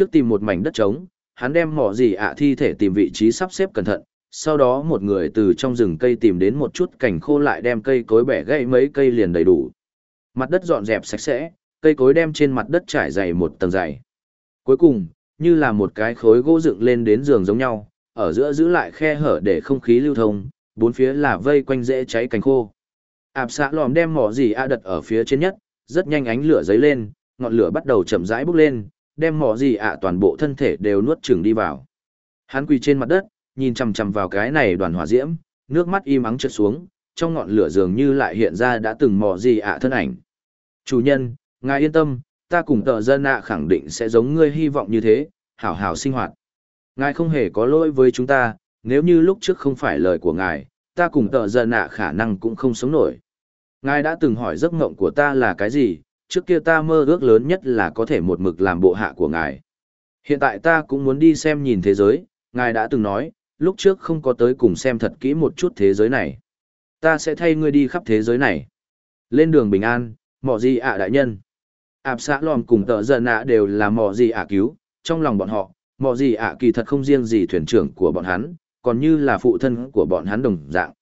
Trước tìm một mảnh đất trống, hắn đem mỏ gì ạ thi thể tìm vị trí sắp xếp cẩn thận, sau đó một người từ trong rừng cây tìm đến một chút cành khô lại đem cây cối bẻ gãy mấy cây liền đầy đủ. Mặt đất dọn dẹp sạch sẽ, cây cối đem trên mặt đất trải dày một tầng dày. Cuối cùng, như là một cái khối gỗ dựng lên đến giường giống nhau, ở giữa giữ lại khe hở để không khí lưu thông, bốn phía là vây quanh dễ cháy cành khô. Ảp xạ lòm đem mỏ gì a đật ở phía trên nhất, rất nhanh ánh lửa dấy lên, ngọn lửa bắt đầu chậm rãi bốc lên, đem mỏ gì ạ toàn bộ thân thể đều nuốt chửng đi vào. Hắn quỳ trên mặt đất, nhìn chằm chằm vào cái này đoàn hỏa diễm, nước mắt im ắng trượt xuống, trong ngọn lửa dường như lại hiện ra đã từng mỏ gì ạ thân ảnh. Chủ nhân, ngài yên tâm, ta cùng tờ dân ạ khẳng định sẽ giống ngươi hy vọng như thế, hảo hảo sinh hoạt. Ngài không hề có lỗi với chúng ta, nếu như lúc trước không phải lời của ngài, ta cùng tờ dân ạ khả năng cũng không sống nổi. Ngài đã từng hỏi giấc mộng của ta là cái gì, trước kia ta mơ ước lớn nhất là có thể một mực làm bộ hạ của ngài. Hiện tại ta cũng muốn đi xem nhìn thế giới, ngài đã từng nói, lúc trước không có tới cùng xem thật kỹ một chút thế giới này. Ta sẽ thay ngươi đi khắp thế giới này. Lên đường bình an, mỏ gì ạ đại nhân. Ảp xã lòm cùng tợ giận ạ đều là mỏ gì ạ cứu, trong lòng bọn họ, mỏ gì ạ kỳ thật không riêng gì thuyền trưởng của bọn hắn, còn như là phụ thân của bọn hắn đồng dạng.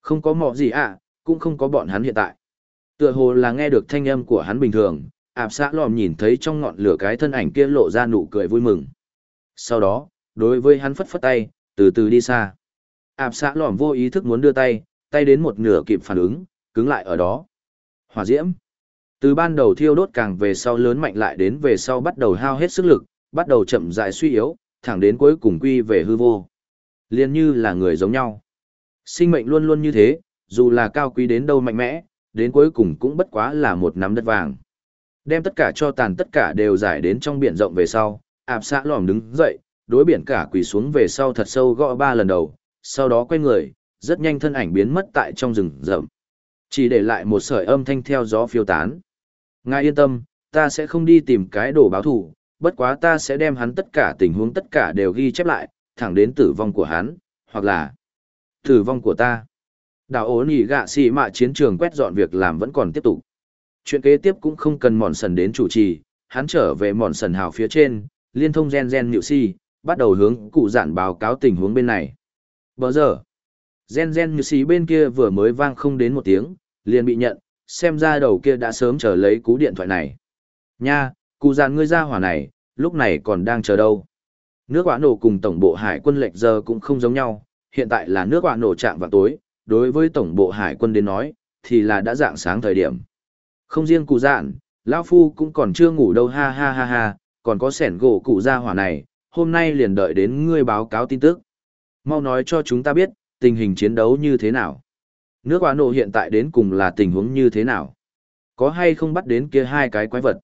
Không có mỏ gì ạ, cũng không có bọn hắn hiện tại. Tựa hồ là nghe được thanh âm của hắn bình thường, ạp xã lòm nhìn thấy trong ngọn lửa cái thân ảnh kia lộ ra nụ cười vui mừng. Sau đó, đối với hắn phất phất tay, từ từ đi xa. ạp xã lòm vô ý thức muốn đưa tay, tay đến một nửa kịp phản ứng, cứng lại ở đó. Hỏa diễm. Từ ban đầu thiêu đốt càng về sau lớn mạnh lại đến về sau bắt đầu hao hết sức lực, bắt đầu chậm rãi suy yếu, thẳng đến cuối cùng quy về hư vô. Liên như là người giống nhau. Sinh mệnh luôn luôn như thế, dù là cao quý đến đâu mạnh mẽ, đến cuối cùng cũng bất quá là một nắm đất vàng. Đem tất cả cho tàn tất cả đều giải đến trong biển rộng về sau, ạp xã lòm đứng dậy, đối biển cả quỳ xuống về sau thật sâu gõ ba lần đầu, sau đó quay người, rất nhanh thân ảnh biến mất tại trong rừng rậm. Chỉ để lại một sợi âm thanh theo gió phiêu tán. Ngài yên tâm, ta sẽ không đi tìm cái đồ báo thủ, bất quá ta sẽ đem hắn tất cả tình huống tất cả đều ghi chép lại, thẳng đến tử vong của hắn, hoặc là tử vong của ta. Đảo ố nỉ gạ xì mạ chiến trường quét dọn việc làm vẫn còn tiếp tục. Chuyện kế tiếp cũng không cần mòn sần đến chủ trì, hắn trở về mòn sần hào phía trên, liên thông gen gen nhự si, bắt đầu hướng cụ giản báo cáo tình huống bên này. Bờ giờ, gen gen nhự si bên kia vừa mới vang không đến một tiếng, liền bị nhận, xem ra đầu kia đã sớm chờ lấy cú điện thoại này. Nha, cụ giản ngươi ra hỏa này, lúc này còn đang chờ đâu. Nước quả nổ cùng tổng bộ hải quân lệch giờ cũng không giống nhau, hiện tại là nước quả nổ chạm vào tối, đối với tổng bộ hải quân đến nói, thì là đã dạng sáng thời điểm. Không riêng cụ dạn, lão Phu cũng còn chưa ngủ đâu ha ha ha ha, còn có sẻn gỗ cụ ra hỏa này, hôm nay liền đợi đến ngươi báo cáo tin tức. Mau nói cho chúng ta biết, tình hình chiến đấu như thế nào. Nước quả Nộ hiện tại đến cùng là tình huống như thế nào. Có hay không bắt đến kia hai cái quái vật.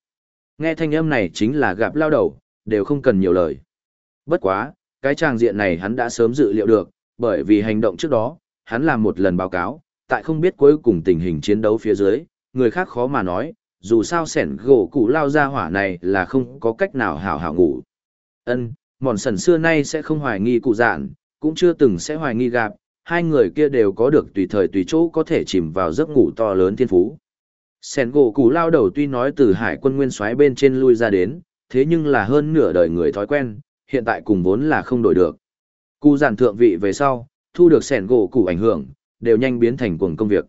Nghe thanh âm này chính là gặp lao đầu, đều không cần nhiều lời. Bất quá, cái tràng diện này hắn đã sớm dự liệu được, bởi vì hành động trước đó, hắn làm một lần báo cáo, tại không biết cuối cùng tình hình chiến đấu phía dưới, người khác khó mà nói, dù sao sẻn gỗ cụ lao ra hỏa này là không có cách nào hảo hảo ngủ. Ân, mòn sần xưa nay sẽ không hoài nghi cụ dạn, cũng chưa từng sẽ hoài nghi gặp, hai người kia đều có được tùy thời tùy chỗ có thể chìm vào giấc ngủ to lớn thiên phú. Sẻn gỗ cụ lao đầu tuy nói từ hải quân nguyên soái bên trên lui ra đến, thế nhưng là hơn nửa đời người thói quen, hiện tại cùng vốn là không đổi được. Cụ giản thượng vị về sau, thu được sẻn gỗ củ ảnh hưởng, đều nhanh biến thành cuồng công việc.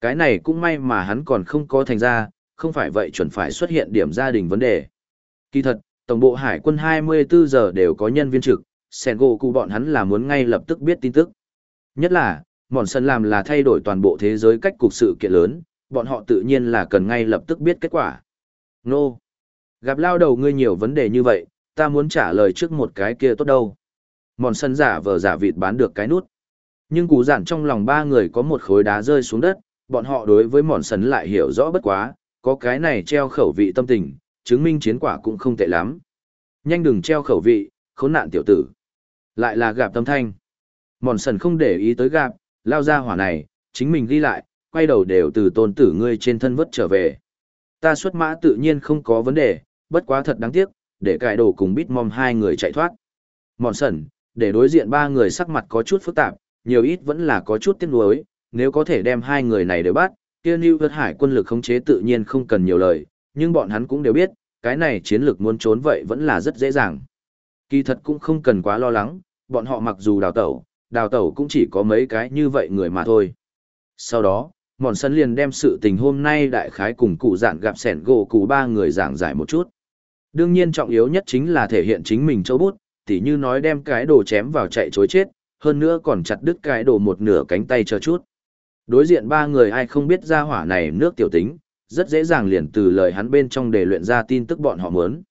Cái này cũng may mà hắn còn không có thành ra, không phải vậy chuẩn phải xuất hiện điểm gia đình vấn đề. Kỳ thật, tổng bộ hải quân 24 giờ đều có nhân viên trực, sẻn gỗ củ bọn hắn là muốn ngay lập tức biết tin tức. Nhất là, mòn sân làm là thay đổi toàn bộ thế giới cách cục sự kiện lớn, bọn họ tự nhiên là cần ngay lập tức biết kết quả. Nô! Gặp lao đầu ngươi nhiều vấn đề như vậy, ta muốn trả lời trước một cái kia tốt đâu. Mòn sân giả vờ giả vịt bán được cái nút. Nhưng cụ giản trong lòng ba người có một khối đá rơi xuống đất, bọn họ đối với mòn Sấn lại hiểu rõ bất quá, có cái này treo khẩu vị tâm tình, chứng minh chiến quả cũng không tệ lắm. Nhanh đừng treo khẩu vị, khốn nạn tiểu tử. Lại là gạp tâm thanh. Mòn sần không để ý tới gạp, lao ra hỏa này, chính mình ghi lại, quay đầu đều từ tôn tử ngươi trên thân vất trở về. Ta xuất mã tự nhiên không có vấn đề, bất quá thật đáng tiếc, để cải đồ cùng bít mom hai người chạy thoát. Mòn sần, để đối diện ba người sắc mặt có chút phức tạp, nhiều ít vẫn là có chút tiếc nuối, nếu có thể đem hai người này đều bắt, kia New Vật Hải quân lực khống chế tự nhiên không cần nhiều lời, nhưng bọn hắn cũng đều biết, cái này chiến lược muốn trốn vậy vẫn là rất dễ dàng. Kỳ thật cũng không cần quá lo lắng, bọn họ mặc dù đào tẩu, đào tẩu cũng chỉ có mấy cái như vậy người mà thôi. Sau đó, mòn sân liền đem sự tình hôm nay đại khái cùng cụ dạn gặp sẻn gỗ cụ ba người giảng giải một chút. Đương nhiên trọng yếu nhất chính là thể hiện chính mình châu bút, tỉ như nói đem cái đồ chém vào chạy chối chết, hơn nữa còn chặt đứt cái đồ một nửa cánh tay cho chút. Đối diện ba người ai không biết ra hỏa này nước tiểu tính, rất dễ dàng liền từ lời hắn bên trong để luyện ra tin tức bọn họ muốn.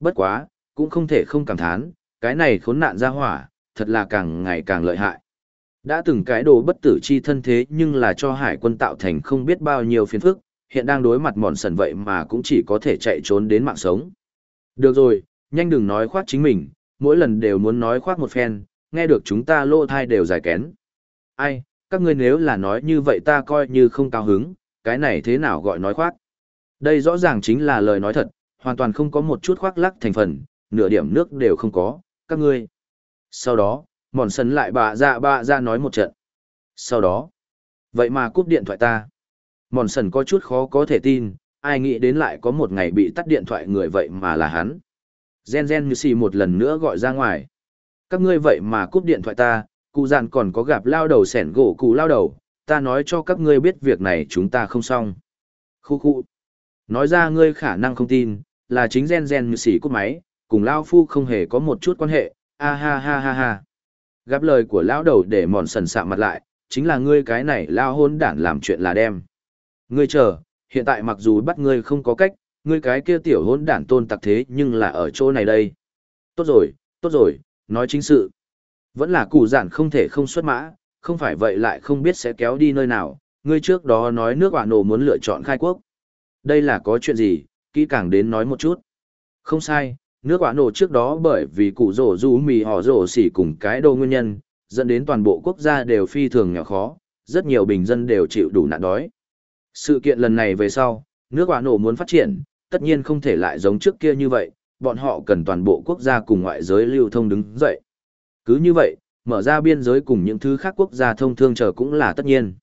Bất quá, cũng không thể không cảm thán, cái này khốn nạn ra hỏa, thật là càng ngày càng lợi hại. Đã từng cái đồ bất tử chi thân thế nhưng là cho hải quân tạo thành không biết bao nhiêu phiền phức, hiện đang đối mặt mòn sần vậy mà cũng chỉ có thể chạy trốn đến mạng sống. Được rồi, nhanh đừng nói khoác chính mình, mỗi lần đều muốn nói khoác một phen, nghe được chúng ta lô thai đều dài kén. Ai, các ngươi nếu là nói như vậy ta coi như không cao hứng, cái này thế nào gọi nói khoác. Đây rõ ràng chính là lời nói thật, hoàn toàn không có một chút khoác lắc thành phần, nửa điểm nước đều không có, các ngươi. Sau đó, mòn sân lại bà ra bà ra nói một trận. Sau đó, vậy mà cúp điện thoại ta. Mòn sần có chút khó có thể tin, ai nghĩ đến lại có một ngày bị tắt điện thoại người vậy mà là hắn. Gen gen như Sì một lần nữa gọi ra ngoài. Các ngươi vậy mà cúp điện thoại ta, cụ dàn còn có gặp lao đầu sẻn gỗ cụ lao đầu, ta nói cho các ngươi biết việc này chúng ta không xong. Khu khu. Nói ra ngươi khả năng không tin, là chính gen gen như sỉ cúp máy, cùng lao phu không hề có một chút quan hệ, a ha ha ha ha. Gặp lời của lão đầu để mòn sần sạm mặt lại, chính là ngươi cái này lao hôn đản làm chuyện là đem. Ngươi chờ, hiện tại mặc dù bắt ngươi không có cách, ngươi cái kia tiểu hôn đản tôn tặc thế nhưng là ở chỗ này đây. Tốt rồi, tốt rồi, nói chính sự. Vẫn là cụ giản không thể không xuất mã, không phải vậy lại không biết sẽ kéo đi nơi nào. Ngươi trước đó nói nước quả nổ muốn lựa chọn khai quốc. Đây là có chuyện gì, kỹ càng đến nói một chút. Không sai, nước quả nổ trước đó bởi vì cụ rổ rú mì họ rổ xỉ cùng cái đồ nguyên nhân, dẫn đến toàn bộ quốc gia đều phi thường nhỏ khó, rất nhiều bình dân đều chịu đủ nạn đói. Sự kiện lần này về sau, nước quả nổ muốn phát triển, tất nhiên không thể lại giống trước kia như vậy, bọn họ cần toàn bộ quốc gia cùng ngoại giới lưu thông đứng dậy. Cứ như vậy, mở ra biên giới cùng những thứ khác quốc gia thông thương chờ cũng là tất nhiên.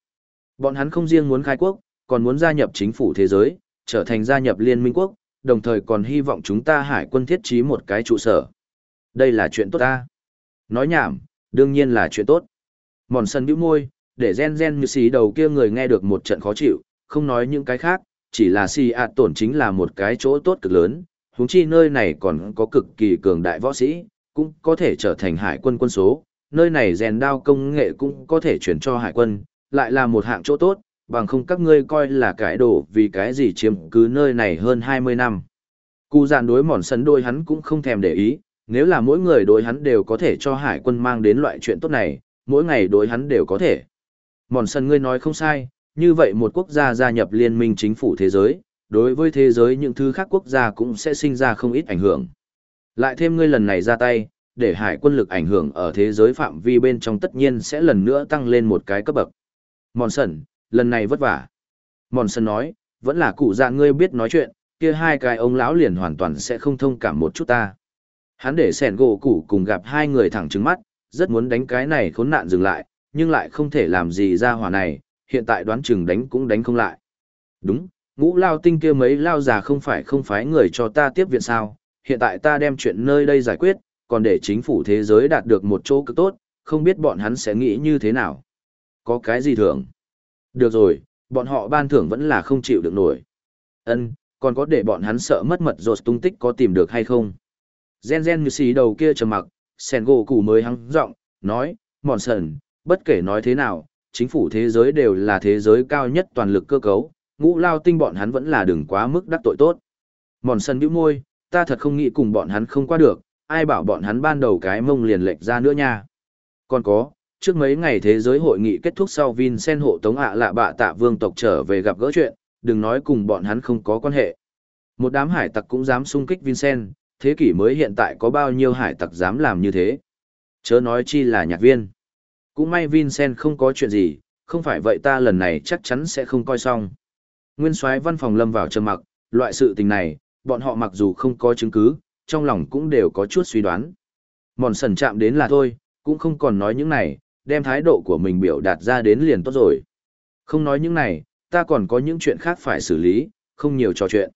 Bọn hắn không riêng muốn khai quốc, còn muốn gia nhập chính phủ thế giới, trở thành gia nhập liên minh quốc, đồng thời còn hy vọng chúng ta hải quân thiết trí một cái trụ sở. Đây là chuyện tốt ta. Nói nhảm, đương nhiên là chuyện tốt. Mòn sân bĩu môi, để gen gen như xí đầu kia người nghe được một trận khó chịu, không nói những cái khác, chỉ là si ạt tổn chính là một cái chỗ tốt cực lớn, huống chi nơi này còn có cực kỳ cường đại võ sĩ, cũng có thể trở thành hải quân quân số, nơi này rèn đao công nghệ cũng có thể chuyển cho hải quân, lại là một hạng chỗ tốt, bằng không các ngươi coi là cái đồ vì cái gì chiếm cứ nơi này hơn 20 năm. Cụ giàn đối mòn sân đôi hắn cũng không thèm để ý, nếu là mỗi người đối hắn đều có thể cho hải quân mang đến loại chuyện tốt này, mỗi ngày đối hắn đều có thể. Mòn sân ngươi nói không sai, như vậy một quốc gia gia nhập liên minh chính phủ thế giới, đối với thế giới những thứ khác quốc gia cũng sẽ sinh ra không ít ảnh hưởng. Lại thêm ngươi lần này ra tay, để hải quân lực ảnh hưởng ở thế giới phạm vi bên trong tất nhiên sẽ lần nữa tăng lên một cái cấp bậc. Mòn sần, lần này vất vả. Mòn sần nói, vẫn là cụ dạ ngươi biết nói chuyện, kia hai cái ông lão liền hoàn toàn sẽ không thông cảm một chút ta. Hắn để sẻn gỗ củ cùng gặp hai người thẳng trứng mắt, rất muốn đánh cái này khốn nạn dừng lại, nhưng lại không thể làm gì ra hỏa này, hiện tại đoán chừng đánh cũng đánh không lại. Đúng, ngũ lao tinh kia mấy lao già không phải không phái người cho ta tiếp viện sao, hiện tại ta đem chuyện nơi đây giải quyết, còn để chính phủ thế giới đạt được một chỗ cực tốt, không biết bọn hắn sẽ nghĩ như thế nào. Có cái gì thưởng? Được rồi, bọn họ ban thưởng vẫn là không chịu được nổi. Ân, còn có để bọn hắn sợ mất mật rột tung tích có tìm được hay không? Gen gen như xí đầu kia trầm mặc, sen gỗ củ mới hắng giọng nói, mòn sần, bất kể nói thế nào, chính phủ thế giới đều là thế giới cao nhất toàn lực cơ cấu, ngũ lao tinh bọn hắn vẫn là đừng quá mức đắc tội tốt. Mòn sân bĩu môi, ta thật không nghĩ cùng bọn hắn không qua được, ai bảo bọn hắn ban đầu cái mông liền lệch ra nữa nha. Còn có, trước mấy ngày thế giới hội nghị kết thúc sau Vincent hộ tống ạ lạ bạ tạ vương tộc trở về gặp gỡ chuyện, đừng nói cùng bọn hắn không có quan hệ. Một đám hải tặc cũng dám xung kích Vincent, thế kỷ mới hiện tại có bao nhiêu hải tặc dám làm như thế. Chớ nói chi là nhạc viên. Cũng may Vincent không có chuyện gì, không phải vậy ta lần này chắc chắn sẽ không coi xong. Nguyên soái văn phòng lâm vào trầm mặc, loại sự tình này, bọn họ mặc dù không có chứng cứ, trong lòng cũng đều có chút suy đoán. Mòn sần chạm đến là thôi, cũng không còn nói những này, đem thái độ của mình biểu đạt ra đến liền tốt rồi. Không nói những này, ta còn có những chuyện khác phải xử lý, không nhiều trò chuyện.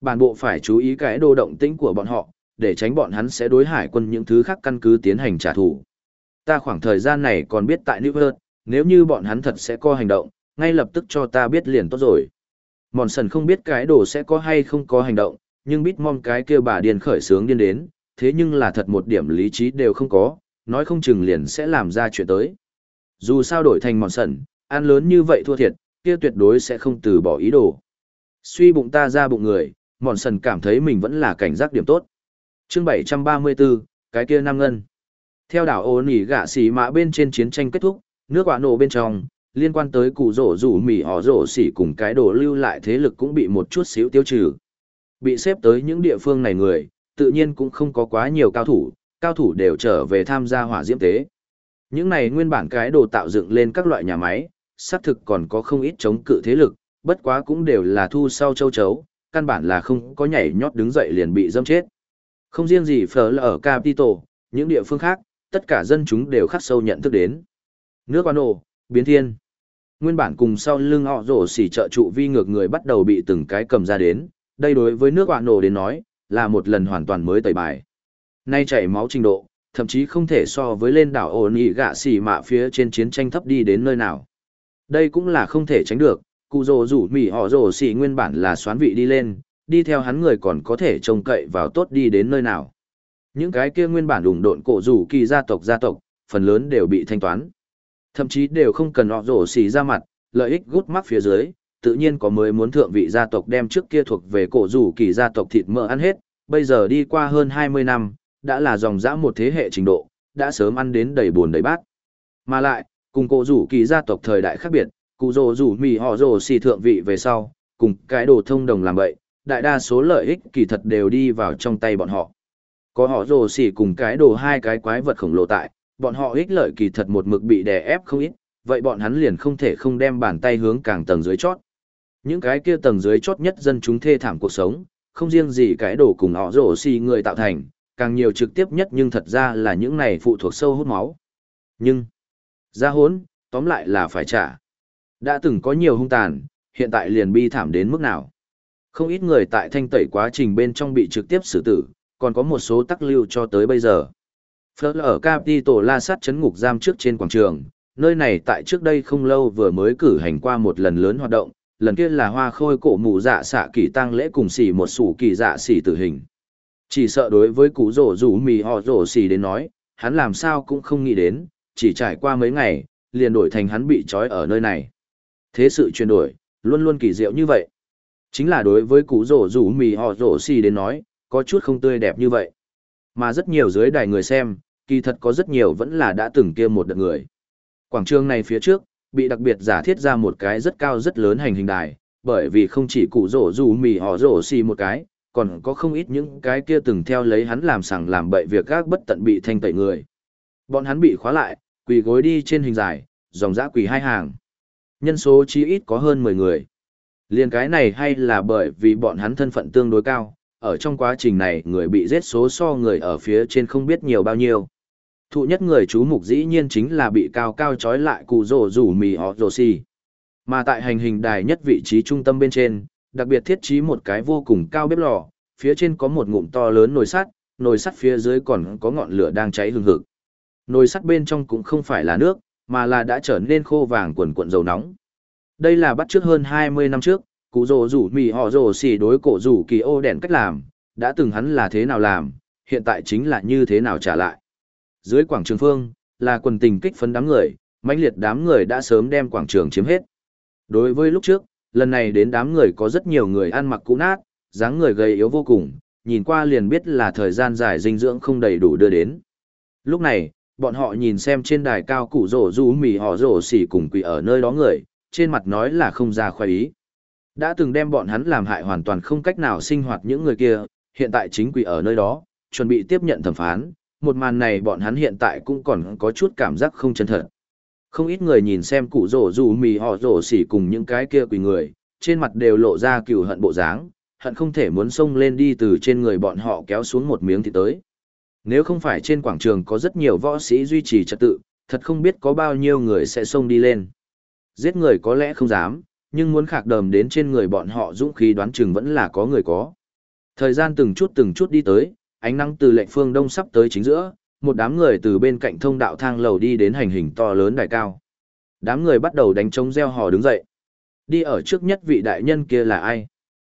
Bản bộ phải chú ý cái đồ động tĩnh của bọn họ, để tránh bọn hắn sẽ đối hải quân những thứ khác căn cứ tiến hành trả thù. Ta khoảng thời gian này còn biết tại New York, nếu như bọn hắn thật sẽ có hành động, ngay lập tức cho ta biết liền tốt rồi. Mòn sần không biết cái đồ sẽ có hay không có hành động, nhưng biết mong cái kia bà điên khởi sướng điên đến, thế nhưng là thật một điểm lý trí đều không có, nói không chừng liền sẽ làm ra chuyện tới. Dù sao đổi thành mòn sần, ăn lớn như vậy thua thiệt, kia tuyệt đối sẽ không từ bỏ ý đồ. Suy bụng ta ra bụng người, mòn sần cảm thấy mình vẫn là cảnh giác điểm tốt. chương 734, cái kia nam ngân. Theo đảo ô nỉ gạ xì mã bên trên chiến tranh kết thúc, nước quả nổ bên trong, liên quan tới cụ rổ rủ mỉ họ rổ xỉ cùng cái đồ lưu lại thế lực cũng bị một chút xíu tiêu trừ. Bị xếp tới những địa phương này người, tự nhiên cũng không có quá nhiều cao thủ, cao thủ đều trở về tham gia hỏa diễm tế. Những này nguyên bản cái đồ tạo dựng lên các loại nhà máy, xác thực còn có không ít chống cự thế lực, bất quá cũng đều là thu sau châu chấu, căn bản là không có nhảy nhót đứng dậy liền bị dâm chết. Không riêng gì phở là ở Capitol, những địa phương khác, tất cả dân chúng đều khắc sâu nhận thức đến. Nước quan ổ, biến thiên. Nguyên bản cùng sau lưng họ rổ xỉ trợ trụ vi ngược người bắt đầu bị từng cái cầm ra đến, đây đối với nước họa nổ đến nói, là một lần hoàn toàn mới tẩy bài. Nay chảy máu trình độ, thậm chí không thể so với lên đảo ổn ỉ gạ xỉ mạ phía trên chiến tranh thấp đi đến nơi nào. Đây cũng là không thể tránh được, cụ rồ rủ mỉ họ rồ xỉ nguyên bản là xoán vị đi lên, đi theo hắn người còn có thể trông cậy vào tốt đi đến nơi nào. Những cái kia nguyên bản đủng độn cổ rủ kỳ gia tộc gia tộc, phần lớn đều bị thanh toán. Thậm chí đều không cần họ rổ xì ra mặt, lợi ích gút mắc phía dưới, tự nhiên có mới muốn thượng vị gia tộc đem trước kia thuộc về cổ rủ kỳ gia tộc thịt mỡ ăn hết, bây giờ đi qua hơn 20 năm, đã là dòng dã một thế hệ trình độ, đã sớm ăn đến đầy buồn đầy bát. Mà lại, cùng cổ rủ kỳ gia tộc thời đại khác biệt, cụ rồ rủ mì họ rồ xì thượng vị về sau, cùng cái đồ thông đồng làm vậy, đại đa số lợi ích kỳ thật đều đi vào trong tay bọn họ. Có họ rồ xì cùng cái đồ hai cái quái vật khổng lồ tại, bọn họ ích lợi kỳ thật một mực bị đè ép không ít, vậy bọn hắn liền không thể không đem bàn tay hướng càng tầng dưới chót. Những cái kia tầng dưới chót nhất dân chúng thê thảm cuộc sống, không riêng gì cái đồ cùng họ rổ xì người tạo thành, càng nhiều trực tiếp nhất nhưng thật ra là những này phụ thuộc sâu hút máu. Nhưng, ra hốn, tóm lại là phải trả. Đã từng có nhiều hung tàn, hiện tại liền bi thảm đến mức nào. Không ít người tại thanh tẩy quá trình bên trong bị trực tiếp xử tử, còn có một số tắc lưu cho tới bây giờ. Phớt ở Capitol La Sát chấn ngục giam trước trên quảng trường, nơi này tại trước đây không lâu vừa mới cử hành qua một lần lớn hoạt động, lần kia là hoa khôi cổ mù dạ xạ kỳ tăng lễ cùng xỉ một sủ kỳ dạ xỉ tử hình. Chỉ sợ đối với cú rổ rủ mì họ rổ xỉ đến nói, hắn làm sao cũng không nghĩ đến, chỉ trải qua mấy ngày, liền đổi thành hắn bị trói ở nơi này. Thế sự chuyển đổi, luôn luôn kỳ diệu như vậy. Chính là đối với cú rổ rủ mì họ rổ xỉ đến nói, có chút không tươi đẹp như vậy. Mà rất nhiều dưới đài người xem, kỳ thật có rất nhiều vẫn là đã từng kia một đợt người. Quảng trường này phía trước, bị đặc biệt giả thiết ra một cái rất cao rất lớn hành hình đài, bởi vì không chỉ cụ rổ rủ mì họ rổ xì một cái, còn có không ít những cái kia từng theo lấy hắn làm sằng làm bậy việc gác bất tận bị thanh tẩy người. Bọn hắn bị khóa lại, quỳ gối đi trên hình dài, dòng dã quỳ hai hàng. Nhân số chí ít có hơn 10 người. Liên cái này hay là bởi vì bọn hắn thân phận tương đối cao, ở trong quá trình này người bị giết số so người ở phía trên không biết nhiều bao nhiêu. Thụ nhất người chú mục dĩ nhiên chính là bị cao cao trói lại cụ rổ rủ mì họ rổ xì. Mà tại hành hình đài nhất vị trí trung tâm bên trên, đặc biệt thiết trí một cái vô cùng cao bếp lò, phía trên có một ngụm to lớn nồi sắt, nồi sắt phía dưới còn có ngọn lửa đang cháy hừng hực. Nồi sắt bên trong cũng không phải là nước, mà là đã trở nên khô vàng quần cuộn dầu nóng. Đây là bắt trước hơn 20 năm trước, cụ rồ rủ mì họ rồ xì đối cổ rủ kỳ ô đèn cách làm, đã từng hắn là thế nào làm, hiện tại chính là như thế nào trả lại. Dưới quảng trường phương, là quần tình kích phấn đám người, mãnh liệt đám người đã sớm đem quảng trường chiếm hết. Đối với lúc trước, lần này đến đám người có rất nhiều người ăn mặc cũ nát, dáng người gầy yếu vô cùng, nhìn qua liền biết là thời gian dài dinh dưỡng không đầy đủ đưa đến. Lúc này, bọn họ nhìn xem trên đài cao cụ rổ rú mì họ rổ xỉ cùng quỷ ở nơi đó người, trên mặt nói là không ra khoái ý. Đã từng đem bọn hắn làm hại hoàn toàn không cách nào sinh hoạt những người kia, hiện tại chính quỷ ở nơi đó, chuẩn bị tiếp nhận thẩm phán, một màn này bọn hắn hiện tại cũng còn có chút cảm giác không chân thật. Không ít người nhìn xem cụ rổ rủ mì họ rổ xỉ cùng những cái kia quỷ người, trên mặt đều lộ ra cừu hận bộ dáng, hận không thể muốn xông lên đi từ trên người bọn họ kéo xuống một miếng thì tới. Nếu không phải trên quảng trường có rất nhiều võ sĩ duy trì trật tự, thật không biết có bao nhiêu người sẽ xông đi lên. Giết người có lẽ không dám, nhưng muốn khạc đờm đến trên người bọn họ dũng khí đoán chừng vẫn là có người có. Thời gian từng chút từng chút đi tới, ánh nắng từ lệnh phương đông sắp tới chính giữa, một đám người từ bên cạnh thông đạo thang lầu đi đến hành hình to lớn đài cao. Đám người bắt đầu đánh trống reo hò đứng dậy. Đi ở trước nhất vị đại nhân kia là ai?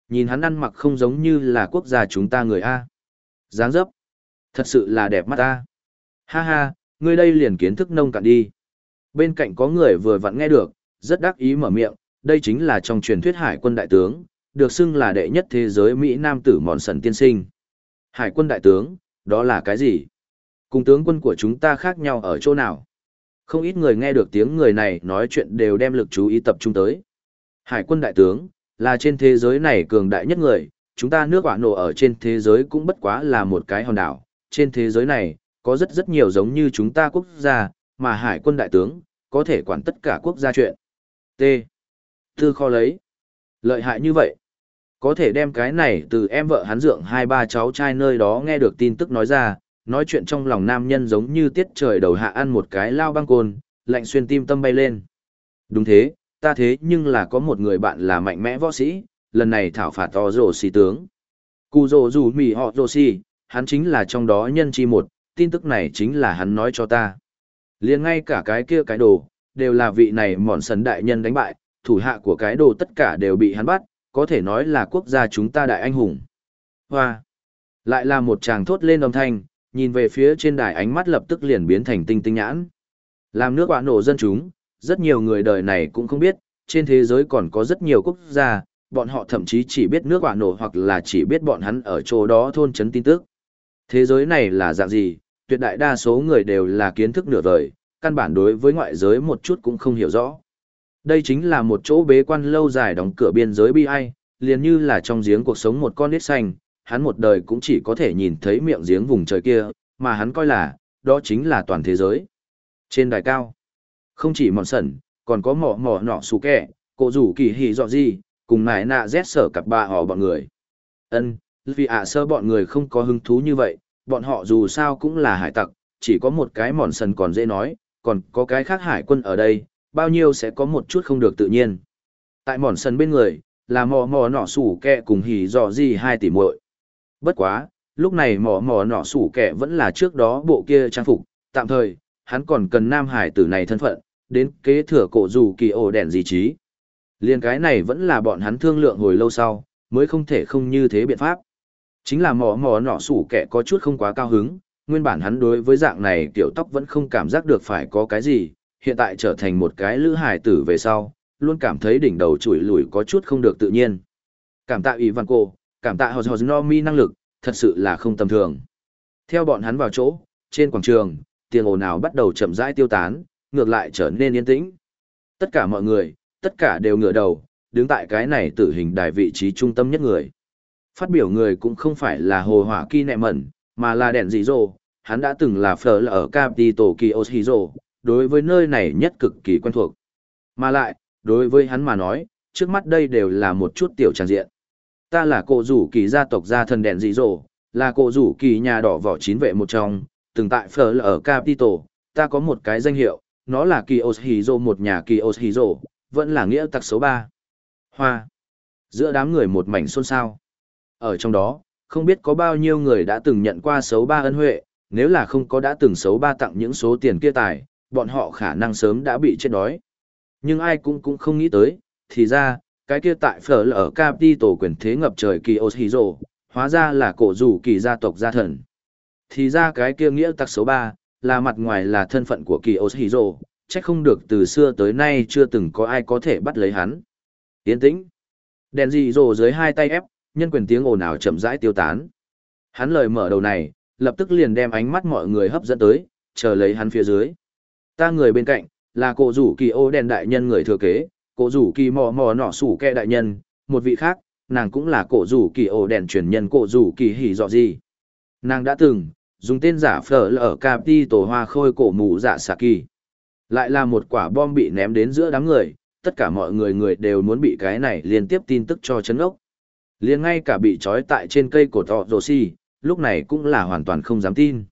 Nhìn hắn ăn mặc không giống như là quốc gia chúng ta người A. dáng dấp. Thật sự là đẹp mắt ta. Ha ha, ngươi đây liền kiến thức nông cạn đi. Bên cạnh có người vừa vặn nghe được, rất đắc ý mở miệng, đây chính là trong truyền thuyết hải quân đại tướng, được xưng là đệ nhất thế giới Mỹ Nam tử mòn sần tiên sinh. Hải quân đại tướng, đó là cái gì? Cùng tướng quân của chúng ta khác nhau ở chỗ nào? Không ít người nghe được tiếng người này nói chuyện đều đem lực chú ý tập trung tới. Hải quân đại tướng, là trên thế giới này cường đại nhất người, chúng ta nước quả nổ ở trên thế giới cũng bất quá là một cái hòn đảo. Trên thế giới này, có rất rất nhiều giống như chúng ta quốc gia, mà hải quân đại tướng, có thể quản tất cả quốc gia chuyện. T. Tư kho lấy. Lợi hại như vậy. Có thể đem cái này từ em vợ hắn dượng hai ba cháu trai nơi đó nghe được tin tức nói ra, nói chuyện trong lòng nam nhân giống như tiết trời đầu hạ ăn một cái lao băng côn, lạnh xuyên tim tâm bay lên. Đúng thế, ta thế nhưng là có một người bạn là mạnh mẽ võ sĩ, lần này thảo phạt to rổ xì tướng. Cù rổ rủ mì họ rổ xì, hắn chính là trong đó nhân chi một, tin tức này chính là hắn nói cho ta. liền ngay cả cái kia cái đồ, đều là vị này mòn sấn đại nhân đánh bại, thủ hạ của cái đồ tất cả đều bị hắn bắt, có thể nói là quốc gia chúng ta đại anh hùng. Hoa! Lại là một chàng thốt lên âm thanh, nhìn về phía trên đài ánh mắt lập tức liền biến thành tinh tinh nhãn. Làm nước quả nổ dân chúng, rất nhiều người đời này cũng không biết, trên thế giới còn có rất nhiều quốc gia, bọn họ thậm chí chỉ biết nước quả nổ hoặc là chỉ biết bọn hắn ở chỗ đó thôn chấn tin tức. Thế giới này là dạng gì, tuyệt đại đa số người đều là kiến thức nửa vời, căn bản đối với ngoại giới một chút cũng không hiểu rõ. Đây chính là một chỗ bế quan lâu dài đóng cửa biên giới bi ai, liền như là trong giếng cuộc sống một con nít xanh, hắn một đời cũng chỉ có thể nhìn thấy miệng giếng vùng trời kia, mà hắn coi là, đó chính là toàn thế giới. Trên đài cao, không chỉ mòn sẩn, còn có mỏ mỏ nọ xù kẹ, cổ rủ kỳ hì dọ gì, cùng nải nạ rét sở cặp bà họ bọn người. ân vì ạ sơ bọn người không có hứng thú như vậy, bọn họ dù sao cũng là hải tặc, chỉ có một cái mòn sần còn dễ nói, còn có cái khác hải quân ở đây, bao nhiêu sẽ có một chút không được tự nhiên. Tại mòn sân bên người, là mò mò nọ sủ kẹ cùng hỉ dò gì hai tỷ muội Bất quá, lúc này mò mò nọ sủ kẹ vẫn là trước đó bộ kia trang phục, tạm thời, hắn còn cần nam hải tử này thân phận, đến kế thừa cổ dù kỳ ổ đèn gì trí. Liên cái này vẫn là bọn hắn thương lượng hồi lâu sau, mới không thể không như thế biện pháp. Chính là mò mò nọ sủ kẹ có chút không quá cao hứng, nguyên bản hắn đối với dạng này tiểu tóc vẫn không cảm giác được phải có cái gì, hiện tại trở thành một cái lữ hải tử về sau, luôn cảm thấy đỉnh đầu chủi lủi có chút không được tự nhiên. Cảm tạ Ivan cô, cảm tạ Hos Hos No Mi năng lực, thật sự là không tầm thường. Theo bọn hắn vào chỗ, trên quảng trường, tiếng ồn ào bắt đầu chậm rãi tiêu tán, ngược lại trở nên yên tĩnh. Tất cả mọi người, tất cả đều ngửa đầu, đứng tại cái này tử hình đài vị trí trung tâm nhất người. Phát biểu người cũng không phải là hồ hỏa kỳ nẹ mẩn, mà là đèn dị rồ, hắn đã từng là phở ở Capitol Kioshiro, đối với nơi này nhất cực kỳ quen thuộc. Mà lại, đối với hắn mà nói, trước mắt đây đều là một chút tiểu tràng diện. Ta là cổ rủ kỳ gia tộc gia thần đèn dị rồ, là cổ rủ kỳ nhà đỏ vỏ chín vệ một trong, từng tại phở ở capital, ta có một cái danh hiệu, nó là kỳ oshiro một nhà kỳ oshiro, vẫn là nghĩa tặc số 3. Hoa. Giữa đám người một mảnh xôn xao. Ở trong đó, không biết có bao nhiêu người đã từng nhận qua xấu ba ân huệ, nếu là không có đã từng xấu ba tặng những số tiền kia tài, bọn họ khả năng sớm đã bị chết đói. Nhưng ai cũng cũng không nghĩ tới, thì ra, cái kia tại phở ở tổ quyền thế ngập trời kỳ Oshiro, hóa ra là cổ rủ kỳ gia tộc gia thần. Thì ra cái kia nghĩa tặc số 3, là mặt ngoài là thân phận của kỳ Oshiro, chắc không được từ xưa tới nay chưa từng có ai có thể bắt lấy hắn. Tiến tĩnh. Đèn dị rồ dưới hai tay ép, nhân quyền tiếng ồn ào chậm rãi tiêu tán. Hắn lời mở đầu này, lập tức liền đem ánh mắt mọi người hấp dẫn tới, chờ lấy hắn phía dưới. Ta người bên cạnh, là cổ rủ kỳ ô đèn đại nhân người thừa kế, cổ rủ kỳ mò mò nọ sủ kẹ đại nhân, một vị khác, nàng cũng là cổ rủ kỳ ô đèn truyền nhân cổ rủ kỳ hỉ dọ gì. Nàng đã từng, dùng tên giả phở lở ở đi tổ hoa khôi cổ mù dạ xà kỳ. Lại là một quả bom bị ném đến giữa đám người, tất cả mọi người người đều muốn bị cái này liên tiếp tin tức cho chấn ốc. liền ngay cả bị trói tại trên cây cổ tọ rồ xì, lúc này cũng là hoàn toàn không dám tin.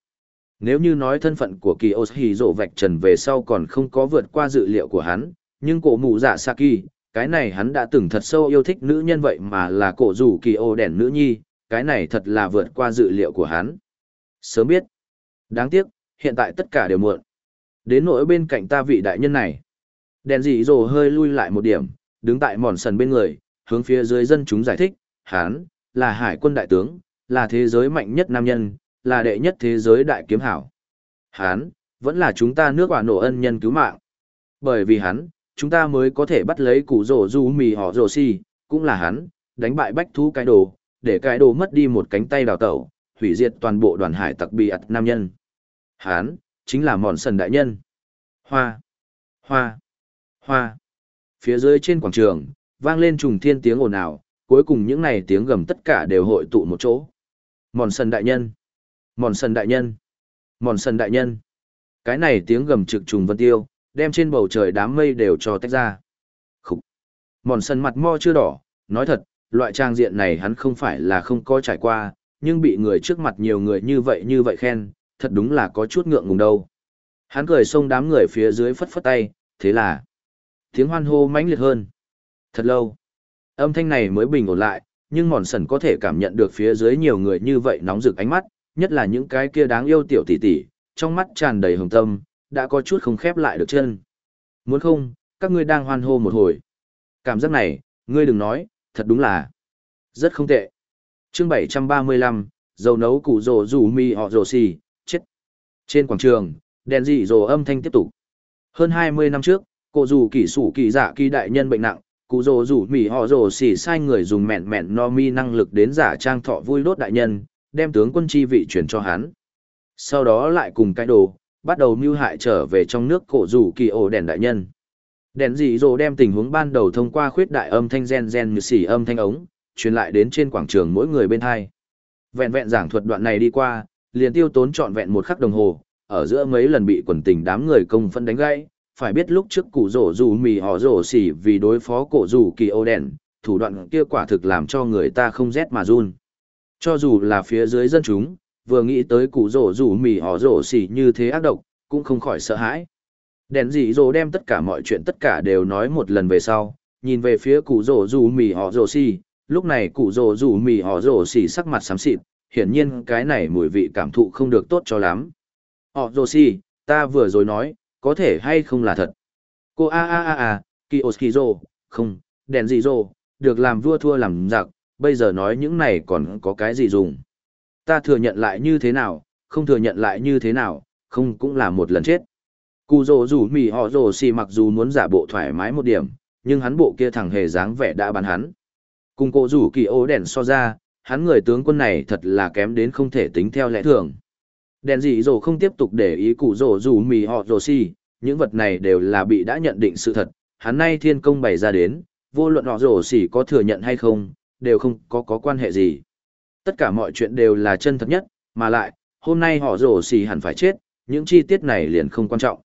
Nếu như nói thân phận của kỳ Oshiro vạch trần về sau còn không có vượt qua dự liệu của hắn, nhưng cổ mụ giả dạ Saki, cái này hắn đã từng thật sâu yêu thích nữ nhân vậy mà là cổ rủ kỳ ô đèn nữ nhi, cái này thật là vượt qua dự liệu của hắn. Sớm biết. Đáng tiếc, hiện tại tất cả đều muộn. Đến nỗi bên cạnh ta vị đại nhân này. Đèn dị rồ hơi lui lại một điểm, đứng tại mòn sần bên người, hướng phía dưới dân chúng giải thích, hắn, là hải quân đại tướng, là thế giới mạnh nhất nam nhân, là đệ nhất thế giới đại kiếm hảo. Hắn, vẫn là chúng ta nước quả nổ ân nhân cứu mạng. Bởi vì hắn, chúng ta mới có thể bắt lấy củ rổ du mì họ rổ si, cũng là hắn, đánh bại bách thú cái đồ, để cái đồ mất đi một cánh tay đào tẩu, hủy diệt toàn bộ đoàn hải tặc bị ạt nam nhân. Hắn, chính là mòn sần đại nhân. Hoa, hoa, hoa. Phía dưới trên quảng trường, vang lên trùng thiên tiếng ồn ào, cuối cùng những này tiếng gầm tất cả đều hội tụ một chỗ. Mòn sần đại nhân, mòn sần đại nhân, mòn sần đại nhân. Cái này tiếng gầm trực trùng vân tiêu, đem trên bầu trời đám mây đều cho tách ra. Khúc. Mòn sần mặt mo chưa đỏ, nói thật, loại trang diện này hắn không phải là không có trải qua, nhưng bị người trước mặt nhiều người như vậy như vậy khen, thật đúng là có chút ngượng ngùng đâu. Hắn cười xông đám người phía dưới phất phất tay, thế là tiếng hoan hô mãnh liệt hơn. Thật lâu, âm thanh này mới bình ổn lại, nhưng mòn sần có thể cảm nhận được phía dưới nhiều người như vậy nóng rực ánh mắt, nhất là những cái kia đáng yêu tiểu tỷ tỷ, trong mắt tràn đầy hồng tâm, đã có chút không khép lại được chân. Muốn không, các ngươi đang hoan hô một hồi. Cảm giác này, ngươi đừng nói, thật đúng là rất không tệ. Chương 735, dầu nấu củ rồ rủ mi họ rồ xì, chết. Trên quảng trường, đèn dị rồ âm thanh tiếp tục. Hơn 20 năm trước, cô dù kỷ sủ kỳ giả kỳ đại nhân bệnh nặng, cụ rồ rủ mỉ họ rồ xỉ sai người dùng mẹn mẹn no mi năng lực đến giả trang thọ vui đốt đại nhân, đem tướng quân chi vị chuyển cho hắn. Sau đó lại cùng cái đồ, bắt đầu mưu hại trở về trong nước cổ rủ kỳ ổ đèn đại nhân. Đèn dị dồ đem tình huống ban đầu thông qua khuyết đại âm thanh gen gen như xỉ âm thanh ống, truyền lại đến trên quảng trường mỗi người bên hai. Vẹn vẹn giảng thuật đoạn này đi qua, liền tiêu tốn trọn vẹn một khắc đồng hồ, ở giữa mấy lần bị quần tình đám người công phân đánh gãy, phải biết lúc trước cụ rổ rủ mì họ rổ xỉ vì đối phó cổ rủ kỳ ô đèn, thủ đoạn kia quả thực làm cho người ta không rét mà run. Cho dù là phía dưới dân chúng, vừa nghĩ tới cụ rổ rủ mì họ rổ xỉ như thế ác độc, cũng không khỏi sợ hãi. Đèn dị rổ đem tất cả mọi chuyện tất cả đều nói một lần về sau, nhìn về phía cụ rổ rủ mì họ rổ xỉ, lúc này cụ rổ rủ mì họ rổ xỉ sắc mặt xám xịt, hiển nhiên cái này mùi vị cảm thụ không được tốt cho lắm. Họ rổ xỉ, ta vừa rồi nói, có thể hay không là thật. Cô a a a a, Kiyoskizo, không, đèn dị rổ, được làm vua thua làm giặc, bây giờ nói những này còn có cái gì dùng. Ta thừa nhận lại như thế nào, không thừa nhận lại như thế nào, không cũng là một lần chết. Cụ rồ rủ mì họ rồ xì mặc dù muốn giả bộ thoải mái một điểm, nhưng hắn bộ kia thẳng hề dáng vẻ đã bắn hắn. Cùng cổ rủ kỳ ô đèn so ra, hắn người tướng quân này thật là kém đến không thể tính theo lẽ thường. Đèn dị rồ không tiếp tục để ý cụ rồ rủ mì họ rồ xì, những vật này đều là bị đã nhận định sự thật, hắn nay thiên công bày ra đến, vô luận họ rồ xì có thừa nhận hay không, đều không có có quan hệ gì. Tất cả mọi chuyện đều là chân thật nhất, mà lại, hôm nay họ rồ xì hẳn phải chết, những chi tiết này liền không quan trọng.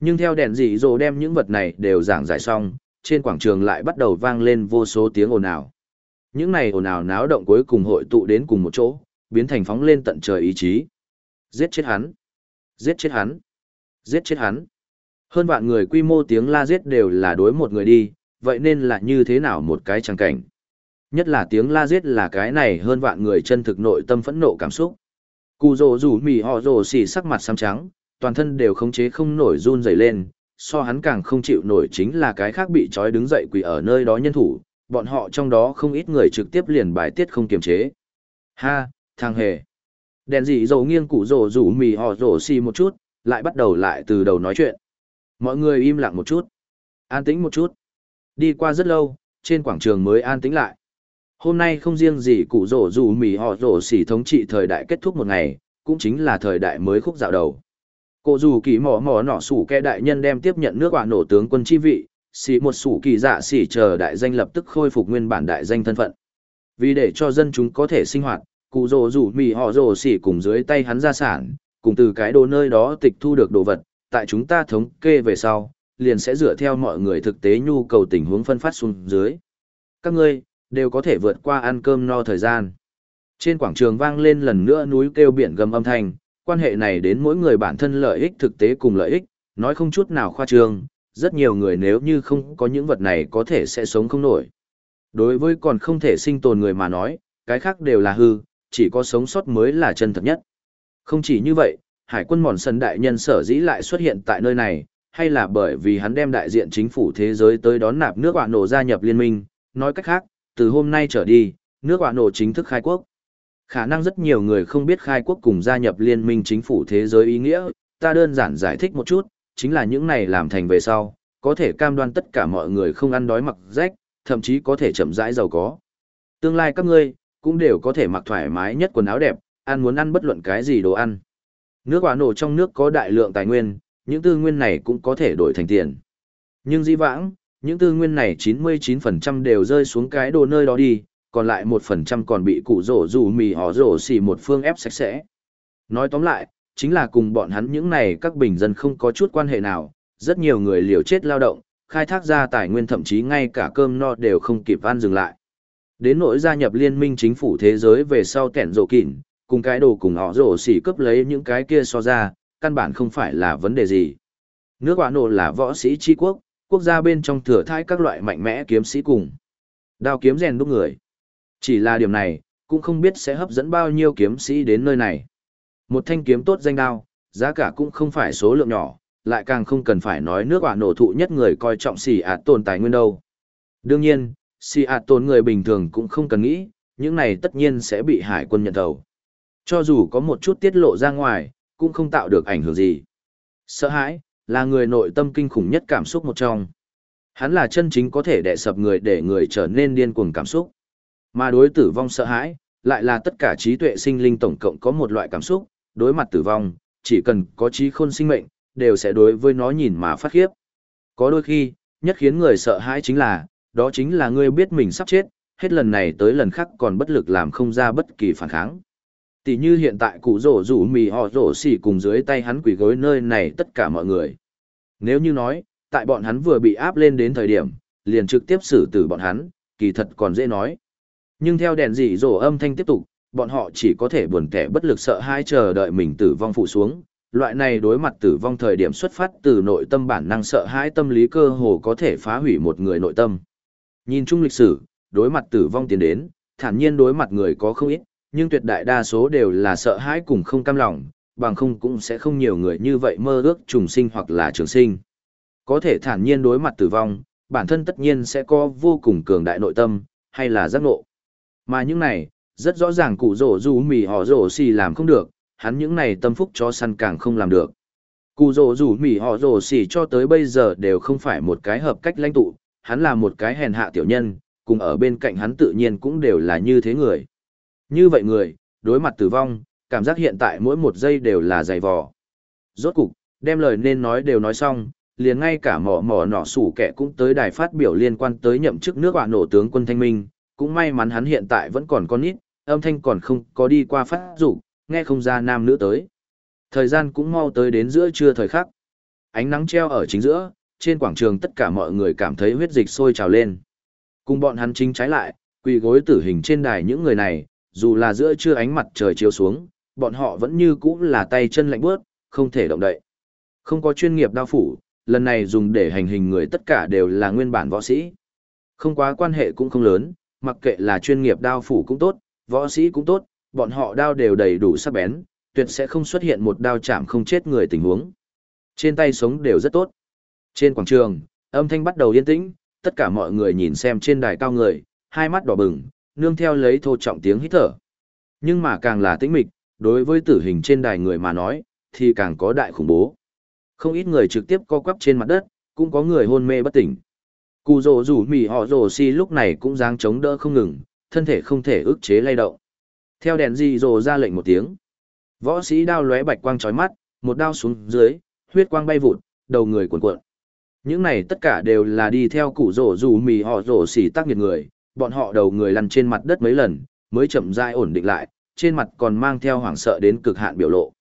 Nhưng theo đèn dị rồ đem những vật này đều giảng giải xong, trên quảng trường lại bắt đầu vang lên vô số tiếng ồn ào. Những này ồn ào náo động cuối cùng hội tụ đến cùng một chỗ, biến thành phóng lên tận trời ý chí. Giết chết hắn! Giết chết hắn! Giết chết hắn! Hơn vạn người quy mô tiếng la giết đều là đối một người đi, vậy nên là như thế nào một cái trang cảnh. Nhất là tiếng la giết là cái này hơn vạn người chân thực nội tâm phẫn nộ cảm xúc. Cù rồ rủ mì họ rồ xì sắc mặt xám trắng, toàn thân đều khống chế không nổi run rẩy lên, so hắn càng không chịu nổi chính là cái khác bị trói đứng dậy quỳ ở nơi đó nhân thủ, bọn họ trong đó không ít người trực tiếp liền bài tiết không kiềm chế. Ha, thằng hề. Đèn dị dầu nghiêng cụ rồ rủ mì họ rồ xì một chút, lại bắt đầu lại từ đầu nói chuyện. Mọi người im lặng một chút. An tĩnh một chút. Đi qua rất lâu, trên quảng trường mới an tĩnh lại. Hôm nay không riêng gì cụ rổ dù mì họ rổ xỉ thống trị thời đại kết thúc một ngày, cũng chính là thời đại mới khúc dạo đầu. Cụ dù kỳ mỏ mỏ nọ sủ kẻ đại nhân đem tiếp nhận nước quả nổ tướng quân chi vị, xỉ một sủ kỳ dạ xỉ chờ đại danh lập tức khôi phục nguyên bản đại danh thân phận. Vì để cho dân chúng có thể sinh hoạt, cụ rổ rủ mì họ rổ xỉ cùng dưới tay hắn gia sản, cùng từ cái đồ nơi đó tịch thu được đồ vật, tại chúng ta thống kê về sau, liền sẽ dựa theo mọi người thực tế nhu cầu tình huống phân phát xuống dưới. Các ngươi, đều có thể vượt qua ăn cơm no thời gian. Trên quảng trường vang lên lần nữa núi kêu biển gầm âm thanh, quan hệ này đến mỗi người bản thân lợi ích thực tế cùng lợi ích, nói không chút nào khoa trương, rất nhiều người nếu như không có những vật này có thể sẽ sống không nổi. Đối với còn không thể sinh tồn người mà nói, cái khác đều là hư, chỉ có sống sót mới là chân thật nhất. Không chỉ như vậy, hải quân mòn sân đại nhân sở dĩ lại xuất hiện tại nơi này, hay là bởi vì hắn đem đại diện chính phủ thế giới tới đón nạp nước quả nổ gia nhập liên minh, nói cách khác, từ hôm nay trở đi, nước quả nổ chính thức khai quốc. Khả năng rất nhiều người không biết khai quốc cùng gia nhập liên minh chính phủ thế giới ý nghĩa, ta đơn giản giải thích một chút, chính là những này làm thành về sau, có thể cam đoan tất cả mọi người không ăn đói mặc rách, thậm chí có thể chậm rãi giàu có. Tương lai các ngươi, cũng đều có thể mặc thoải mái nhất quần áo đẹp, ăn muốn ăn bất luận cái gì đồ ăn. Nước quả nổ trong nước có đại lượng tài nguyên, những tư nguyên này cũng có thể đổi thành tiền. Nhưng di vãng, những tư nguyên này 99% đều rơi xuống cái đồ nơi đó đi, còn lại 1% còn bị cụ rổ dù mì họ rổ xì một phương ép sạch sẽ. Nói tóm lại, chính là cùng bọn hắn những này các bình dân không có chút quan hệ nào, rất nhiều người liều chết lao động, khai thác ra tài nguyên thậm chí ngay cả cơm no đều không kịp ăn dừng lại. Đến nỗi gia nhập liên minh chính phủ thế giới về sau kẻn rổ kỉn, cùng cái đồ cùng họ rổ xỉ cướp lấy những cái kia so ra, căn bản không phải là vấn đề gì. Nước quả nổ là võ sĩ tri quốc, quốc gia bên trong thừa thai các loại mạnh mẽ kiếm sĩ cùng. Đao kiếm rèn đúc người. Chỉ là điểm này, cũng không biết sẽ hấp dẫn bao nhiêu kiếm sĩ đến nơi này. Một thanh kiếm tốt danh đao, giá cả cũng không phải số lượng nhỏ, lại càng không cần phải nói nước quả nổ thụ nhất người coi trọng xì ạt tồn tài nguyên đâu. Đương nhiên, xì ạt tồn người bình thường cũng không cần nghĩ, những này tất nhiên sẽ bị hải quân nhận thầu. Cho dù có một chút tiết lộ ra ngoài, cũng không tạo được ảnh hưởng gì. Sợ hãi, là người nội tâm kinh khủng nhất cảm xúc một trong. Hắn là chân chính có thể đè sập người để người trở nên điên cuồng cảm xúc. Mà đối tử vong sợ hãi, lại là tất cả trí tuệ sinh linh tổng cộng có một loại cảm xúc, đối mặt tử vong, chỉ cần có trí khôn sinh mệnh, đều sẽ đối với nó nhìn mà phát khiếp. Có đôi khi, nhất khiến người sợ hãi chính là, đó chính là ngươi biết mình sắp chết, hết lần này tới lần khác còn bất lực làm không ra bất kỳ phản kháng. Tỷ như hiện tại cụ rổ rủ mì họ rổ xỉ cùng dưới tay hắn quỷ gối nơi này tất cả mọi người. Nếu như nói, tại bọn hắn vừa bị áp lên đến thời điểm, liền trực tiếp xử tử bọn hắn, kỳ thật còn dễ nói. Nhưng theo đèn dị rổ âm thanh tiếp tục, bọn họ chỉ có thể buồn kẻ bất lực sợ hai chờ đợi mình tử vong phụ xuống. Loại này đối mặt tử vong thời điểm xuất phát từ nội tâm bản năng sợ hãi tâm lý cơ hồ có thể phá hủy một người nội tâm. Nhìn chung lịch sử, đối mặt tử vong tiến đến, thản nhiên đối mặt người có không ít, nhưng tuyệt đại đa số đều là sợ hãi cùng không cam lòng, bằng không cũng sẽ không nhiều người như vậy mơ ước trùng sinh hoặc là trường sinh. Có thể thản nhiên đối mặt tử vong, bản thân tất nhiên sẽ có vô cùng cường đại nội tâm, hay là giác ngộ. Mà những này, rất rõ ràng cụ rổ dù mì họ rổ xì làm không được, hắn những này tâm phúc cho săn càng không làm được. Cụ rổ dù mì họ rổ xì cho tới bây giờ đều không phải một cái hợp cách lãnh tụ, hắn là một cái hèn hạ tiểu nhân, cùng ở bên cạnh hắn tự nhiên cũng đều là như thế người. Như vậy người, đối mặt tử vong, cảm giác hiện tại mỗi một giây đều là dày vò. Rốt cục, đem lời nên nói đều nói xong, liền ngay cả mỏ mỏ nọ sủ kẻ cũng tới đài phát biểu liên quan tới nhậm chức nước quả nổ tướng quân thanh minh, cũng may mắn hắn hiện tại vẫn còn con nít, âm thanh còn không có đi qua phát rủ, nghe không ra nam nữ tới. Thời gian cũng mau tới đến giữa trưa thời khắc. Ánh nắng treo ở chính giữa, trên quảng trường tất cả mọi người cảm thấy huyết dịch sôi trào lên. Cùng bọn hắn chính trái lại, quỳ gối tử hình trên đài những người này, dù là giữa trưa ánh mặt trời chiếu xuống, bọn họ vẫn như cũ là tay chân lạnh bước, không thể động đậy. Không có chuyên nghiệp đao phủ, lần này dùng để hành hình người tất cả đều là nguyên bản võ sĩ. Không quá quan hệ cũng không lớn, mặc kệ là chuyên nghiệp đao phủ cũng tốt, võ sĩ cũng tốt, bọn họ đao đều đầy đủ sắc bén, tuyệt sẽ không xuất hiện một đao chạm không chết người tình huống. Trên tay sống đều rất tốt. Trên quảng trường, âm thanh bắt đầu yên tĩnh, tất cả mọi người nhìn xem trên đài cao người, hai mắt đỏ bừng, nương theo lấy thô trọng tiếng hít thở. Nhưng mà càng là tĩnh mịch, đối với tử hình trên đài người mà nói, thì càng có đại khủng bố. Không ít người trực tiếp co quắp trên mặt đất, cũng có người hôn mê bất tỉnh. Cù rồ rủ mì họ rồ si lúc này cũng dáng chống đỡ không ngừng, thân thể không thể ức chế lay động. Theo đèn di rồ ra lệnh một tiếng. Võ sĩ đao lóe bạch quang chói mắt, một đao xuống dưới, huyết quang bay vụt, đầu người cuộn cuộn. Những này tất cả đều là đi theo cụ rổ rủ mì họ rổ xỉ tác nghiệt người, bọn họ đầu người lăn trên mặt đất mấy lần, mới chậm rãi ổn định lại, trên mặt còn mang theo hoảng sợ đến cực hạn biểu lộ.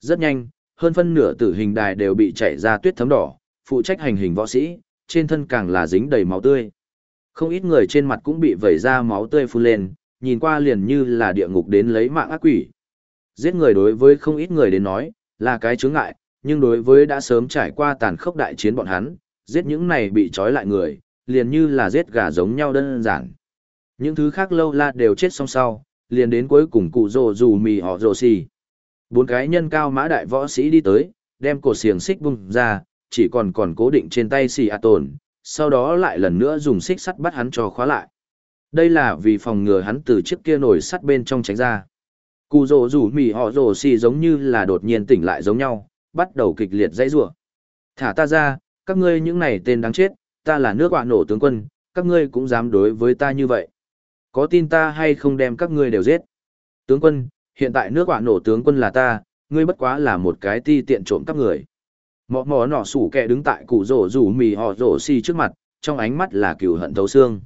Rất nhanh, hơn phân nửa tử hình đài đều bị chảy ra tuyết thấm đỏ, phụ trách hành hình võ sĩ, trên thân càng là dính đầy máu tươi. Không ít người trên mặt cũng bị vẩy ra máu tươi phun lên, nhìn qua liền như là địa ngục đến lấy mạng ác quỷ. Giết người đối với không ít người đến nói, là cái chướng ngại, nhưng đối với đã sớm trải qua tàn khốc đại chiến bọn hắn, giết những này bị trói lại người, liền như là giết gà giống nhau đơn giản. Những thứ khác lâu la đều chết song sau, liền đến cuối cùng cụ rồ dù mì họ rồ xì. Bốn cái nhân cao mã đại võ sĩ đi tới, đem cột xiềng xích bung ra, chỉ còn còn cố định trên tay xì a tồn, sau đó lại lần nữa dùng xích sắt bắt hắn cho khóa lại. Đây là vì phòng ngừa hắn từ chiếc kia nổi sắt bên trong tránh ra. Cụ rồ rủ mì họ rồ xì giống như là đột nhiên tỉnh lại giống nhau, bắt đầu kịch liệt dãy rủa. Thả ta ra, các ngươi những này tên đáng chết, ta là nước bạn nổ tướng quân, các ngươi cũng dám đối với ta như vậy. Có tin ta hay không đem các ngươi đều giết? Tướng quân, hiện tại nước bạn nổ tướng quân là ta, ngươi bất quá là một cái ti tiện trộm các người. Mọ mọ nọ sủ kẹ đứng tại cụ rổ rủ mì họ rổ xì trước mặt, trong ánh mắt là cừu hận thấu xương.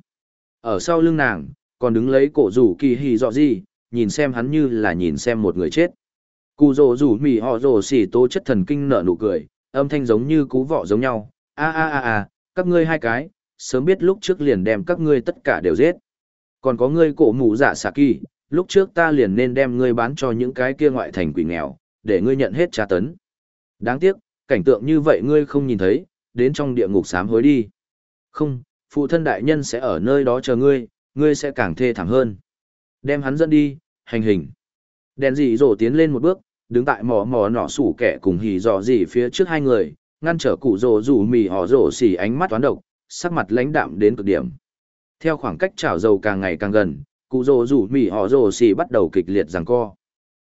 Ở sau lưng nàng, còn đứng lấy cổ rủ kỳ hì dọ gì, nhìn xem hắn như là nhìn xem một người chết. Cụ rổ rủ mì họ rổ xì tố chất thần kinh nở nụ cười, âm thanh giống như cú vọ giống nhau. a a a a các ngươi hai cái, sớm biết lúc trước liền đem các ngươi tất cả đều giết. Còn có ngươi cổ mù dạ giả xà kỳ, lúc trước ta liền nên đem ngươi bán cho những cái kia ngoại thành quỷ nghèo, để ngươi nhận hết tra tấn. Đáng tiếc, cảnh tượng như vậy ngươi không nhìn thấy, đến trong địa ngục sám hối đi. Không, phụ thân đại nhân sẽ ở nơi đó chờ ngươi, ngươi sẽ càng thê thảm hơn. Đem hắn dẫn đi, hành hình. Đèn dị rổ tiến lên một bước, đứng tại mò mò nỏ sủ kẻ cùng hì dò gì phía trước hai người, ngăn trở cụ rổ rủ mì họ rổ xỉ ánh mắt toán độc, sắc mặt lãnh đạm đến cực điểm. Theo khoảng cách chảo dầu càng ngày càng gần, cụ rổ rủ mì họ rổ xỉ bắt đầu kịch liệt giằng co.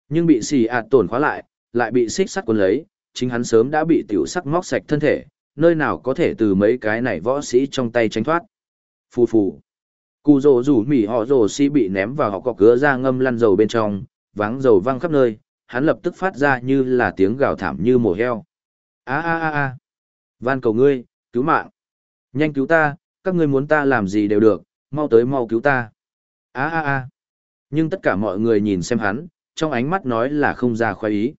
Nhưng bị xỉ ạt tổn khóa lại, lại bị xích sắt cuốn lấy, chính hắn sớm đã bị tiểu sắc móc sạch thân thể, nơi nào có thể từ mấy cái này võ sĩ trong tay tránh thoát. Phù phù. Cụ rổ rủ mì họ rổ xỉ bị ném vào họ cọ cứa ra ngâm lăn dầu bên trong, váng dầu văng khắp nơi, hắn lập tức phát ra như là tiếng gào thảm như mổ heo. A a a a. Van cầu ngươi, cứu mạng. Nhanh cứu ta, các ngươi muốn ta làm gì đều được, mau tới mau cứu ta. A a a. Nhưng tất cả mọi người nhìn xem hắn, trong ánh mắt nói là không ra khoái ý.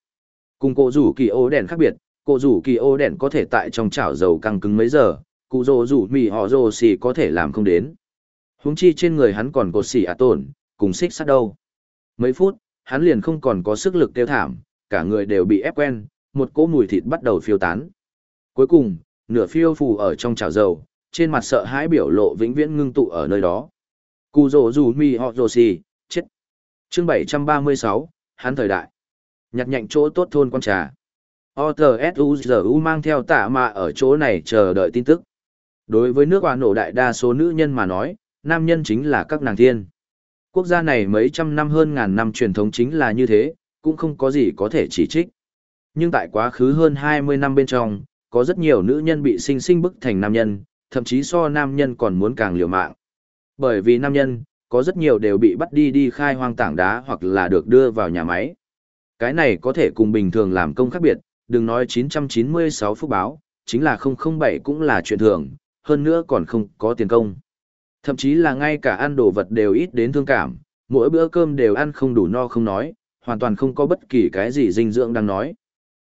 Cùng cổ rủ kỳ ô đèn khác biệt, cổ rủ kỳ ô đèn có thể tại trong chảo dầu căng cứng mấy giờ, cụ rồ rủ mì họ rồ xì có thể làm không đến. Huống chi trên người hắn còn cột xì à tổn, cùng xích sắt đâu. Mấy phút, hắn liền không còn có sức lực tiêu thảm, cả người đều bị ép quen, một cỗ mùi thịt bắt đầu phiêu tán. Cuối cùng, nửa phiêu phù ở trong chảo dầu, trên mặt sợ hãi biểu lộ vĩnh viễn ngưng tụ ở nơi đó. Cù rổ rủ mi họ rồ xì, chết. chương 736, hắn thời đại. Nhặt nhạnh chỗ tốt thôn quan trà. OTSUZU mang theo tạ mạ ở chỗ này chờ đợi tin tức. Đối với nước hoa nổ đại đa số nữ nhân mà nói, nam nhân chính là các nàng thiên. Quốc gia này mấy trăm năm hơn ngàn năm truyền thống chính là như thế, cũng không có gì có thể chỉ trích. Nhưng tại quá khứ hơn 20 năm bên trong, có rất nhiều nữ nhân bị sinh sinh bức thành nam nhân, thậm chí so nam nhân còn muốn càng liều mạng. Bởi vì nam nhân, có rất nhiều đều bị bắt đi đi khai hoang tảng đá hoặc là được đưa vào nhà máy. Cái này có thể cùng bình thường làm công khác biệt, đừng nói 996 phút báo, chính là 007 cũng là chuyện thường, hơn nữa còn không có tiền công. Thậm chí là ngay cả ăn đồ vật đều ít đến thương cảm, mỗi bữa cơm đều ăn không đủ no không nói, hoàn toàn không có bất kỳ cái gì dinh dưỡng đang nói.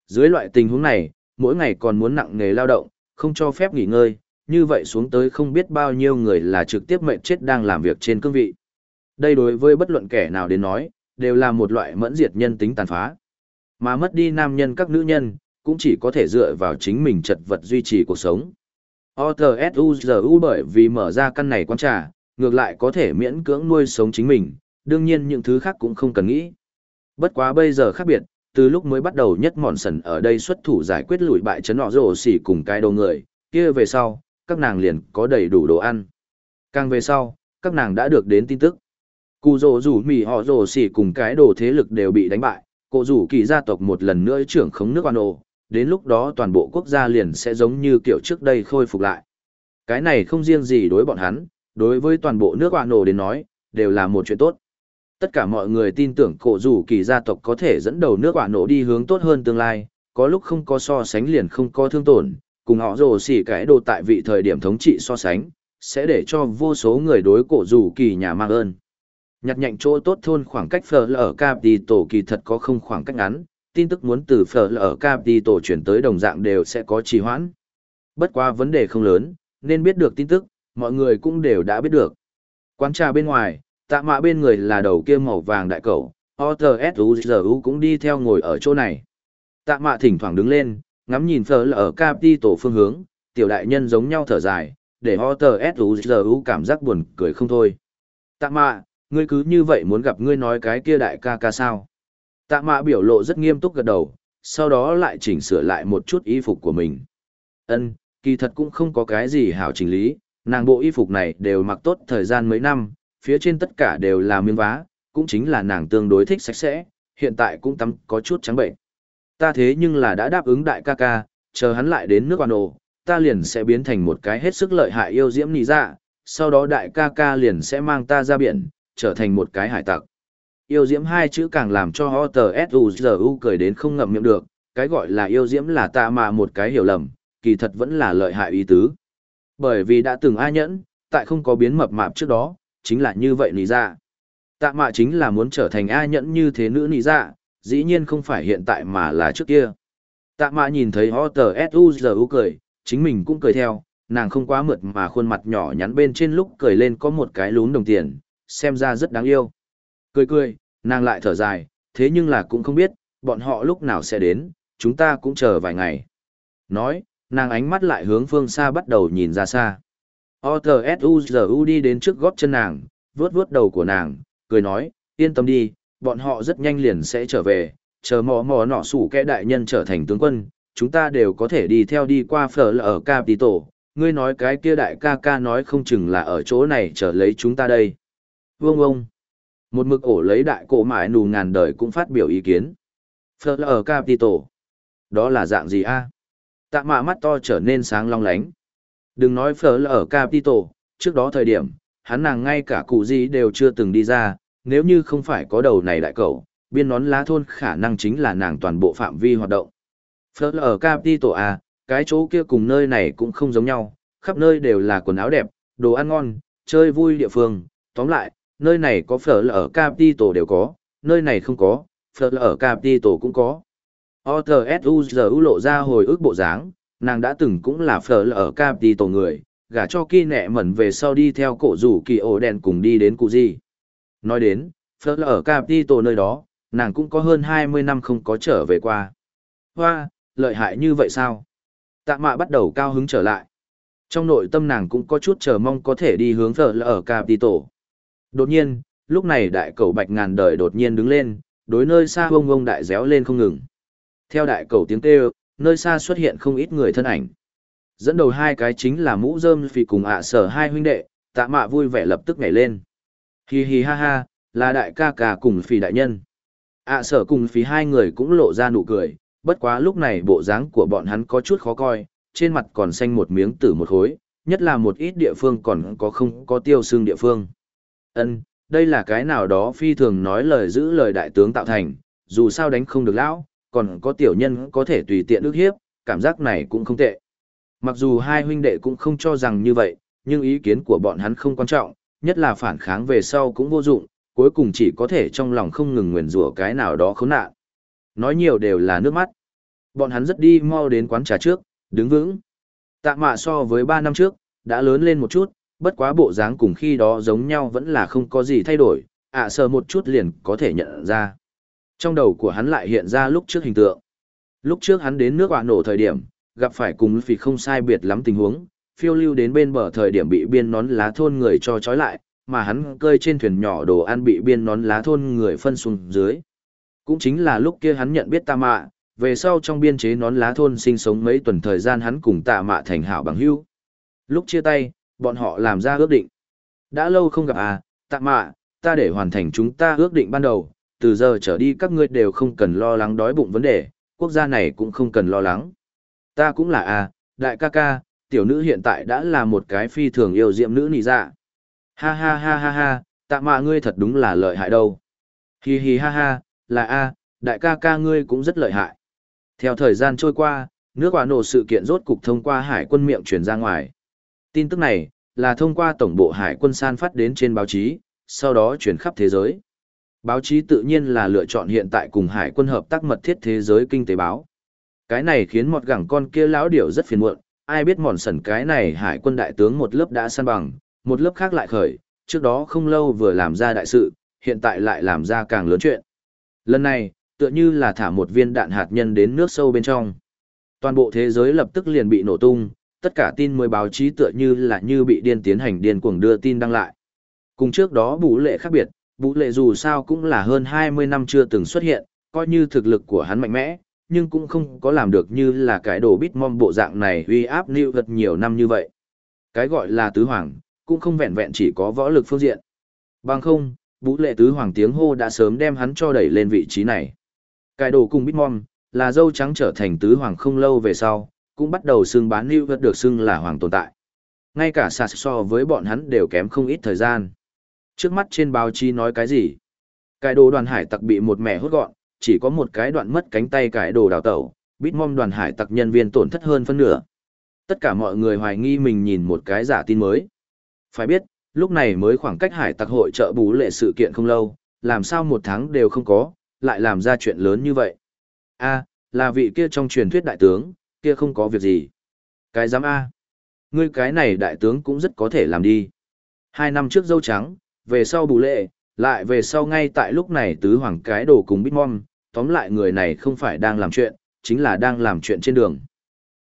Dưới loại tình huống này, mỗi ngày còn muốn nặng nghề lao động, không cho phép nghỉ ngơi, như vậy xuống tới không biết bao nhiêu người là trực tiếp mệnh chết đang làm việc trên cương vị. Đây đối với bất luận kẻ nào đến nói, đều là một loại mẫn diệt nhân tính tàn phá. Mà mất đi nam nhân các nữ nhân, cũng chỉ có thể dựa vào chính mình chật vật duy trì cuộc sống. OTSUZU bởi vì mở ra căn này quán trà, ngược lại có thể miễn cưỡng nuôi sống chính mình, đương nhiên những thứ khác cũng không cần nghĩ. Bất quá bây giờ khác biệt, từ lúc mới bắt đầu nhất mòn sần ở đây xuất thủ giải quyết lùi bại chấn họ rổ xỉ cùng cái đầu người, kia về sau, các nàng liền có đầy đủ đồ ăn. Càng về sau, các nàng đã được đến tin tức. Cụ rổ rủ mì họ rổ xỉ cùng cái đồ thế lực đều bị đánh bại, cụ rủ kỳ gia tộc một lần nữa trưởng khống nước oan ồ, đến lúc đó toàn bộ quốc gia liền sẽ giống như kiểu trước đây khôi phục lại. Cái này không riêng gì đối bọn hắn, đối với toàn bộ nước oan ồ đến nói, đều là một chuyện tốt. Tất cả mọi người tin tưởng cổ rủ kỳ gia tộc có thể dẫn đầu nước quả nổ đi hướng tốt hơn tương lai, có lúc không có so sánh liền không có thương tổn, cùng họ rồ xỉ cái đồ tại vị thời điểm thống trị so sánh, sẽ để cho vô số người đối cổ rủ kỳ nhà mang ơn. Nhặt nhạnh chỗ tốt thôn khoảng cách phở ở tổ kỳ thật có không khoảng cách ngắn, tin tức muốn từ phở ở tổ chuyển tới đồng dạng đều sẽ có trì hoãn. Bất qua vấn đề không lớn, nên biết được tin tức, mọi người cũng đều đã biết được. Quán trà bên ngoài, tạ mạ bên người là đầu kia màu vàng đại cẩu, OTSUZU cũng đi theo ngồi ở chỗ này. Tạ mạ thỉnh thoảng đứng lên, ngắm nhìn phở ở tổ phương hướng, tiểu đại nhân giống nhau thở dài, để OTSUZU cảm giác buồn cười không thôi. Tạ mạ, ngươi cứ như vậy muốn gặp ngươi nói cái kia đại ca ca sao? Tạ mạ biểu lộ rất nghiêm túc gật đầu, sau đó lại chỉnh sửa lại một chút y phục của mình. Ân, kỳ thật cũng không có cái gì hảo chỉnh lý, nàng bộ y phục này đều mặc tốt thời gian mấy năm, phía trên tất cả đều là miếng vá, cũng chính là nàng tương đối thích sạch sẽ, hiện tại cũng tắm có chút trắng bệnh. Ta thế nhưng là đã đáp ứng đại ca ca, chờ hắn lại đến nước quan ổ, ta liền sẽ biến thành một cái hết sức lợi hại yêu diễm nì dạ, sau đó đại ca ca liền sẽ mang ta ra biển, trở thành một cái hải tặc. Yêu diễm hai chữ càng làm cho họ tờ S.U.G.U. cười đến không ngậm miệng được, cái gọi là yêu diễm là ta mà một cái hiểu lầm, kỳ thật vẫn là lợi hại ý tứ. Bởi vì đã từng ai nhẫn, tại không có biến mập mạp trước đó, chính là như vậy nỉ dạ. Tạ mạ chính là muốn trở thành ai nhẫn như thế nữ nỉ dạ, dĩ nhiên không phải hiện tại mà là trước kia. Tạ mạ nhìn thấy họ tờ S.U.G.U. cười, chính mình cũng cười theo, nàng không quá mượt mà khuôn mặt nhỏ nhắn bên trên lúc cười lên có một cái lún đồng tiền, xem ra rất đáng yêu. Cười cười, nàng lại thở dài, thế nhưng là cũng không biết, bọn họ lúc nào sẽ đến, chúng ta cũng chờ vài ngày. Nói, nàng ánh mắt lại hướng phương xa bắt đầu nhìn ra xa. O-T-S-U-Z-U đi đến trước gót chân nàng, vuốt vuốt đầu của nàng, cười nói, yên tâm đi, bọn họ rất nhanh liền sẽ trở về, chờ mò mò nọ sủ kẻ đại nhân trở thành tướng quân, chúng ta đều có thể đi theo đi qua phở là ở Capito, ngươi nói cái kia đại ca ca nói không chừng là ở chỗ này chờ lấy chúng ta đây. Vương ông, một mực ổ lấy đại cổ mãi nù ngàn đời cũng phát biểu ý kiến. Phở là ở Capito, đó là dạng gì a? Tạ mạ mắt to trở nên sáng long lánh. Đừng nói phở là ở Capito, trước đó thời điểm, hắn nàng ngay cả cụ gì đều chưa từng đi ra, nếu như không phải có đầu này đại cậu, biên nón lá thôn khả năng chính là nàng toàn bộ phạm vi hoạt động. Phở ở Capito à? cái chỗ kia cùng nơi này cũng không giống nhau, khắp nơi đều là quần áo đẹp, đồ ăn ngon, chơi vui địa phương, tóm lại, nơi này có phở ở Capito đều có, nơi này không có, phở ở Capito cũng có. O.T.S.U.G.U. lộ ra hồi ức bộ dáng, nàng đã từng cũng là phở ở tổ người, gả cho kỳ nẹ mẩn về sau đi theo cổ rủ kỳ ổ đèn cùng đi đến cụ gì. Nói đến, phở ở tổ nơi đó, nàng cũng có hơn 20 năm không có trở về qua. Hoa, lợi hại như vậy sao? Tạ mạ bắt đầu cao hứng trở lại. Trong nội tâm nàng cũng có chút chờ mong có thể đi hướng phở ở tổ. Đột nhiên, lúc này đại cầu bạch ngàn đời đột nhiên đứng lên, đối nơi xa bông bông đại réo lên không ngừng. Theo đại cầu tiếng kêu, nơi xa xuất hiện không ít người thân ảnh. Dẫn đầu hai cái chính là mũ rơm phì cùng ạ sở hai huynh đệ, tạ mạ vui vẻ lập tức nhảy lên. Hi hi ha ha, là đại ca ca cùng phì đại nhân. ạ sở cùng phì hai người cũng lộ ra nụ cười, bất quá lúc này bộ dáng của bọn hắn có chút khó coi, trên mặt còn xanh một miếng tử một khối, nhất là một ít địa phương còn có không có tiêu xương địa phương. Ân, đây là cái nào đó phi thường nói lời giữ lời đại tướng tạo thành, dù sao đánh không được lão, còn có tiểu nhân có thể tùy tiện ước hiếp, cảm giác này cũng không tệ. Mặc dù hai huynh đệ cũng không cho rằng như vậy, nhưng ý kiến của bọn hắn không quan trọng, nhất là phản kháng về sau cũng vô dụng, cuối cùng chỉ có thể trong lòng không ngừng nguyền rủa cái nào đó khốn nạn. Nói nhiều đều là nước mắt. Bọn hắn rất đi mau đến quán trà trước, đứng vững. Tạ mạ so với 3 năm trước, đã lớn lên một chút, bất quá bộ dáng cùng khi đó giống nhau vẫn là không có gì thay đổi, ạ à, sờ một chút liền có thể nhận ra. Trong đầu của hắn lại hiện ra lúc trước hình tượng. Lúc trước hắn đến nước quả nổ thời điểm, gặp phải cùng vì không sai biệt lắm tình huống, phiêu lưu đến bên bờ thời điểm bị biên nón lá thôn người cho trói lại, mà hắn cơi trên thuyền nhỏ đồ ăn bị biên nón lá thôn người phân xuống dưới. Cũng chính là lúc kia hắn nhận biết tạ mạ, về sau trong biên chế nón lá thôn sinh sống mấy tuần thời gian hắn cùng tạ mạ thành hảo bằng hữu. Lúc chia tay, bọn họ làm ra ước định. Đã lâu không gặp à, tạ mạ, ta để hoàn thành chúng ta ước định ban đầu, từ giờ trở đi các ngươi đều không cần lo lắng đói bụng vấn đề, quốc gia này cũng không cần lo lắng. Ta cũng là à, đại ca ca, tiểu nữ hiện tại đã là một cái phi thường yêu diệm nữ nị dạ. Ha ha ha ha ha, tạ mạ ngươi thật đúng là lợi hại đâu. Hi hi ha ha, là a, đại ca ca ngươi cũng rất lợi hại. Theo thời gian trôi qua, nước quả nổ sự kiện rốt cục thông qua hải quân miệng truyền ra ngoài. Tin tức này, là thông qua tổng bộ hải quân san phát đến trên báo chí, sau đó truyền khắp thế giới. Báo chí tự nhiên là lựa chọn hiện tại cùng hải quân hợp tác mật thiết thế giới kinh tế báo. Cái này khiến một gẳng con kia lão điểu rất phiền muộn, ai biết mòn sẩn cái này hải quân đại tướng một lớp đã săn bằng, một lớp khác lại khởi, trước đó không lâu vừa làm ra đại sự, hiện tại lại làm ra càng lớn chuyện. Lần này, tựa như là thả một viên đạn hạt nhân đến nước sâu bên trong. Toàn bộ thế giới lập tức liền bị nổ tung, tất cả tin mới báo chí tựa như là như bị điên tiến hành điên cuồng đưa tin đăng lại. Cùng trước đó bù lệ khác biệt, bụ lệ dù sao cũng là hơn 20 năm chưa từng xuất hiện, coi như thực lực của hắn mạnh mẽ, nhưng cũng không có làm được như là cái đồ bít mong bộ dạng này uy áp lưu vật nhiều năm như vậy. Cái gọi là tứ hoàng, cũng không vẹn vẹn chỉ có võ lực phương diện. Bằng không, bụ lệ tứ hoàng tiếng hô đã sớm đem hắn cho đẩy lên vị trí này. Cái đồ cùng bít mong, là dâu trắng trở thành tứ hoàng không lâu về sau, cũng bắt đầu xưng bán lưu vật được xưng là hoàng tồn tại. Ngay cả sạt so với bọn hắn đều kém không ít thời gian. Trước mắt trên báo chí nói cái gì? Cái đồ đoàn hải tặc bị một mẹ hốt gọn, chỉ có một cái đoạn mất cánh tay cái đồ đào tẩu, bít mom đoàn hải tặc nhân viên tổn thất hơn phân nửa. Tất cả mọi người hoài nghi mình nhìn một cái giả tin mới. Phải biết, lúc này mới khoảng cách hải tặc hội trợ bú lệ sự kiện không lâu, làm sao một tháng đều không có, lại làm ra chuyện lớn như vậy. a là vị kia trong truyền thuyết đại tướng, kia không có việc gì. Cái giám A. Ngươi cái này đại tướng cũng rất có thể làm đi. Hai năm trước dâu trắng, về sau bù lệ, lại về sau ngay tại lúc này tứ hoàng cái đồ cùng Bitmom, tóm lại người này không phải đang làm chuyện, chính là đang làm chuyện trên đường.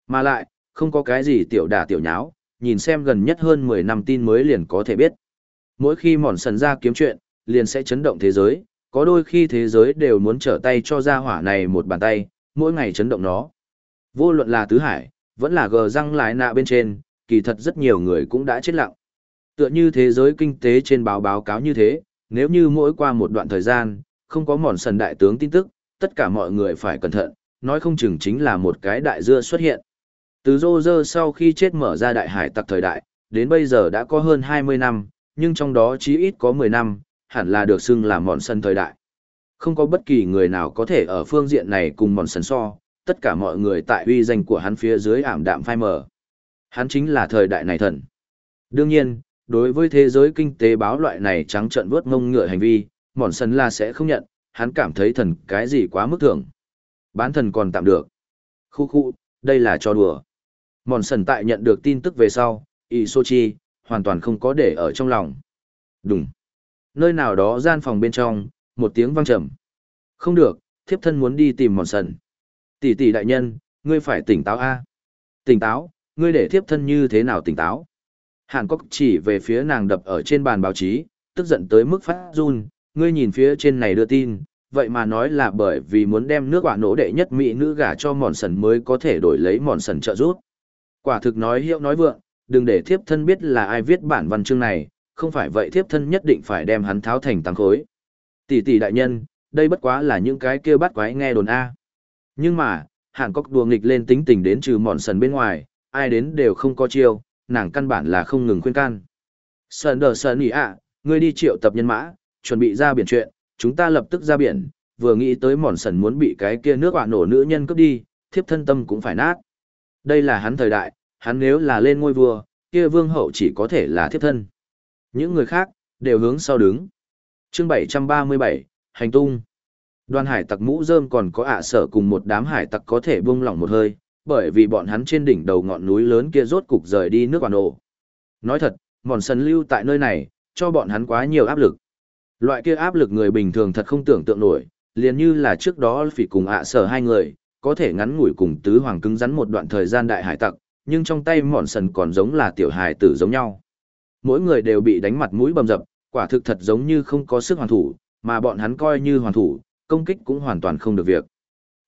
Mà lại, không có cái gì tiểu đà tiểu nháo, nhìn xem gần nhất hơn 10 năm tin mới liền có thể biết. Mỗi khi mòn sần ra kiếm chuyện, liền sẽ chấn động thế giới, có đôi khi thế giới đều muốn trở tay cho ra hỏa này một bàn tay, mỗi ngày chấn động nó. Vô luận là tứ hải, vẫn là gờ răng lái nạ bên trên, kỳ thật rất nhiều người cũng đã chết lặng. Tựa như thế giới kinh tế trên báo báo cáo như thế, nếu như mỗi qua một đoạn thời gian, không có mòn sần đại tướng tin tức, tất cả mọi người phải cẩn thận, nói không chừng chính là một cái đại dưa xuất hiện. Từ rô rơ sau khi chết mở ra đại hải tặc thời đại, đến bây giờ đã có hơn 20 năm, nhưng trong đó chí ít có 10 năm, hẳn là được xưng là mòn sân thời đại. Không có bất kỳ người nào có thể ở phương diện này cùng mòn sân so, tất cả mọi người tại uy danh của hắn phía dưới ảm đạm phai mờ. Hắn chính là thời đại này thần. Đương nhiên, đối với thế giới kinh tế báo loại này trắng trợn vớt ngông ngựa hành vi, mòn sân là sẽ không nhận, hắn cảm thấy thần cái gì quá mức thường. Bán thần còn tạm được. Khu khu, đây là cho đùa. Mòn sần tại nhận được tin tức về sau, y hoàn toàn không có để ở trong lòng. Đúng. Nơi nào đó gian phòng bên trong, một tiếng vang trầm. Không được, thiếp thân muốn đi tìm mòn sần. Tỷ tỷ đại nhân, ngươi phải tỉnh táo a. Tỉnh táo, ngươi để thiếp thân như thế nào tỉnh táo? Hàn Cốc chỉ về phía nàng đập ở trên bàn báo chí, tức giận tới mức phát run, ngươi nhìn phía trên này đưa tin, vậy mà nói là bởi vì muốn đem nước quả nổ đệ nhất mỹ nữ gả cho mòn sần mới có thể đổi lấy mòn sần trợ giúp. Quả thực nói hiệu nói vượng, đừng để thiếp thân biết là ai viết bản văn chương này, không phải vậy thiếp thân nhất định phải đem hắn tháo thành tăng khối. Tỷ tỷ đại nhân, đây bất quá là những cái kia bắt quái nghe đồn A. Nhưng mà, Hàn Cốc đùa nghịch lên tính tình đến trừ mòn sần bên ngoài, ai đến đều không có chiêu, nàng căn bản là không ngừng khuyên can. Sơn đờ sơn ý ạ, ngươi đi triệu tập nhân mã, chuẩn bị ra biển chuyện, chúng ta lập tức ra biển, vừa nghĩ tới mòn sần muốn bị cái kia nước quả nổ nữ nhân cướp đi, thiếp thân tâm cũng phải nát. Đây là hắn thời đại, hắn nếu là lên ngôi vua, kia vương hậu chỉ có thể là thiếp thân. Những người khác, đều hướng sau đứng. chương 737, Hành tung. Đoàn hải tặc mũ rơm còn có ạ sở cùng một đám hải tặc có thể buông lỏng một hơi, bởi vì bọn hắn trên đỉnh đầu ngọn núi lớn kia rốt cục rời đi nước quản ổ. Nói thật, mòn sần lưu tại nơi này, cho bọn hắn quá nhiều áp lực. Loại kia áp lực người bình thường thật không tưởng tượng nổi, liền như là trước đó phỉ cùng ạ sở hai người, có thể ngắn ngủi cùng tứ hoàng cứng rắn một đoạn thời gian đại hải tặc, nhưng trong tay mòn sần còn giống là tiểu hải tử giống nhau. Mỗi người đều bị đánh mặt mũi bầm dập, quả thực thật giống như không có sức hoàn thủ, mà bọn hắn coi như hoàn thủ, công kích cũng hoàn toàn không được việc.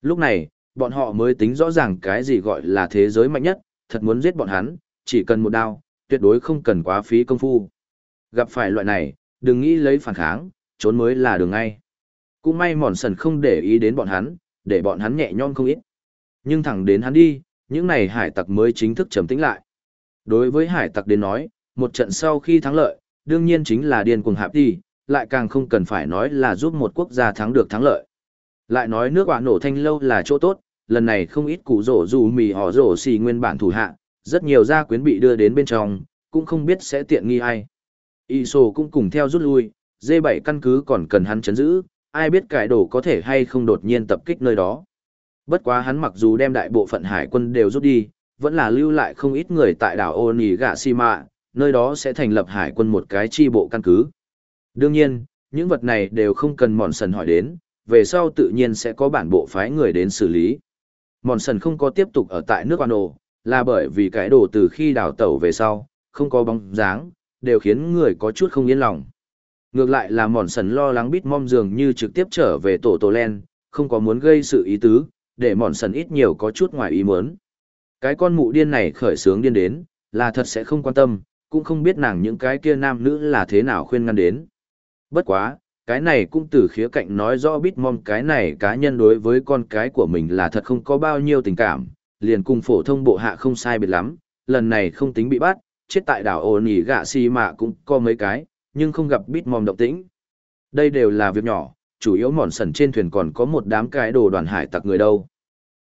Lúc này, bọn họ mới tính rõ ràng cái gì gọi là thế giới mạnh nhất, thật muốn giết bọn hắn, chỉ cần một đao, tuyệt đối không cần quá phí công phu. Gặp phải loại này, đừng nghĩ lấy phản kháng, trốn mới là đường ngay. Cũng may mòn sần không để ý đến bọn hắn, để bọn hắn nhẹ nhõm không ít. Nhưng thẳng đến hắn đi, những này hải tặc mới chính thức trầm tĩnh lại. Đối với hải tặc đến nói, một trận sau khi thắng lợi, đương nhiên chính là điên cuồng hạp đi, lại càng không cần phải nói là giúp một quốc gia thắng được thắng lợi. Lại nói nước quả nổ thanh lâu là chỗ tốt, lần này không ít củ rổ dù mì họ rổ xì nguyên bản thủ hạ, rất nhiều gia quyến bị đưa đến bên trong, cũng không biết sẽ tiện nghi ai. ISO cũng cùng theo rút lui, D7 căn cứ còn cần hắn chấn giữ, ai biết cải đồ có thể hay không đột nhiên tập kích nơi đó. Bất quá hắn mặc dù đem đại bộ phận hải quân đều rút đi, vẫn là lưu lại không ít người tại đảo Onigashima, nơi đó sẽ thành lập hải quân một cái chi bộ căn cứ. Đương nhiên, những vật này đều không cần mòn sần hỏi đến, về sau tự nhiên sẽ có bản bộ phái người đến xử lý. Mòn sần không có tiếp tục ở tại nước Wano, là bởi vì cái đồ từ khi đào tẩu về sau, không có bóng dáng, đều khiến người có chút không yên lòng. Ngược lại là mòn sần lo lắng bít mom dường như trực tiếp trở về tổ tổ len, không có muốn gây sự ý tứ, để mòn sần ít nhiều có chút ngoài ý muốn. Cái con mụ điên này khởi sướng điên đến, là thật sẽ không quan tâm, cũng không biết nàng những cái kia nam nữ là thế nào khuyên ngăn đến. Bất quá, cái này cũng từ khía cạnh nói rõ bít mom cái này cá nhân đối với con cái của mình là thật không có bao nhiêu tình cảm, liền cùng phổ thông bộ hạ không sai biệt lắm, lần này không tính bị bắt, chết tại đảo ồn nhỉ gạ xì mạ cũng có mấy cái, nhưng không gặp bít mom động tĩnh. Đây đều là việc nhỏ, chủ yếu mòn sần trên thuyền còn có một đám cái đồ đoàn hải tặc người đâu.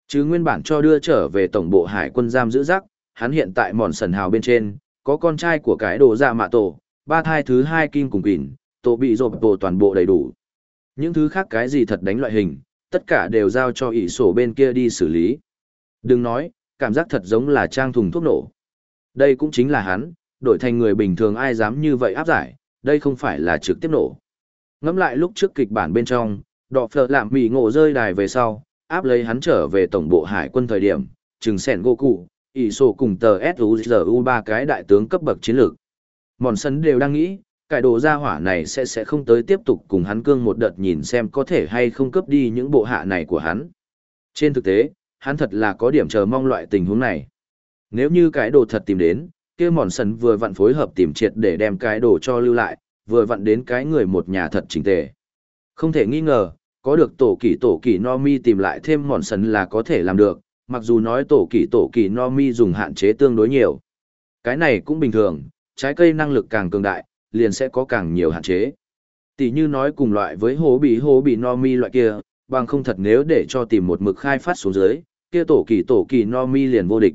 Chứ nguyên bản cho đưa trở về tổng bộ hải quân giam giữ rắc, hắn hiện tại mòn sần hào bên trên, có con trai của cái đồ ra dạ mạ tổ, ba thai thứ hai kim cùng quỳnh, tổ bị rộp tổ toàn bộ đầy đủ. Những thứ khác cái gì thật đánh loại hình, tất cả đều giao cho ỷ sổ bên kia đi xử lý. Đừng nói, cảm giác thật giống là trang thùng thuốc nổ. Đây cũng chính là hắn, đổi thành người bình thường ai dám như vậy áp giải, đây không phải là trực tiếp nổ. Ngắm lại lúc trước kịch bản bên trong, đọ phở làm mỉ ngộ rơi đài về sau, áp lấy hắn trở về tổng bộ hải quân thời điểm, trừng sẻn gỗ cụ, ỷ sổ cùng tờ SUZU ba cái đại tướng cấp bậc chiến lược. Mòn sân đều đang nghĩ, cải đồ gia hỏa này sẽ sẽ không tới tiếp tục cùng hắn cương một đợt nhìn xem có thể hay không cướp đi những bộ hạ này của hắn. Trên thực tế, hắn thật là có điểm chờ mong loại tình huống này. Nếu như cái đồ thật tìm đến, kia mòn sần vừa vặn phối hợp tìm triệt để đem cái đồ cho lưu lại, vừa vặn đến cái người một nhà thật chính tề. Không thể nghi ngờ, có được tổ kỷ tổ kỷ no mi tìm lại thêm mòn sần là có thể làm được, mặc dù nói tổ kỷ tổ kỷ no mi dùng hạn chế tương đối nhiều. Cái này cũng bình thường, trái cây năng lực càng cường đại, liền sẽ có càng nhiều hạn chế. Tỷ như nói cùng loại với hố bị hố bị no mi loại kia, bằng không thật nếu để cho tìm một mực khai phát xuống dưới, kia tổ kỳ tổ kỳ no mi liền vô địch.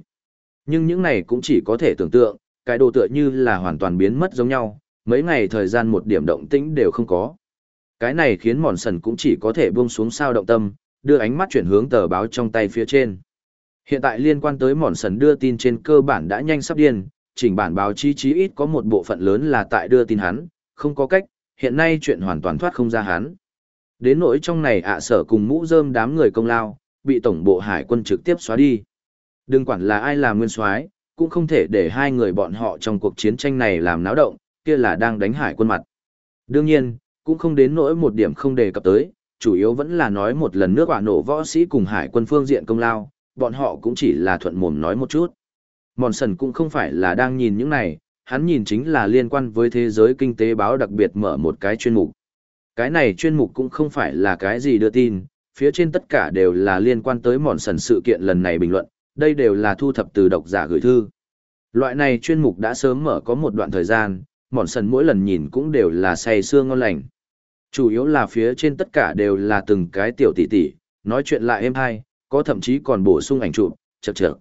Nhưng những này cũng chỉ có thể tưởng tượng, cái đồ tựa như là hoàn toàn biến mất giống nhau, mấy ngày thời gian một điểm động tĩnh đều không có. Cái này khiến mòn sần cũng chỉ có thể buông xuống sao động tâm, đưa ánh mắt chuyển hướng tờ báo trong tay phía trên. Hiện tại liên quan tới mòn sần đưa tin trên cơ bản đã nhanh sắp điên, chỉnh bản báo chí chí ít có một bộ phận lớn là tại đưa tin hắn, không có cách, hiện nay chuyện hoàn toàn thoát không ra hắn. Đến nỗi trong này ạ sở cùng mũ rơm đám người công lao, bị tổng bộ hải quân trực tiếp xóa đi. Đừng quản là ai làm nguyên soái, cũng không thể để hai người bọn họ trong cuộc chiến tranh này làm náo động, kia là đang đánh hải quân mặt. Đương nhiên, cũng không đến nỗi một điểm không đề cập tới, chủ yếu vẫn là nói một lần nước quả nổ võ sĩ cùng hải quân phương diện công lao, bọn họ cũng chỉ là thuận mồm nói một chút. Mòn sần cũng không phải là đang nhìn những này, hắn nhìn chính là liên quan với thế giới kinh tế báo đặc biệt mở một cái chuyên mục. Cái này chuyên mục cũng không phải là cái gì đưa tin, phía trên tất cả đều là liên quan tới mòn sần sự kiện lần này bình luận, đây đều là thu thập từ độc giả gửi thư. Loại này chuyên mục đã sớm mở có một đoạn thời gian, mòn sần mỗi lần nhìn cũng đều là say sương ngon lành. Chủ yếu là phía trên tất cả đều là từng cái tiểu tỷ tỷ, nói chuyện lại êm hay, có thậm chí còn bổ sung ảnh chụp, chật chược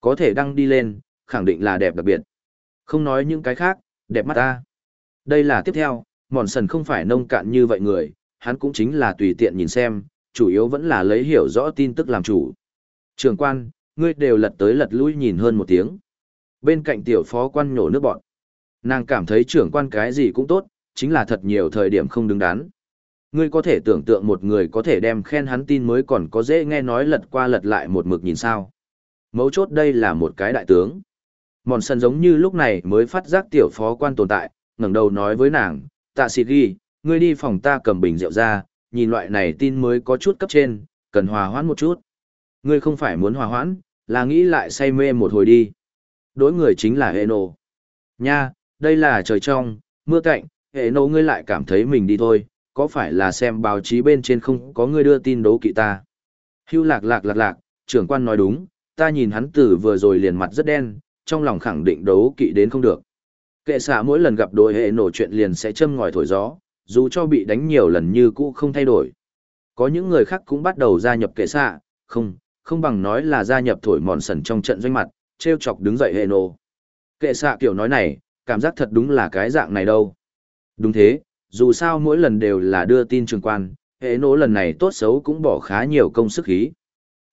có thể đăng đi lên, khẳng định là đẹp đặc biệt. Không nói những cái khác, đẹp mắt ta. Đây là tiếp theo, mòn sần không phải nông cạn như vậy người, hắn cũng chính là tùy tiện nhìn xem, chủ yếu vẫn là lấy hiểu rõ tin tức làm chủ. Trường quan, ngươi đều lật tới lật lui nhìn hơn một tiếng. Bên cạnh tiểu phó quan nhổ nước bọn. Nàng cảm thấy trưởng quan cái gì cũng tốt, chính là thật nhiều thời điểm không đứng đắn. Ngươi có thể tưởng tượng một người có thể đem khen hắn tin mới còn có dễ nghe nói lật qua lật lại một mực nhìn sao. Mấu chốt đây là một cái đại tướng. Mòn sân giống như lúc này mới phát giác tiểu phó quan tồn tại, ngẩng đầu nói với nàng, tạ xịt ghi, ngươi đi phòng ta cầm bình rượu ra, nhìn loại này tin mới có chút cấp trên, cần hòa hoãn một chút. Ngươi không phải muốn hòa hoãn, là nghĩ lại say mê một hồi đi. Đối người chính là Eno. Nha, đây là trời trong, mưa cạnh, Eno ngươi lại cảm thấy mình đi thôi, có phải là xem báo chí bên trên không có ngươi đưa tin đố kỵ ta. Hưu lạc lạc lạc lạc, trưởng quan nói đúng, ta nhìn hắn từ vừa rồi liền mặt rất đen, trong lòng khẳng định đấu kỵ đến không được. Kệ xạ mỗi lần gặp đội hệ nổ chuyện liền sẽ châm ngòi thổi gió, dù cho bị đánh nhiều lần như cũ không thay đổi. Có những người khác cũng bắt đầu gia nhập kệ xạ, không, không bằng nói là gia nhập thổi mòn sần trong trận doanh mặt, treo chọc đứng dậy hệ nổ. Kệ xạ kiểu nói này, cảm giác thật đúng là cái dạng này đâu. Đúng thế, dù sao mỗi lần đều là đưa tin trường quan, hệ nổ lần này tốt xấu cũng bỏ khá nhiều công sức khí.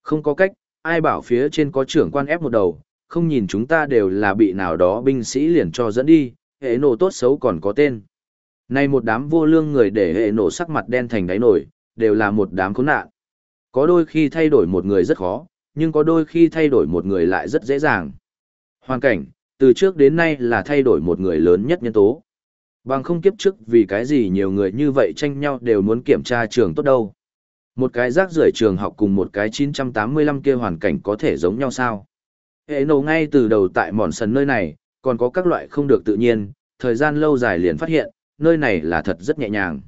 Không có cách, ai bảo phía trên có trưởng quan ép một đầu, không nhìn chúng ta đều là bị nào đó binh sĩ liền cho dẫn đi, hệ nổ tốt xấu còn có tên. Này một đám vô lương người để hệ nổ sắc mặt đen thành đáy nổi, đều là một đám khốn nạn. Có đôi khi thay đổi một người rất khó, nhưng có đôi khi thay đổi một người lại rất dễ dàng. Hoàn cảnh, từ trước đến nay là thay đổi một người lớn nhất nhân tố. Bằng không kiếp trước vì cái gì nhiều người như vậy tranh nhau đều muốn kiểm tra trường tốt đâu. Một cái rác rưởi trường học cùng một cái 985 kia hoàn cảnh có thể giống nhau sao? Hệ nổ ngay từ đầu tại mòn sần nơi này, còn có các loại không được tự nhiên, thời gian lâu dài liền phát hiện, nơi này là thật rất nhẹ nhàng.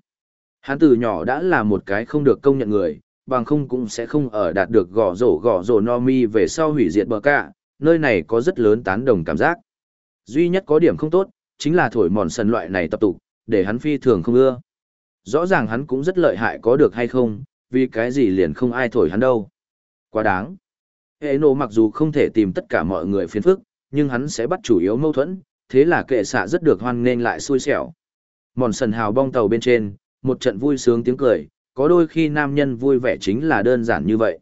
Hắn từ nhỏ đã là một cái không được công nhận người, bằng không cũng sẽ không ở đạt được gõ rổ gõ rổ no mi về sau hủy diệt bờ cả, nơi này có rất lớn tán đồng cảm giác. Duy nhất có điểm không tốt, chính là thổi mòn sần loại này tập tục, để hắn phi thường không ưa. Rõ ràng hắn cũng rất lợi hại có được hay không, vì cái gì liền không ai thổi hắn đâu. Quá đáng. Hệ nổ mặc dù không thể tìm tất cả mọi người phiền phức, nhưng hắn sẽ bắt chủ yếu mâu thuẫn, thế là kệ xạ rất được hoan nên lại xui xẻo. Mòn sần hào bong tàu bên trên, một trận vui sướng tiếng cười, có đôi khi nam nhân vui vẻ chính là đơn giản như vậy.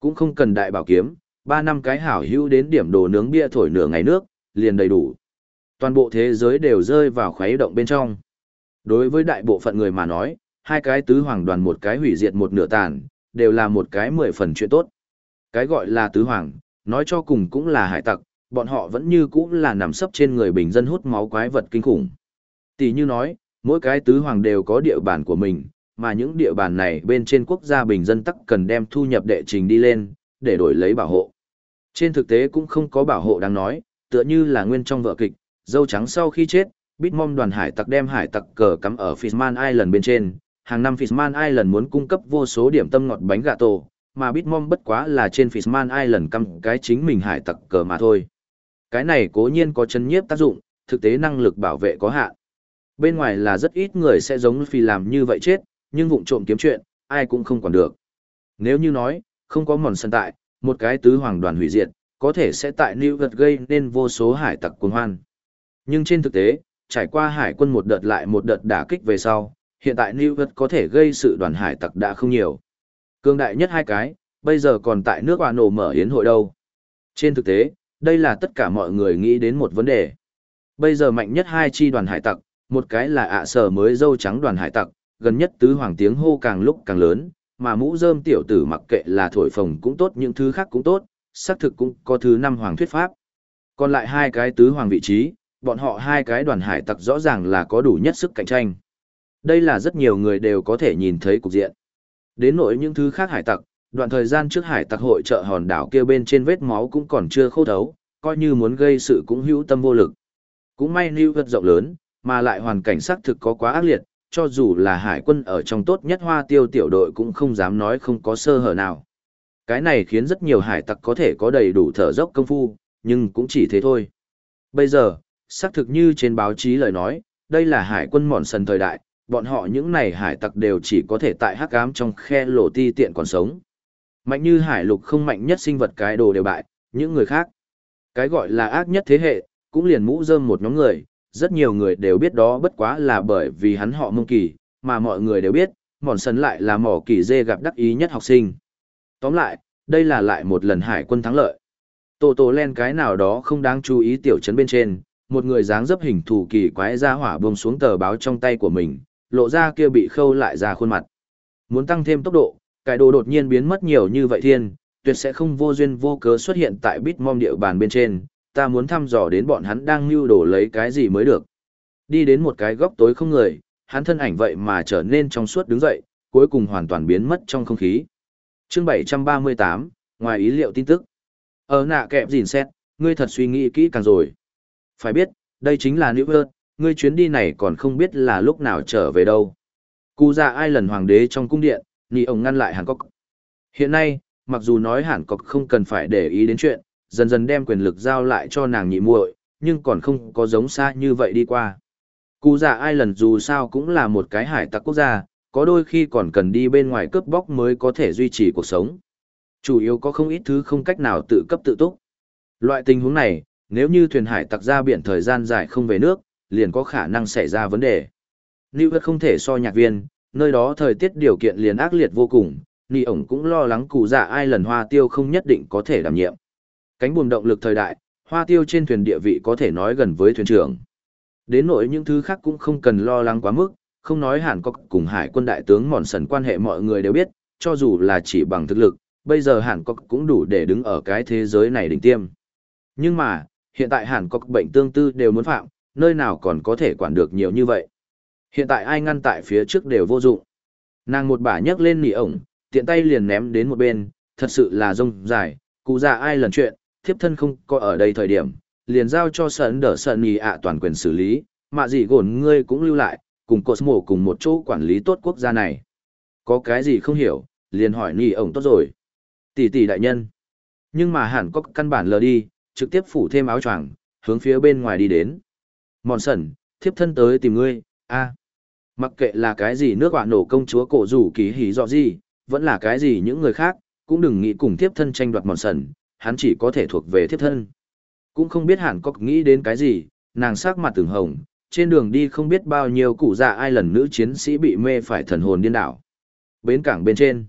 Cũng không cần đại bảo kiếm, ba năm cái hảo hữu đến điểm đồ nướng bia thổi nửa ngày nước, liền đầy đủ. Toàn bộ thế giới đều rơi vào khuấy động bên trong. Đối với đại bộ phận người mà nói, hai cái tứ hoàng đoàn một cái hủy diệt một nửa tàn, đều là một cái mười phần chuyện tốt. Cái gọi là tứ hoàng, nói cho cùng cũng là hải tặc, bọn họ vẫn như cũng là nằm sấp trên người bình dân hút máu quái vật kinh khủng. Tỷ như nói, mỗi cái tứ hoàng đều có địa bàn của mình, mà những địa bàn này bên trên quốc gia bình dân tắc cần đem thu nhập đệ trình đi lên, để đổi lấy bảo hộ. Trên thực tế cũng không có bảo hộ đáng nói, tựa như là nguyên trong vợ kịch, dâu trắng sau khi chết, Bitmom đoàn hải tặc đem hải tặc cờ cắm ở Fishman Island bên trên, hàng năm Fishman Island muốn cung cấp vô số điểm tâm ngọt bánh gà tổ, mà Bitmom bất quá là trên Fishman Island căm cái chính mình hải tặc cờ mà thôi. Cái này cố nhiên có chân nhiếp tác dụng, thực tế năng lực bảo vệ có hạn. Bên ngoài là rất ít người sẽ giống phi làm như vậy chết, nhưng vụng trộm kiếm chuyện, ai cũng không quản được. Nếu như nói, không có mòn sân tại, một cái tứ hoàng đoàn hủy diệt, có thể sẽ tại New York gây nên vô số hải tặc cuồng hoan. Nhưng trên thực tế, trải qua hải quân một đợt lại một đợt đả kích về sau, hiện tại New York có thể gây sự đoàn hải tặc đã không nhiều. Cương đại nhất hai cái, bây giờ còn tại nước Hoa nổ mở yến hội đâu. Trên thực tế, đây là tất cả mọi người nghĩ đến một vấn đề. Bây giờ mạnh nhất hai chi đoàn hải tặc, một cái là ạ sở mới dâu trắng đoàn hải tặc, gần nhất tứ hoàng tiếng hô càng lúc càng lớn, mà mũ rơm tiểu tử mặc kệ là thổi phồng cũng tốt những thứ khác cũng tốt, xác thực cũng có thứ năm hoàng thuyết pháp. Còn lại hai cái tứ hoàng vị trí, bọn họ hai cái đoàn hải tặc rõ ràng là có đủ nhất sức cạnh tranh. Đây là rất nhiều người đều có thể nhìn thấy cục diện. Đến nỗi những thứ khác hải tặc, đoạn thời gian trước hải tặc hội trợ hòn đảo kia bên trên vết máu cũng còn chưa khô thấu, coi như muốn gây sự cũng hữu tâm vô lực. Cũng may lưu vật rộng lớn, mà lại hoàn cảnh xác thực có quá ác liệt, cho dù là hải quân ở trong tốt nhất hoa tiêu tiểu đội cũng không dám nói không có sơ hở nào. Cái này khiến rất nhiều hải tặc có thể có đầy đủ thở dốc công phu, nhưng cũng chỉ thế thôi. Bây giờ, xác thực như trên báo chí lời nói, đây là hải quân mòn sần thời đại, bọn họ những này hải tặc đều chỉ có thể tại hắc ám trong khe lỗ ti tiện còn sống. Mạnh như hải lục không mạnh nhất sinh vật cái đồ đều bại, những người khác. Cái gọi là ác nhất thế hệ, cũng liền mũ rơm một nhóm người, rất nhiều người đều biết đó bất quá là bởi vì hắn họ mông kỳ, mà mọi người đều biết, mòn sấn lại là mỏ kỳ dê gặp đắc ý nhất học sinh. Tóm lại, đây là lại một lần hải quân thắng lợi. Tổ tổ len cái nào đó không đáng chú ý tiểu trấn bên trên, một người dáng dấp hình thù kỳ quái ra hỏa buông xuống tờ báo trong tay của mình, lộ ra kia bị khâu lại ra khuôn mặt. Muốn tăng thêm tốc độ, cái đồ đột nhiên biến mất nhiều như vậy thiên, tuyệt sẽ không vô duyên vô cớ xuất hiện tại Bitmom địa bàn bên trên, ta muốn thăm dò đến bọn hắn đang mưu đồ lấy cái gì mới được. Đi đến một cái góc tối không người, hắn thân ảnh vậy mà trở nên trong suốt đứng dậy, cuối cùng hoàn toàn biến mất trong không khí. Chương 738, ngoài ý liệu tin tức. Ở nạ kẹp gìn xét, ngươi thật suy nghĩ kỹ càng rồi. Phải biết, đây chính là nữ ơn, ngươi chuyến đi này còn không biết là lúc nào trở về đâu. Cụ già ai lần hoàng đế trong cung điện, nì ông ngăn lại Hàn Cốc. Hiện nay, mặc dù nói Hàn Cốc không cần phải để ý đến chuyện, dần dần đem quyền lực giao lại cho nàng nhị muội, nhưng còn không có giống xa như vậy đi qua. Cụ già ai lần dù sao cũng là một cái hải tặc quốc gia, có đôi khi còn cần đi bên ngoài cướp bóc mới có thể duy trì cuộc sống. Chủ yếu có không ít thứ không cách nào tự cấp tự túc. Loại tình huống này, nếu như thuyền hải tặc ra biển thời gian dài không về nước, liền có khả năng xảy ra vấn đề. Lưu vật không thể so nhạc viên, nơi đó thời tiết điều kiện liền ác liệt vô cùng, Nì ổng cũng lo lắng cụ dạ ai lần hoa tiêu không nhất định có thể đảm nhiệm. Cánh buồm động lực thời đại, hoa tiêu trên thuyền địa vị có thể nói gần với thuyền trưởng. Đến nỗi những thứ khác cũng không cần lo lắng quá mức, không nói Hàn Quốc cùng hải quân đại tướng mòn sần quan hệ mọi người đều biết, cho dù là chỉ bằng thực lực, bây giờ Hàn Quốc cũng đủ để đứng ở cái thế giới này đỉnh tiêm. Nhưng mà, hiện tại Hàn Quốc bệnh tương tư đều muốn phạm, nơi nào còn có thể quản được nhiều như vậy. Hiện tại ai ngăn tại phía trước đều vô dụng. Nàng một bả nhấc lên nỉ ổng, tiện tay liền ném đến một bên, thật sự là rông dài, cụ già ai lần chuyện, thiếp thân không có ở đây thời điểm, liền giao cho sân đỡ sân nỉ ạ toàn quyền xử lý, mà gì gồn ngươi cũng lưu lại, cùng Cosmo cùng một chỗ quản lý tốt quốc gia này. Có cái gì không hiểu, liền hỏi nỉ ổng tốt rồi. Tỷ tỷ đại nhân. Nhưng mà hẳn có căn bản lờ đi, trực tiếp phủ thêm áo choàng, hướng phía bên ngoài đi đến. Mòn sẩn, thiếp thân tới tìm ngươi, a Mặc kệ là cái gì nước quả nổ công chúa cổ rủ kỳ hỉ dọ gì, vẫn là cái gì những người khác, cũng đừng nghĩ cùng thiếp thân tranh đoạt mòn sẩn, hắn chỉ có thể thuộc về thiếp thân. Cũng không biết hẳn có nghĩ đến cái gì, nàng sắc mặt từng hồng, trên đường đi không biết bao nhiêu cụ già ai lần nữ chiến sĩ bị mê phải thần hồn điên đảo. Bến cảng bên trên,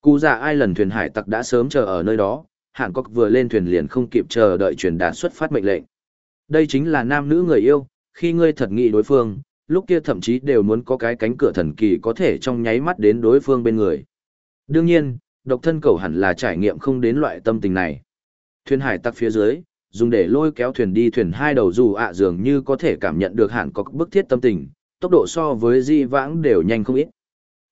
cụ già ai lần thuyền hải tặc đã sớm chờ ở nơi đó, hàn cốc vừa lên thuyền liền không kịp chờ đợi truyền đạt xuất phát mệnh lệnh. Đây chính là nam nữ người yêu, khi ngươi thật nghị đối phương, lúc kia thậm chí đều muốn có cái cánh cửa thần kỳ có thể trong nháy mắt đến đối phương bên người. Đương nhiên, độc thân cầu hẳn là trải nghiệm không đến loại tâm tình này. Thuyền hải tặc phía dưới, dùng để lôi kéo thuyền đi thuyền hai đầu dù ạ dường như có thể cảm nhận được hẳn có bức thiết tâm tình, tốc độ so với di vãng đều nhanh không ít.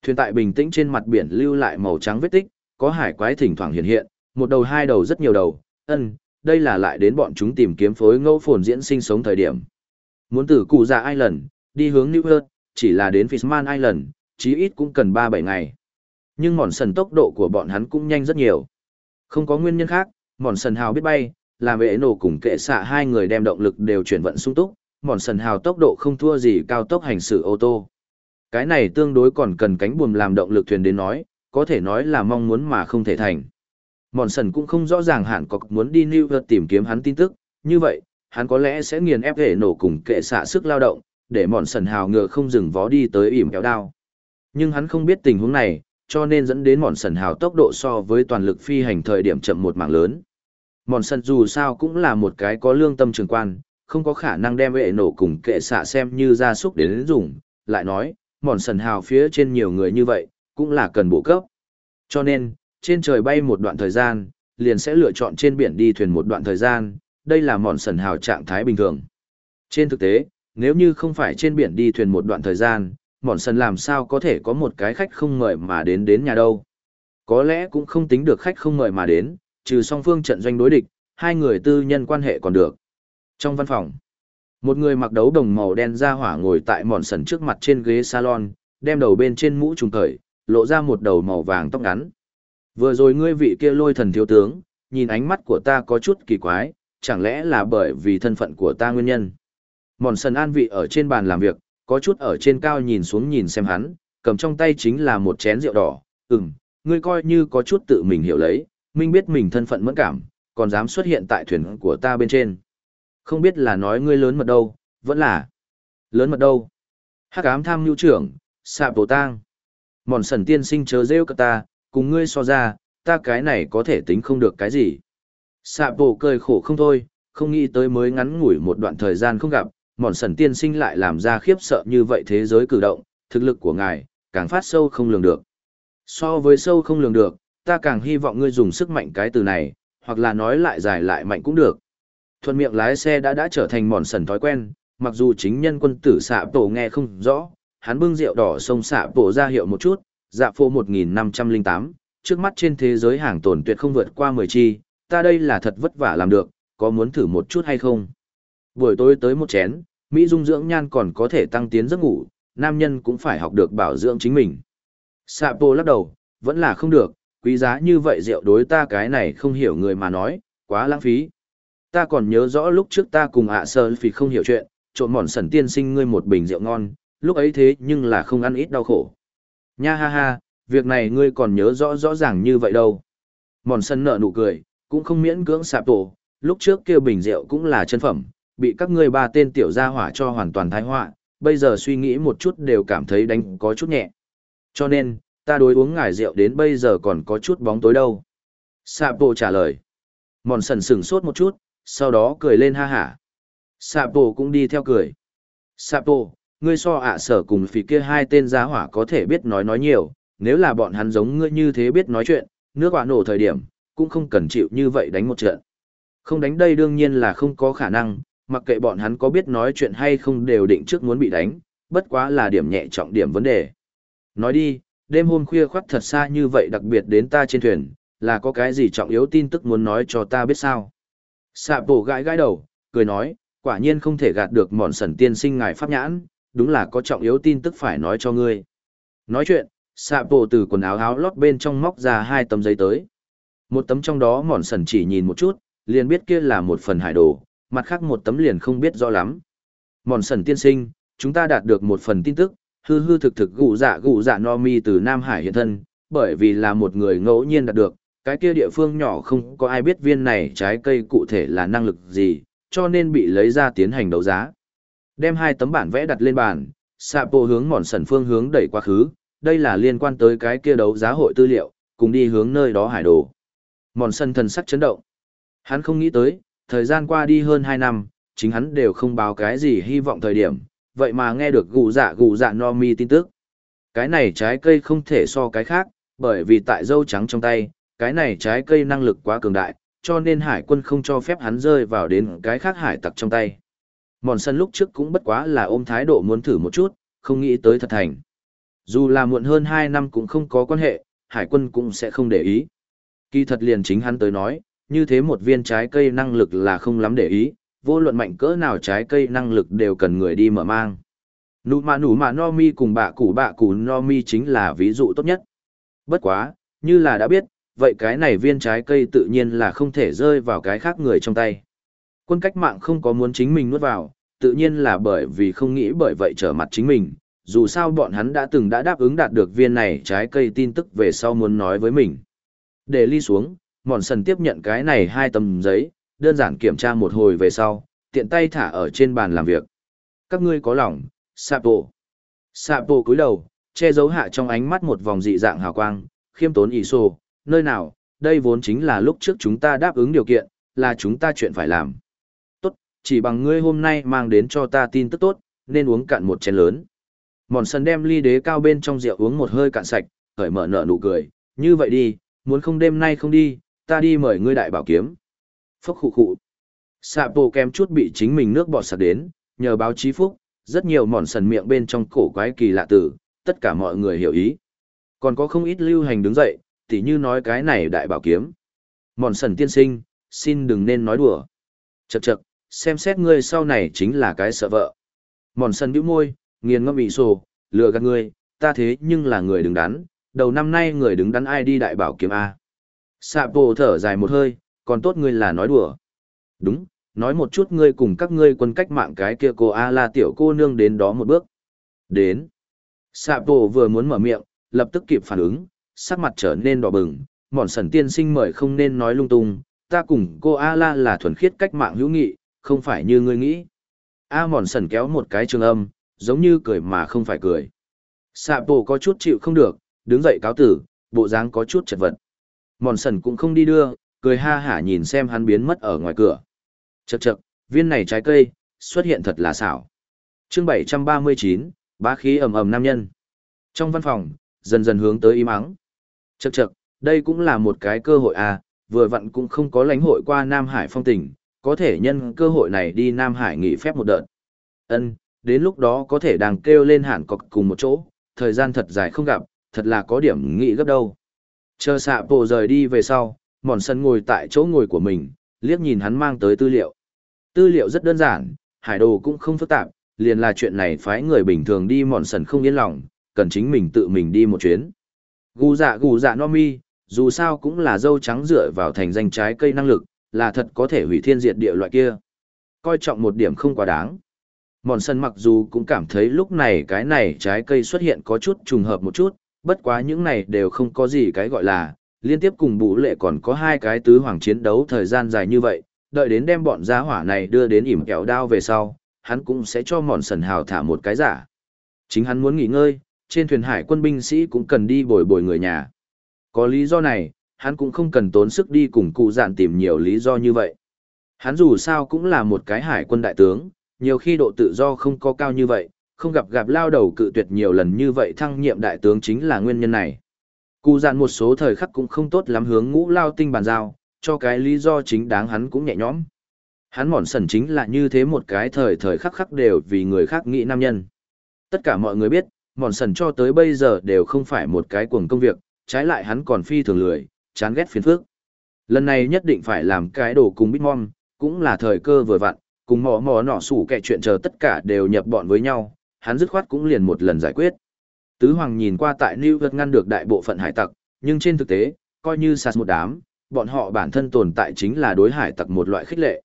Thuyền tại bình tĩnh trên mặt biển lưu lại màu trắng vết tích, có hải quái thỉnh thoảng hiện hiện, một đầu hai đầu rất nhiều đầu, ân, đây là lại đến bọn chúng tìm kiếm phối ngẫu phồn diễn sinh sống thời điểm. Muốn từ cụ già Island, đi hướng New York, chỉ là đến Fishman Island, chí ít cũng cần 3-7 ngày. Nhưng mòn sần tốc độ của bọn hắn cũng nhanh rất nhiều. Không có nguyên nhân khác, mòn sần hào biết bay, làm vệ nổ cùng kệ xạ hai người đem động lực đều chuyển vận sung túc, mòn sần hào tốc độ không thua gì cao tốc hành xử ô tô. Cái này tương đối còn cần cánh buồm làm động lực thuyền đến nói, có thể nói là mong muốn mà không thể thành. Mòn sần cũng không rõ ràng hẳn, cọc muốn đi New York tìm kiếm hắn tin tức, như vậy, hắn có lẽ sẽ nghiền ép hệ nổ cùng kệ xạ sức lao động, để mòn sần hào ngựa không dừng vó đi tới ỉm kéo đao. Nhưng hắn không biết tình huống này, cho nên dẫn đến mòn sần hào tốc độ so với toàn lực phi hành thời điểm chậm một mảng lớn. Mòn sần dù sao cũng là một cái có lương tâm trường quan, không có khả năng đem hệ nổ cùng kệ xạ xem như gia súc đến dùng, lại nói, mòn sần hào phía trên nhiều người như vậy, cũng là cần bổ cấp. Cho nên, trên trời bay một đoạn thời gian, liền sẽ lựa chọn trên biển đi thuyền một đoạn thời gian, đây là mòn sần hào trạng thái bình thường. Trên thực tế, nếu như không phải trên biển đi thuyền một đoạn thời gian, mòn sần làm sao có thể có một cái khách không mời mà đến đến nhà đâu. Có lẽ cũng không tính được khách không mời mà đến, trừ song phương trận doanh đối địch, hai người tư nhân quan hệ còn được. Trong văn phòng, một người mặc đấu đồng màu đen ra hỏa ngồi tại mòn sần trước mặt trên ghế salon, đem đầu bên trên mũ trùng cởi, lộ ra một đầu màu vàng tóc ngắn. Vừa rồi ngươi vị kia lôi thần thiếu tướng, nhìn ánh mắt của ta có chút kỳ quái, chẳng lẽ là bởi vì thân phận của ta nguyên nhân. Mòn sần an vị ở trên bàn làm việc, có chút ở trên cao nhìn xuống nhìn xem hắn, cầm trong tay chính là một chén rượu đỏ, ừm, ngươi coi như có chút tự mình hiểu lấy, minh biết mình thân phận mẫn cảm, còn dám xuất hiện tại thuyền của ta bên trên. Không biết là nói ngươi lớn mật đâu, vẫn là lớn mật đâu. Hắc ám tham nhu trưởng, sạp bổ tang. Mòn sần tiên sinh chớ rêu cả ta, cùng ngươi so ra, ta cái này có thể tính không được cái gì. Sạ bộ cười khổ không thôi, không nghĩ tới mới ngắn ngủi một đoạn thời gian không gặp, mòn sần tiên sinh lại làm ra khiếp sợ như vậy thế giới cử động, thực lực của ngài, càng phát sâu không lường được. So với sâu không lường được, ta càng hy vọng ngươi dùng sức mạnh cái từ này, hoặc là nói lại dài lại mạnh cũng được. Thuận miệng lái xe đã đã trở thành mòn sần thói quen, mặc dù chính nhân quân tử xạ tổ nghe không rõ, hắn bưng rượu đỏ sông xạ tổ ra hiệu một chút, dạ phô 1508, trước mắt trên thế giới hàng tồn tuyệt không vượt qua 10 chi, ta đây là thật vất vả làm được, có muốn thử một chút hay không? Buổi tối tới một chén, Mỹ dung dưỡng nhan còn có thể tăng tiến giấc ngủ, nam nhân cũng phải học được bảo dưỡng chính mình. Dạ Sapo lắc đầu, vẫn là không được, quý giá như vậy rượu đối ta cái này không hiểu người mà nói, quá lãng phí. Ta còn nhớ rõ lúc trước ta cùng ạ sơ vì không hiểu chuyện, trộn mòn sẩn tiên sinh ngươi một bình rượu ngon, lúc ấy thế nhưng là không ăn ít đau khổ. Nha ha ha, việc này ngươi còn nhớ rõ rõ ràng như vậy đâu. Mòn sân nợ nụ cười, cũng không miễn cưỡng sạp tổ, lúc trước kêu bình rượu cũng là chân phẩm, bị các ngươi ba tên tiểu gia hỏa cho hoàn toàn thái họa, bây giờ suy nghĩ một chút đều cảm thấy đánh có chút nhẹ. Cho nên, ta đối uống ngải rượu đến bây giờ còn có chút bóng tối đâu. Sạp tổ trả lời. Mòn sần sửng sốt một chút, sau đó cười lên ha hả. Sạp tổ cũng đi theo cười. Sạp tổ, ngươi so ạ sở cùng phì kia hai tên giá hỏa có thể biết nói nói nhiều, nếu là bọn hắn giống ngươi như thế biết nói chuyện, nước quả nổ thời điểm, cũng không cần chịu như vậy đánh một trận. Không đánh đây đương nhiên là không có khả năng, mặc kệ bọn hắn có biết nói chuyện hay không đều định trước muốn bị đánh, bất quá là điểm nhẹ trọng điểm vấn đề. Nói đi, đêm hôm khuya khoắt thật xa như vậy đặc biệt đến ta trên thuyền, là có cái gì trọng yếu tin tức muốn nói cho ta biết sao. Sạ bổ gãi gãi đầu, cười nói, quả nhiên không thể gạt được mòn sần tiên sinh ngài pháp nhãn, đúng là có trọng yếu tin tức phải nói cho ngươi. Nói chuyện, sạ bộ từ quần áo áo lót bên trong móc ra hai tấm giấy tới. Một tấm trong đó mòn sần chỉ nhìn một chút, liền biết kia là một phần hải đồ, mặt khác một tấm liền không biết rõ lắm. Mòn sần tiên sinh, chúng ta đạt được một phần tin tức, hư hư thực thực gụ dạ gụ dạ no mi từ Nam Hải hiện thân, bởi vì là một người ngẫu nhiên đạt được, cái kia địa phương nhỏ không có ai biết viên này trái cây cụ thể là năng lực gì, cho nên bị lấy ra tiến hành đấu giá. Đem hai tấm bản vẽ đặt lên bàn, Sapo hướng mòn sần phương hướng đẩy quá khứ, đây là liên quan tới cái kia đấu giá hội tư liệu, cùng đi hướng nơi đó hải đồ. Mòn sần thần sắc chấn động. Hắn không nghĩ tới, thời gian qua đi hơn 2 năm, chính hắn đều không báo cái gì hy vọng thời điểm, vậy mà nghe được gù dạ gù dạ no mi tin tức. Cái này trái cây không thể so cái khác, bởi vì tại dâu trắng trong tay, cái này trái cây năng lực quá cường đại, cho nên hải quân không cho phép hắn rơi vào đến cái khác hải tặc trong tay. Mòn sân lúc trước cũng bất quá là ôm thái độ muốn thử một chút, không nghĩ tới thật thành. Dù là muộn hơn 2 năm cũng không có quan hệ, hải quân cũng sẽ không để ý. Kỳ thật liền chính hắn tới nói, như thế một viên trái cây năng lực là không lắm để ý, vô luận mạnh cỡ nào trái cây năng lực đều cần người đi mở mang. Nụ mà nụ mà no mi cùng bạ củ bạ củ no mi chính là ví dụ tốt nhất. Bất quá, như là đã biết, vậy cái này viên trái cây tự nhiên là không thể rơi vào cái khác người trong tay. Quân cách mạng không có muốn chính mình nuốt vào, tự nhiên là bởi vì không nghĩ bởi vậy trở mặt chính mình, dù sao bọn hắn đã từng đã đáp ứng đạt được viên này trái cây tin tức về sau muốn nói với mình. Để ly xuống, mòn sần tiếp nhận cái này hai tấm giấy, đơn giản kiểm tra một hồi về sau, tiện tay thả ở trên bàn làm việc. Các ngươi có lòng, Sapo. Sapo cúi đầu, che giấu hạ trong ánh mắt một vòng dị dạng hào quang, khiêm tốn ỷ sô, nơi nào, đây vốn chính là lúc trước chúng ta đáp ứng điều kiện, là chúng ta chuyện phải làm. Chỉ bằng ngươi hôm nay mang đến cho ta tin tức tốt, nên uống cạn một chén lớn. Mòn sần đem ly đế cao bên trong rượu uống một hơi cạn sạch, khởi mở nở nụ cười, như vậy đi, muốn không đêm nay không đi, ta đi mời ngươi đại bảo kiếm. Phốc khụ khụ. Sạ bộ kém chút bị chính mình nước bọt sạc đến, nhờ báo chí phúc, rất nhiều mòn sần miệng bên trong cổ quái kỳ lạ tử, tất cả mọi người hiểu ý. Còn có không ít lưu hành đứng dậy, tỉ như nói cái này đại bảo kiếm. Mòn sần tiên sinh, xin đừng nên nói đùa. Chậc chậc, xem xét ngươi sau này chính là cái sợ vợ. Mòn sân bĩu môi, nghiền ngâm bị sổ, lừa gạt ngươi, ta thế nhưng là người đứng đắn, đầu năm nay người đứng đắn ai đi đại bảo kiếm A. Sạ bộ thở dài một hơi, còn tốt ngươi là nói đùa. Đúng, nói một chút ngươi cùng các ngươi quân cách mạng cái kia cô A la tiểu cô nương đến đó một bước. Đến. Sạ bộ vừa muốn mở miệng, lập tức kịp phản ứng, sắc mặt trở nên đỏ bừng, mòn sần tiên sinh mời không nên nói lung tung, ta cùng cô A la là thuần khiết cách mạng hữu nghị, không phải như ngươi nghĩ. A mòn sần kéo một cái trường âm, giống như cười mà không phải cười. Sạ bộ có chút chịu không được, đứng dậy cáo tử, bộ dáng có chút chật vật. Mòn sần cũng không đi đưa, cười ha hả nhìn xem hắn biến mất ở ngoài cửa. Chậc chậc, viên này trái cây, xuất hiện thật là xảo. chương 739, bá khí ầm ầm nam nhân. Trong văn phòng, dần dần hướng tới im ắng. Chậc chậc, đây cũng là một cái cơ hội à, vừa vặn cũng không có lãnh hội qua Nam Hải phong tình, có thể nhân cơ hội này đi Nam Hải nghỉ phép một đợt. Ân, đến lúc đó có thể đang kêu lên hẳn cọc cùng một chỗ, thời gian thật dài không gặp, thật là có điểm nghĩ gấp đâu. Chờ xạ bộ rời đi về sau, mòn sân ngồi tại chỗ ngồi của mình, liếc nhìn hắn mang tới tư liệu. Tư liệu rất đơn giản, hải đồ cũng không phức tạp, liền là chuyện này phái người bình thường đi mòn sần không yên lòng, cần chính mình tự mình đi một chuyến. Gù dạ gù dạ no mi, dù sao cũng là dâu trắng dựa vào thành danh trái cây năng lực, là thật có thể hủy thiên diệt địa loại kia. Coi trọng một điểm không quá đáng. Mòn sân mặc dù cũng cảm thấy lúc này cái này trái cây xuất hiện có chút trùng hợp một chút, bất quá những này đều không có gì cái gọi là, liên tiếp cùng bù lệ còn có hai cái tứ hoàng chiến đấu thời gian dài như vậy, đợi đến đem bọn giá hỏa này đưa đến ỉm kẹo đao về sau, hắn cũng sẽ cho mòn sần hào thả một cái giả. Chính hắn muốn nghỉ ngơi, trên thuyền hải quân binh sĩ cũng cần đi bồi bồi người nhà. Có lý do này, hắn cũng không cần tốn sức đi cùng cụ dạn tìm nhiều lý do như vậy. Hắn dù sao cũng là một cái hải quân đại tướng, nhiều khi độ tự do không có cao như vậy, không gặp gặp lao đầu cự tuyệt nhiều lần như vậy thăng nhiệm đại tướng chính là nguyên nhân này. Cụ dạn một số thời khắc cũng không tốt lắm hướng ngũ lao tinh bàn giao, cho cái lý do chính đáng hắn cũng nhẹ nhõm. Hắn mòn sần chính là như thế một cái thời thời khắc khắc đều vì người khác nghĩ nam nhân. Tất cả mọi người biết, mòn sần cho tới bây giờ đều không phải một cái cuồng công việc, trái lại hắn còn phi thường lười, chán ghét phiền phức. Lần này nhất định phải làm cái đồ cùng Bitmom, cũng là thời cơ vừa vặn, cùng mò mò nọ sủ kẻ chuyện chờ tất cả đều nhập bọn với nhau, hắn dứt khoát cũng liền một lần giải quyết. Tứ Hoàng nhìn qua tại New York ngăn được đại bộ phận hải tặc, nhưng trên thực tế, coi như sạt một đám, bọn họ bản thân tồn tại chính là đối hải tặc một loại khích lệ.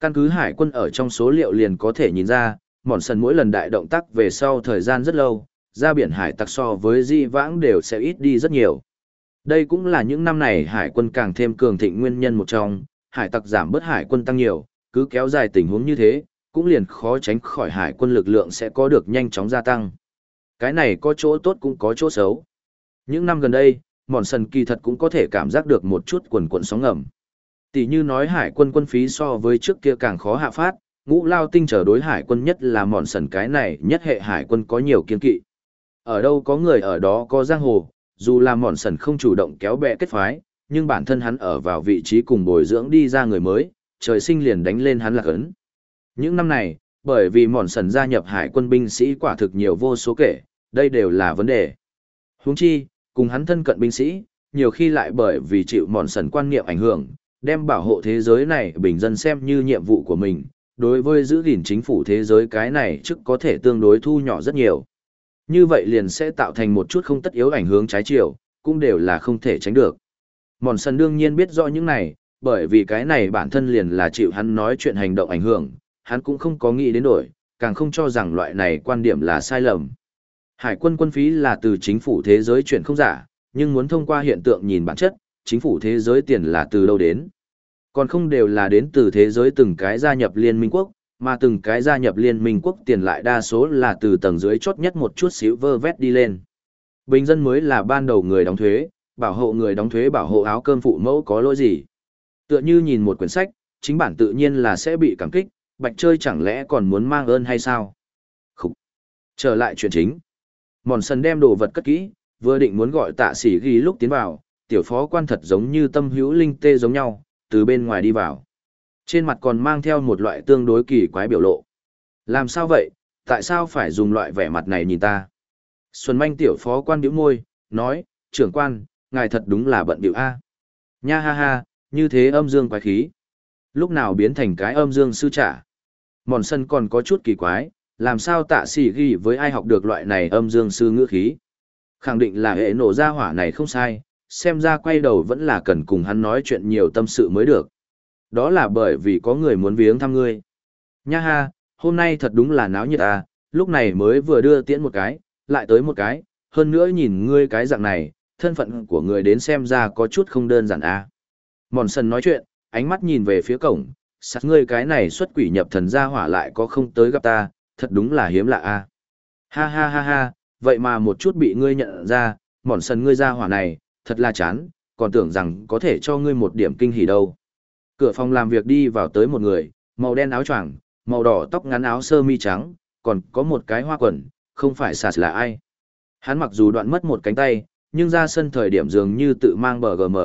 Căn cứ hải quân ở trong số liệu liền có thể nhìn ra, mòn sần mỗi lần đại động tác về sau thời gian rất lâu, ra biển hải tặc so với di vãng đều sẽ ít đi rất nhiều. Đây cũng là những năm này hải quân càng thêm cường thịnh nguyên nhân một trong, hải tặc giảm bớt hải quân tăng nhiều, cứ kéo dài tình huống như thế, cũng liền khó tránh khỏi hải quân lực lượng sẽ có được nhanh chóng gia tăng. Cái này có chỗ tốt cũng có chỗ xấu. Những năm gần đây, mòn sần kỳ thật cũng có thể cảm giác được một chút quần quần sóng ngầm. Tỷ như nói hải quân quân phí so với trước kia càng khó hạ phát, ngũ lao tinh trở đối hải quân nhất là mòn sần cái này nhất hệ hải quân có nhiều kiên kỵ. Ở đâu có người ở đó có giang hồ, dù là mòn sần không chủ động kéo bè kết phái, nhưng bản thân hắn ở vào vị trí cùng bồi dưỡng đi ra người mới, trời sinh liền đánh lên hắn lạc ấn. Những năm này, bởi vì mòn sần gia nhập hải quân binh sĩ quả thực nhiều vô số kể, đây đều là vấn đề. Huống chi, cùng hắn thân cận binh sĩ, nhiều khi lại bởi vì chịu mòn sần quan niệm ảnh hưởng, đem bảo hộ thế giới này bình dân xem như nhiệm vụ của mình, đối với giữ gìn chính phủ thế giới cái này chức có thể tương đối thu nhỏ rất nhiều. Như vậy liền sẽ tạo thành một chút không tất yếu ảnh hướng trái chiều, cũng đều là không thể tránh được. Mòn sần đương nhiên biết rõ những này, bởi vì cái này bản thân liền là chịu hắn nói chuyện hành động ảnh hưởng, hắn cũng không có nghĩ đến đổi, càng không cho rằng loại này quan điểm là sai lầm. Hải quân quân phí là từ chính phủ thế giới chuyển không giả, nhưng muốn thông qua hiện tượng nhìn bản chất, chính phủ thế giới tiền là từ đâu đến. Còn không đều là đến từ thế giới từng cái gia nhập Liên minh quốc, mà từng cái gia nhập Liên minh quốc tiền lại đa số là từ tầng dưới chốt nhất một chút xíu vơ vét đi lên. Bình dân mới là ban đầu người đóng thuế, bảo hộ người đóng thuế bảo hộ áo cơm phụ mẫu có lỗi gì. Tựa như nhìn một quyển sách, chính bản tự nhiên là sẽ bị cảm kích, bạch chơi chẳng lẽ còn muốn mang ơn hay sao? Khúc! Trở lại chuyện chính. Mòn sần đem đồ vật cất kỹ, vừa định muốn gọi tạ sĩ ghi lúc tiến vào, tiểu phó quan thật giống như tâm hữu linh tê giống nhau, từ bên ngoài đi vào. Trên mặt còn mang theo một loại tương đối kỳ quái biểu lộ. Làm sao vậy, tại sao phải dùng loại vẻ mặt này nhìn ta? Xuân manh tiểu phó quan biểu môi, nói, trưởng quan, ngài thật đúng là bận biểu A. Nha ha ha, như thế âm dương quái khí. Lúc nào biến thành cái âm dương sư trả. Mòn sân còn có chút kỳ quái, làm sao tạ sĩ ghi với ai học được loại này âm dương sư ngữ khí. Khẳng định là hệ nổ ra hỏa này không sai, xem ra quay đầu vẫn là cần cùng hắn nói chuyện nhiều tâm sự mới được. Đó là bởi vì có người muốn viếng thăm ngươi. Nha ha, hôm nay thật đúng là náo nhiệt à, lúc này mới vừa đưa tiễn một cái, lại tới một cái, hơn nữa nhìn ngươi cái dạng này, thân phận của người đến xem ra có chút không đơn giản à. Mòn sần nói chuyện, ánh mắt nhìn về phía cổng, sát ngươi cái này xuất quỷ nhập thần ra hỏa lại có không tới gặp ta, thật đúng là hiếm lạ a. À. Ha ha ha ha, vậy mà một chút bị ngươi nhận ra, mòn sần ngươi ra hỏa này, thật là chán, còn tưởng rằng có thể cho ngươi một điểm kinh hỉ đâu. Cửa phòng làm việc đi vào tới một người, màu đen áo choàng, màu đỏ tóc ngắn áo sơ mi trắng, còn có một cái hoa quần, không phải sạt là ai. Hắn mặc dù đoạn mất một cánh tay, nhưng ra sân thời điểm dường như tự mang bờ gm,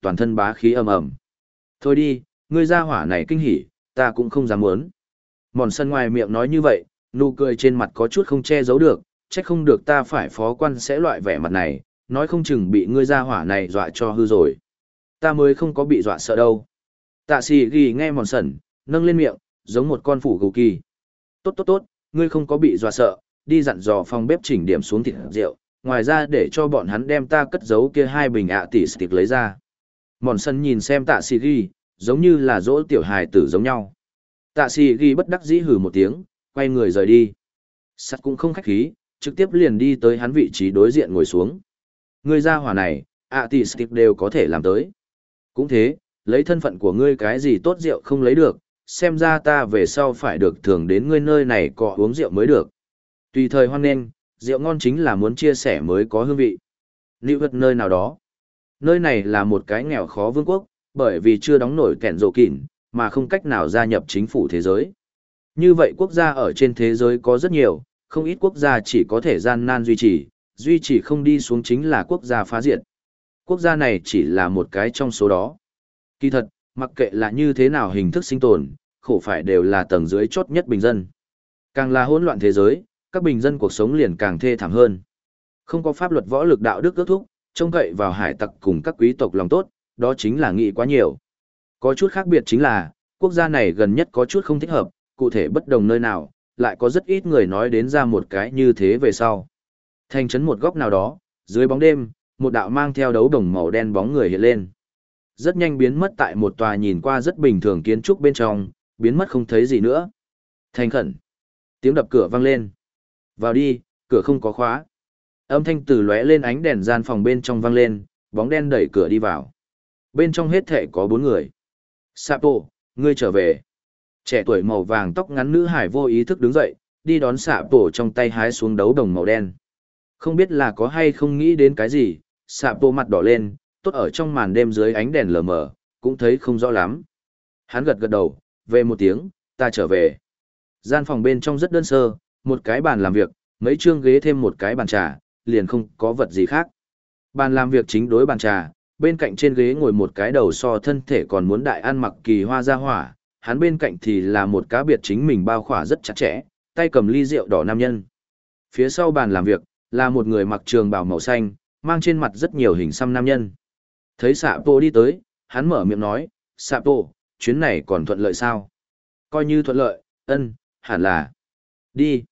toàn thân bá khí ầm ầm. Thôi đi, ngươi ra hỏa này kinh hỉ, ta cũng không dám muốn. Mòn sân ngoài miệng nói như vậy, nụ cười trên mặt có chút không che giấu được, trách không được ta phải phó quan sẽ loại vẻ mặt này, nói không chừng bị ngươi ra hỏa này dọa cho hư rồi. Ta mới không có bị dọa sợ đâu. Tạ sĩ ghi nghe mòn sẩn, nâng lên miệng, giống một con phủ cầu kỳ. Tốt tốt tốt, ngươi không có bị dọa sợ, đi dặn dò phòng bếp chỉnh điểm xuống thịt rượu, ngoài ra để cho bọn hắn đem ta cất giấu kia hai bình ạ tỷ stick lấy ra. Mòn sân nhìn xem tạ sĩ ghi, giống như là dỗ tiểu hài tử giống nhau. Tạ sĩ ghi bất đắc dĩ hử một tiếng, quay người rời đi. Sắt cũng không khách khí, trực tiếp liền đi tới hắn vị trí đối diện ngồi xuống. Ngươi ra hỏa này, ạ tỷ stick đều có thể làm tới. Cũng thế, lấy thân phận của ngươi cái gì tốt rượu không lấy được, xem ra ta về sau phải được thường đến ngươi nơi này có uống rượu mới được. Tùy thời hoan nghênh, rượu ngon chính là muốn chia sẻ mới có hương vị. Lưu vật nơi nào đó. Nơi này là một cái nghèo khó vương quốc, bởi vì chưa đóng nổi kẹn rộ kỉn, mà không cách nào gia nhập chính phủ thế giới. Như vậy quốc gia ở trên thế giới có rất nhiều, không ít quốc gia chỉ có thể gian nan duy trì, duy trì không đi xuống chính là quốc gia phá diệt. Quốc gia này chỉ là một cái trong số đó. Kỳ thật, mặc kệ là như thế nào hình thức sinh tồn, khổ phải đều là tầng dưới chốt nhất bình dân. Càng là hỗn loạn thế giới, các bình dân cuộc sống liền càng thê thảm hơn. Không có pháp luật võ lực đạo đức ước thúc, trông cậy vào hải tặc cùng các quý tộc lòng tốt, đó chính là nghĩ quá nhiều. Có chút khác biệt chính là, quốc gia này gần nhất có chút không thích hợp, cụ thể bất đồng nơi nào, lại có rất ít người nói đến ra một cái như thế về sau. Thành trấn một góc nào đó, dưới bóng đêm, một đạo mang theo đấu đồng màu đen bóng người hiện lên. Rất nhanh biến mất tại một tòa nhìn qua rất bình thường kiến trúc bên trong, biến mất không thấy gì nữa. Thành khẩn. Tiếng đập cửa vang lên. Vào đi, cửa không có khóa. Âm thanh từ lóe lên ánh đèn gian phòng bên trong vang lên, bóng đen đẩy cửa đi vào. Bên trong hết thể có bốn người. Sapo, ngươi trở về. Trẻ tuổi màu vàng tóc ngắn nữ hải vô ý thức đứng dậy, đi đón Sapo trong tay hái xuống đấu đồng màu đen. Không biết là có hay không nghĩ đến cái gì, Sapo mặt đỏ lên, tốt ở trong màn đêm dưới ánh đèn lờ mờ, cũng thấy không rõ lắm. Hắn gật gật đầu, về một tiếng, ta trở về. Gian phòng bên trong rất đơn sơ, một cái bàn làm việc, mấy chương ghế thêm một cái bàn trà, liền không có vật gì khác. Bàn làm việc chính đối bàn trà, bên cạnh trên ghế ngồi một cái đầu so thân thể còn muốn đại ăn mặc kỳ hoa ra hỏa, hắn bên cạnh thì là một cá biệt chính mình bao khỏa rất chặt chẽ, tay cầm ly rượu đỏ nam nhân. Phía sau bàn làm việc, là một người mặc trường bào màu xanh, mang trên mặt rất nhiều hình xăm nam nhân. Thấy xạ bộ đi tới, hắn mở miệng nói, xạ bộ, chuyến này còn thuận lợi sao? Coi như thuận lợi, ân, hẳn là. Đi.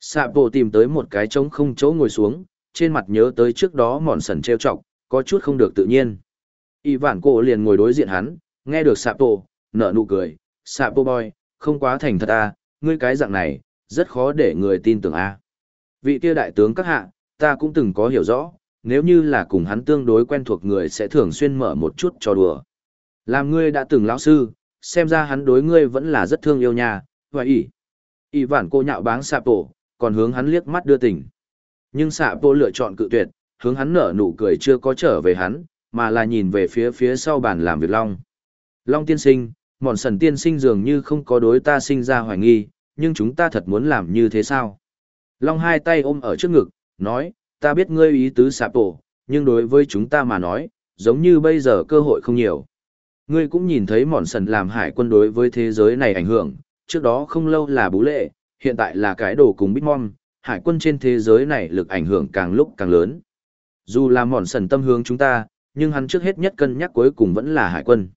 Xạ bộ tìm tới một cái trống không chỗ ngồi xuống, trên mặt nhớ tới trước đó mòn sần treo chọc, có chút không được tự nhiên. Y vạn cổ liền ngồi đối diện hắn, nghe được xạ bộ, nở nụ cười, xạ bộ boy, không quá thành thật à, ngươi cái dạng này, rất khó để người tin tưởng a. À. Vị kia đại tướng các hạ, ta cũng từng có hiểu rõ, nếu như là cùng hắn tương đối quen thuộc người sẽ thường xuyên mở một chút trò đùa. Làm ngươi đã từng lão sư, xem ra hắn đối ngươi vẫn là rất thương yêu nhà, và ỷ. ỷ vản cô nhạo báng sạp tổ, còn hướng hắn liếc mắt đưa tình. Nhưng sạp tổ lựa chọn cự tuyệt, hướng hắn nở nụ cười chưa có trở về hắn, mà là nhìn về phía phía sau bàn làm việc Long. Long tiên sinh, mòn sần tiên sinh dường như không có đối ta sinh ra hoài nghi, nhưng chúng ta thật muốn làm như thế sao? Long hai tay ôm ở trước ngực, nói, ta biết ngươi ý tứ sạp tổ, nhưng đối với chúng ta mà nói, giống như bây giờ cơ hội không nhiều. Ngươi cũng nhìn thấy mòn sần làm hải quân đối với thế giới này ảnh hưởng, trước đó không lâu là bú lệ, hiện tại là cái đồ cùng Bitmom, hải quân trên thế giới này lực ảnh hưởng càng lúc càng lớn. Dù là mòn sần tâm hướng chúng ta, nhưng hắn trước hết nhất cân nhắc cuối cùng vẫn là hải quân.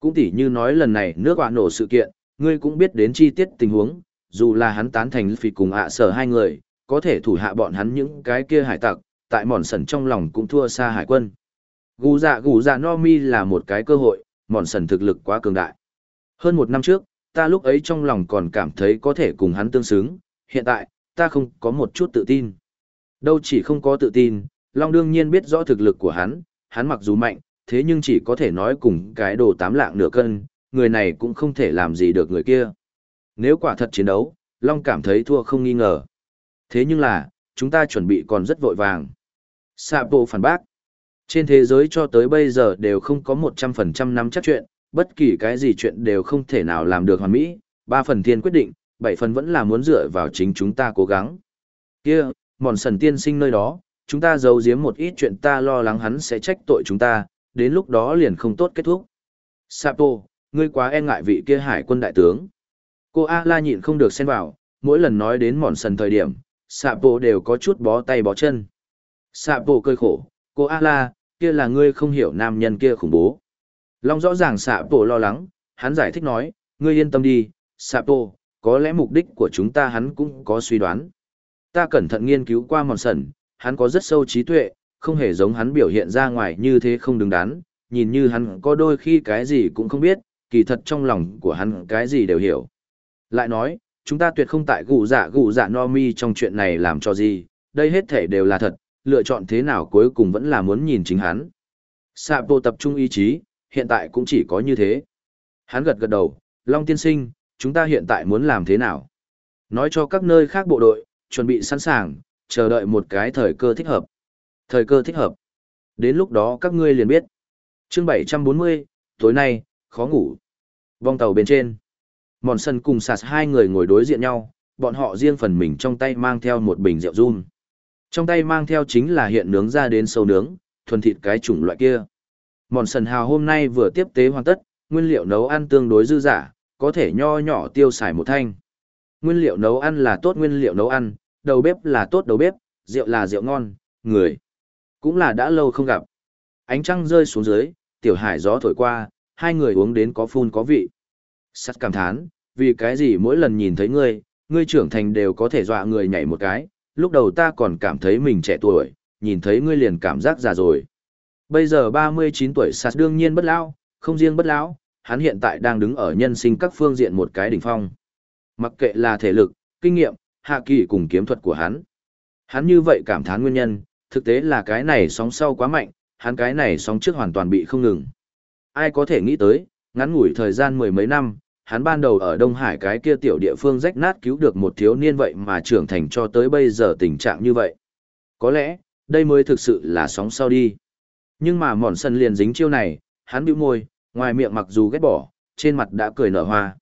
Cũng tỉ như nói lần này nước quả nổ sự kiện, ngươi cũng biết đến chi tiết tình huống, dù là hắn tán thành phì cùng ạ sở hai người, có thể thủ hạ bọn hắn những cái kia hải tặc, tại mòn sần trong lòng cũng thua xa hải quân. Gù dạ gù dạ no mi là một cái cơ hội, mòn sần thực lực quá cường đại. Hơn một năm trước, ta lúc ấy trong lòng còn cảm thấy có thể cùng hắn tương xứng, hiện tại, ta không có một chút tự tin. Đâu chỉ không có tự tin, Long đương nhiên biết rõ thực lực của hắn, hắn mặc dù mạnh, thế nhưng chỉ có thể nói cùng cái đồ tám lạng nửa cân, người này cũng không thể làm gì được người kia. Nếu quả thật chiến đấu, Long cảm thấy thua không nghi ngờ. Thế nhưng là, chúng ta chuẩn bị còn rất vội vàng. Sapo phản bác. Trên thế giới cho tới bây giờ đều không có 100% nắm chắc chuyện, bất kỳ cái gì chuyện đều không thể nào làm được hoàn mỹ. Ba phần thiên quyết định, bảy phần vẫn là muốn dựa vào chính chúng ta cố gắng. Kia, mòn sần tiên sinh nơi đó, chúng ta giấu giếm một ít chuyện ta lo lắng hắn sẽ trách tội chúng ta, đến lúc đó liền không tốt kết thúc. Sapo, ngươi quá e ngại vị kia hải quân đại tướng. Cô A-la nhịn không được xen vào, mỗi lần nói đến mòn sần thời điểm, xạ bộ đều có chút bó tay bó chân. Xạ bộ cơi khổ, cô A-la, kia là ngươi không hiểu nam nhân kia khủng bố. Long rõ ràng xạ bộ lo lắng, hắn giải thích nói, ngươi yên tâm đi, xạ bộ, có lẽ mục đích của chúng ta hắn cũng có suy đoán. Ta cẩn thận nghiên cứu qua mòn sẩn, hắn có rất sâu trí tuệ, không hề giống hắn biểu hiện ra ngoài như thế không đứng đắn, nhìn như hắn có đôi khi cái gì cũng không biết, kỳ thật trong lòng của hắn cái gì đều hiểu. Lại nói, chúng ta tuyệt không tại gù dạ gù dạ no mi trong chuyện này làm cho gì, đây hết thể đều là thật, lựa chọn thế nào cuối cùng vẫn là muốn nhìn chính hắn. Sạ bộ tập trung ý chí, hiện tại cũng chỉ có như thế. Hắn gật gật đầu, Long tiên sinh, chúng ta hiện tại muốn làm thế nào? Nói cho các nơi khác bộ đội, chuẩn bị sẵn sàng, chờ đợi một cái thời cơ thích hợp. Thời cơ thích hợp. Đến lúc đó các ngươi liền biết. Chương 740, tối nay, khó ngủ. Vong tàu bên trên. Mòn sân cùng sạt hai người ngồi đối diện nhau, bọn họ riêng phần mình trong tay mang theo một bình rượu run. Trong tay mang theo chính là hiện nướng ra đến sâu nướng, thuần thịt cái chủng loại kia. Mòn sần hào hôm nay vừa tiếp tế hoàn tất, nguyên liệu nấu ăn tương đối dư giả, có thể nho nhỏ tiêu xài một thanh. Nguyên liệu nấu ăn là tốt nguyên liệu nấu ăn, đầu bếp là tốt đầu bếp, rượu là rượu ngon, người. Cũng là đã lâu không gặp. Ánh trăng rơi xuống dưới, tiểu hải gió thổi qua, hai người uống đến có phun có vị. Sắt cảm thán, vì cái gì mỗi lần nhìn thấy ngươi, ngươi trưởng thành đều có thể dọa người nhảy một cái, lúc đầu ta còn cảm thấy mình trẻ tuổi, nhìn thấy ngươi liền cảm giác già rồi. Bây giờ 39 tuổi sạt đương nhiên bất lão, không riêng bất lão, hắn hiện tại đang đứng ở nhân sinh các phương diện một cái đỉnh phong. Mặc kệ là thể lực, kinh nghiệm, hạ kỳ cùng kiếm thuật của hắn. Hắn như vậy cảm thán nguyên nhân, thực tế là cái này sóng sau quá mạnh, hắn cái này sóng trước hoàn toàn bị không ngừng. Ai có thể nghĩ tới, ngắn ngủi thời gian mười mấy năm, hắn ban đầu ở Đông Hải cái kia tiểu địa phương rách nát cứu được một thiếu niên vậy mà trưởng thành cho tới bây giờ tình trạng như vậy. Có lẽ, đây mới thực sự là sóng sau đi. Nhưng mà mòn sân liền dính chiêu này, hắn bĩu môi, ngoài miệng mặc dù ghét bỏ, trên mặt đã cười nở hoa.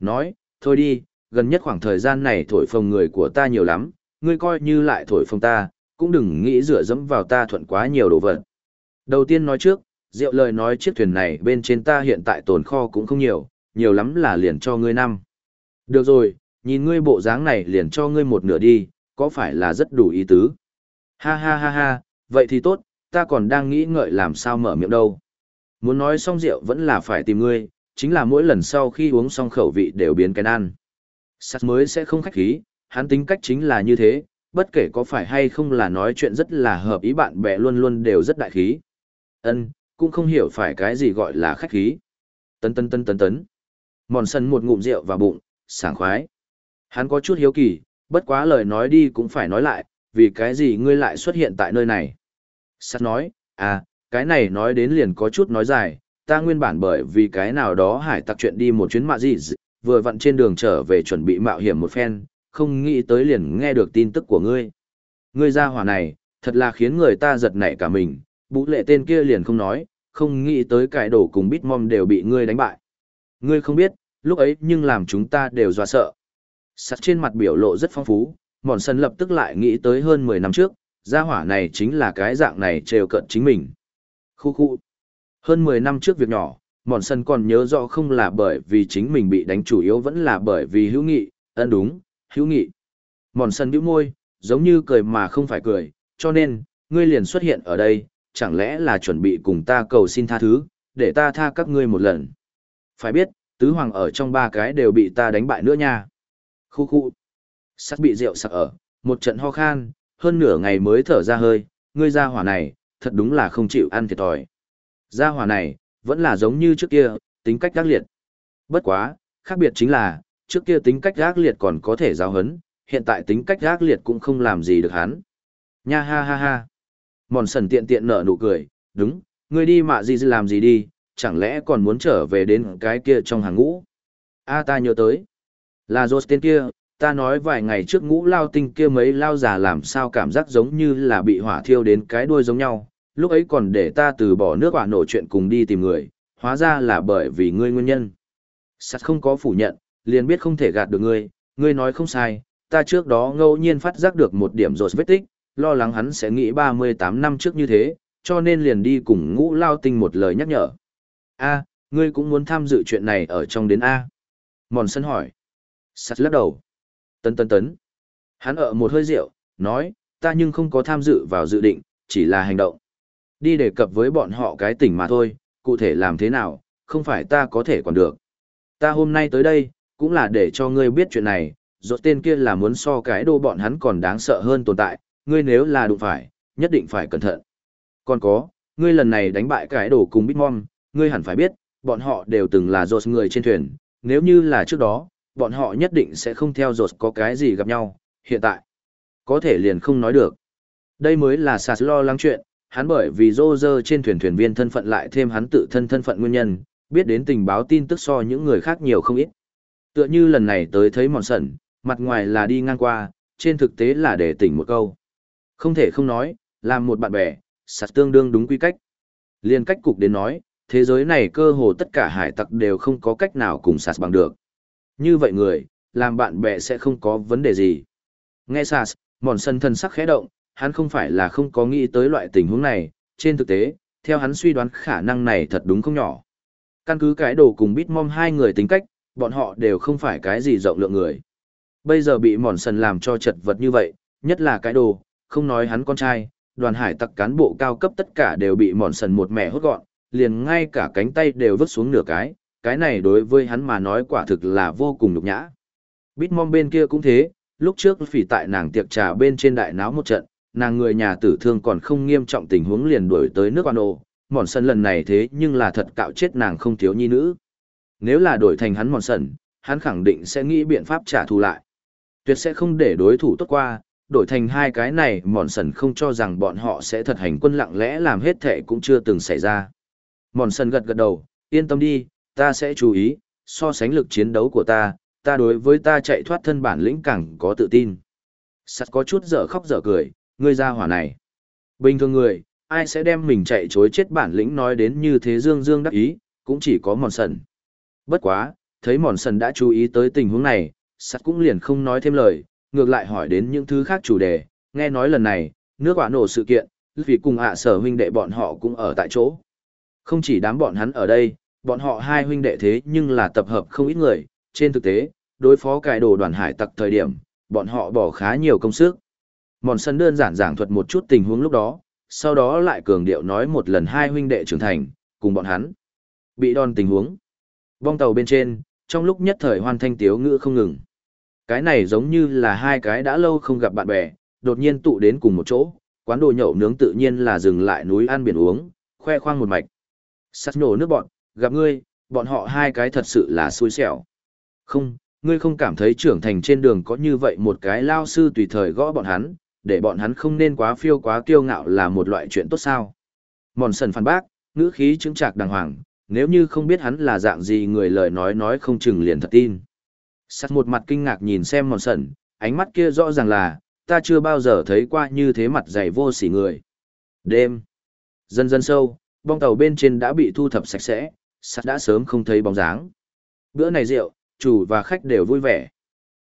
Nói, thôi đi, gần nhất khoảng thời gian này thổi phồng người của ta nhiều lắm, ngươi coi như lại thổi phồng ta, cũng đừng nghĩ dựa dẫm vào ta thuận quá nhiều đồ vật. Đầu tiên nói trước, rượu lời nói chiếc thuyền này bên trên ta hiện tại tồn kho cũng không nhiều, nhiều lắm là liền cho ngươi năm. Được rồi, nhìn ngươi bộ dáng này liền cho ngươi một nửa đi, có phải là rất đủ ý tứ? Ha ha ha ha, vậy thì tốt, ta còn đang nghĩ ngợi làm sao mở miệng đâu. Muốn nói xong rượu vẫn là phải tìm ngươi, chính là mỗi lần sau khi uống xong khẩu vị đều biến cái ăn. Sắt mới sẽ không khách khí, hắn tính cách chính là như thế, bất kể có phải hay không là nói chuyện rất là hợp ý bạn bè luôn luôn đều rất đại khí. Ân, cũng không hiểu phải cái gì gọi là khách khí. Tấn tấn tấn tấn tấn. Mòn sân một ngụm rượu vào bụng, sảng khoái. Hắn có chút hiếu kỳ, bất quá lời nói đi cũng phải nói lại, vì cái gì ngươi lại xuất hiện tại nơi này. Sắt nói, à, cái này nói đến liền có chút nói dài, ta nguyên bản bởi vì cái nào đó hải tặc chuyện đi một chuyến mạ gì, vừa vặn trên đường trở về chuẩn bị mạo hiểm một phen, không nghĩ tới liền nghe được tin tức của ngươi. Ngươi ra hỏa này, thật là khiến người ta giật nảy cả mình, bụ lệ tên kia liền không nói, không nghĩ tới cải đổ cùng Bitmom đều bị ngươi đánh bại. Ngươi không biết, lúc ấy nhưng làm chúng ta đều dọa sợ. Sắt trên mặt biểu lộ rất phong phú, mòn sân lập tức lại nghĩ tới hơn 10 năm trước, gia hỏa này chính là cái dạng này trêu cận chính mình. Khu khu. Hơn 10 năm trước việc nhỏ, mòn sân còn nhớ rõ không là bởi vì chính mình bị đánh chủ yếu vẫn là bởi vì hữu nghị, ân đúng, hữu nghị. Mòn sân bĩu môi, giống như cười mà không phải cười, cho nên, ngươi liền xuất hiện ở đây, chẳng lẽ là chuẩn bị cùng ta cầu xin tha thứ, để ta tha các ngươi một lần. Phải biết, tứ hoàng ở trong ba cái đều bị ta đánh bại nữa nha. Khu khu. Sắt bị rượu sặc ở, một trận ho khan, hơn nửa ngày mới thở ra hơi, ngươi ra hỏa này, thật đúng là không chịu ăn thiệt thòi. Ra hỏa này, vẫn là giống như trước kia, tính cách gác liệt. Bất quá, khác biệt chính là, trước kia tính cách gác liệt còn có thể giáo hấn, hiện tại tính cách gác liệt cũng không làm gì được hắn. Nha ha ha ha. Mòn sần tiện tiện nở nụ cười, đúng, ngươi đi mạ gì làm gì đi, chẳng lẽ còn muốn trở về đến cái kia trong hàng ngũ. A ta nhớ tới. Là Rốt tên kia, ta nói vài ngày trước ngũ lao tinh kia mấy lao già làm sao cảm giác giống như là bị hỏa thiêu đến cái đuôi giống nhau, lúc ấy còn để ta từ bỏ nước hỏa nổ chuyện cùng đi tìm người, hóa ra là bởi vì ngươi nguyên nhân. Sắt không có phủ nhận, liền biết không thể gạt được ngươi, ngươi nói không sai, ta trước đó ngẫu nhiên phát giác được một điểm rột vết tích, lo lắng hắn sẽ nghĩ 38 năm trước như thế, cho nên liền đi cùng ngũ lao tinh một lời nhắc nhở. A, ngươi cũng muốn tham dự chuyện này ở trong đến A. Mòn sân hỏi. Sắt lắc đầu. Tấn tấn tấn. Hắn ở một hơi rượu, nói, ta nhưng không có tham dự vào dự định, chỉ là hành động. Đi đề cập với bọn họ cái tỉnh mà thôi, cụ thể làm thế nào, không phải ta có thể còn được. Ta hôm nay tới đây, cũng là để cho ngươi biết chuyện này, rốt tên kia là muốn so cái đồ bọn hắn còn đáng sợ hơn tồn tại, ngươi nếu là đụng phải, nhất định phải cẩn thận. Còn có, ngươi lần này đánh bại cái đồ cùng Bitmom, ngươi hẳn phải biết, bọn họ đều từng là rốt người trên thuyền, nếu như là trước đó, bọn họ nhất định sẽ không theo rột có cái gì gặp nhau, hiện tại. Có thể liền không nói được. Đây mới là sạt lo lắng chuyện, hắn bởi vì rô rơ trên thuyền thuyền viên thân phận lại thêm hắn tự thân thân phận nguyên nhân, biết đến tình báo tin tức so những người khác nhiều không ít. Tựa như lần này tới thấy mòn sẩn, mặt ngoài là đi ngang qua, trên thực tế là để tỉnh một câu. Không thể không nói, làm một bạn bè, sạt tương đương đúng quy cách. Liên cách cục đến nói, thế giới này cơ hồ tất cả hải tặc đều không có cách nào cùng sạt bằng được. Như vậy người, làm bạn bè sẽ không có vấn đề gì. Nghe Sas, mòn sân thân sắc khẽ động, hắn không phải là không có nghĩ tới loại tình huống này, trên thực tế, theo hắn suy đoán khả năng này thật đúng không nhỏ. Căn cứ cái đồ cùng Bitmom hai người tính cách, bọn họ đều không phải cái gì rộng lượng người. Bây giờ bị mòn sần làm cho chật vật như vậy, nhất là cái đồ, không nói hắn con trai, đoàn hải tặc cán bộ cao cấp tất cả đều bị mòn sần một mẻ hốt gọn, liền ngay cả cánh tay đều vứt xuống nửa cái, cái này đối với hắn mà nói quả thực là vô cùng nhục nhã. Bitmom bên kia cũng thế, lúc trước phỉ tại nàng tiệc trà bên trên đại náo một trận, nàng người nhà tử thương còn không nghiêm trọng tình huống liền đuổi tới nước quan ô, mòn sân lần này thế nhưng là thật cạo chết nàng không thiếu nhi nữ. Nếu là đổi thành hắn mòn sân, hắn khẳng định sẽ nghĩ biện pháp trả thù lại. Tuyệt sẽ không để đối thủ tốt qua, đổi thành hai cái này mòn sần không cho rằng bọn họ sẽ thật hành quân lặng lẽ làm hết thệ cũng chưa từng xảy ra. Mòn sần gật gật đầu, yên tâm đi, ta sẽ chú ý, so sánh lực chiến đấu của ta, ta đối với ta chạy thoát thân bản lĩnh càng có tự tin. Sắt có chút dở khóc dở cười, ngươi ra hỏa này. Bình thường người, ai sẽ đem mình chạy chối chết bản lĩnh nói đến như thế dương dương đắc ý, cũng chỉ có mòn sần. Bất quá, thấy mòn sần đã chú ý tới tình huống này, sắt cũng liền không nói thêm lời, ngược lại hỏi đến những thứ khác chủ đề, nghe nói lần này, nước quả nổ sự kiện, vì cùng ạ sở huynh đệ bọn họ cũng ở tại chỗ. Không chỉ đám bọn hắn ở đây, bọn họ hai huynh đệ thế nhưng là tập hợp không ít người, trên thực tế, đối phó cải đồ đoàn hải tặc thời điểm, bọn họ bỏ khá nhiều công sức. Mòn sân đơn giản giảng thuật một chút tình huống lúc đó, sau đó lại cường điệu nói một lần hai huynh đệ trưởng thành, cùng bọn hắn. Bị đòn tình huống. Vong tàu bên trên, trong lúc nhất thời hoan thanh tiếu ngữ không ngừng. Cái này giống như là hai cái đã lâu không gặp bạn bè, đột nhiên tụ đến cùng một chỗ, quán đồ nhậu nướng tự nhiên là dừng lại núi ăn biển uống, khoe khoang một mạch. Sắt nổ nước bọn, gặp ngươi, bọn họ hai cái thật sự là xui xẻo. Không, ngươi không cảm thấy trưởng thành trên đường có như vậy một cái lao sư tùy thời gõ bọn hắn, để bọn hắn không nên quá phiêu quá kiêu ngạo là một loại chuyện tốt sao. Mòn sần phản bác, ngữ khí chứng trạc đàng hoàng, nếu như không biết hắn là dạng gì người lời nói nói không chừng liền thật tin. Sắt một mặt kinh ngạc nhìn xem mòn sần, ánh mắt kia rõ ràng là, ta chưa bao giờ thấy qua như thế mặt dày vô sỉ người. Đêm, dần dần sâu, bong tàu bên trên đã bị thu thập sạch sẽ, sắt đã sớm không thấy bóng dáng. Bữa này rượu, chủ và khách đều vui vẻ.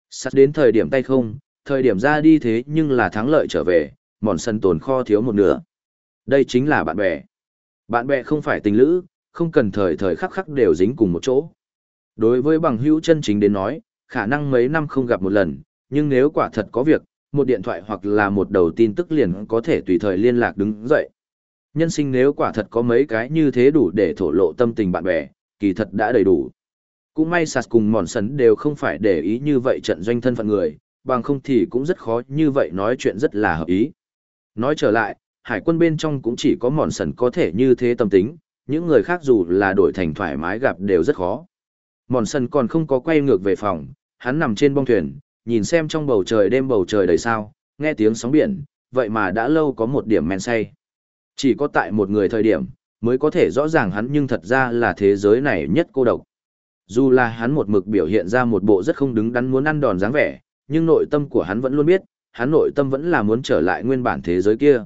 Sắt đến thời điểm tay không, thời điểm ra đi thế nhưng là thắng lợi trở về, mòn sân tồn kho thiếu một nửa. Đây chính là bạn bè. Bạn bè không phải tình lữ, không cần thời thời khắc khắc đều dính cùng một chỗ. Đối với bằng hữu chân chính đến nói, khả năng mấy năm không gặp một lần, nhưng nếu quả thật có việc, một điện thoại hoặc là một đầu tin tức liền có thể tùy thời liên lạc đứng dậy. Nhân sinh nếu quả thật có mấy cái như thế đủ để thổ lộ tâm tình bạn bè, kỳ thật đã đầy đủ. Cũng may sạt cùng mòn sấn đều không phải để ý như vậy trận doanh thân phận người, bằng không thì cũng rất khó như vậy nói chuyện rất là hợp ý. Nói trở lại, hải quân bên trong cũng chỉ có mòn sần có thể như thế tâm tính, những người khác dù là đổi thành thoải mái gặp đều rất khó. Mòn sần còn không có quay ngược về phòng, hắn nằm trên bong thuyền, nhìn xem trong bầu trời đêm bầu trời đầy sao, nghe tiếng sóng biển, vậy mà đã lâu có một điểm men say. Chỉ có tại một người thời điểm, mới có thể rõ ràng hắn nhưng thật ra là thế giới này nhất cô độc. Dù là hắn một mực biểu hiện ra một bộ rất không đứng đắn muốn ăn đòn dáng vẻ, nhưng nội tâm của hắn vẫn luôn biết, hắn nội tâm vẫn là muốn trở lại nguyên bản thế giới kia.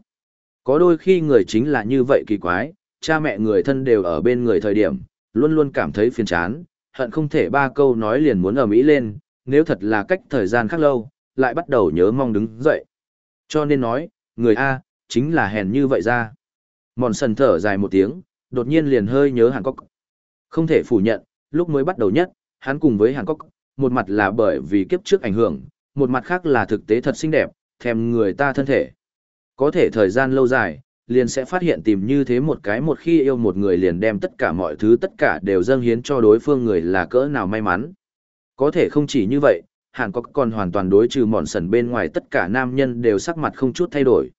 Có đôi khi người chính là như vậy kỳ quái, cha mẹ người thân đều ở bên người thời điểm, luôn luôn cảm thấy phiền chán, hận không thể ba câu nói liền muốn ở Mỹ lên, nếu thật là cách thời gian khác lâu, lại bắt đầu nhớ mong đứng dậy. Cho nên nói, người A, chính là hèn như vậy ra. Mòn sần thở dài một tiếng, đột nhiên liền hơi nhớ Hàn Cốc. Không thể phủ nhận, lúc mới bắt đầu nhất, hắn cùng với Hàn Cốc, một mặt là bởi vì kiếp trước ảnh hưởng, một mặt khác là thực tế thật xinh đẹp, thèm người ta thân thể. Có thể thời gian lâu dài, liền sẽ phát hiện tìm như thế một cái một khi yêu một người liền đem tất cả mọi thứ tất cả đều dâng hiến cho đối phương người là cỡ nào may mắn. Có thể không chỉ như vậy, Hàn Cốc còn hoàn toàn đối trừ mòn sần bên ngoài tất cả nam nhân đều sắc mặt không chút thay đổi.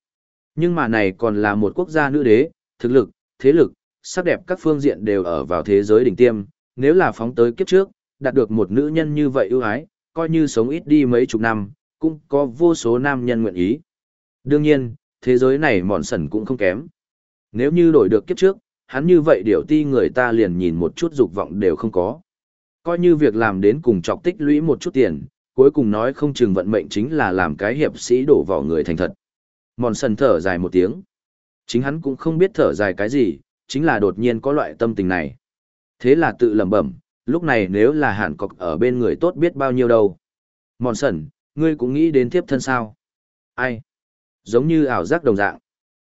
Nhưng mà này còn là một quốc gia nữ đế, thực lực, thế lực, sắc đẹp các phương diện đều ở vào thế giới đỉnh tiêm, nếu là phóng tới kiếp trước, đạt được một nữ nhân như vậy ưu ái, coi như sống ít đi mấy chục năm, cũng có vô số nam nhân nguyện ý. Đương nhiên, thế giới này mòn sần cũng không kém. Nếu như đổi được kiếp trước, hắn như vậy điều ti người ta liền nhìn một chút dục vọng đều không có. Coi như việc làm đến cùng chọc tích lũy một chút tiền, cuối cùng nói không chừng vận mệnh chính là làm cái hiệp sĩ đổ vào người thành thật. Mòn sần thở dài một tiếng. Chính hắn cũng không biết thở dài cái gì, chính là đột nhiên có loại tâm tình này. Thế là tự lẩm bẩm, lúc này nếu là hàn cọc ở bên người tốt biết bao nhiêu đâu. Mòn sần, ngươi cũng nghĩ đến thiếp thân sao? Ai? Giống như ảo giác đồng dạng.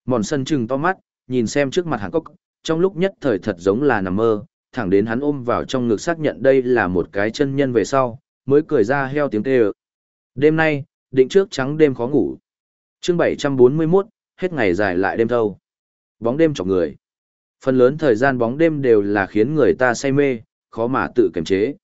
Mòn sần chừng to mắt, nhìn xem trước mặt hàn cốc trong lúc nhất thời thật giống là nằm mơ, thẳng đến hắn ôm vào trong ngực xác nhận đây là một cái chân nhân về sau, mới cười ra heo tiếng kêu. Đêm nay, định trước trắng đêm khó ngủ. Chương 741, hết ngày dài lại đêm thâu. Bóng đêm chọc người. Phần lớn thời gian bóng đêm đều là khiến người ta say mê, khó mà tự kiềm chế.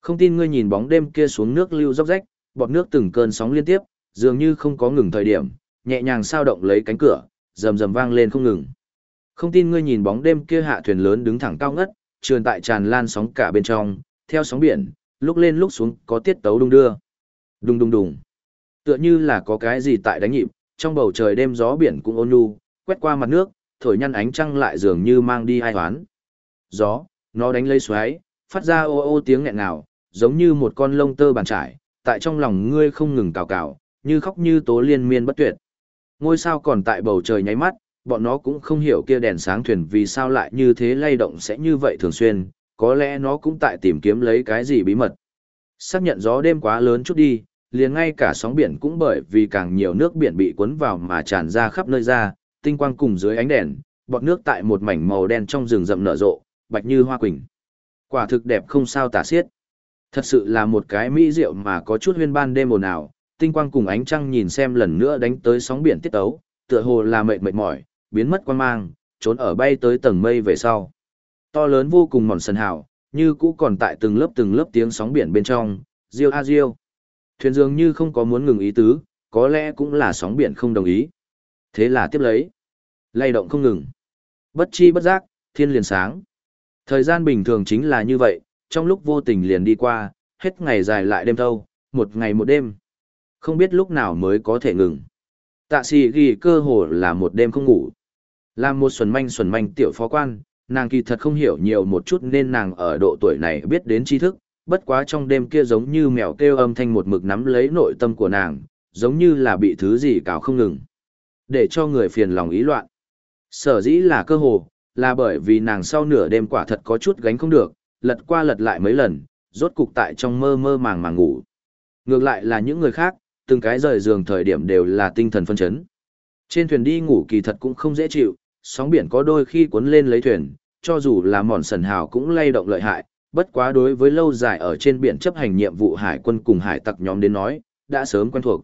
Không tin ngươi nhìn bóng đêm kia xuống nước lưu róc rách, bọt nước từng cơn sóng liên tiếp, dường như không có ngừng thời điểm, nhẹ nhàng sao động lấy cánh cửa, rầm rầm vang lên không ngừng. Không tin ngươi nhìn bóng đêm kia hạ thuyền lớn đứng thẳng cao ngất, trườn tại tràn lan sóng cả bên trong, theo sóng biển, lúc lên lúc xuống có tiết tấu đung đưa. Đùng đùng đùng. Tựa như là có cái gì tại đánh nhịp, trong bầu trời đêm gió biển cũng ôn nhu, quét qua mặt nước, thổi nhăn ánh trăng lại dường như mang đi ai hoán. Gió, nó đánh lấy xoáy, phát ra ô ô tiếng nghẹn ngào, giống như một con lông tơ bàn trải, tại trong lòng ngươi không ngừng cào cào, như khóc như tố liên miên bất tuyệt. Ngôi sao còn tại bầu trời nháy mắt, bọn nó cũng không hiểu kia đèn sáng thuyền vì sao lại như thế lay động sẽ như vậy thường xuyên, có lẽ nó cũng tại tìm kiếm lấy cái gì bí mật. Xác nhận gió đêm quá lớn chút đi, liền ngay cả sóng biển cũng bởi vì càng nhiều nước biển bị cuốn vào mà tràn ra khắp nơi ra, tinh quang cùng dưới ánh đèn, bọt nước tại một mảnh màu đen trong rừng rậm nở rộ, bạch như hoa quỳnh. Quả thực đẹp không sao tả xiết. Thật sự là một cái mỹ diệu mà có chút huyên ban đêm ồn ào, tinh quang cùng ánh trăng nhìn xem lần nữa đánh tới sóng biển tiết tấu, tựa hồ là mệt mệt mỏi, biến mất quan mang, trốn ở bay tới tầng mây về sau. To lớn vô cùng mòn sân hào, như cũ còn tại từng lớp từng lớp tiếng sóng biển bên trong, riêu a riêu. Thuyền dường như không có muốn ngừng ý tứ, có lẽ cũng là sóng biển không đồng ý. Thế là tiếp lấy. lay động không ngừng. Bất chi bất giác, thiên liền sáng. Thời gian bình thường chính là như vậy, trong lúc vô tình liền đi qua, hết ngày dài lại đêm thâu, một ngày một đêm. Không biết lúc nào mới có thể ngừng. Tạ sĩ ghi cơ hồ là một đêm không ngủ. Là một xuẩn manh xuẩn manh tiểu phó quan, nàng kỳ thật không hiểu nhiều một chút nên nàng ở độ tuổi này biết đến tri thức, bất quá trong đêm kia giống như mèo kêu âm thanh một mực nắm lấy nội tâm của nàng, giống như là bị thứ gì cào không ngừng. Để cho người phiền lòng ý loạn. Sở dĩ là cơ hồ, là bởi vì nàng sau nửa đêm quả thật có chút gánh không được, lật qua lật lại mấy lần, rốt cục tại trong mơ mơ màng màng ngủ. Ngược lại là những người khác, từng cái rời giường thời điểm đều là tinh thần phân chấn. Trên thuyền đi ngủ kỳ thật cũng không dễ chịu, sóng biển có đôi khi cuốn lên lấy thuyền, cho dù là mòn sần hào cũng lay động lợi hại, bất quá đối với lâu dài ở trên biển chấp hành nhiệm vụ hải quân cùng hải tặc nhóm đến nói, đã sớm quen thuộc.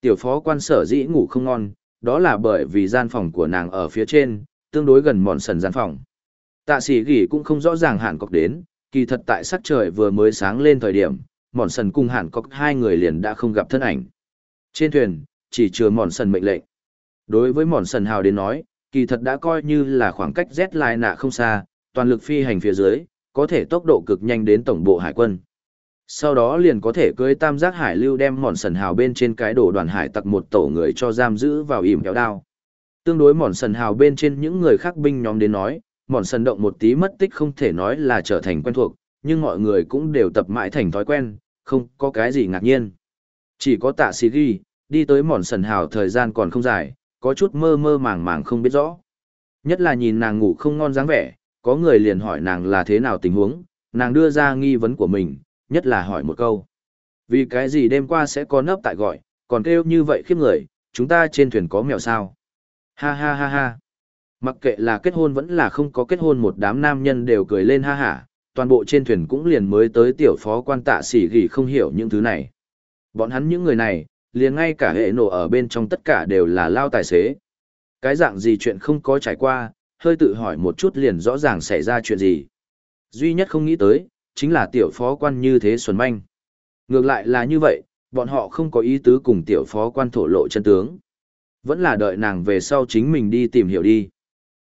Tiểu phó quan sở dĩ ngủ không ngon, đó là bởi vì gian phòng của nàng ở phía trên, tương đối gần mòn sần gian phòng. Tạ sĩ gỉ cũng không rõ ràng hạn cọc đến, kỳ thật tại sắc trời vừa mới sáng lên thời điểm, mòn sần cùng hạn cọc hai người liền đã không gặp thân ảnh. Trên thuyền, chỉ chừa mòn sần mệnh lệnh. Đối với mòn sần hào đến nói, kỳ thật đã coi như là khoảng cách Z lại nạ không xa, toàn lực phi hành phía dưới, có thể tốc độ cực nhanh đến tổng bộ hải quân. Sau đó liền có thể cưới tam giác hải lưu đem mòn sần hào bên trên cái đổ đoàn hải tặc một tổ người cho giam giữ vào ỉm kéo đao. Tương đối mòn sần hào bên trên những người khác binh nhóm đến nói, mòn sần động một tí mất tích không thể nói là trở thành quen thuộc, nhưng mọi người cũng đều tập mãi thành thói quen, không có cái gì ngạc nhiên. Chỉ có tạ sĩ ghi, đi tới mòn sần hào thời gian còn không dài, có chút mơ mơ màng màng không biết rõ. Nhất là nhìn nàng ngủ không ngon dáng vẻ, có người liền hỏi nàng là thế nào tình huống, nàng đưa ra nghi vấn của mình, nhất là hỏi một câu. Vì cái gì đêm qua sẽ có nấp tại gọi, còn kêu như vậy khiếp người, chúng ta trên thuyền có mèo sao? Ha ha ha ha. Mặc kệ là kết hôn vẫn là không có kết hôn một đám nam nhân đều cười lên ha hả, toàn bộ trên thuyền cũng liền mới tới tiểu phó quan tạ sỉ gỉ không hiểu những thứ này. Bọn hắn những người này, liền ngay cả hệ nổ ở bên trong tất cả đều là lao tài xế. Cái dạng gì chuyện không có trải qua, hơi tự hỏi một chút liền rõ ràng xảy ra chuyện gì. Duy nhất không nghĩ tới, chính là tiểu phó quan như thế xuân manh. Ngược lại là như vậy, bọn họ không có ý tứ cùng tiểu phó quan thổ lộ chân tướng. Vẫn là đợi nàng về sau chính mình đi tìm hiểu đi.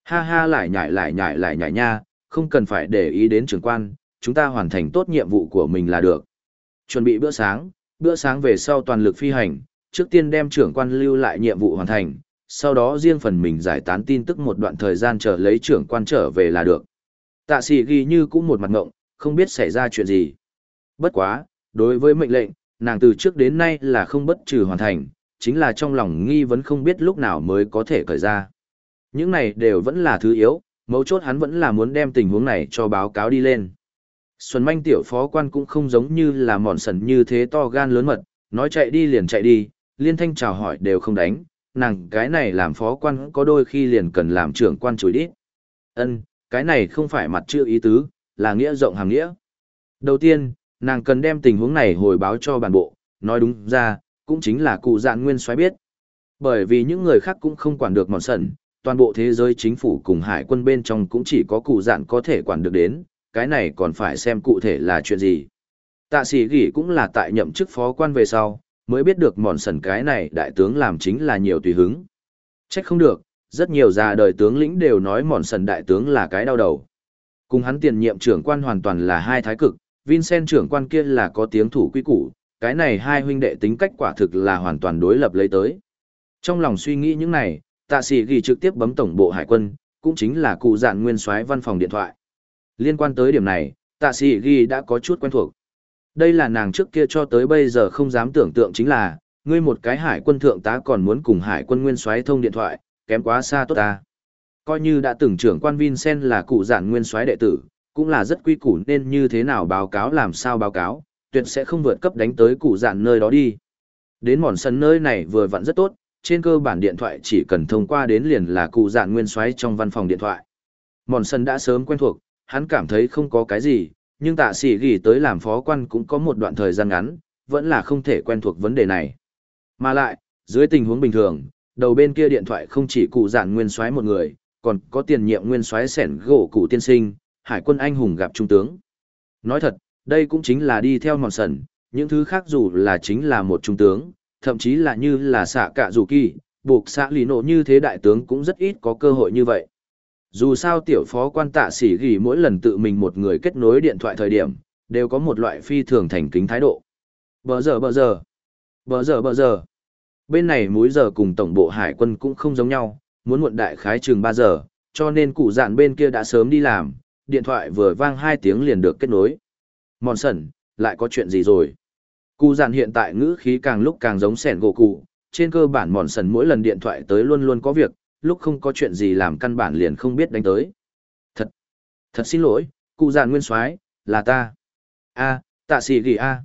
Ha ha lại nhảy lại nhảy lại nhảy nha, không cần phải để ý đến trưởng quan, chúng ta hoàn thành tốt nhiệm vụ của mình là được. Chuẩn bị bữa sáng, bữa sáng về sau toàn lực phi hành, trước tiên đem trưởng quan lưu lại nhiệm vụ hoàn thành, sau đó riêng phần mình giải tán tin tức một đoạn thời gian chờ lấy trưởng quan trở về là được. Tạ sĩ ghi như cũng một mặt ngộng, không biết xảy ra chuyện gì. Bất quá, đối với mệnh lệnh, nàng từ trước đến nay là không bất trừ hoàn thành, chính là trong lòng nghi vấn không biết lúc nào mới có thể cởi ra. Những này đều vẫn là thứ yếu, mấu chốt hắn vẫn là muốn đem tình huống này cho báo cáo đi lên. Xuân manh tiểu phó quan cũng không giống như là mòn sần như thế to gan lớn mật, nói chạy đi liền chạy đi, liên thanh chào hỏi đều không đánh, nàng cái này làm phó quan có đôi khi liền cần làm trưởng quan chối đi. Ân, cái này không phải mặt chưa ý tứ, là nghĩa rộng hàng nghĩa. Đầu tiên, nàng cần đem tình huống này hồi báo cho bản bộ, nói đúng ra, cũng chính là cụ dạn nguyên soái biết. Bởi vì những người khác cũng không quản được mòn sần, toàn bộ thế giới chính phủ cùng hải quân bên trong cũng chỉ có cụ dạn có thể quản được đến, cái này còn phải xem cụ thể là chuyện gì. Tạ sĩ gỉ cũng là tại nhậm chức phó quan về sau, mới biết được mòn sần cái này đại tướng làm chính là nhiều tùy hứng. Trách không được, rất nhiều già đời tướng lĩnh đều nói mòn sần đại tướng là cái đau đầu. Cùng hắn tiền nhiệm trưởng quan hoàn toàn là hai thái cực, Vincent trưởng quan kia là có tiếng thủ quy củ, cái này hai huynh đệ tính cách quả thực là hoàn toàn đối lập lấy tới. Trong lòng suy nghĩ những này, tạ sĩ ghi trực tiếp bấm tổng bộ hải quân, cũng chính là cụ dạn nguyên soái văn phòng điện thoại. Liên quan tới điểm này, tạ sĩ ghi đã có chút quen thuộc. Đây là nàng trước kia cho tới bây giờ không dám tưởng tượng chính là, ngươi một cái hải quân thượng tá còn muốn cùng hải quân nguyên soái thông điện thoại, kém quá xa tốt ta. Coi như đã từng trưởng quan Vincent là cụ giản nguyên soái đệ tử, cũng là rất quy củ nên như thế nào báo cáo làm sao báo cáo, tuyệt sẽ không vượt cấp đánh tới cụ giản nơi đó đi. Đến mòn sân nơi này vừa vặn rất tốt, trên cơ bản điện thoại chỉ cần thông qua đến liền là cụ giản nguyên soái trong văn phòng điện thoại. Mòn sân đã sớm quen thuộc, hắn cảm thấy không có cái gì, nhưng tạ sĩ ghi tới làm phó quan cũng có một đoạn thời gian ngắn, vẫn là không thể quen thuộc vấn đề này. Mà lại, dưới tình huống bình thường, đầu bên kia điện thoại không chỉ cụ giản nguyên soái một người, còn có tiền nhiệm nguyên soái sẻn gỗ cụ tiên sinh, hải quân anh hùng gặp trung tướng. Nói thật, đây cũng chính là đi theo mòn sần, những thứ khác dù là chính là một trung tướng, thậm chí là như là xạ cạ dù kỳ, buộc xạ lì nộ như thế đại tướng cũng rất ít có cơ hội như vậy. Dù sao tiểu phó quan tạ sĩ ghi mỗi lần tự mình một người kết nối điện thoại thời điểm, đều có một loại phi thường thành kính thái độ. Bờ giờ bờ giờ, bờ giờ bờ giờ. Bên này múi giờ cùng tổng bộ hải quân cũng không giống nhau, muốn muộn đại khái chừng 3 giờ, cho nên cụ dạn bên kia đã sớm đi làm, điện thoại vừa vang 2 tiếng liền được kết nối. Mòn sẩn, lại có chuyện gì rồi? Cụ dạn hiện tại ngữ khí càng lúc càng giống sẻn gỗ cụ, trên cơ bản mòn sẩn mỗi lần điện thoại tới luôn luôn có việc, lúc không có chuyện gì làm căn bản liền không biết đánh tới. Thật, thật xin lỗi, cụ giản nguyên soái là ta. a tạ sĩ ghi a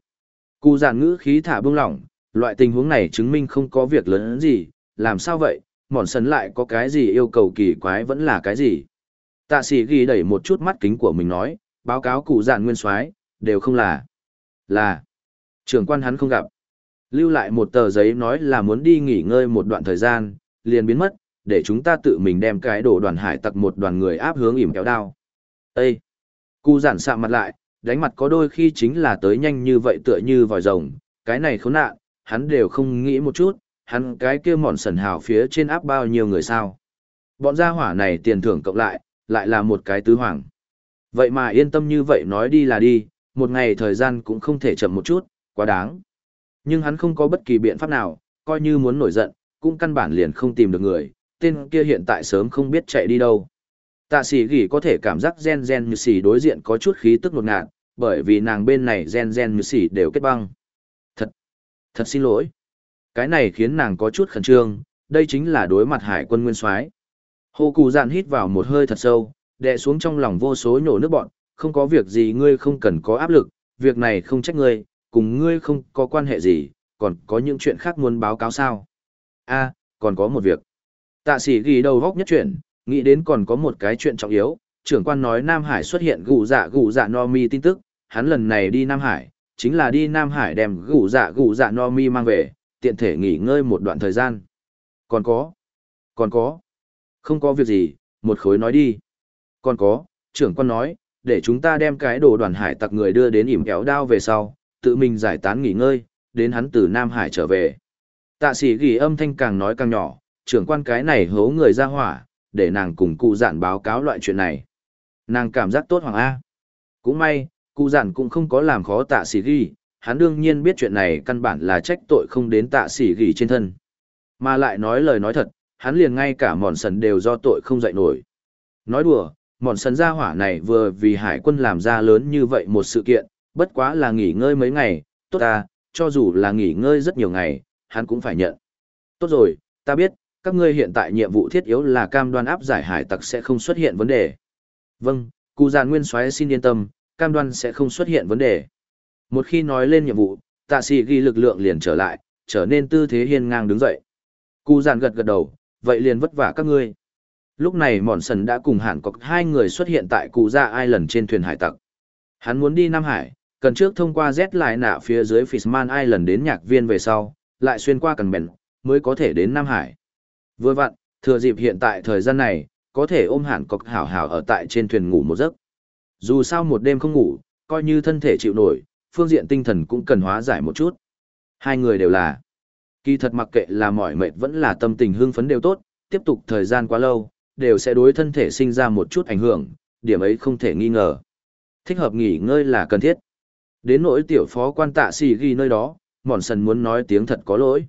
Cụ giản ngữ khí thả bông lỏng, loại tình huống này chứng minh không có việc lớn gì, làm sao vậy, mòn sấn lại có cái gì yêu cầu kỳ quái vẫn là cái gì. Tạ sĩ ghi đẩy một chút mắt kính của mình nói, báo cáo cụ giản nguyên soái đều không là. Là, trưởng quan hắn không gặp. Lưu lại một tờ giấy nói là muốn đi nghỉ ngơi một đoạn thời gian, liền biến mất, để chúng ta tự mình đem cái đồ đoàn hải tặc một đoàn người áp hướng ỉm kéo đao. Ê! Cụ giản sạm mặt lại, đánh mặt có đôi khi chính là tới nhanh như vậy tựa như vòi rồng, cái này khốn nạn, hắn đều không nghĩ một chút, hắn cái kia mòn sần hào phía trên áp bao nhiêu người sao. Bọn gia hỏa này tiền thưởng cộng lại, lại là một cái tứ hoàng. Vậy mà yên tâm như vậy nói đi là đi, một ngày thời gian cũng không thể chậm một chút, quá đáng. Nhưng hắn không có bất kỳ biện pháp nào, coi như muốn nổi giận, cũng căn bản liền không tìm được người, tên kia hiện tại sớm không biết chạy đi đâu. Tạ sĩ gỉ có thể cảm giác gen gen như xỉ đối diện có chút khí tức nột ngạt, bởi vì nàng bên này gen gen như xỉ đều kết băng. Thật, thật xin lỗi. Cái này khiến nàng có chút khẩn trương, đây chính là đối mặt hải quân nguyên soái. Hồ Cù Dạn hít vào một hơi thật sâu, đè xuống trong lòng vô số nhổ nước bọn, không có việc gì ngươi không cần có áp lực, việc này không trách ngươi, cùng ngươi không có quan hệ gì, còn có những chuyện khác muốn báo cáo sao. a còn có một việc. Tạ sĩ ghi đầu góc nhất chuyện, nghĩ đến còn có một cái chuyện trọng yếu, trưởng quan nói Nam Hải xuất hiện gù dạ gù dạ no mi tin tức, hắn lần này đi Nam Hải, chính là đi Nam Hải đem gù dạ gù dạ no mi mang về, tiện thể nghỉ ngơi một đoạn thời gian. Còn có, còn có, không có việc gì, một khối nói đi. Còn có, trưởng quan nói, để chúng ta đem cái đồ đoàn hải tặc người đưa đến ỉm kéo đao về sau, tự mình giải tán nghỉ ngơi, đến hắn từ Nam Hải trở về. Tạ sĩ ghi âm thanh càng nói càng nhỏ, trưởng quan cái này hố người ra hỏa, để nàng cùng cụ dạn báo cáo loại chuyện này. Nàng cảm giác tốt hoàng A. Cũng may, cụ dạn cũng không có làm khó tạ sĩ ghi, hắn đương nhiên biết chuyện này căn bản là trách tội không đến tạ sĩ ghi trên thân. Mà lại nói lời nói thật, hắn liền ngay cả mòn sần đều do tội không dậy nổi. Nói đùa, mòn sần gia hỏa này vừa vì hải quân làm ra lớn như vậy một sự kiện, bất quá là nghỉ ngơi mấy ngày, tốt ta, cho dù là nghỉ ngơi rất nhiều ngày, hắn cũng phải nhận. Tốt rồi, ta biết, các ngươi hiện tại nhiệm vụ thiết yếu là cam đoan áp giải hải tặc sẽ không xuất hiện vấn đề. Vâng, cụ giàn nguyên soái xin yên tâm, cam đoan sẽ không xuất hiện vấn đề. Một khi nói lên nhiệm vụ, tạ sĩ ghi lực lượng liền trở lại, trở nên tư thế hiên ngang đứng dậy. Cụ giàn gật gật đầu, vậy liền vất vả các ngươi. Lúc này mòn sần đã cùng hẳn có hai người xuất hiện tại cụ gia ai lần trên thuyền hải tặc. Hắn muốn đi Nam Hải, cần trước thông qua Z lại nạ phía dưới Fishman Island đến nhạc viên về sau, lại xuyên qua cần bèn, mới có thể đến Nam Hải. Vừa vặn, thừa dịp hiện tại thời gian này, có thể ôm hẳn cọc hảo hảo ở tại trên thuyền ngủ một giấc. Dù sao một đêm không ngủ, coi như thân thể chịu nổi, phương diện tinh thần cũng cần hóa giải một chút. Hai người đều là. Kỳ thật mặc kệ là mỏi mệt vẫn là tâm tình hưng phấn đều tốt, tiếp tục thời gian quá lâu, đều sẽ đối thân thể sinh ra một chút ảnh hưởng, điểm ấy không thể nghi ngờ. Thích hợp nghỉ ngơi là cần thiết. Đến nỗi tiểu phó quan tạ xì ghi nơi đó, mòn sần muốn nói tiếng thật có lỗi.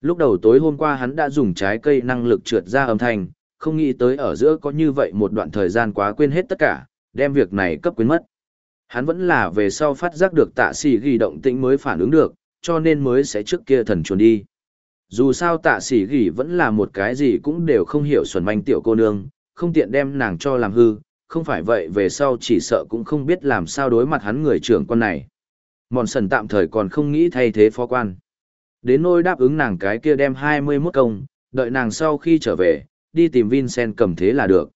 Lúc đầu tối hôm qua hắn đã dùng trái cây năng lực trượt ra âm thanh, không nghĩ tới ở giữa có như vậy một đoạn thời gian quá quên hết tất cả, đem việc này cấp quên mất. Hắn vẫn là về sau phát giác được tạ Sĩ ghi động tĩnh mới phản ứng được, cho nên mới sẽ trước kia thần chuồn đi. Dù sao tạ Sĩ ghi vẫn là một cái gì cũng đều không hiểu xuẩn manh tiểu cô nương, không tiện đem nàng cho làm hư, không phải vậy về sau chỉ sợ cũng không biết làm sao đối mặt hắn người trưởng quan này. Mòn sần tạm thời còn không nghĩ thay thế phó quan. Đến nôi đáp ứng nàng cái kia đem 21 công, đợi nàng sau khi trở về, đi tìm Vincent cầm thế là được.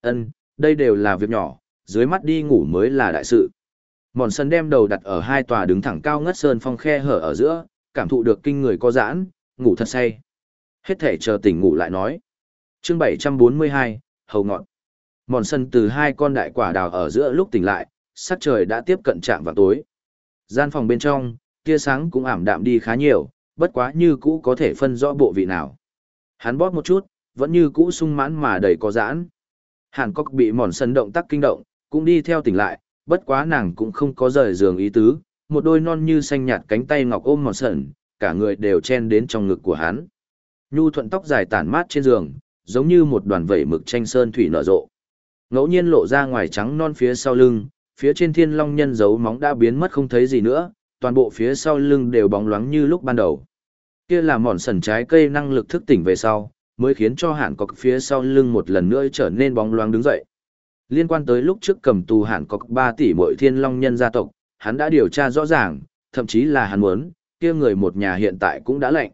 Ân, đây đều là việc nhỏ, dưới mắt đi ngủ mới là đại sự. Mòn sân đem đầu đặt ở hai tòa đứng thẳng cao ngất sơn phong khe hở ở giữa, cảm thụ được kinh người co giãn, ngủ thật say. Hết thể chờ tỉnh ngủ lại nói. chương 742, hầu ngọn. Mòn sân từ hai con đại quả đào ở giữa lúc tỉnh lại, sắc trời đã tiếp cận trạm vào tối. Gian phòng bên trong, tia sáng cũng ảm đạm đi khá nhiều, bất quá như cũ có thể phân rõ bộ vị nào. Hắn bóp một chút, vẫn như cũ sung mãn mà đầy có giãn. Hàn Cốc bị mòn sân động tác kinh động, cũng đi theo tỉnh lại, bất quá nàng cũng không có rời giường ý tứ, một đôi non như xanh nhạt cánh tay ngọc ôm mòn sân, cả người đều chen đến trong ngực của hắn. Nhu thuận tóc dài tản mát trên giường, giống như một đoàn vẩy mực tranh sơn thủy nở rộ. Ngẫu nhiên lộ ra ngoài trắng non phía sau lưng, phía trên thiên long nhân dấu móng đã biến mất không thấy gì nữa, toàn bộ phía sau lưng đều bóng loáng như lúc ban đầu. Kia là mòn sần trái cây năng lực thức tỉnh về sau, mới khiến cho hạn cọc phía sau lưng một lần nữa trở nên bóng loáng đứng dậy. Liên quan tới lúc trước cầm tù hạn cọc 3 tỷ mỗi thiên long nhân gia tộc, hắn đã điều tra rõ ràng, thậm chí là hắn muốn, kia người một nhà hiện tại cũng đã lệnh.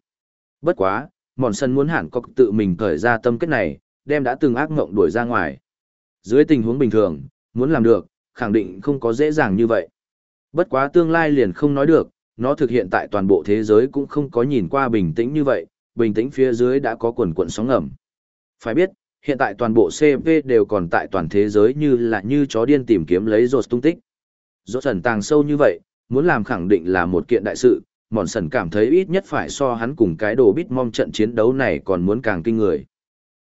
Bất quá, mòn sân muốn hạn cọc tự mình cởi ra tâm kết này, đem đã từng ác mộng đuổi ra ngoài. Dưới tình huống bình thường, muốn làm được, khẳng định không có dễ dàng như vậy. Bất quá tương lai liền không nói được, nó thực hiện tại toàn bộ thế giới cũng không có nhìn qua bình tĩnh như vậy, bình tĩnh phía dưới đã có quần quần sóng ngầm. Phải biết, hiện tại toàn bộ CV đều còn tại toàn thế giới như là như chó điên tìm kiếm lấy rột tung tích. Rột sần tàng sâu như vậy, muốn làm khẳng định là một kiện đại sự, mòn sần cảm thấy ít nhất phải so hắn cùng cái đồ bít mong trận chiến đấu này còn muốn càng kinh người.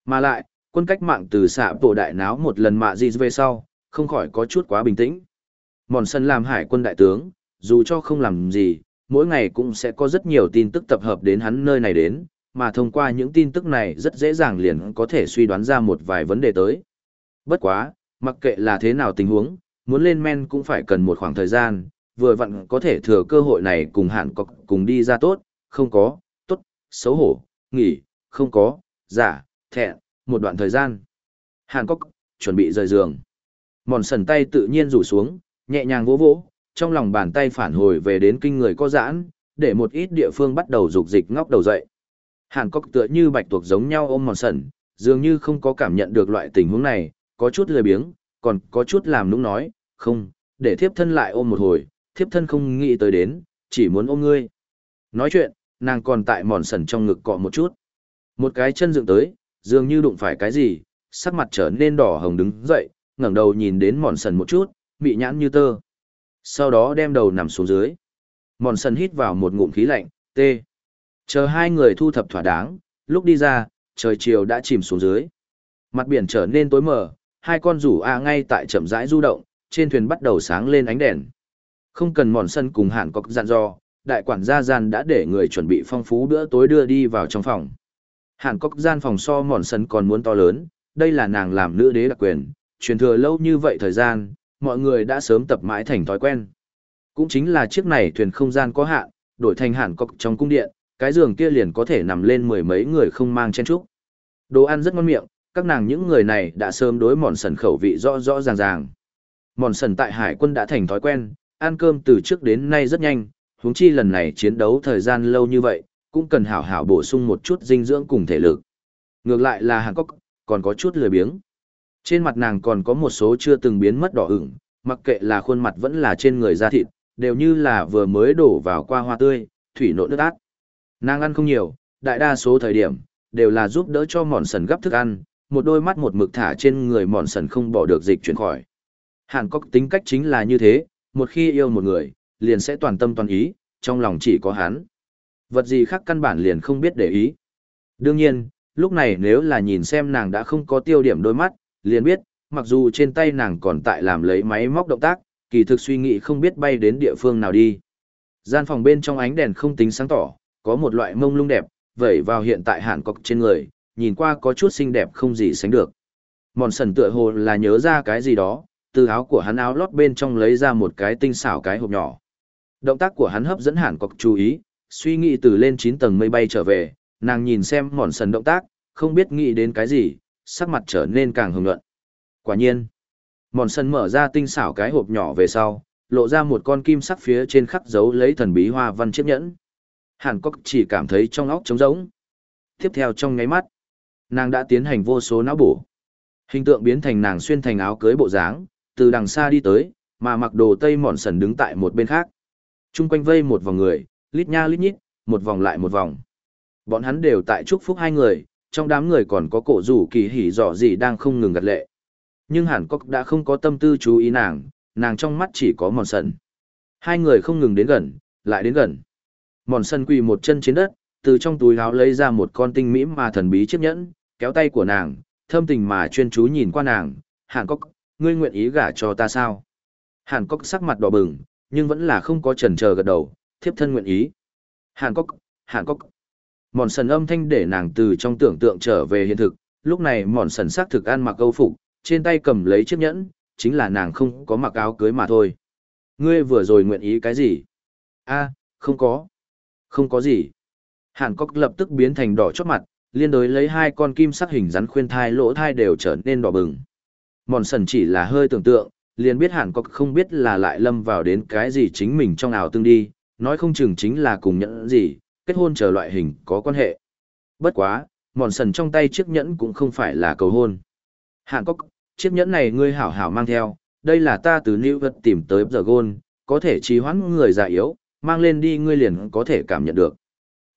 Mà lại, quân cách mạng từ xạ bộ đại náo một lần mạ gì về sau, không khỏi có chút quá bình tĩnh. Mòn sân làm hải quân đại tướng, dù cho không làm gì, mỗi ngày cũng sẽ có rất nhiều tin tức tập hợp đến hắn nơi này đến, mà thông qua những tin tức này rất dễ dàng liền có thể suy đoán ra một vài vấn đề tới. Bất quá, mặc kệ là thế nào tình huống, muốn lên men cũng phải cần một khoảng thời gian, vừa vặn có thể thừa cơ hội này cùng hạn cọc cùng đi ra tốt, không có, tốt, xấu hổ, nghỉ, không có, giả, thẹn, một đoạn thời gian. Hàn Cốc, chuẩn bị rời giường. Mòn sần tay tự nhiên rủ xuống, nhẹ nhàng vỗ vỗ, trong lòng bàn tay phản hồi về đến kinh người có giãn, để một ít địa phương bắt đầu rục dịch ngóc đầu dậy. Hàn Cốc tựa như bạch tuộc giống nhau ôm mòn sẩn dường như không có cảm nhận được loại tình huống này, có chút lười biếng, còn có chút làm nũng nói, không, để thiếp thân lại ôm một hồi, thiếp thân không nghĩ tới đến, chỉ muốn ôm ngươi. Nói chuyện, nàng còn tại mòn sẩn trong ngực cọ một chút. Một cái chân dựng tới, dường như đụng phải cái gì, sắc mặt trở nên đỏ hồng đứng dậy, ngẩng đầu nhìn đến mòn sần một chút, bị nhãn như tơ. Sau đó đem đầu nằm xuống dưới. Mòn sần hít vào một ngụm khí lạnh, tê. Chờ hai người thu thập thỏa đáng, lúc đi ra, trời chiều đã chìm xuống dưới. Mặt biển trở nên tối mờ, hai con rủ A ngay tại chậm rãi du động, trên thuyền bắt đầu sáng lên ánh đèn. Không cần mòn sân cùng hẳn có dặn dò, đại quản gia gian đã để người chuẩn bị phong phú bữa tối đưa đi vào trong phòng. Hàn Cốc gian phòng so mòn sân còn muốn to lớn, đây là nàng làm nữ đế đặc quyền, truyền thừa lâu như vậy thời gian, mọi người đã sớm tập mãi thành thói quen. Cũng chính là chiếc này thuyền không gian có hạn, đổi thành hẳn cọc trong cung điện, cái giường kia liền có thể nằm lên mười mấy người không mang chen chúc. Đồ ăn rất ngon miệng, các nàng những người này đã sớm đối mòn sần khẩu vị rõ rõ ràng ràng. Mòn sần tại hải quân đã thành thói quen, ăn cơm từ trước đến nay rất nhanh, huống chi lần này chiến đấu thời gian lâu như vậy, cũng cần hảo hảo bổ sung một chút dinh dưỡng cùng thể lực. Ngược lại là Hàn Quốc còn có chút lười biếng. Trên mặt nàng còn có một số chưa từng biến mất đỏ ửng, mặc kệ là khuôn mặt vẫn là trên người da thịt, đều như là vừa mới đổ vào qua hoa tươi, thủy nộn nước át. Nàng ăn không nhiều, đại đa số thời điểm, đều là giúp đỡ cho mòn sần gấp thức ăn, một đôi mắt một mực thả trên người mòn sần không bỏ được dịch chuyển khỏi. Hàn Cốc tính cách chính là như thế, một khi yêu một người, liền sẽ toàn tâm toàn ý, trong lòng chỉ có hắn. Vật gì khác căn bản liền không biết để ý. Đương nhiên, lúc này nếu là nhìn xem nàng đã không có tiêu điểm đôi mắt, liền biết, mặc dù trên tay nàng còn tại làm lấy máy móc động tác, kỳ thực suy nghĩ không biết bay đến địa phương nào đi. Gian phòng bên trong ánh đèn không tính sáng tỏ, có một loại mông lung đẹp, vẩy vào hiện tại hạn cọc trên người, nhìn qua có chút xinh đẹp không gì sánh được. Mòn sần tựa hồ là nhớ ra cái gì đó, từ áo của hắn áo lót bên trong lấy ra một cái tinh xảo cái hộp nhỏ. Động tác của hắn hấp dẫn hạn cọc chú ý, suy nghĩ từ lên 9 tầng mây bay trở về, nàng nhìn xem mòn sần động tác, không biết nghĩ đến cái gì, sắc mặt trở nên càng hồng nhuận. Quả nhiên, mòn sân mở ra tinh xảo cái hộp nhỏ về sau, lộ ra một con kim sắc phía trên khắc dấu lấy thần bí hoa văn chiếc nhẫn. Hàn Cốc chỉ cảm thấy trong óc trống rỗng. Tiếp theo trong ngáy mắt, nàng đã tiến hành vô số não bổ. Hình tượng biến thành nàng xuyên thành áo cưới bộ dáng, từ đằng xa đi tới, mà mặc đồ tây mòn sần đứng tại một bên khác. Trung quanh vây một vòng người, lít nha lít nhít, một vòng lại một vòng. Bọn hắn đều tại chúc phúc hai người, trong đám người còn có cổ rủ kỳ hỉ dọ gì đang không ngừng gật lệ. Nhưng Hàn Cốc đã không có tâm tư chú ý nàng, nàng trong mắt chỉ có mòn sần. Hai người không ngừng đến gần, lại đến gần. Mòn sần quỳ một chân trên đất, từ trong túi áo lấy ra một con tinh mỹ mà thần bí chiếc nhẫn, kéo tay của nàng, thâm tình mà chuyên chú nhìn qua nàng. Hàn Cốc, ngươi nguyện ý gả cho ta sao? Hàn Cốc sắc mặt đỏ bừng, nhưng vẫn là không có chần chờ gật đầu, thiếp thân nguyện ý. Hàn Cốc, Hàn Cốc. Mòn sần âm thanh để nàng từ trong tưởng tượng trở về hiện thực, lúc này mòn sần xác thực ăn mặc câu phục, trên tay cầm lấy chiếc nhẫn, chính là nàng không có mặc áo cưới mà thôi. Ngươi vừa rồi nguyện ý cái gì? a không có. Không có gì. Hàn Cốc lập tức biến thành đỏ chót mặt, liên đối lấy hai con kim sắc hình rắn khuyên thai lỗ thai đều trở nên đỏ bừng. Mòn sần chỉ là hơi tưởng tượng, liền biết Hàn Cốc không biết là lại lâm vào đến cái gì chính mình trong ảo tương đi, nói không chừng chính là cùng nhẫn gì, kết hôn chờ loại hình có quan hệ. Bất quá, mòn sần trong tay chiếc nhẫn cũng không phải là cầu hôn. hạng có chiếc nhẫn này ngươi hảo hảo mang theo, đây là ta từ New York tìm tới giờ gôn, có thể trì hoãn người già yếu, mang lên đi ngươi liền có thể cảm nhận được.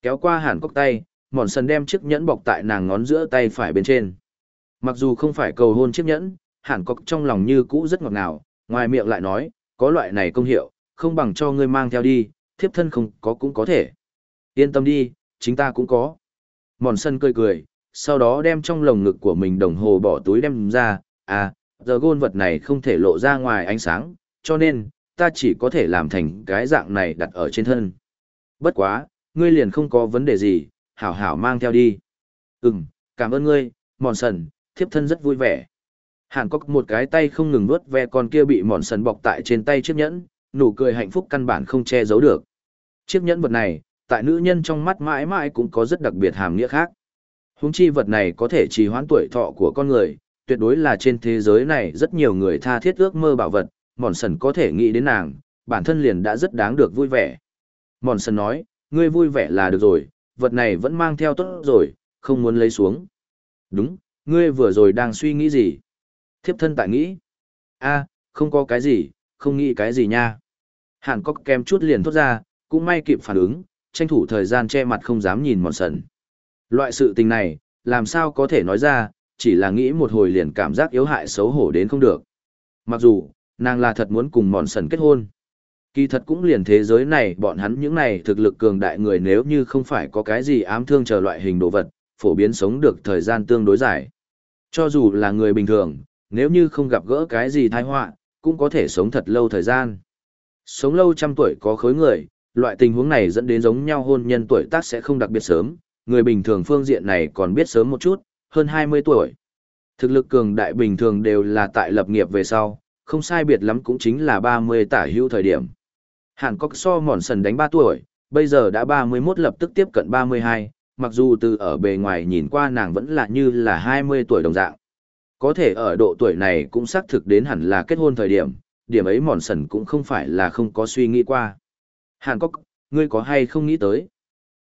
Kéo qua hàn cốc tay, mòn sần đem chiếc nhẫn bọc tại nàng ngón giữa tay phải bên trên. Mặc dù không phải cầu hôn chiếc nhẫn, hàn cốc trong lòng như cũ rất ngọt ngào, ngoài miệng lại nói, có loại này công hiệu, không bằng cho ngươi mang theo đi, thiếp thân không có cũng có thể. Yên tâm đi, chính ta cũng có. Mòn sân cười cười, sau đó đem trong lồng ngực của mình đồng hồ bỏ túi đem ra, à, giờ gôn vật này không thể lộ ra ngoài ánh sáng, cho nên, ta chỉ có thể làm thành cái dạng này đặt ở trên thân. Bất quá, ngươi liền không có vấn đề gì, hảo hảo mang theo đi. Ừm, cảm ơn ngươi, mòn sần, thiếp thân rất vui vẻ. Hàn cốc một cái tay không ngừng nuốt ve con kia bị mòn sần bọc tại trên tay chiếc nhẫn, nụ cười hạnh phúc căn bản không che giấu được. Chiếc nhẫn vật này, tại nữ nhân trong mắt mãi mãi cũng có rất đặc biệt hàm nghĩa khác. Húng chi vật này có thể trì hoãn tuổi thọ của con người, tuyệt đối là trên thế giới này rất nhiều người tha thiết ước mơ bảo vật, mòn sần có thể nghĩ đến nàng, bản thân liền đã rất đáng được vui vẻ. Mòn sần nói, ngươi vui vẻ là được rồi, vật này vẫn mang theo tốt rồi, không muốn lấy xuống. Đúng, ngươi vừa rồi đang suy nghĩ gì? Thiếp thân tại nghĩ. a không có cái gì, không nghĩ cái gì nha. Hàn có kem chút liền thốt ra, cũng may kịp phản ứng, tranh thủ thời gian che mặt không dám nhìn mòn sần. Loại sự tình này, làm sao có thể nói ra, chỉ là nghĩ một hồi liền cảm giác yếu hại xấu hổ đến không được. Mặc dù, nàng là thật muốn cùng mòn sần kết hôn. Kỳ thật cũng liền thế giới này bọn hắn những này thực lực cường đại người nếu như không phải có cái gì ám thương chờ loại hình đồ vật, phổ biến sống được thời gian tương đối dài. Cho dù là người bình thường, nếu như không gặp gỡ cái gì tai họa, cũng có thể sống thật lâu thời gian. Sống lâu trăm tuổi có khối người, loại tình huống này dẫn đến giống nhau hôn nhân tuổi tác sẽ không đặc biệt sớm, người bình thường phương diện này còn biết sớm một chút, hơn 20 tuổi. Thực lực cường đại bình thường đều là tại lập nghiệp về sau, không sai biệt lắm cũng chính là 30 tả hữu thời điểm. Hàn Cốc so mòn sần đánh 3 tuổi, bây giờ đã 31 lập tức tiếp cận 32, mặc dù từ ở bề ngoài nhìn qua nàng vẫn là như là 20 tuổi đồng dạng. Có thể ở độ tuổi này cũng xác thực đến hẳn là kết hôn thời điểm, điểm ấy mòn sần cũng không phải là không có suy nghĩ qua. Hàn Cốc, ngươi có hay không nghĩ tới?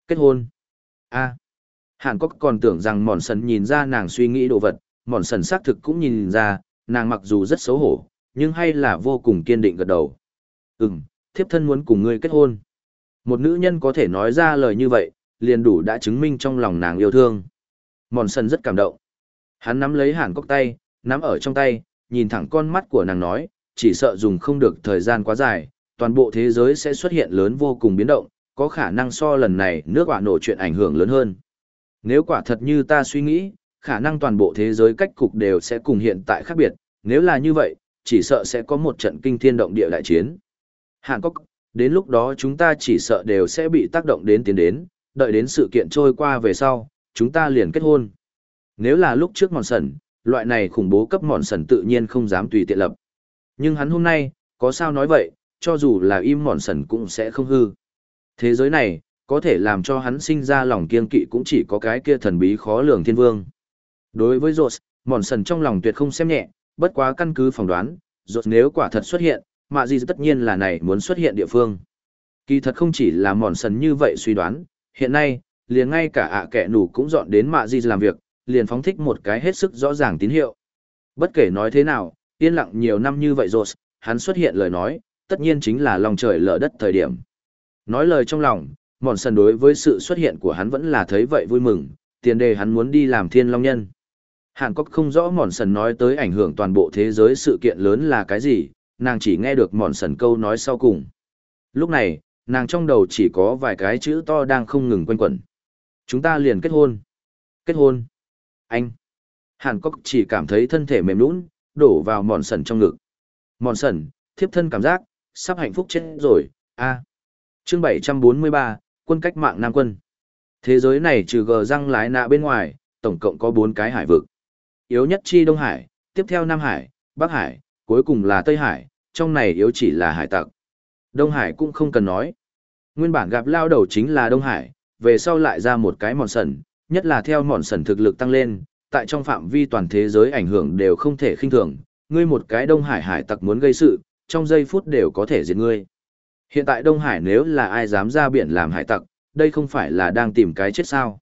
Kết hôn? a Hàn Cốc còn tưởng rằng mòn sần nhìn ra nàng suy nghĩ đồ vật, mòn sần xác thực cũng nhìn ra, nàng mặc dù rất xấu hổ, nhưng hay là vô cùng kiên định gật đầu. Ừm, thiếp thân muốn cùng ngươi kết hôn. Một nữ nhân có thể nói ra lời như vậy, liền đủ đã chứng minh trong lòng nàng yêu thương. Mòn Sần rất cảm động. Hắn nắm lấy hàn cốc tay, nắm ở trong tay, nhìn thẳng con mắt của nàng nói, chỉ sợ dùng không được thời gian quá dài, toàn bộ thế giới sẽ xuất hiện lớn vô cùng biến động, có khả năng so lần này nước quả nổ chuyện ảnh hưởng lớn hơn. Nếu quả thật như ta suy nghĩ, khả năng toàn bộ thế giới cách cục đều sẽ cùng hiện tại khác biệt, nếu là như vậy, chỉ sợ sẽ có một trận kinh thiên động địa đại chiến. Hàn Quốc, đến lúc đó chúng ta chỉ sợ đều sẽ bị tác động đến tiến đến, đợi đến sự kiện trôi qua về sau, chúng ta liền kết hôn. Nếu là lúc trước mòn sần, loại này khủng bố cấp mòn sần tự nhiên không dám tùy tiện lập. Nhưng hắn hôm nay, có sao nói vậy, cho dù là im mòn sần cũng sẽ không hư. Thế giới này, có thể làm cho hắn sinh ra lòng kiên kỵ cũng chỉ có cái kia thần bí khó lường thiên vương. Đối với Rột, mòn sần trong lòng tuyệt không xem nhẹ, bất quá căn cứ phỏng đoán, Rột nếu quả thật xuất hiện, mạ gì tất nhiên là này muốn xuất hiện địa phương. Kỳ thật không chỉ là mòn sần như vậy suy đoán, hiện nay, liền ngay cả ạ kẻ nủ cũng dọn đến mạ gì làm việc, liền phóng thích một cái hết sức rõ ràng tín hiệu. Bất kể nói thế nào, yên lặng nhiều năm như vậy rồi, hắn xuất hiện lời nói, tất nhiên chính là lòng trời lở đất thời điểm. Nói lời trong lòng, mòn sần đối với sự xuất hiện của hắn vẫn là thấy vậy vui mừng, tiền đề hắn muốn đi làm thiên long nhân. Hàn Cốc không rõ mòn sần nói tới ảnh hưởng toàn bộ thế giới sự kiện lớn là cái gì, nàng chỉ nghe được mòn sần câu nói sau cùng. Lúc này, nàng trong đầu chỉ có vài cái chữ to đang không ngừng quanh quẩn. Chúng ta liền kết hôn. Kết hôn. Anh. Hàn Cốc chỉ cảm thấy thân thể mềm nũng, đổ vào mòn sần trong ngực. Mòn sần, thiếp thân cảm giác, sắp hạnh phúc chết rồi, a chương 743, quân cách mạng Nam quân. Thế giới này trừ gờ răng lái nạ bên ngoài, tổng cộng có 4 cái hải vực. Yếu nhất chi Đông Hải, tiếp theo Nam Hải, Bắc Hải, cuối cùng là Tây Hải, trong này yếu chỉ là hải tặc. Đông Hải cũng không cần nói. Nguyên bản gặp lao đầu chính là Đông Hải, về sau lại ra một cái mòn sần, nhất là theo mòn sần thực lực tăng lên, tại trong phạm vi toàn thế giới ảnh hưởng đều không thể khinh thường, ngươi một cái Đông Hải hải tặc muốn gây sự, trong giây phút đều có thể diệt ngươi. Hiện tại Đông Hải nếu là ai dám ra biển làm hải tặc, đây không phải là đang tìm cái chết sao.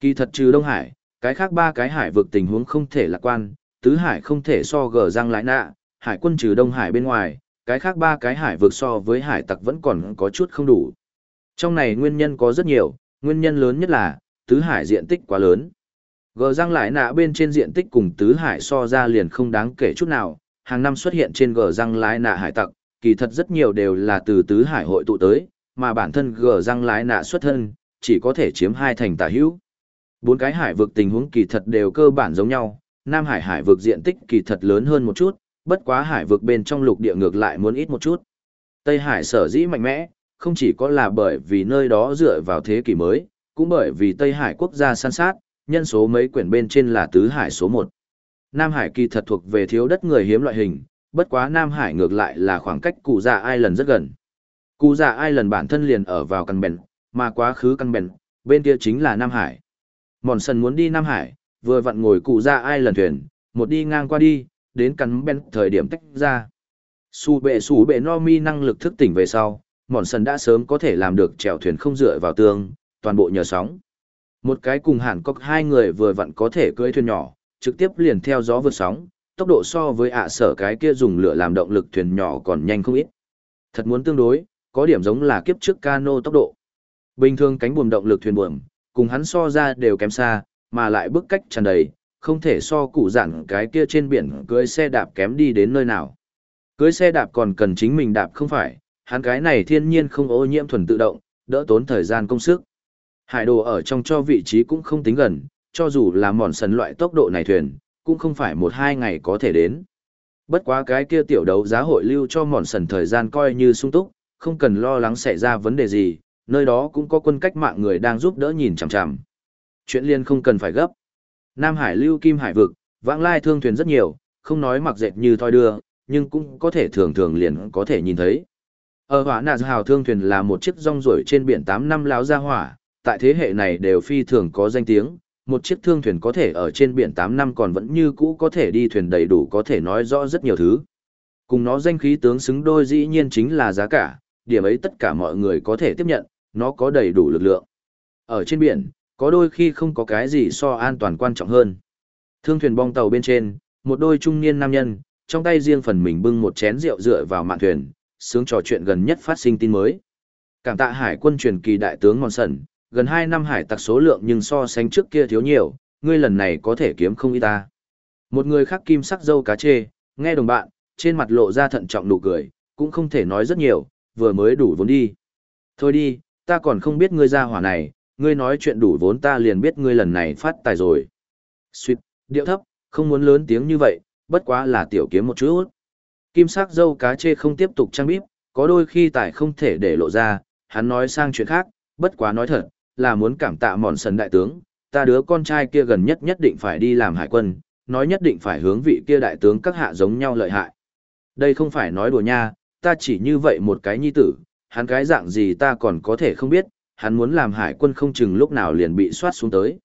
Kỳ thật trừ Đông Hải, cái khác ba cái hải vực tình huống không thể lạc quan, tứ hải không thể so gờ răng lại nạ, hải quân trừ Đông Hải bên ngoài, cái khác ba cái hải vực so với hải tặc vẫn còn có chút không đủ. Trong này nguyên nhân có rất nhiều, nguyên nhân lớn nhất là, tứ hải diện tích quá lớn. Gờ răng lại nạ bên trên diện tích cùng tứ hải so ra liền không đáng kể chút nào, hàng năm xuất hiện trên gờ răng lái nạ hải tặc, kỳ thật rất nhiều đều là từ tứ hải hội tụ tới, mà bản thân gờ răng lái nạ xuất thân, chỉ có thể chiếm hai thành tả hữu. Bốn cái hải vực tình huống kỳ thật đều cơ bản giống nhau, Nam Hải hải vực diện tích kỳ thật lớn hơn một chút, bất quá hải vực bên trong lục địa ngược lại muốn ít một chút. Tây Hải sở dĩ mạnh mẽ, không chỉ có là bởi vì nơi đó dựa vào thế kỷ mới, cũng bởi vì Tây Hải quốc gia san sát, nhân số mấy quyển bên trên là tứ hải số 1. Nam Hải kỳ thật thuộc về thiếu đất người hiếm loại hình, bất quá Nam Hải ngược lại là khoảng cách cụ già dạ ai lần rất gần. Cụ già dạ ai lần bản thân liền ở vào căn bèn, mà quá khứ căn bèn, bên kia chính là Nam Hải. Mòn sần muốn đi Nam Hải, vừa vặn ngồi cụ già dạ ai lần thuyền, một đi ngang qua đi, đến căn bèn thời điểm tách ra. Su bệ su bệ no mi năng lực thức tỉnh về sau, mòn sần đã sớm có thể làm được chèo thuyền không dựa vào tường, toàn bộ nhờ sóng. Một cái cùng hẳn có hai người vừa vặn có thể cưỡi thuyền nhỏ, trực tiếp liền theo gió vượt sóng, tốc độ so với ạ sở cái kia dùng lửa làm động lực thuyền nhỏ còn nhanh không ít. Thật muốn tương đối, có điểm giống là kiếp trước cano tốc độ. Bình thường cánh buồm động lực thuyền buồm, cùng hắn so ra đều kém xa, mà lại bức cách tràn đầy, không thể so cụ dặn cái kia trên biển cưỡi xe đạp kém đi đến nơi nào. Cưỡi xe đạp còn cần chính mình đạp không phải, hắn cái này thiên nhiên không ô nhiễm thuần tự động, đỡ tốn thời gian công sức. Hải đồ ở trong cho vị trí cũng không tính gần, cho dù là mòn sần loại tốc độ này thuyền, cũng không phải một hai ngày có thể đến. Bất quá cái kia tiểu đấu giá hội lưu cho mòn sần thời gian coi như sung túc, không cần lo lắng xảy ra vấn đề gì, nơi đó cũng có quân cách mạng người đang giúp đỡ nhìn chằm chằm. Chuyện liên không cần phải gấp. Nam Hải lưu kim hải vực, vãng lai thương thuyền rất nhiều, không nói mặc dệt như thoi đưa, nhưng cũng có thể thường thường liền có thể nhìn thấy. Ở hỏa nạ hào thương thuyền là một chiếc rong ruổi trên biển 8 năm láo ra hỏa, tại thế hệ này đều phi thường có danh tiếng, một chiếc thương thuyền có thể ở trên biển 8 năm còn vẫn như cũ có thể đi thuyền đầy đủ có thể nói rõ rất nhiều thứ. Cùng nó danh khí tướng xứng đôi dĩ nhiên chính là giá cả, điểm ấy tất cả mọi người có thể tiếp nhận, nó có đầy đủ lực lượng. Ở trên biển, có đôi khi không có cái gì so an toàn quan trọng hơn. Thương thuyền bong tàu bên trên, một đôi trung niên nam nhân, trong tay riêng phần mình bưng một chén rượu dựa vào mạn thuyền, sướng trò chuyện gần nhất phát sinh tin mới. Cảm tạ hải quân truyền kỳ đại tướng Mòn Sần, gần 2 năm hải tặc số lượng nhưng so sánh trước kia thiếu nhiều, ngươi lần này có thể kiếm không ít ta. Một người khác kim sắc dâu cá chê, nghe đồng bạn, trên mặt lộ ra thận trọng nụ cười, cũng không thể nói rất nhiều, vừa mới đủ vốn đi. Thôi đi, ta còn không biết ngươi ra hỏa này, ngươi nói chuyện đủ vốn ta liền biết ngươi lần này phát tài rồi. Xuyệt, điệu thấp, không muốn lớn tiếng như vậy, bất quá là tiểu kiếm một chút. Kim sắc dâu cá chê không tiếp tục trang bíp, có đôi khi tài không thể để lộ ra, hắn nói sang chuyện khác, bất quá nói thật, là muốn cảm tạ mòn sần đại tướng, ta đứa con trai kia gần nhất nhất định phải đi làm hải quân, nói nhất định phải hướng vị kia đại tướng các hạ giống nhau lợi hại. Đây không phải nói đùa nha, ta chỉ như vậy một cái nhi tử, hắn cái dạng gì ta còn có thể không biết, hắn muốn làm hải quân không chừng lúc nào liền bị soát xuống tới.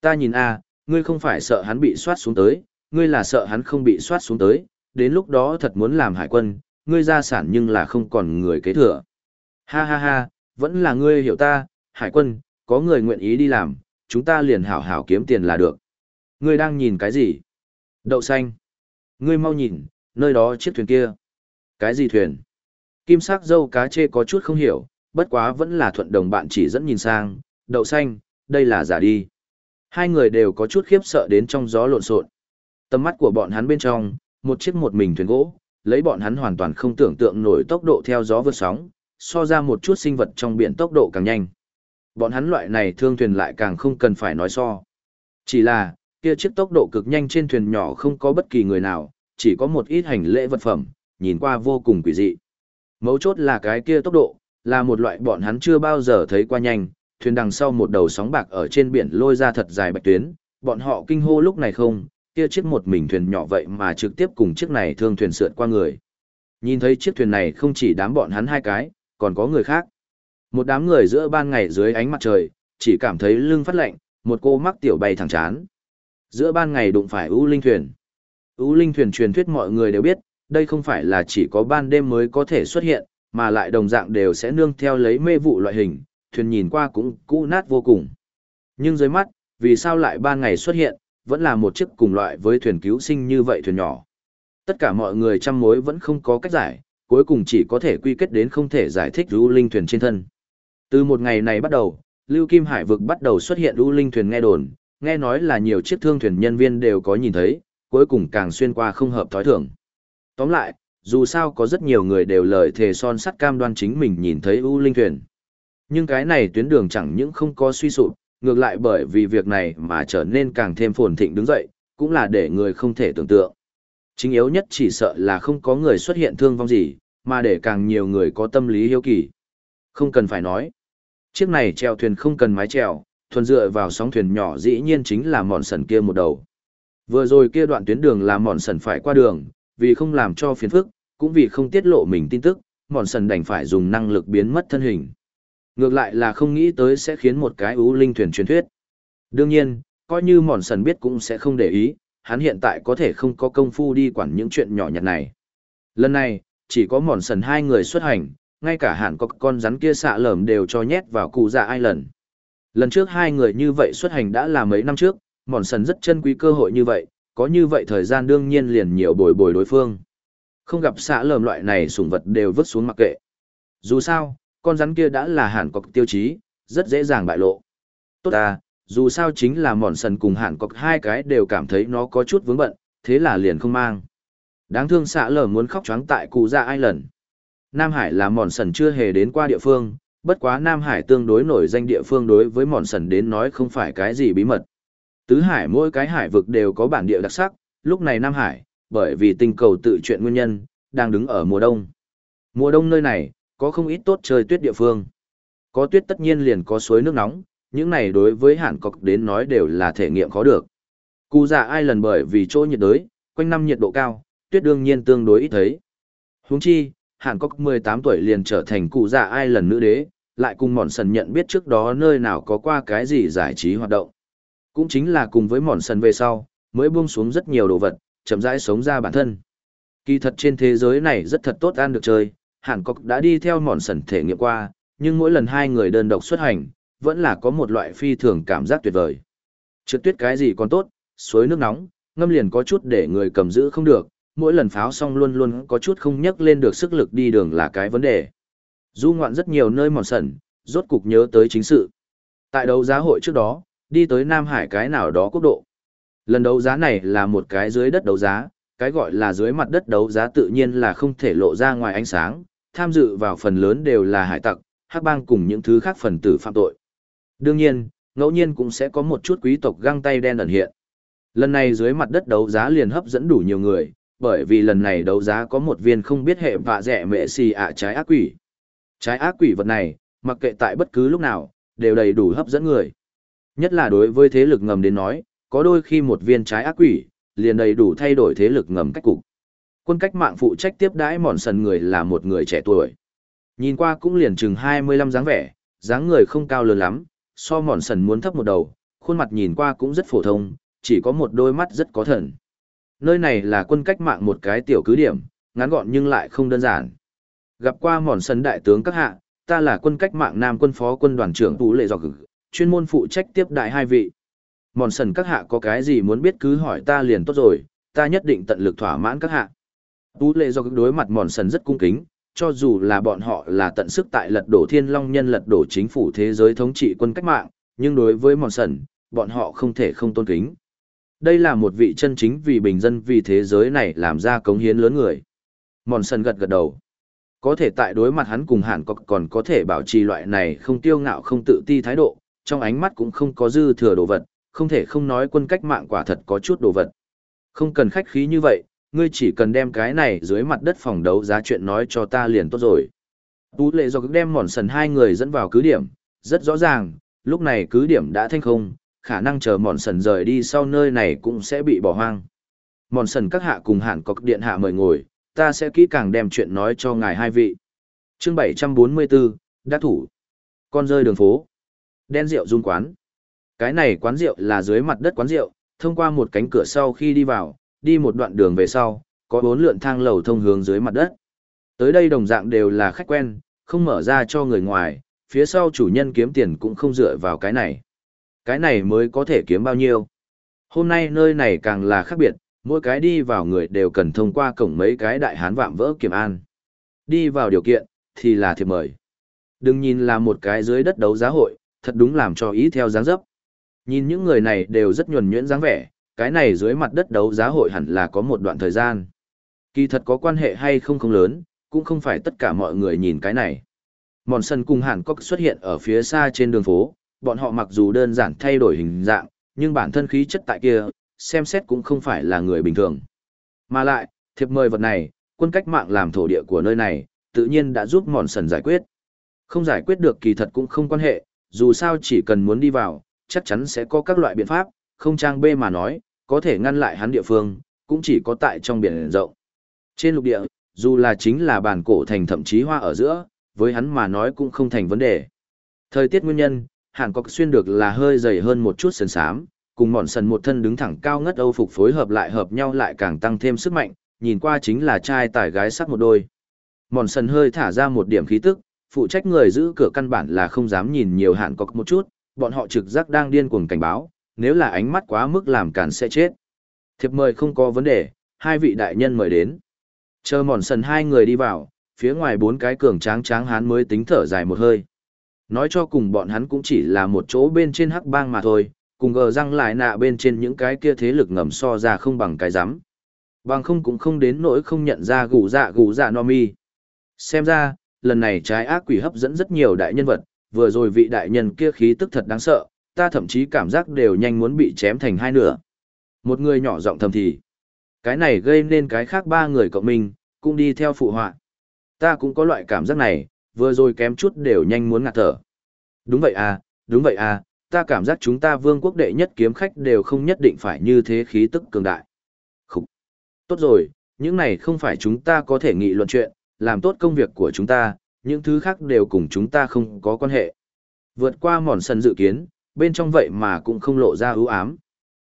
Ta nhìn a, ngươi không phải sợ hắn bị soát xuống tới, ngươi là sợ hắn không bị soát xuống tới, đến lúc đó thật muốn làm hải quân, ngươi gia sản nhưng là không còn người kế thừa. Ha ha ha, vẫn là ngươi hiểu ta, hải quân, có người nguyện ý đi làm, chúng ta liền hảo hảo kiếm tiền là được. Ngươi đang nhìn cái gì? Đậu xanh. Ngươi mau nhìn, nơi đó chiếc thuyền kia. Cái gì thuyền? Kim sắc dâu cá chê có chút không hiểu, bất quá vẫn là thuận đồng bạn chỉ dẫn nhìn sang, đậu xanh, đây là giả đi. Hai người đều có chút khiếp sợ đến trong gió lộn xộn. Tầm mắt của bọn hắn bên trong, một chiếc một mình thuyền gỗ, lấy bọn hắn hoàn toàn không tưởng tượng nổi tốc độ theo gió vượt sóng, so ra một chút sinh vật trong biển tốc độ càng nhanh. Bọn hắn loại này thương thuyền lại càng không cần phải nói so. Chỉ là, kia chiếc tốc độ cực nhanh trên thuyền nhỏ không có bất kỳ người nào, chỉ có một ít hành lễ vật phẩm, nhìn qua vô cùng quỷ dị. Mấu chốt là cái kia tốc độ, là một loại bọn hắn chưa bao giờ thấy qua nhanh, thuyền đằng sau một đầu sóng bạc ở trên biển lôi ra thật dài bạch tuyến, bọn họ kinh hô lúc này không, kia chiếc một mình thuyền nhỏ vậy mà trực tiếp cùng chiếc này thương thuyền sượt qua người. Nhìn thấy chiếc thuyền này không chỉ đám bọn hắn hai cái, còn có người khác. Một đám người giữa ban ngày dưới ánh mặt trời, chỉ cảm thấy lưng phát lạnh, một cô mắc tiểu bay thẳng chán. Giữa ban ngày đụng phải U Linh thuyền. U Linh thuyền truyền thuyết mọi người đều biết, đây không phải là chỉ có ban đêm mới có thể xuất hiện, mà lại đồng dạng đều sẽ nương theo lấy mê vụ loại hình, thuyền nhìn qua cũng cũ nát vô cùng. Nhưng dưới mắt, vì sao lại ban ngày xuất hiện, vẫn là một chiếc cùng loại với thuyền cứu sinh như vậy thuyền nhỏ. Tất cả mọi người trăm mối vẫn không có cách giải, cuối cùng chỉ có thể quy kết đến không thể giải thích U Linh thuyền trên thân. Từ một ngày này bắt đầu, Lưu Kim Hải vực bắt đầu xuất hiện U Linh thuyền nghe đồn, nghe nói là nhiều chiếc thương thuyền nhân viên đều có nhìn thấy, cuối cùng càng xuyên qua không hợp thói thường. Tóm lại, dù sao có rất nhiều người đều lời thề son sắt cam đoan chính mình nhìn thấy U Linh thuyền. Nhưng cái này tuyến đường chẳng những không có suy sụp, ngược lại bởi vì việc này mà trở nên càng thêm phồn thịnh đứng dậy, cũng là để người không thể tưởng tượng. Chính yếu nhất chỉ sợ là không có người xuất hiện thương vong gì, mà để càng nhiều người có tâm lý hiếu kỳ. Không cần phải nói. Chiếc này treo thuyền không cần mái trèo, thuần dựa vào sóng thuyền nhỏ dĩ nhiên chính là mòn sần kia một đầu. Vừa rồi kia đoạn tuyến đường là mòn sần phải qua đường, vì không làm cho phiền phức, cũng vì không tiết lộ mình tin tức, mòn sần đành phải dùng năng lực biến mất thân hình. Ngược lại là không nghĩ tới sẽ khiến một cái ưu linh thuyền truyền thuyết. Đương nhiên, coi như mòn sần biết cũng sẽ không để ý, hắn hiện tại có thể không có công phu đi quản những chuyện nhỏ nhặt này. Lần này, chỉ có mòn sần hai người xuất hành, ngay cả hạn có con rắn kia xạ lởm đều cho nhét vào cụ dạ ai lần. Lần trước hai người như vậy xuất hành đã là mấy năm trước, mòn sần rất chân quý cơ hội như vậy, có như vậy thời gian đương nhiên liền nhiều bồi bồi đối phương. Không gặp xạ lởm loại này sủng vật đều vứt xuống mặc kệ. Dù sao, con rắn kia đã là hạn cọc tiêu chí, rất dễ dàng bại lộ. Tốt à, dù sao chính là mòn sần cùng hạn cọc hai cái đều cảm thấy nó có chút vướng bận, thế là liền không mang. Đáng thương xạ lở muốn khóc choáng tại cụ dạ ai lần. Nam Hải là mòn sần chưa hề đến qua địa phương, bất quá Nam Hải tương đối nổi danh địa phương đối với mòn sần đến nói không phải cái gì bí mật. Tứ Hải mỗi cái hải vực đều có bản địa đặc sắc, lúc này Nam Hải, bởi vì tinh cầu tự chuyện nguyên nhân, đang đứng ở mùa đông. Mùa đông nơi này, có không ít tốt trời tuyết địa phương. Có tuyết tất nhiên liền có suối nước nóng, những này đối với hạn cọc đến nói đều là thể nghiệm khó được. Cú dạ ai lần bởi vì chỗ nhiệt đới, quanh năm nhiệt độ cao, tuyết đương nhiên tương đối ít thấy. Huống chi, Hàn Cốc 18 tuổi liền trở thành cụ già ai lần nữ đế, lại cùng mòn sần nhận biết trước đó nơi nào có qua cái gì giải trí hoạt động. Cũng chính là cùng với mòn sần về sau, mới buông xuống rất nhiều đồ vật, chậm rãi sống ra bản thân. Kỳ thật trên thế giới này rất thật tốt ăn được chơi, Hàn Cốc đã đi theo mòn sần thể nghiệm qua, nhưng mỗi lần hai người đơn độc xuất hành, vẫn là có một loại phi thường cảm giác tuyệt vời. Trượt tuyết cái gì còn tốt, suối nước nóng, ngâm liền có chút để người cầm giữ không được, mỗi lần pháo xong luôn luôn có chút không nhấc lên được sức lực đi đường là cái vấn đề. Du ngoạn rất nhiều nơi mòn sẩn, rốt cục nhớ tới chính sự. Tại đấu giá hội trước đó, đi tới Nam Hải cái nào đó quốc độ. Lần đấu giá này là một cái dưới đất đấu giá, cái gọi là dưới mặt đất đấu giá tự nhiên là không thể lộ ra ngoài ánh sáng, tham dự vào phần lớn đều là hải tặc, hắc bang cùng những thứ khác phần tử phạm tội. Đương nhiên, ngẫu nhiên cũng sẽ có một chút quý tộc găng tay đen ẩn hiện. Lần này dưới mặt đất đấu giá liền hấp dẫn đủ nhiều người, bởi vì lần này đấu giá có một viên không biết hệ vạ rẻ mẹ xì ạ trái ác quỷ. Trái ác quỷ vật này, mặc kệ tại bất cứ lúc nào, đều đầy đủ hấp dẫn người. Nhất là đối với thế lực ngầm đến nói, có đôi khi một viên trái ác quỷ, liền đầy đủ thay đổi thế lực ngầm cách cục. Quân cách mạng phụ trách tiếp đãi mòn sần người là một người trẻ tuổi. Nhìn qua cũng liền chừng 25 dáng vẻ, dáng người không cao lớn lắm, so mòn sần muốn thấp một đầu, khuôn mặt nhìn qua cũng rất phổ thông, chỉ có một đôi mắt rất có thần. Nơi này là quân cách mạng một cái tiểu cứ điểm, ngắn gọn nhưng lại không đơn giản. Gặp qua mòn sân đại tướng các hạ, ta là quân cách mạng nam quân phó quân đoàn trưởng Tú Lệ Dọc chuyên môn phụ trách tiếp đại hai vị. Mòn sân các hạ có cái gì muốn biết cứ hỏi ta liền tốt rồi, ta nhất định tận lực thỏa mãn các hạ. Tú Lệ Giọc đối mặt mòn sân rất cung kính, cho dù là bọn họ là tận sức tại lật đổ thiên long nhân lật đổ chính phủ thế giới thống trị quân cách mạng, nhưng đối với mòn sần, bọn họ không thể không tôn kính. Đây là một vị chân chính vì bình dân vì thế giới này làm ra cống hiến lớn người. Mòn sần gật gật đầu. Có thể tại đối mặt hắn cùng hẳn cọc còn có thể bảo trì loại này không tiêu ngạo không tự ti thái độ, trong ánh mắt cũng không có dư thừa đồ vật, không thể không nói quân cách mạng quả thật có chút đồ vật. Không cần khách khí như vậy, ngươi chỉ cần đem cái này dưới mặt đất phòng đấu giá chuyện nói cho ta liền tốt rồi. Tú lệ do đem mòn sần hai người dẫn vào cứ điểm, rất rõ ràng, lúc này cứ điểm đã thanh không, khả năng chờ mòn sần rời đi sau nơi này cũng sẽ bị bỏ hoang. Mòn sần các hạ cùng hẳn có điện hạ mời ngồi, ta sẽ kỹ càng đem chuyện nói cho ngài hai vị. chương 744, đắc thủ. Con rơi đường phố. Đen rượu dung quán. Cái này quán rượu là dưới mặt đất quán rượu, thông qua một cánh cửa sau khi đi vào, đi một đoạn đường về sau, có bốn lượn thang lầu thông hướng dưới mặt đất. Tới đây đồng dạng đều là khách quen, không mở ra cho người ngoài, phía sau chủ nhân kiếm tiền cũng không dựa vào cái này. Cái này mới có thể kiếm bao nhiêu. Hôm nay nơi này càng là khác biệt, mỗi cái đi vào người đều cần thông qua cổng mấy cái đại hán vạm vỡ kiểm an. Đi vào điều kiện, thì là thiệp mời. Đừng nhìn là một cái dưới đất đấu giá hội, thật đúng làm cho ý theo dáng dấp. Nhìn những người này đều rất nhuần nhuyễn dáng vẻ, cái này dưới mặt đất đấu giá hội hẳn là có một đoạn thời gian. Kỳ thật có quan hệ hay không không lớn, cũng không phải tất cả mọi người nhìn cái này. Mòn sân cùng Hàn Cốc xuất hiện ở phía xa trên đường phố, bọn họ mặc dù đơn giản thay đổi hình dạng, nhưng bản thân khí chất tại kia, xem xét cũng không phải là người bình thường. Mà lại, thiệp mời vật này, quân cách mạng làm thổ địa của nơi này, tự nhiên đã giúp mòn sần giải quyết. Không giải quyết được kỳ thật cũng không quan hệ, dù sao chỉ cần muốn đi vào, chắc chắn sẽ có các loại biện pháp, không trang bê mà nói, có thể ngăn lại hắn địa phương, cũng chỉ có tại trong biển rộng. Trên lục địa, dù là chính là bản cổ thành thậm chí hoa ở giữa, với hắn mà nói cũng không thành vấn đề. Thời tiết nguyên nhân, hàn cọc xuyên được là hơi dày hơn một chút sần sám, cùng mòn sần một thân đứng thẳng cao ngất âu phục phối hợp lại hợp nhau lại càng tăng thêm sức mạnh, nhìn qua chính là trai tài gái sắc một đôi. Mòn sần hơi thả ra một điểm khí tức, phụ trách người giữ cửa căn bản là không dám nhìn nhiều hạn cọc một chút, bọn họ trực giác đang điên cuồng cảnh báo, nếu là ánh mắt quá mức làm càn sẽ chết. Thiệp mời không có vấn đề, hai vị đại nhân mời đến. Chờ mòn sần hai người đi vào, phía ngoài bốn cái cường tráng tráng hán mới tính thở dài một hơi. Nói cho cùng bọn hắn cũng chỉ là một chỗ bên trên hắc bang mà thôi, cùng gờ răng lại nạ bên trên những cái kia thế lực ngầm so ra không bằng cái rắm. Bằng không cũng không đến nỗi không nhận ra gù dạ gù dạ no mi. Xem ra lần này trái ác quỷ hấp dẫn rất nhiều đại nhân vật vừa rồi vị đại nhân kia khí tức thật đáng sợ ta thậm chí cảm giác đều nhanh muốn bị chém thành hai nửa. Một người nhỏ giọng thầm thì cái này gây nên cái khác ba người cộng minh cũng đi theo phụ họa. Ta cũng có loại cảm giác này vừa rồi kém chút đều nhanh muốn ngạt thở đúng vậy à đúng vậy à ta cảm giác chúng ta vương quốc đệ nhất kiếm khách đều không nhất định phải như thế khí tức cường đại. Khúc! Tốt rồi, những này không phải chúng ta có thể nghị luận chuyện, làm tốt công việc của chúng ta, những thứ khác đều cùng chúng ta không có quan hệ. Vượt qua mòn sân dự kiến, bên trong vậy mà cũng không lộ ra ưu ám.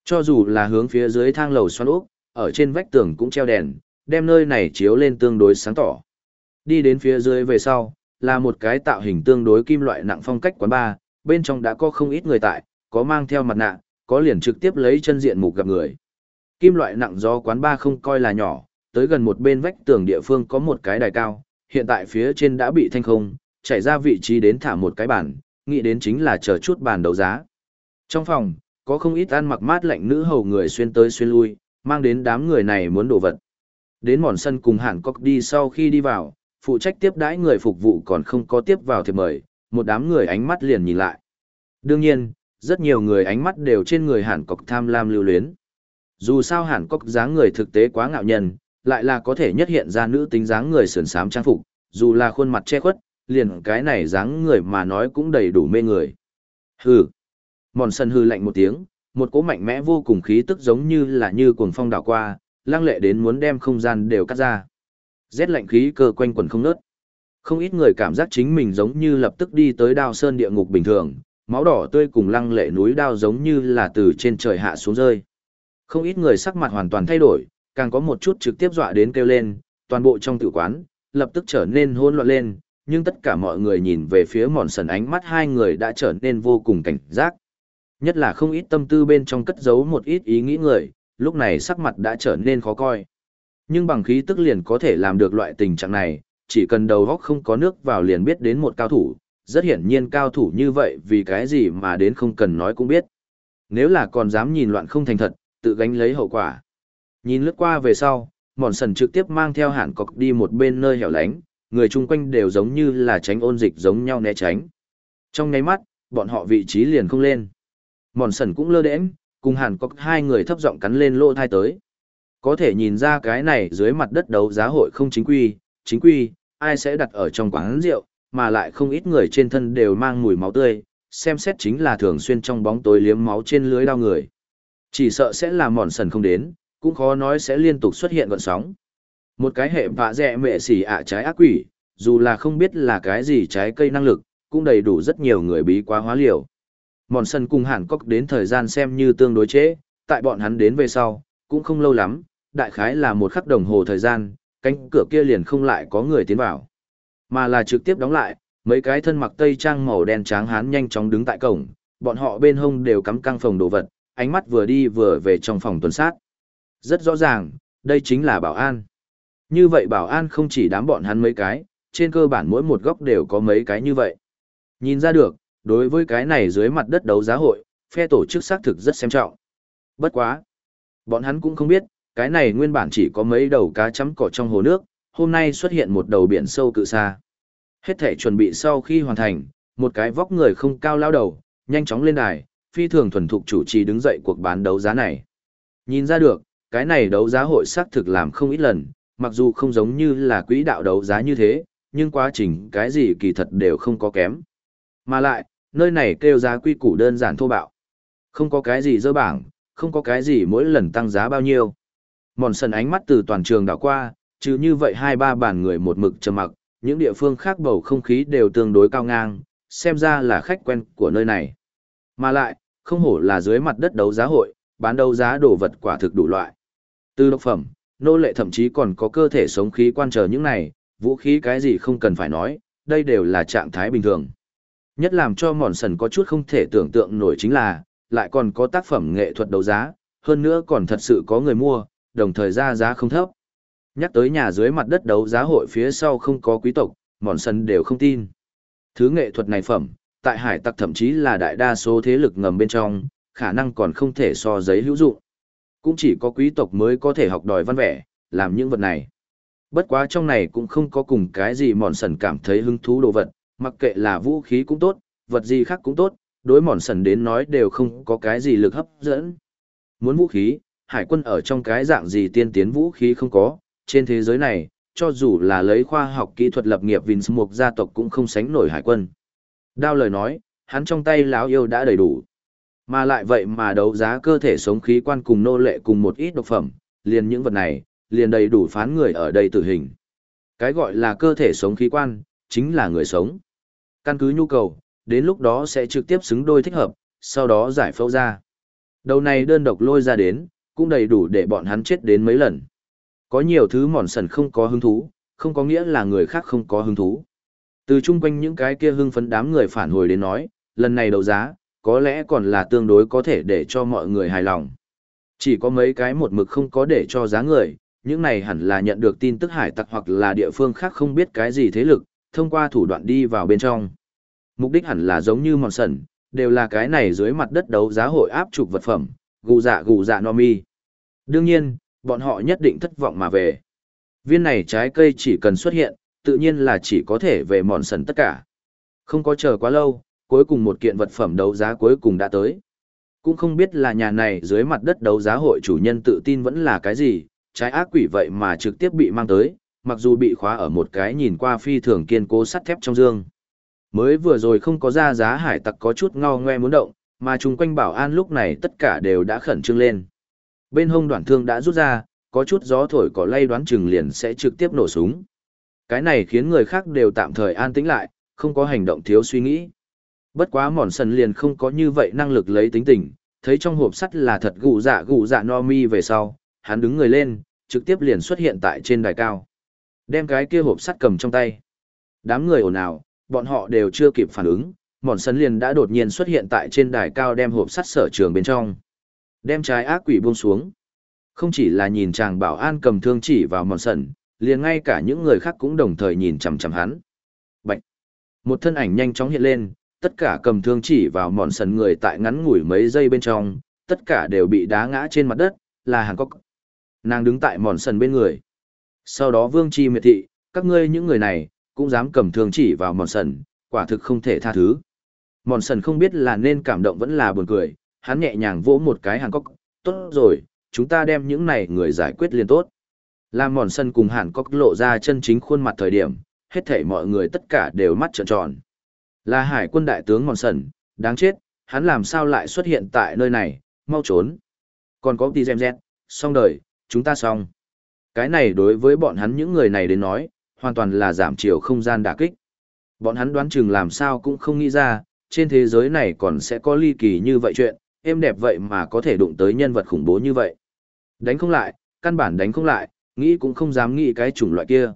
Cho dù là hướng phía dưới thang lầu xoắn ốc ở trên vách tường cũng treo đèn, đem nơi này chiếu lên tương đối sáng tỏ. Đi đến phía dưới về sau, là một cái tạo hình tương đối kim loại nặng phong cách quán bar, bên trong đã có không ít người tại, có mang theo mặt nạ, có liền trực tiếp lấy chân diện mục gặp người. Kim loại nặng do quán ba không coi là nhỏ, tới gần một bên vách tường địa phương có một cái đài cao, hiện tại phía trên đã bị thanh không, chạy ra vị trí đến thả một cái bàn, nghĩ đến chính là chờ chút bàn đấu giá. Trong phòng, có không ít ăn mặc mát lạnh nữ hầu người xuyên tới xuyên lui, mang đến đám người này muốn đồ vật. Đến mòn sân cùng hẳn cóc đi sau khi đi vào, phụ trách tiếp đãi người phục vụ còn không có tiếp vào thiệp mời, một đám người ánh mắt liền nhìn lại. Đương nhiên, rất nhiều người ánh mắt đều trên người hẳn cốc tham lam lưu luyến. Dù sao hẳn cốc dáng người thực tế quá ngạo nhân, lại là có thể nhất hiện ra nữ tính dáng người sườn sám trang phục, dù là khuôn mặt che khuất, liền cái này dáng người mà nói cũng đầy đủ mê người. Hừ. Mòn sân hư lạnh một tiếng, một cỗ mạnh mẽ vô cùng khí tức giống như là như cuồng phong đảo qua, lang lệ đến muốn đem không gian đều cắt ra. Rét lạnh khí cơ quanh quần không nớt. Không ít người cảm giác chính mình giống như lập tức đi tới đao sơn địa ngục bình thường, máu đỏ tươi cùng lăng lệ núi đao giống như là từ trên trời hạ xuống rơi. Không ít người sắc mặt hoàn toàn thay đổi, càng có một chút trực tiếp dọa đến kêu lên, toàn bộ trong tử quán, lập tức trở nên hỗn loạn lên, nhưng tất cả mọi người nhìn về phía mòn sần ánh mắt hai người đã trở nên vô cùng cảnh giác. Nhất là không ít tâm tư bên trong cất giấu một ít ý nghĩ người, lúc này sắc mặt đã trở nên khó coi. Nhưng bằng khí tức liền có thể làm được loại tình trạng này, chỉ cần đầu góc không có nước vào liền biết đến một cao thủ, rất hiển nhiên cao thủ như vậy vì cái gì mà đến không cần nói cũng biết. Nếu là còn dám nhìn loạn không thành thật, tự gánh lấy hậu quả. Nhìn lướt qua về sau, mòn sần trực tiếp mang theo hẳn cọc đi một bên nơi hẻo lánh, người chung quanh đều giống như là tránh ôn dịch giống nhau né tránh. Trong nháy mắt, bọn họ vị trí liền không lên. Mòn sần cũng lơ đễnh, cùng hẳn cọc hai người thấp giọng cắn lên lỗ thai tới. Có thể nhìn ra cái này dưới mặt đất đấu giá hội không chính quy, chính quy, ai sẽ đặt ở trong quán rượu, mà lại không ít người trên thân đều mang mùi máu tươi, xem xét chính là thường xuyên trong bóng tối liếm máu trên lưới đau người. Chỉ sợ sẽ là mòn sần không đến, cũng khó nói sẽ liên tục xuất hiện gọn sóng. Một cái hệ vạ dẹ mẹ xỉ ạ trái ác quỷ, dù là không biết là cái gì trái cây năng lực, cũng đầy đủ rất nhiều người bí quá hóa liều. Mòn sân cùng hẳn cốc đến thời gian xem như tương đối chế, tại bọn hắn đến về sau, cũng không lâu lắm, đại khái là một khắc đồng hồ thời gian, cánh cửa kia liền không lại có người tiến vào. Mà là trực tiếp đóng lại, mấy cái thân mặc tây trang màu đen tráng hán nhanh chóng đứng tại cổng, bọn họ bên hông đều cắm căng phòng đồ vật, ánh mắt vừa đi vừa về trong phòng tuần sát. Rất rõ ràng, đây chính là bảo an. Như vậy bảo an không chỉ đám bọn hắn mấy cái, trên cơ bản mỗi một góc đều có mấy cái như vậy. Nhìn ra được, đối với cái này dưới mặt đất đấu giá hội, phe tổ chức xác thực rất xem trọng. Bất quá. Bọn hắn cũng không biết, cái này nguyên bản chỉ có mấy đầu cá chấm cỏ trong hồ nước, hôm nay xuất hiện một đầu biển sâu cự xa. Hết thể chuẩn bị sau khi hoàn thành, một cái vóc người không cao lao đầu, nhanh chóng lên đài, phi thường thuần thục chủ trì đứng dậy cuộc bán đấu giá này. Nhìn ra được, cái này đấu giá hội xác thực làm không ít lần, mặc dù không giống như là quỹ đạo đấu giá như thế, nhưng quá trình cái gì kỳ thật đều không có kém. Mà lại, nơi này kêu giá quy củ đơn giản thô bạo. Không có cái gì dơ bảng, không có cái gì mỗi lần tăng giá bao nhiêu. Mòn sần ánh mắt từ toàn trường đảo qua, chứ như vậy hai ba bàn người một mực trầm mặc, những địa phương khác bầu không khí đều tương đối cao ngang, xem ra là khách quen của nơi này. Mà lại, không hổ là dưới mặt đất đấu giá hội, bán đấu giá đồ vật quả thực đủ loại. Từ độc phẩm, nô lệ thậm chí còn có cơ thể sống khí quan trở những này, vũ khí cái gì không cần phải nói, đây đều là trạng thái bình thường. Nhất làm cho mòn sần có chút không thể tưởng tượng nổi chính là, lại còn có tác phẩm nghệ thuật đấu giá, hơn nữa còn thật sự có người mua, đồng thời ra giá không thấp. Nhắc tới nhà dưới mặt đất đấu giá hội phía sau không có quý tộc, mòn sần đều không tin. Thứ nghệ thuật này phẩm, tại hải tặc thậm chí là đại đa số thế lực ngầm bên trong, khả năng còn không thể so giấy hữu dụng. Cũng chỉ có quý tộc mới có thể học đòi văn vẻ, làm những vật này. Bất quá trong này cũng không có cùng cái gì mòn sần cảm thấy hứng thú đồ vật, mặc kệ là vũ khí cũng tốt, vật gì khác cũng tốt, đối mòn sần đến nói đều không có cái gì lực hấp dẫn. Muốn vũ khí, hải quân ở trong cái dạng gì tiên tiến vũ khí không có, trên thế giới này, cho dù là lấy khoa học kỹ thuật lập nghiệp Vins Mục gia tộc cũng không sánh nổi hải quân. Đao lời nói, hắn trong tay láo yêu đã đầy đủ. Mà lại vậy mà đấu giá cơ thể sống khí quan cùng nô lệ cùng một ít độc phẩm, liền những vật này, liền đầy đủ phán người ở đây tử hình. Cái gọi là cơ thể sống khí quan, chính là người sống. Căn cứ nhu cầu, đến lúc đó sẽ trực tiếp xứng đôi thích hợp, sau đó giải phẫu ra. Đầu này đơn độc lôi ra đến, cũng đầy đủ để bọn hắn chết đến mấy lần. Có nhiều thứ mòn sần không có hứng thú, không có nghĩa là người khác không có hứng thú. Từ chung quanh những cái kia hưng phấn đám người phản hồi đến nói, lần này đấu giá, có lẽ còn là tương đối có thể để cho mọi người hài lòng. Chỉ có mấy cái một mực không có để cho giá người, những này hẳn là nhận được tin tức hải tặc hoặc là địa phương khác không biết cái gì thế lực, thông qua thủ đoạn đi vào bên trong. Mục đích hẳn là giống như mòn sần, đều là cái này dưới mặt đất đấu giá hội áp trục vật phẩm, gù dạ gù dạ no mi. Đương nhiên, bọn họ nhất định thất vọng mà về. Viên này trái cây chỉ cần xuất hiện, tự nhiên là chỉ có thể về mòn sần tất cả. Không có chờ quá lâu, cuối cùng một kiện vật phẩm đấu giá cuối cùng đã tới. Cũng không biết là nhà này dưới mặt đất đấu giá hội chủ nhân tự tin vẫn là cái gì, trái ác quỷ vậy mà trực tiếp bị mang tới, mặc dù bị khóa ở một cái nhìn qua phi thường kiên cố sắt thép trong dương. Mới vừa rồi không có ra giá hải tặc có chút ngao ngoe muốn động, mà chung quanh bảo an lúc này tất cả đều đã khẩn trương lên. Bên hông đoạn thương đã rút ra, có chút gió thổi có lay đoán chừng liền sẽ trực tiếp nổ súng. Cái này khiến người khác đều tạm thời an tĩnh lại, không có hành động thiếu suy nghĩ. Bất quá mòn sần liền không có như vậy năng lực lấy tính tình, thấy trong hộp sắt là thật gụ dạ gụ dạ no mi về sau, hắn đứng người lên, trực tiếp liền xuất hiện tại trên đài cao. Đem cái kia hộp sắt cầm trong tay. Đám người ồn ào, bọn họ đều chưa kịp phản ứng, mòn sần liền đã đột nhiên xuất hiện tại trên đài cao đem hộp sắt sở trường bên trong. Đem trái ác quỷ buông xuống. Không chỉ là nhìn chàng bảo an cầm thương chỉ vào mòn sần, liền ngay cả những người khác cũng đồng thời nhìn chằm chằm hắn. Bạch! Một thân ảnh nhanh chóng hiện lên, tất cả cầm thương chỉ vào mòn sần người tại ngắn ngủi mấy giây bên trong, tất cả đều bị đá ngã trên mặt đất, là hàng cốc. Nàng đứng tại mòn sần bên người. Sau đó vương chi miệt thị, các ngươi những người này, cũng dám cầm thương chỉ vào mòn sần, quả thực không thể tha thứ. Mòn sần không biết là nên cảm động vẫn là buồn cười, hắn nhẹ nhàng vỗ một cái Hàn cốc, tốt rồi, chúng ta đem những này người giải quyết liền tốt. Làm mòn sân cùng hàn cốc lộ ra chân chính khuôn mặt thời điểm, hết thảy mọi người tất cả đều mắt trợn tròn. Là hải quân đại tướng mòn sần, đáng chết, hắn làm sao lại xuất hiện tại nơi này, mau trốn. Còn có tí dèm dẹt, xong đời, chúng ta xong. Cái này đối với bọn hắn những người này đến nói, hoàn toàn là giảm chiều không gian đả kích. Bọn hắn đoán chừng làm sao cũng không nghĩ ra, trên thế giới này còn sẽ có ly kỳ như vậy chuyện, êm đẹp vậy mà có thể đụng tới nhân vật khủng bố như vậy. Đánh không lại, căn bản đánh không lại, nghĩ cũng không dám nghĩ cái chủng loại kia.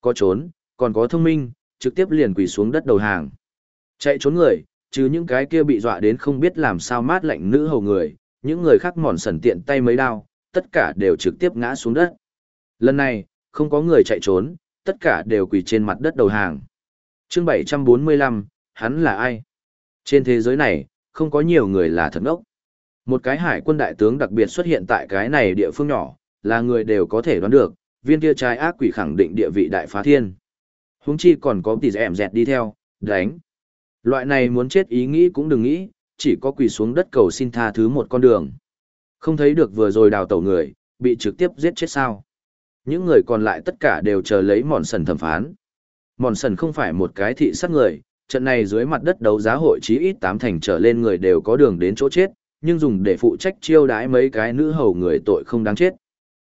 Có trốn, còn có thông minh, trực tiếp liền quỳ xuống đất đầu hàng. Chạy trốn người, chứ những cái kia bị dọa đến không biết làm sao mát lạnh nữ hầu người, những người khác mòn sần tiện tay mấy đao, tất cả đều trực tiếp ngã xuống đất. Lần này, không có người chạy trốn, tất cả đều quỳ trên mặt đất đầu hàng. chương 745, hắn là ai? Trên thế giới này, không có nhiều người là thần ốc. Một cái hải quân đại tướng đặc biệt xuất hiện tại cái này địa phương nhỏ, là người đều có thể đoán được, viên kia trái ác quỷ khẳng định địa vị đại phá thiên. Huống chi còn có tỷ ẻm dẹt đi theo, đánh. Loại này muốn chết ý nghĩ cũng đừng nghĩ, chỉ có quỳ xuống đất cầu xin tha thứ một con đường. Không thấy được vừa rồi đào tẩu người, bị trực tiếp giết chết sao. Những người còn lại tất cả đều chờ lấy mòn sần thẩm phán. Mòn sần không phải một cái thị sát người, trận này dưới mặt đất đấu giá hội chí ít tám thành trở lên người đều có đường đến chỗ chết, nhưng dùng để phụ trách chiêu đãi mấy cái nữ hầu người tội không đáng chết.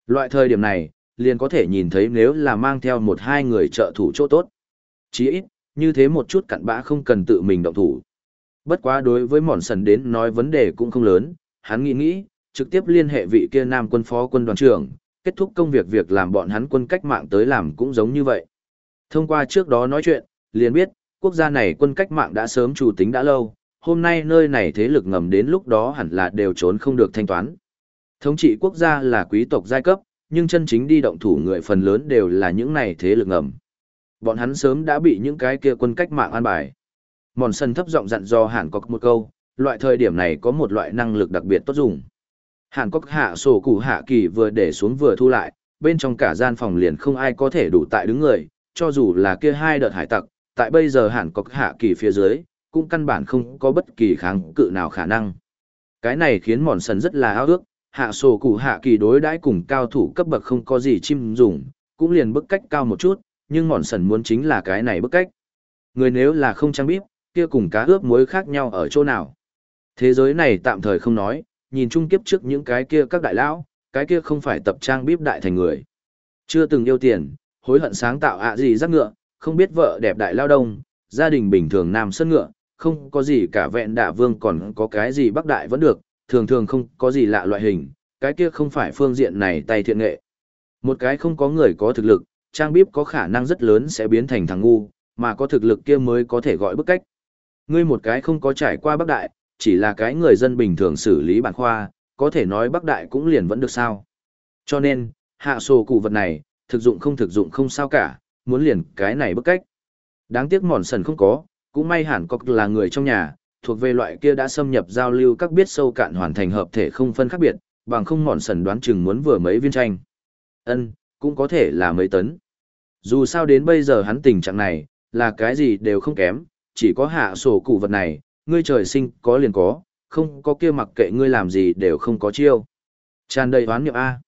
Loại thời điểm này, liền có thể nhìn thấy nếu là mang theo một hai người trợ thủ chỗ tốt. Chí ít, như thế một chút cặn bã không cần tự mình động thủ. Bất quá đối với mòn sần đến nói vấn đề cũng không lớn, hắn nghĩ nghĩ, trực tiếp liên hệ vị kia nam quân phó quân đoàn trưởng, kết thúc công việc việc làm bọn hắn quân cách mạng tới làm cũng giống như vậy. Thông qua trước đó nói chuyện, liền biết, quốc gia này quân cách mạng đã sớm chủ tính đã lâu, hôm nay nơi này thế lực ngầm đến lúc đó hẳn là đều trốn không được thanh toán. Thống trị quốc gia là quý tộc giai cấp, nhưng chân chính đi động thủ người phần lớn đều là những này thế lực ngầm. Bọn hắn sớm đã bị những cái kia quân cách mạng an bài. Mòn sân thấp giọng dặn do Hàn Cốc một câu, loại thời điểm này có một loại năng lực đặc biệt tốt dùng. Hàn Cốc hạ sổ củ hạ kỳ vừa để xuống vừa thu lại, bên trong cả gian phòng liền không ai có thể đủ tại đứng người, cho dù là kia hai đợt hải tặc, tại bây giờ hẳn có hạ kỳ phía dưới, cũng căn bản không có bất kỳ kháng cự nào khả năng. Cái này khiến mòn sần rất là ao ước, hạ sổ cụ hạ kỳ đối đãi cùng cao thủ cấp bậc không có gì chim dùng, cũng liền bức cách cao một chút, nhưng mòn sần muốn chính là cái này bức cách. Người nếu là không trang bíp, kia cùng cá ướp muối khác nhau ở chỗ nào. Thế giới này tạm thời không nói, nhìn chung kiếp trước những cái kia các đại lão, cái kia không phải tập trang bíp đại thành người. Chưa từng yêu tiền, hối hận sáng tạo ạ gì rắc ngựa, không biết vợ đẹp đại lao đông, gia đình bình thường nam sân ngựa, không có gì cả vẹn đạ vương còn có cái gì bắc đại vẫn được, thường thường không có gì lạ loại hình, cái kia không phải phương diện này tay thiện nghệ. Một cái không có người có thực lực, trang bíp có khả năng rất lớn sẽ biến thành thằng ngu, mà có thực lực kia mới có thể gọi bức cách. Ngươi một cái không có trải qua bắc đại, chỉ là cái người dân bình thường xử lý bản khoa, có thể nói bắc đại cũng liền vẫn được sao. Cho nên, hạ sổ cụ vật này, thực dụng không thực dụng không sao cả, muốn liền cái này bức cách. Đáng tiếc mòn sần không có, cũng may hẳn có là người trong nhà, thuộc về loại kia đã xâm nhập giao lưu các biết sâu cạn hoàn thành hợp thể không phân khác biệt, bằng không mòn sần đoán chừng muốn vừa mấy viên tranh. Ân, cũng có thể là mấy tấn. Dù sao đến bây giờ hắn tình trạng này, là cái gì đều không kém, chỉ có hạ sổ cụ vật này, ngươi trời sinh có liền có, không có kia mặc kệ ngươi làm gì đều không có chiêu. Tràn đầy hoán niệm A.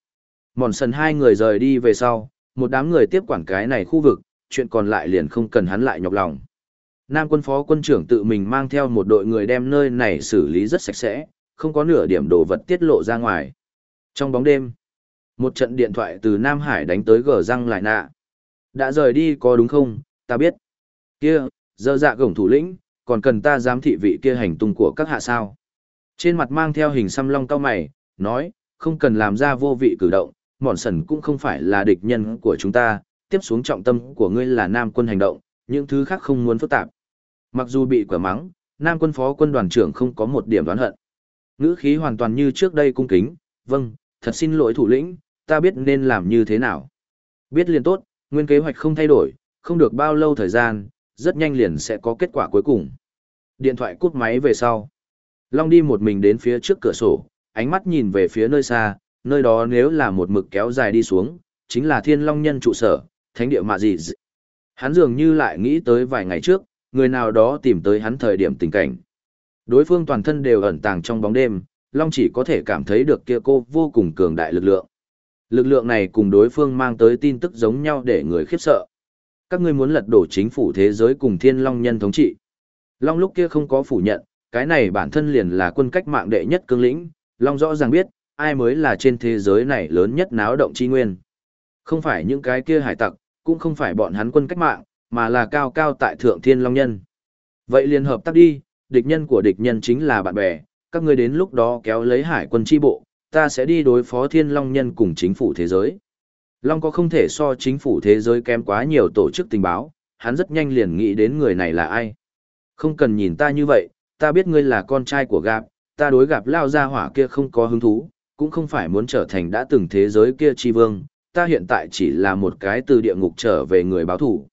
Mòn sần hai người rời đi về sau, một đám người tiếp quản cái này khu vực, chuyện còn lại liền không cần hắn lại nhọc lòng. Nam quân phó quân trưởng tự mình mang theo một đội người đem nơi này xử lý rất sạch sẽ, không có nửa điểm đồ vật tiết lộ ra ngoài. Trong bóng đêm, một trận điện thoại từ Nam Hải đánh tới gờ răng lại nạ. Đã rời đi có đúng không, ta biết. Kia, dơ dạ gổng thủ lĩnh, còn cần ta giám thị vị kia hành tung của các hạ sao. Trên mặt mang theo hình xăm long cao mày, nói, không cần làm ra vô vị cử động, mòn sần cũng không phải là địch nhân của chúng ta, tiếp xuống trọng tâm của ngươi là nam quân hành động, những thứ khác không muốn phức tạp. Mặc dù bị quả mắng, nam quân phó quân đoàn trưởng không có một điểm đoán hận. Ngữ khí hoàn toàn như trước đây cung kính, vâng, thật xin lỗi thủ lĩnh, ta biết nên làm như thế nào. Biết liền tốt, nguyên kế hoạch không thay đổi, không được bao lâu thời gian, rất nhanh liền sẽ có kết quả cuối cùng. Điện thoại cút máy về sau. Long đi một mình đến phía trước cửa sổ, ánh mắt nhìn về phía nơi xa, nơi đó nếu là một mực kéo dài đi xuống, chính là thiên long nhân trụ sở, thánh địa mạ gì. Hắn dường như lại nghĩ tới vài ngày trước, người nào đó tìm tới hắn thời điểm tình cảnh. Đối phương toàn thân đều ẩn tàng trong bóng đêm, Long chỉ có thể cảm thấy được kia cô vô cùng cường đại lực lượng. Lực lượng này cùng đối phương mang tới tin tức giống nhau để người khiếp sợ. Các ngươi muốn lật đổ chính phủ thế giới cùng thiên long nhân thống trị. Long lúc kia không có phủ nhận, cái này bản thân liền là quân cách mạng đệ nhất cương lĩnh, Long rõ ràng biết, ai mới là trên thế giới này lớn nhất náo động chi nguyên. Không phải những cái kia hải tặc, cũng không phải bọn hắn quân cách mạng, mà là cao cao tại thượng thiên long nhân. Vậy liên hợp tác đi, địch nhân của địch nhân chính là bạn bè, các ngươi đến lúc đó kéo lấy hải quân chi bộ, ta sẽ đi đối phó thiên long nhân cùng chính phủ thế giới. Long có không thể so chính phủ thế giới kém quá nhiều tổ chức tình báo, hắn rất nhanh liền nghĩ đến người này là ai. Không cần nhìn ta như vậy, ta biết ngươi là con trai của gạp, ta đối gặp lao ra hỏa kia không có hứng thú, cũng không phải muốn trở thành đã từng thế giới kia chi vương, ta hiện tại chỉ là một cái từ địa ngục trở về người báo thủ.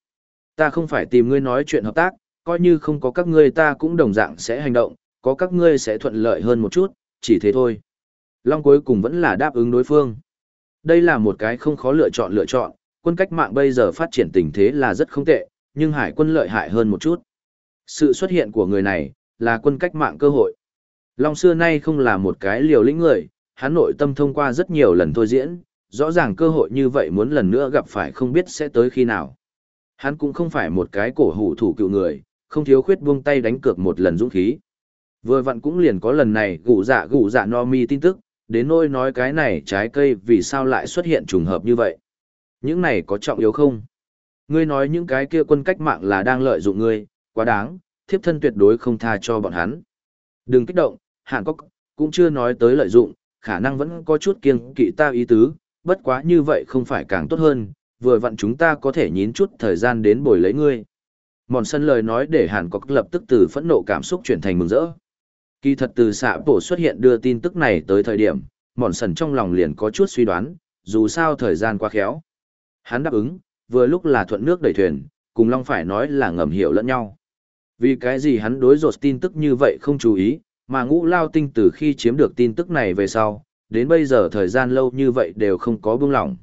Ta không phải tìm ngươi nói chuyện hợp tác, coi như không có các ngươi ta cũng đồng dạng sẽ hành động, có các ngươi sẽ thuận lợi hơn một chút, chỉ thế thôi. Long cuối cùng vẫn là đáp ứng đối phương. Đây là một cái không khó lựa chọn lựa chọn, quân cách mạng bây giờ phát triển tình thế là rất không tệ, nhưng hải quân lợi hại hơn một chút. Sự xuất hiện của người này, là quân cách mạng cơ hội. Long xưa nay không là một cái liều lĩnh người, hắn nội tâm thông qua rất nhiều lần thôi diễn, rõ ràng cơ hội như vậy muốn lần nữa gặp phải không biết sẽ tới khi nào. Hắn cũng không phải một cái cổ hủ thủ cựu người, không thiếu khuyết buông tay đánh cược một lần dũng khí. Vừa vặn cũng liền có lần này gụ dạ gụ dạ no mi tin tức, đến nôi nói cái này trái cây vì sao lại xuất hiện trùng hợp như vậy. Những này có trọng yếu không? Ngươi nói những cái kia quân cách mạng là đang lợi dụng ngươi, quá đáng, thiếp thân tuyệt đối không tha cho bọn hắn. Đừng kích động, hạng có cũng chưa nói tới lợi dụng, khả năng vẫn có chút kiêng kỵ ta ý tứ, bất quá như vậy không phải càng tốt hơn, vừa vặn chúng ta có thể nhín chút thời gian đến bồi lấy ngươi. Mòn sân lời nói để Hàn Cốc lập tức từ phẫn nộ cảm xúc chuyển thành mừng rỡ. Kỳ thật từ xạ bổ xuất hiện đưa tin tức này tới thời điểm, mòn sần trong lòng liền có chút suy đoán, dù sao thời gian quá khéo. Hắn đáp ứng, vừa lúc là thuận nước đẩy thuyền, cùng Long phải nói là ngầm hiểu lẫn nhau. Vì cái gì hắn đối rột tin tức như vậy không chú ý, mà ngũ lao tinh từ khi chiếm được tin tức này về sau, đến bây giờ thời gian lâu như vậy đều không có buông lỏng.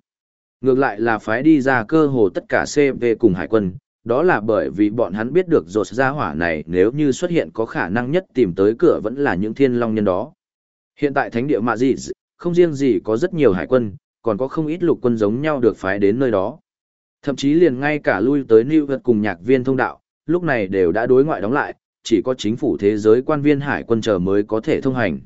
Ngược lại là phái đi ra cơ hồ tất cả CV cùng hải quân, đó là bởi vì bọn hắn biết được rột ra hỏa này nếu như xuất hiện có khả năng nhất tìm tới cửa vẫn là những thiên long nhân đó. Hiện tại thánh địa mạ dị, không riêng gì có rất nhiều hải quân, còn có không ít lục quân giống nhau được phái đến nơi đó. Thậm chí liền ngay cả lui tới New York cùng nhạc viên thông đạo, lúc này đều đã đối ngoại đóng lại, chỉ có chính phủ thế giới quan viên hải quân chờ mới có thể thông hành.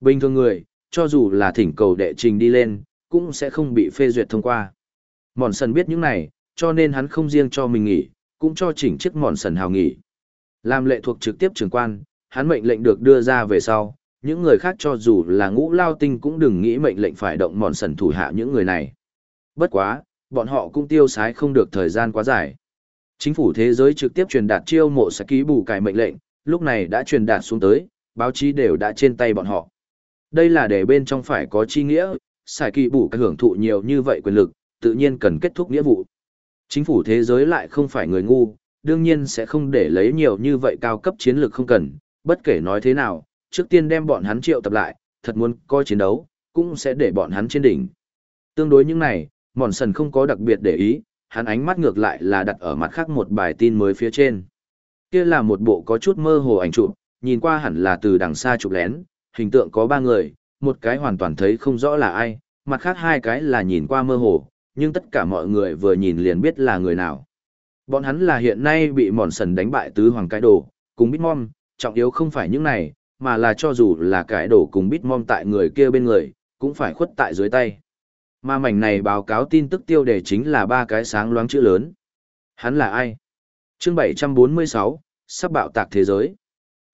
Bình thường người, cho dù là thỉnh cầu đệ trình đi lên, cũng sẽ không bị phê duyệt thông qua. Mòn sần biết những này, cho nên hắn không riêng cho mình nghỉ, cũng cho chỉnh chiếc mòn sần hào nghỉ. Làm lệ thuộc trực tiếp trưởng quan, hắn mệnh lệnh được đưa ra về sau, những người khác cho dù là ngũ lao tinh cũng đừng nghĩ mệnh lệnh phải động mòn sần thủ hạ những người này. Bất quá, bọn họ cũng tiêu sái không được thời gian quá dài. Chính phủ thế giới trực tiếp truyền đạt chiêu mộ sẽ ký bù cải mệnh lệnh, lúc này đã truyền đạt xuống tới, báo chí đều đã trên tay bọn họ. Đây là để bên trong phải có chi nghĩa, xài kỳ bù cải hưởng thụ nhiều như vậy quyền lực, tự nhiên cần kết thúc nghĩa vụ. Chính phủ thế giới lại không phải người ngu, đương nhiên sẽ không để lấy nhiều như vậy cao cấp chiến lược không cần, bất kể nói thế nào, trước tiên đem bọn hắn triệu tập lại, thật muốn coi chiến đấu, cũng sẽ để bọn hắn trên đỉnh. Tương đối những này, Mòn Sần không có đặc biệt để ý, hắn ánh mắt ngược lại là đặt ở mặt khác một bài tin mới phía trên. Kia là một bộ có chút mơ hồ ảnh chụp, nhìn qua hẳn là từ đằng xa chụp lén, hình tượng có ba người, một cái hoàn toàn thấy không rõ là ai, mặt khác hai cái là nhìn qua mơ hồ, nhưng tất cả mọi người vừa nhìn liền biết là người nào. Bọn hắn là hiện nay bị mòn sần đánh bại tứ hoàng cái đồ, cùng Bitmom, trọng yếu không phải những này, mà là cho dù là cái đồ cùng Bitmom tại người kia bên người, cũng phải khuất tại dưới tay. Mà mảnh này báo cáo tin tức tiêu đề chính là ba cái sáng loáng chữ lớn. Hắn là ai? Chương 746, sắp bạo tạc thế giới.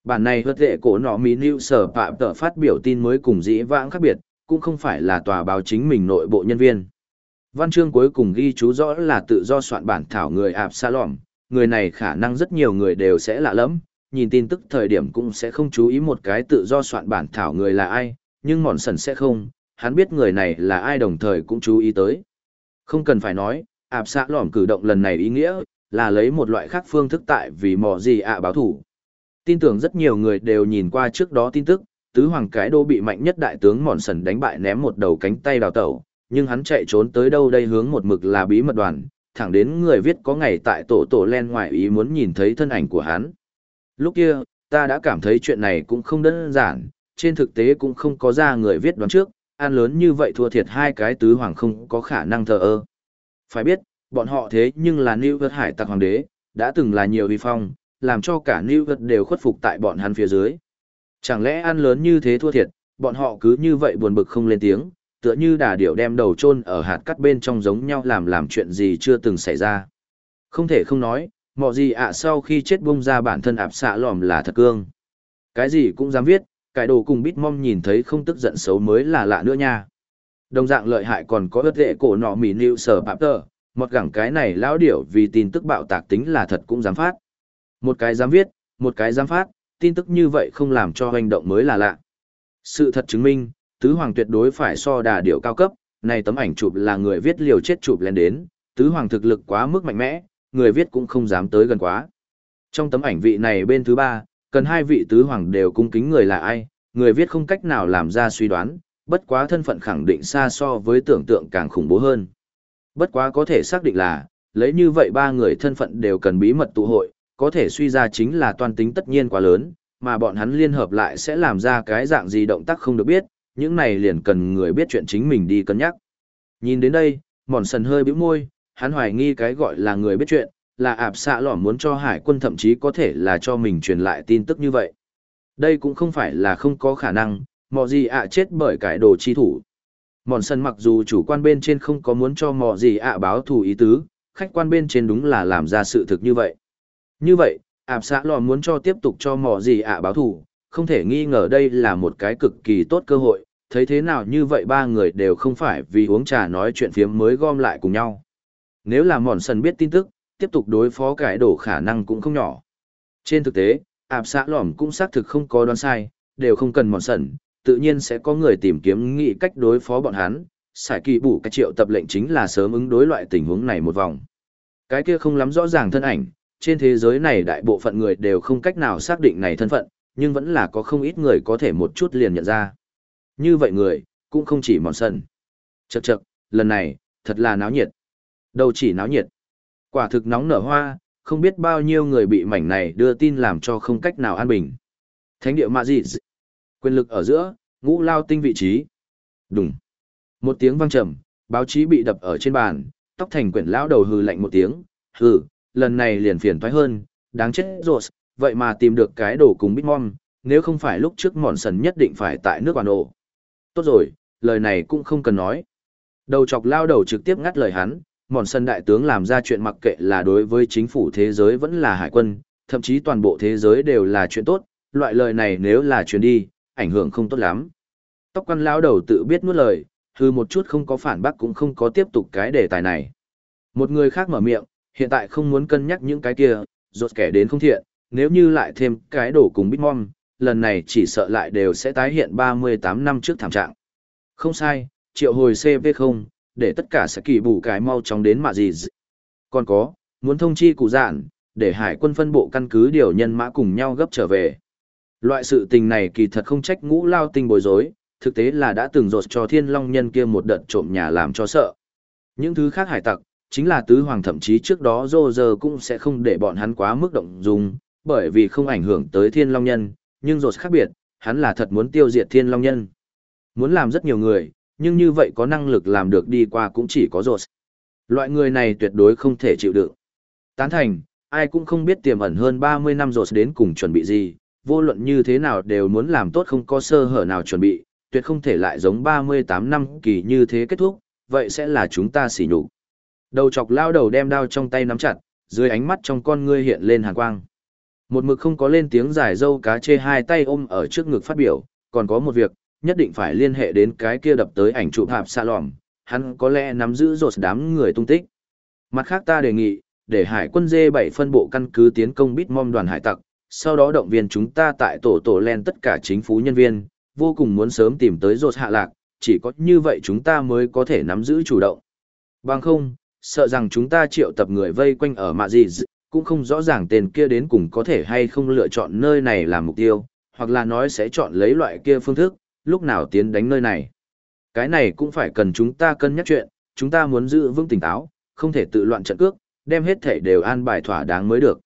Bản này vật lệ cổ nọ mỹ nữ sở phạm tờ phát biểu tin mới cùng dĩ vãng khác biệt, cũng không phải là tòa báo chính mình nội bộ nhân viên. Văn chương cuối cùng ghi chú rõ là tự do soạn bản thảo người ạp xa lỏm, người này khả năng rất nhiều người đều sẽ lạ lẫm. nhìn tin tức thời điểm cũng sẽ không chú ý một cái tự do soạn bản thảo người là ai, nhưng mòn sần sẽ không, hắn biết người này là ai đồng thời cũng chú ý tới. Không cần phải nói, ạp xã lỏm cử động lần này ý nghĩa, là lấy một loại khác phương thức tại vì mò gì ạ báo thủ. Tin tưởng rất nhiều người đều nhìn qua trước đó tin tức, tứ hoàng cái đô bị mạnh nhất đại tướng mòn sần đánh bại ném một đầu cánh tay đào tẩu, nhưng hắn chạy trốn tới đâu đây hướng một mực là bí mật đoàn, thẳng đến người viết có ngày tại tổ tổ len ngoài ý muốn nhìn thấy thân ảnh của hắn. Lúc kia, ta đã cảm thấy chuyện này cũng không đơn giản, trên thực tế cũng không có ra người viết đoán trước, ăn lớn như vậy thua thiệt hai cái tứ hoàng không có khả năng thờ ơ. Phải biết, bọn họ thế nhưng là New Vật Hải tặc hoàng đế, đã từng là nhiều vi phong, làm cho cả New Vật đều khuất phục tại bọn hắn phía dưới. Chẳng lẽ ăn lớn như thế thua thiệt, bọn họ cứ như vậy buồn bực không lên tiếng, tựa như đà điểu đem đầu chôn ở hạt cắt bên trong giống nhau làm làm chuyện gì chưa từng xảy ra. Không thể không nói, mọi gì ạ sau khi chết bung ra bản thân ạp xạ lòm là thật cương. Cái gì cũng dám viết, cải đồ cùng bít mong nhìn thấy không tức giận xấu mới là lạ nữa nha. Đồng dạng lợi hại còn có ớt lệ cổ nọ mỹ nịu sở bạp tờ, một gẳng cái này lão điểu vì tin tức bạo tạc tính là thật cũng dám phát. Một cái dám viết, một cái dám phát, tin tức như vậy không làm cho hành động mới là lạ. Sự thật chứng minh, tứ hoàng tuyệt đối phải so đà điểu cao cấp, này tấm ảnh chụp là người viết liều chết chụp lên đến, tứ hoàng thực lực quá mức mạnh mẽ, người viết cũng không dám tới gần quá. Trong tấm ảnh vị này bên thứ ba, cần hai vị tứ hoàng đều cung kính người là ai, người viết không cách nào làm ra suy đoán, bất quá thân phận khẳng định xa so với tưởng tượng càng khủng bố hơn. Bất quá có thể xác định là, lấy như vậy ba người thân phận đều cần bí mật tụ hội, có thể suy ra chính là toàn tính tất nhiên quá lớn, mà bọn hắn liên hợp lại sẽ làm ra cái dạng gì động tác không được biết, những này liền cần người biết chuyện chính mình đi cân nhắc. Nhìn đến đây, mòn sần hơi bĩu môi, hắn hoài nghi cái gọi là người biết chuyện, là ạp xạ lỏm muốn cho hải quân thậm chí có thể là cho mình truyền lại tin tức như vậy. Đây cũng không phải là không có khả năng, mò gì ạ chết bởi cải đồ chi thủ. Mòn sân mặc dù chủ quan bên trên không có muốn cho mò gì ạ báo thù ý tứ, khách quan bên trên đúng là làm ra sự thực như vậy. Như vậy, ạp xã lò muốn cho tiếp tục cho mò gì ạ báo thù, không thể nghi ngờ đây là một cái cực kỳ tốt cơ hội, thấy thế nào như vậy ba người đều không phải vì uống trà nói chuyện phiếm mới gom lại cùng nhau. Nếu là mòn sân biết tin tức, tiếp tục đối phó cải đổ khả năng cũng không nhỏ. Trên thực tế, ạp xã lỏm cũng xác thực không có đoán sai, đều không cần mòn sẩn, tự nhiên sẽ có người tìm kiếm nghị cách đối phó bọn hắn. Sải kỳ bủ cái triệu tập lệnh chính là sớm ứng đối loại tình huống này một vòng. Cái kia không lắm rõ ràng thân ảnh, trên thế giới này đại bộ phận người đều không cách nào xác định này thân phận, nhưng vẫn là có không ít người có thể một chút liền nhận ra. Như vậy người, cũng không chỉ mòn sẩn Chậc chậc, lần này, thật là náo nhiệt. Đâu chỉ náo nhiệt. Quả thực nóng nở hoa, không biết bao nhiêu người bị mảnh này đưa tin làm cho không cách nào an bình. Thánh địa mạ dị quyền lực ở giữa, ngũ lao tinh vị trí. Đùng. Một tiếng vang trầm, báo chí bị đập ở trên bàn, tóc thành quyển lão đầu hừ lạnh một tiếng, hừ, lần này liền phiền toái hơn, đáng chết rồi, vậy mà tìm được cái đồ cùng Bitmom, nếu không phải lúc trước mòn sần nhất định phải tại nước quản ổ. Tốt rồi, lời này cũng không cần nói. Đầu chọc lao đầu trực tiếp ngắt lời hắn, mòn sân đại tướng làm ra chuyện mặc kệ là đối với chính phủ thế giới vẫn là hải quân, thậm chí toàn bộ thế giới đều là chuyện tốt, loại lời này nếu là chuyện đi, ảnh hưởng không tốt lắm. Tóc quan lão đầu tự biết nuốt lời, hư một chút không có phản bác cũng không có tiếp tục cái đề tài này. Một người khác mở miệng, hiện tại không muốn cân nhắc những cái kia, rột kẻ đến không thiện, nếu như lại thêm cái đổ cùng Bitmom, lần này chỉ sợ lại đều sẽ tái hiện 38 năm trước thảm trạng. Không sai, triệu hồi CV0, để tất cả sẽ kỳ bù cái mau chóng đến mạ gì. Còn có, muốn thông chi cụ dạn, để hải quân phân bộ căn cứ điều nhân mã cùng nhau gấp trở về. Loại sự tình này kỳ thật không trách ngũ lao tinh bối rối, thực tế là đã từng rột cho thiên long nhân kia một đợt trộm nhà làm cho sợ. Những thứ khác hải tặc, chính là tứ hoàng thậm chí trước đó dô giờ cũng sẽ không để bọn hắn quá mức động dung, bởi vì không ảnh hưởng tới thiên long nhân, nhưng rột khác biệt, hắn là thật muốn tiêu diệt thiên long nhân. Muốn làm rất nhiều người, nhưng như vậy có năng lực làm được đi qua cũng chỉ có rột. Loại người này tuyệt đối không thể chịu đựng. Tán thành, ai cũng không biết tiềm ẩn hơn 30 năm rột đến cùng chuẩn bị gì, vô luận như thế nào đều muốn làm tốt không có sơ hở nào chuẩn bị, tuyệt không thể lại giống 38 năm kỳ như thế kết thúc, vậy sẽ là chúng ta xỉ nhục. Đầu chọc lao đầu đem đao trong tay nắm chặt, dưới ánh mắt trong con ngươi hiện lên hàn quang. Một mực không có lên tiếng giải dâu cá chê hai tay ôm ở trước ngực phát biểu, còn có một việc, nhất định phải liên hệ đến cái kia đập tới ảnh chụp hạp xa lòm, hắn có lẽ nắm giữ rột đám người tung tích. Mặt khác ta đề nghị, để hải quân dê 7 phân bộ căn cứ tiến công bít mom đoàn hải tặc, sau đó động viên chúng ta tại tổ tổ len tất cả chính phủ nhân viên, vô cùng muốn sớm tìm tới rột hạ lạc, chỉ có như vậy chúng ta mới có thể nắm giữ chủ động. Bằng không, sợ rằng chúng ta triệu tập người vây quanh ở mạ gì cũng không rõ ràng tên kia đến cùng có thể hay không lựa chọn nơi này làm mục tiêu, hoặc là nói sẽ chọn lấy loại kia phương thức, lúc nào tiến đánh nơi này. Cái này cũng phải cần chúng ta cân nhắc chuyện, chúng ta muốn giữ vững tỉnh táo, không thể tự loạn trận cước, đem hết thể đều an bài thỏa đáng mới được.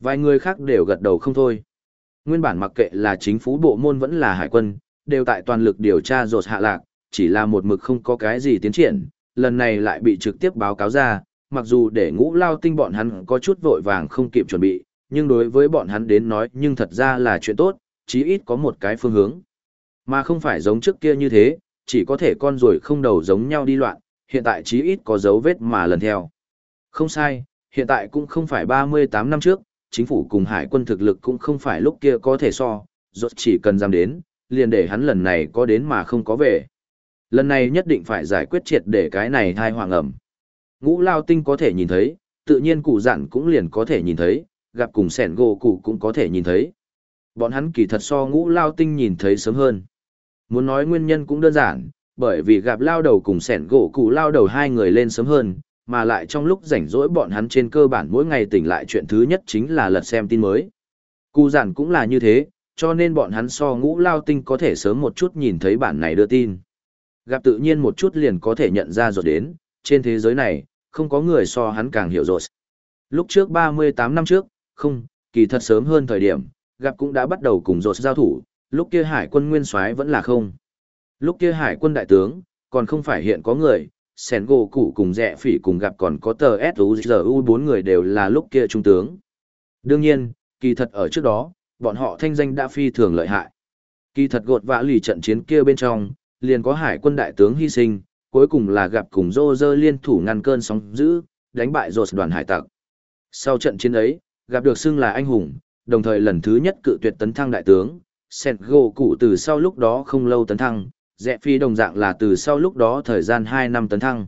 Vài người khác đều gật đầu không thôi. Nguyên bản mặc kệ là chính phủ bộ môn vẫn là hải quân, đều tại toàn lực điều tra rột hạ lạc, chỉ là một mực không có cái gì tiến triển, lần này lại bị trực tiếp báo cáo ra, mặc dù để ngũ lao tinh bọn hắn có chút vội vàng không kịp chuẩn bị, nhưng đối với bọn hắn đến nói nhưng thật ra là chuyện tốt, chí ít có một cái phương hướng. Mà không phải giống trước kia như thế, chỉ có thể con rồi không đầu giống nhau đi loạn, hiện tại chí ít có dấu vết mà lần theo. Không sai, hiện tại cũng không phải 38 năm trước, chính phủ cùng hải quân thực lực cũng không phải lúc kia có thể so, rốt chỉ cần dám đến, liền để hắn lần này có đến mà không có về. Lần này nhất định phải giải quyết triệt để cái này thai hoàng ẩm. Ngũ lao tinh có thể nhìn thấy, tự nhiên cụ dặn cũng liền có thể nhìn thấy, gặp cùng sẻn gỗ cụ cũng có thể nhìn thấy. Bọn hắn kỳ thật so ngũ lao tinh nhìn thấy sớm hơn. Muốn nói nguyên nhân cũng đơn giản, bởi vì gặp lao đầu cùng sẻn gỗ cụ lao đầu hai người lên sớm hơn, mà lại trong lúc rảnh rỗi bọn hắn trên cơ bản mỗi ngày tỉnh lại chuyện thứ nhất chính là lật xem tin mới. Cụ giản cũng là như thế, cho nên bọn hắn so ngũ lao tinh có thể sớm một chút nhìn thấy bản này đưa tin. Gặp tự nhiên một chút liền có thể nhận ra rồi đến, trên thế giới này, không có người so hắn càng hiểu rồi. Lúc trước 38 năm trước, không, kỳ thật sớm hơn thời điểm, gặp cũng đã bắt đầu cùng rồi giao thủ, lúc kia hải quân nguyên soái vẫn là không. Lúc kia hải quân đại tướng, còn không phải hiện có người, sẻn gỗ cụ cùng rẽ phỉ cùng gặp còn có tờ SUZU bốn người đều là lúc kia trung tướng. Đương nhiên, kỳ thật ở trước đó, bọn họ thanh danh đã phi thường lợi hại. Kỳ thật gột vã lì trận chiến kia bên trong, liền có hải quân đại tướng hy sinh, cuối cùng là gặp cùng rô rơ liên thủ ngăn cơn sóng dữ, đánh bại rột đoàn hải tặc. Sau trận chiến ấy, gặp được xưng là anh hùng, đồng thời lần thứ nhất cự tuyệt tấn thăng đại tướng, Sẹt gỗ cụ từ sau lúc đó không lâu tấn thăng, rẽ phi đồng dạng là từ sau lúc đó thời gian 2 năm tấn thăng.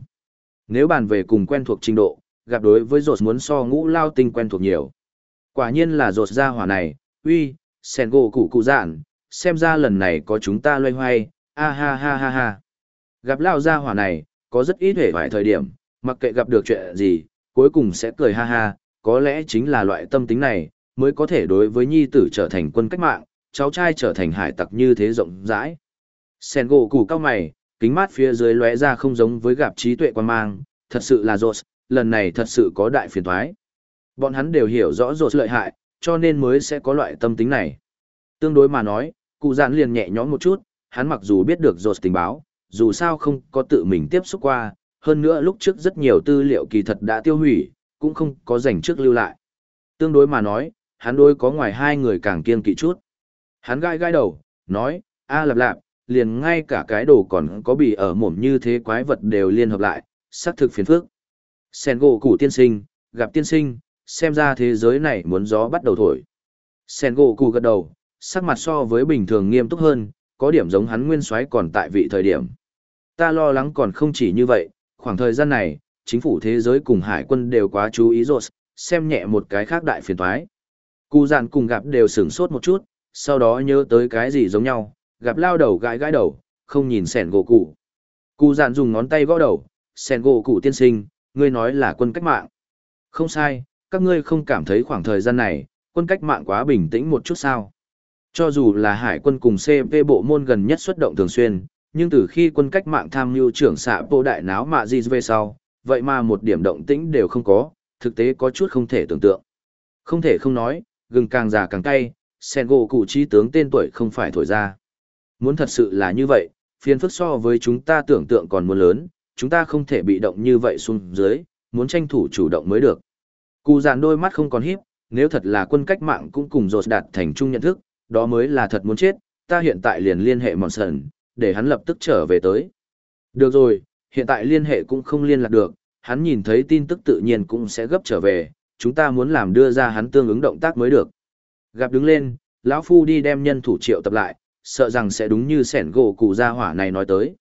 Nếu bàn về cùng quen thuộc trình độ, gặp đối với rột muốn so ngũ lao tinh quen thuộc nhiều. Quả nhiên là rột ra hỏa này, uy, Sẹt gỗ cụ cụ dạn, xem ra lần này có chúng ta loay hoay, a ha ha ha ha. Gặp lao ra hỏa này, có rất ít hề vài thời điểm, mặc kệ gặp được chuyện gì, cuối cùng sẽ cười ha ha, có lẽ chính là loại tâm tính này, mới có thể đối với nhi tử trở thành quân cách mạng, cháu trai trở thành hải tặc như thế rộng rãi. Sen gỗ củ cao mày, kính mát phía dưới lóe ra không giống với gặp trí tuệ quan mang, thật sự là rột, lần này thật sự có đại phiền thoái. Bọn hắn đều hiểu rõ rột lợi hại, cho nên mới sẽ có loại tâm tính này. Tương đối mà nói, cụ giản liền nhẹ nhõm một chút, hắn mặc dù biết được rột tình báo, dù sao không có tự mình tiếp xúc qua, hơn nữa lúc trước rất nhiều tư liệu kỳ thật đã tiêu hủy, cũng không có dành trước lưu lại. Tương đối mà nói, hắn đối có ngoài hai người càng kiên kỵ chút. Hắn gai gai đầu, nói, a lạp lạp, liền ngay cả cái đồ còn có bị ở mồm như thế quái vật đều liên hợp lại, xác thực phiền phức. Sen gỗ củ tiên sinh, gặp tiên sinh, xem ra thế giới này muốn gió bắt đầu thổi. Sen gỗ củ gật đầu, sắc mặt so với bình thường nghiêm túc hơn, có điểm giống hắn nguyên soái còn tại vị thời điểm. Ta lo lắng còn không chỉ như vậy, khoảng thời gian này, chính phủ thế giới cùng hải quân đều quá chú ý rồi, xem nhẹ một cái khác đại phiền toái. Cụ dàn cùng gặp đều sửng sốt một chút, sau đó nhớ tới cái gì giống nhau, gặp lao đầu gãi gãi đầu, không nhìn sẻn gỗ cụ. Cụ dạn dùng ngón tay gõ đầu, sẻn gỗ cụ tiên sinh, ngươi nói là quân cách mạng. Không sai, các ngươi không cảm thấy khoảng thời gian này, quân cách mạng quá bình tĩnh một chút sao. Cho dù là hải quân cùng CP bộ môn gần nhất xuất động thường xuyên, nhưng từ khi quân cách mạng tham mưu trưởng xạ bộ đại náo mạ di về sau, vậy mà một điểm động tĩnh đều không có, thực tế có chút không thể tưởng tượng. Không thể không nói, gừng càng già càng cay, sen gỗ cụ trí tướng tên tuổi không phải thổi ra. Muốn thật sự là như vậy, phiền phức so với chúng ta tưởng tượng còn muốn lớn, chúng ta không thể bị động như vậy xuống dưới, muốn tranh thủ chủ động mới được. Cụ dàn đôi mắt không còn híp, nếu thật là quân cách mạng cũng cùng dột đạt thành chung nhận thức, đó mới là thật muốn chết, ta hiện tại liền liên hệ mòn sần, để hắn lập tức trở về tới. Được rồi, hiện tại liên hệ cũng không liên lạc được, hắn nhìn thấy tin tức tự nhiên cũng sẽ gấp trở về, chúng ta muốn làm đưa ra hắn tương ứng động tác mới được. Gặp đứng lên, lão phu đi đem nhân thủ triệu tập lại, sợ rằng sẽ đúng như sẻn gỗ cụ gia hỏa này nói tới.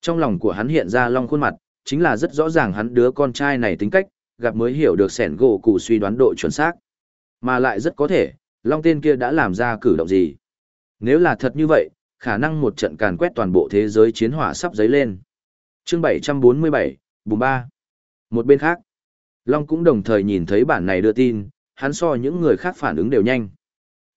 Trong lòng của hắn hiện ra long khuôn mặt, chính là rất rõ ràng hắn đứa con trai này tính cách, gặp mới hiểu được sẻn gỗ cụ suy đoán độ chuẩn xác. Mà lại rất có thể, long tên kia đã làm ra cử động gì. Nếu là thật như vậy, khả năng một trận càn quét toàn bộ thế giới chiến hỏa sắp dấy lên. Chương 747, bùng Ba. Một bên khác, Long cũng đồng thời nhìn thấy bản này đưa tin, hắn so những người khác phản ứng đều nhanh.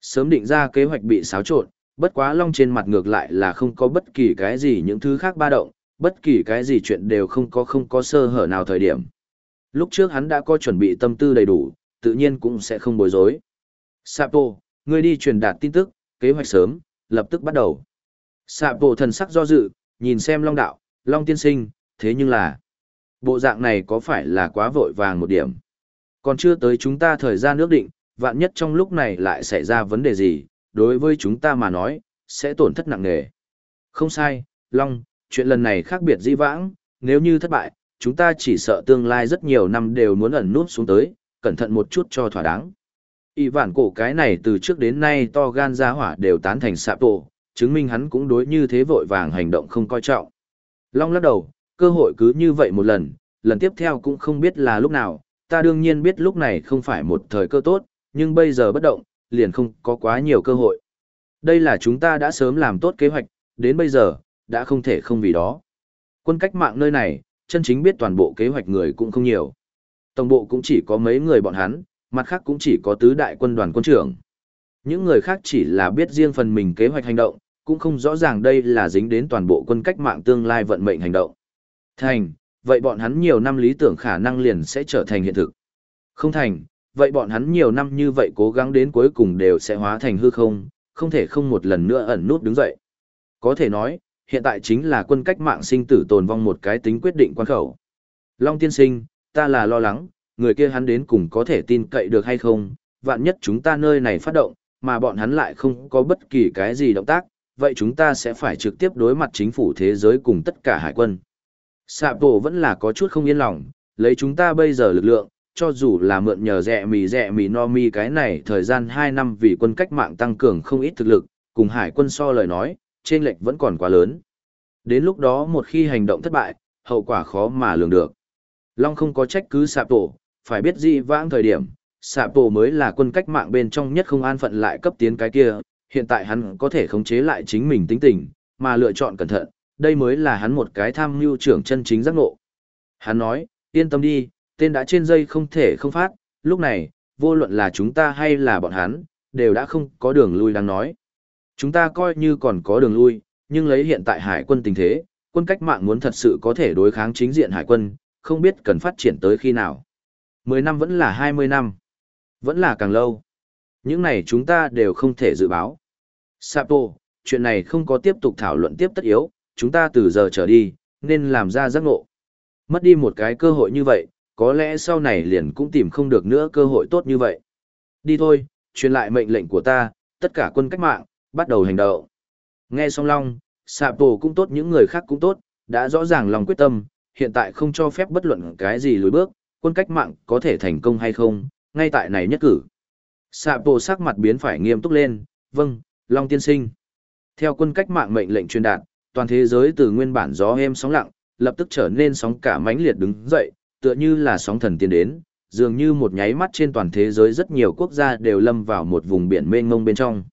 Sớm định ra kế hoạch bị xáo trộn, bất quá Long trên mặt ngược lại là không có bất kỳ cái gì những thứ khác ba động, bất kỳ cái gì chuyện đều không có không có sơ hở nào thời điểm. Lúc trước hắn đã có chuẩn bị tâm tư đầy đủ, tự nhiên cũng sẽ không bối rối. Sapo, ngươi đi truyền đạt tin tức, kế hoạch sớm, lập tức bắt đầu. Sapo thần sắc do dự, nhìn xem Long đạo, Long tiên sinh, thế nhưng là, bộ dạng này có phải là quá vội vàng một điểm. Còn chưa tới chúng ta thời gian ước định, vạn nhất trong lúc này lại xảy ra vấn đề gì, đối với chúng ta mà nói, sẽ tổn thất nặng nề. Không sai, Long, chuyện lần này khác biệt di vãng, nếu như thất bại, chúng ta chỉ sợ tương lai rất nhiều năm đều muốn ẩn nút xuống tới, cẩn thận một chút cho thỏa đáng. Y vạn cổ cái này từ trước đến nay to gan ra hỏa đều tán thành sạp tổ, chứng minh hắn cũng đối như thế vội vàng hành động không coi trọng. Long lắc đầu, cơ hội cứ như vậy một lần, lần tiếp theo cũng không biết là lúc nào, ta đương nhiên biết lúc này không phải một thời cơ tốt, nhưng bây giờ bất động, liền không có quá nhiều cơ hội. Đây là chúng ta đã sớm làm tốt kế hoạch, đến bây giờ, đã không thể không vì đó. Quân cách mạng nơi này, chân chính biết toàn bộ kế hoạch người cũng không nhiều. Tổng bộ cũng chỉ có mấy người bọn hắn, mặt khác cũng chỉ có tứ đại quân đoàn quân trưởng. Những người khác chỉ là biết riêng phần mình kế hoạch hành động, cũng không rõ ràng đây là dính đến toàn bộ quân cách mạng tương lai vận mệnh hành động. Thành, vậy bọn hắn nhiều năm lý tưởng khả năng liền sẽ trở thành hiện thực. Không thành, vậy bọn hắn nhiều năm như vậy cố gắng đến cuối cùng đều sẽ hóa thành hư không, không thể không một lần nữa ẩn nút đứng dậy. Có thể nói, hiện tại chính là quân cách mạng sinh tử tồn vong một cái tính quyết định quan khẩu. Long tiên sinh, ta là lo lắng, người kia hắn đến cùng có thể tin cậy được hay không, vạn nhất chúng ta nơi này phát động, mà bọn hắn lại không có bất kỳ cái gì động tác, vậy chúng ta sẽ phải trực tiếp đối mặt chính phủ thế giới cùng tất cả hải quân. Sạp bộ vẫn là có chút không yên lòng, lấy chúng ta bây giờ lực lượng, cho dù là mượn nhờ rẻ mì rẻ mì no mi cái này thời gian 2 năm vì quân cách mạng tăng cường không ít thực lực, cùng hải quân so lời nói, trên lệch vẫn còn quá lớn. Đến lúc đó một khi hành động thất bại, hậu quả khó mà lường được. Long không có trách cứ sạp tổ, phải biết gì vãng thời điểm, sạp tổ mới là quân cách mạng bên trong nhất không an phận lại cấp tiến cái kia, hiện tại hắn có thể khống chế lại chính mình tính tình, mà lựa chọn cẩn thận, đây mới là hắn một cái tham mưu trưởng chân chính giác ngộ. Hắn nói, yên tâm đi, tên đã trên dây không thể không phát, lúc này, vô luận là chúng ta hay là bọn hắn, đều đã không có đường lui đang nói. Chúng ta coi như còn có đường lui, nhưng lấy hiện tại hải quân tình thế, quân cách mạng muốn thật sự có thể đối kháng chính diện hải quân, không biết cần phát triển tới khi nào. 10 năm vẫn là 20 năm, vẫn là càng lâu. Những này chúng ta đều không thể dự báo. Sapo, chuyện này không có tiếp tục thảo luận tiếp tất yếu, chúng ta từ giờ trở đi, nên làm ra giác ngộ. Mất đi một cái cơ hội như vậy, có lẽ sau này liền cũng tìm không được nữa cơ hội tốt như vậy. Đi thôi, truyền lại mệnh lệnh của ta, tất cả quân cách mạng, bắt đầu hành động. Nghe xong long, Sapo cũng tốt những người khác cũng tốt, đã rõ ràng lòng quyết tâm, hiện tại không cho phép bất luận cái gì lùi bước, quân cách mạng có thể thành công hay không, ngay tại này nhất cử. Sapo sắc mặt biến phải nghiêm túc lên, vâng, Long tiên sinh. Theo quân cách mạng mệnh lệnh truyền đạt, toàn thế giới từ nguyên bản gió êm sóng lặng, lập tức trở nên sóng cả mãnh liệt đứng dậy, tựa như là sóng thần tiến đến, dường như một nháy mắt trên toàn thế giới rất nhiều quốc gia đều lâm vào một vùng biển mênh mông bên trong.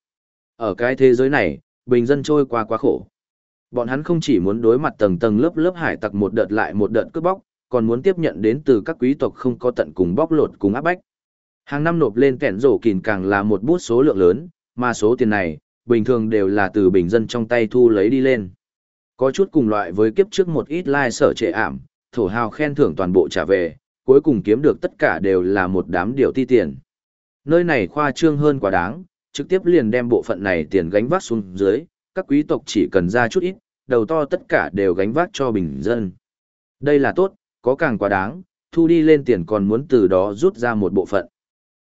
Ở cái thế giới này, bình dân trôi qua quá khổ. Bọn hắn không chỉ muốn đối mặt tầng tầng lớp lớp hải tặc một đợt lại một đợt cướp bóc, còn muốn tiếp nhận đến từ các quý tộc không có tận cùng bóc lột cùng áp bách. Hàng năm nộp lên kẻn rổ kìn càng là một bút số lượng lớn, mà số tiền này, bình thường đều là từ bình dân trong tay thu lấy đi lên. Có chút cùng loại với kiếp trước một ít lai sở trệ ảm, thổ hào khen thưởng toàn bộ trả về, cuối cùng kiếm được tất cả đều là một đám điều ti tiền. Nơi này khoa trương hơn quá đáng, trực tiếp liền đem bộ phận này tiền gánh vác xuống dưới, các quý tộc chỉ cần ra chút ít, đầu to tất cả đều gánh vác cho bình dân. Đây là tốt, có càng quá đáng, thu đi lên tiền còn muốn từ đó rút ra một bộ phận.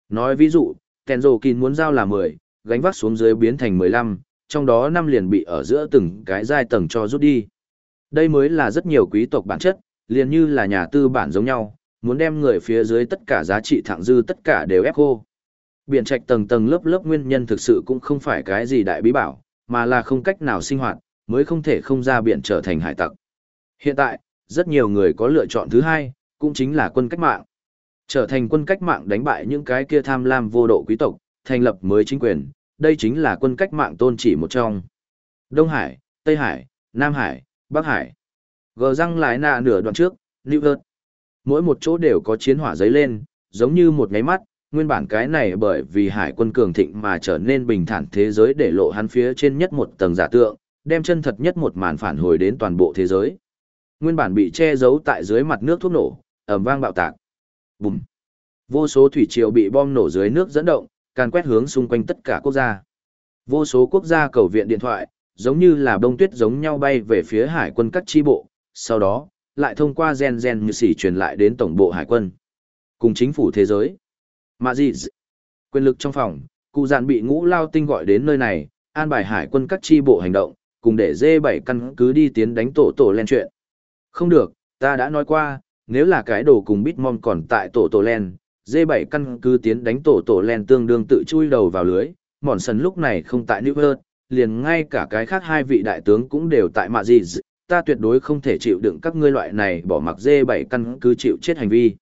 Nói ví dụ, Tenzo Kin muốn giao là 10, gánh vác xuống dưới biến thành 15, trong đó năm liền bị ở giữa từng cái giai tầng cho rút đi. Đây mới là rất nhiều quý tộc bản chất, liền như là nhà tư bản giống nhau, muốn đem người phía dưới tất cả giá trị thẳng dư tất cả đều ép khô. Biển trạch tầng tầng lớp lớp nguyên nhân thực sự cũng không phải cái gì đại bí bảo, mà là không cách nào sinh hoạt, mới không thể không ra biển trở thành hải tặc. Hiện tại, rất nhiều người có lựa chọn thứ hai, cũng chính là quân cách mạng. Trở thành quân cách mạng đánh bại những cái kia tham lam vô độ quý tộc, thành lập mới chính quyền, đây chính là quân cách mạng tôn chỉ một trong. Đông Hải, Tây Hải, Nam Hải, Bắc Hải. Gờ răng lại nạ nửa đoạn trước, New Earth. Mỗi một chỗ đều có chiến hỏa giấy lên, giống như một ngáy mắt, nguyên bản cái này bởi vì hải quân cường thịnh mà trở nên bình thản thế giới để lộ hắn phía trên nhất một tầng giả tượng, đem chân thật nhất một màn phản hồi đến toàn bộ thế giới. Nguyên bản bị che giấu tại dưới mặt nước thuốc nổ, ầm vang bạo tạc. Bùm. Vô số thủy triều bị bom nổ dưới nước dẫn động, càn quét hướng xung quanh tất cả quốc gia. Vô số quốc gia cầu viện điện thoại, giống như là bông tuyết giống nhau bay về phía hải quân các chi bộ, sau đó, lại thông qua gen gen như xỉ truyền lại đến tổng bộ hải quân. Cùng chính phủ thế giới. Mà gì? Quyền lực trong phòng, cụ dạn bị ngũ lao tinh gọi đến nơi này, an bài hải quân các chi bộ hành động, cùng để dê bảy căn cứ đi tiến đánh tổ tổ len chuyện. Không được, ta đã nói qua, nếu là cái đồ cùng Bitmon còn tại tổ tổ len, dê bảy căn cứ tiến đánh tổ tổ len tương đương tự chui đầu vào lưới, mòn sần lúc này không tại New York, liền ngay cả cái khác hai vị đại tướng cũng đều tại mạ gì, ta tuyệt đối không thể chịu đựng các ngươi loại này bỏ mặc dê bảy căn cứ chịu chết hành vi.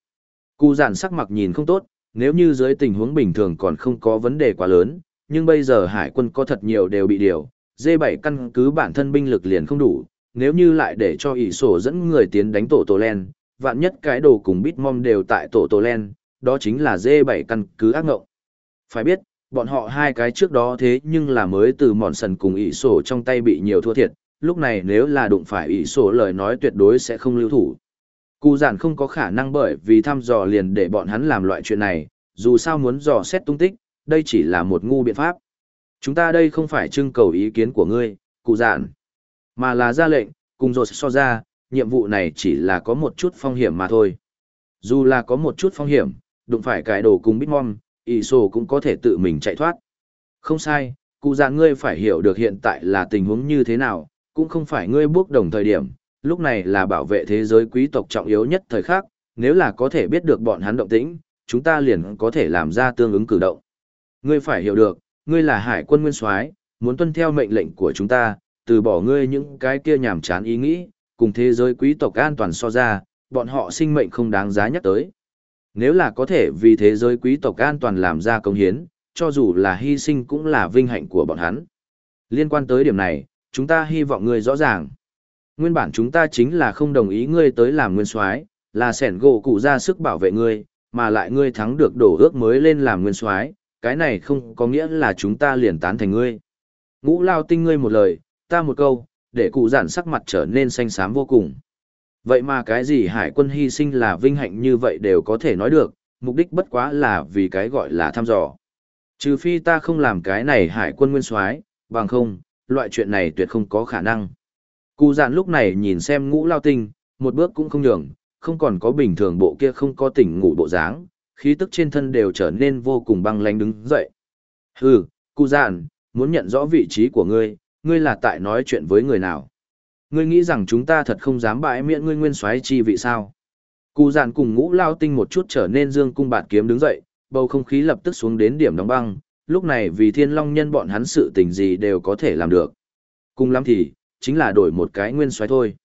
Cụ giản sắc mặt nhìn không tốt, nếu như dưới tình huống bình thường còn không có vấn đề quá lớn, nhưng bây giờ hải quân có thật nhiều đều bị điều, D7 căn cứ bản thân binh lực liền không đủ, nếu như lại để cho ỷ sổ dẫn người tiến đánh tổ tổ len, vạn nhất cái đồ cùng bít mom đều tại tổ tổ len, đó chính là D7 căn cứ ác ngộng. Phải biết, bọn họ hai cái trước đó thế nhưng là mới từ mòn sần cùng ỷ sổ trong tay bị nhiều thua thiệt, lúc này nếu là đụng phải ỷ sổ lời nói tuyệt đối sẽ không lưu thủ. Cụ giản không có khả năng bởi vì thăm dò liền để bọn hắn làm loại chuyện này, dù sao muốn dò xét tung tích, đây chỉ là một ngu biện pháp. Chúng ta đây không phải trưng cầu ý kiến của ngươi, cụ giản, mà là ra lệnh, cùng rồi so ra, nhiệm vụ này chỉ là có một chút phong hiểm mà thôi. Dù là có một chút phong hiểm, đụng phải cái đồ cùng Bitmom, ỷ sổ cũng có thể tự mình chạy thoát. Không sai, cụ giản ngươi phải hiểu được hiện tại là tình huống như thế nào, cũng không phải ngươi bước đồng thời điểm, lúc này là bảo vệ thế giới quý tộc trọng yếu nhất thời khắc, nếu là có thể biết được bọn hắn động tĩnh, chúng ta liền có thể làm ra tương ứng cử động. Ngươi phải hiểu được, ngươi là hải quân nguyên soái, muốn tuân theo mệnh lệnh của chúng ta, từ bỏ ngươi những cái kia nhảm chán ý nghĩ, cùng thế giới quý tộc an toàn so ra, bọn họ sinh mệnh không đáng giá nhắc tới. Nếu là có thể vì thế giới quý tộc an toàn làm ra công hiến, cho dù là hy sinh cũng là vinh hạnh của bọn hắn. Liên quan tới điểm này, chúng ta hy vọng ngươi rõ ràng. Nguyên bản chúng ta chính là không đồng ý ngươi tới làm nguyên soái, là sẻn gỗ cụ ra sức bảo vệ ngươi, mà lại ngươi thắng được đổ ước mới lên làm nguyên soái, cái này không có nghĩa là chúng ta liền tán thành ngươi. Ngũ lao tinh ngươi một lời, ta một câu, để cụ giản sắc mặt trở nên xanh xám vô cùng. Vậy mà cái gì hải quân hy sinh là vinh hạnh như vậy đều có thể nói được, mục đích bất quá là vì cái gọi là thăm dò. Trừ phi ta không làm cái này hải quân nguyên soái, bằng không, loại chuyện này tuyệt không có khả năng. Cụ giản lúc này nhìn xem ngũ lao tinh, một bước cũng không nhường, không còn có bình thường bộ kia không có tỉnh ngủ bộ dáng, khí tức trên thân đều trở nên vô cùng băng lánh đứng dậy. Hừ, cụ giản, muốn nhận rõ vị trí của ngươi, ngươi là tại nói chuyện với người nào. Ngươi nghĩ rằng chúng ta thật không dám bãi miễn ngươi nguyên soái chi vị sao. Cụ giản cùng ngũ lao tinh một chút trở nên dương cung bạt kiếm đứng dậy, bầu không khí lập tức xuống đến điểm đóng băng, lúc này vì thiên long nhân bọn hắn sự tình gì đều có thể làm được. Cùng lắm thì, chính là đổi một cái nguyên soái thôi.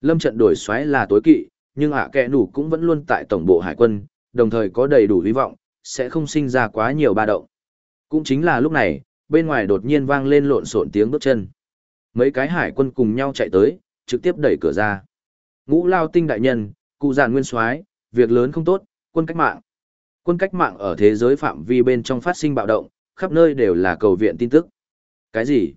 Lâm trận đổi soái là tối kỵ, nhưng ạ à kẻ nủ cũng vẫn luôn tại tổng bộ hải quân, đồng thời có đầy đủ hy vọng, sẽ không sinh ra quá nhiều ba động. Cũng chính là lúc này, bên ngoài đột nhiên vang lên lộn xộn tiếng bước chân. Mấy cái hải quân cùng nhau chạy tới, trực tiếp đẩy cửa ra. Ngũ lao tinh đại nhân, cụ giản nguyên soái việc lớn không tốt, quân cách mạng. Quân cách mạng ở thế giới phạm vi bên trong phát sinh bạo động, khắp nơi đều là cầu viện tin tức. Cái gì?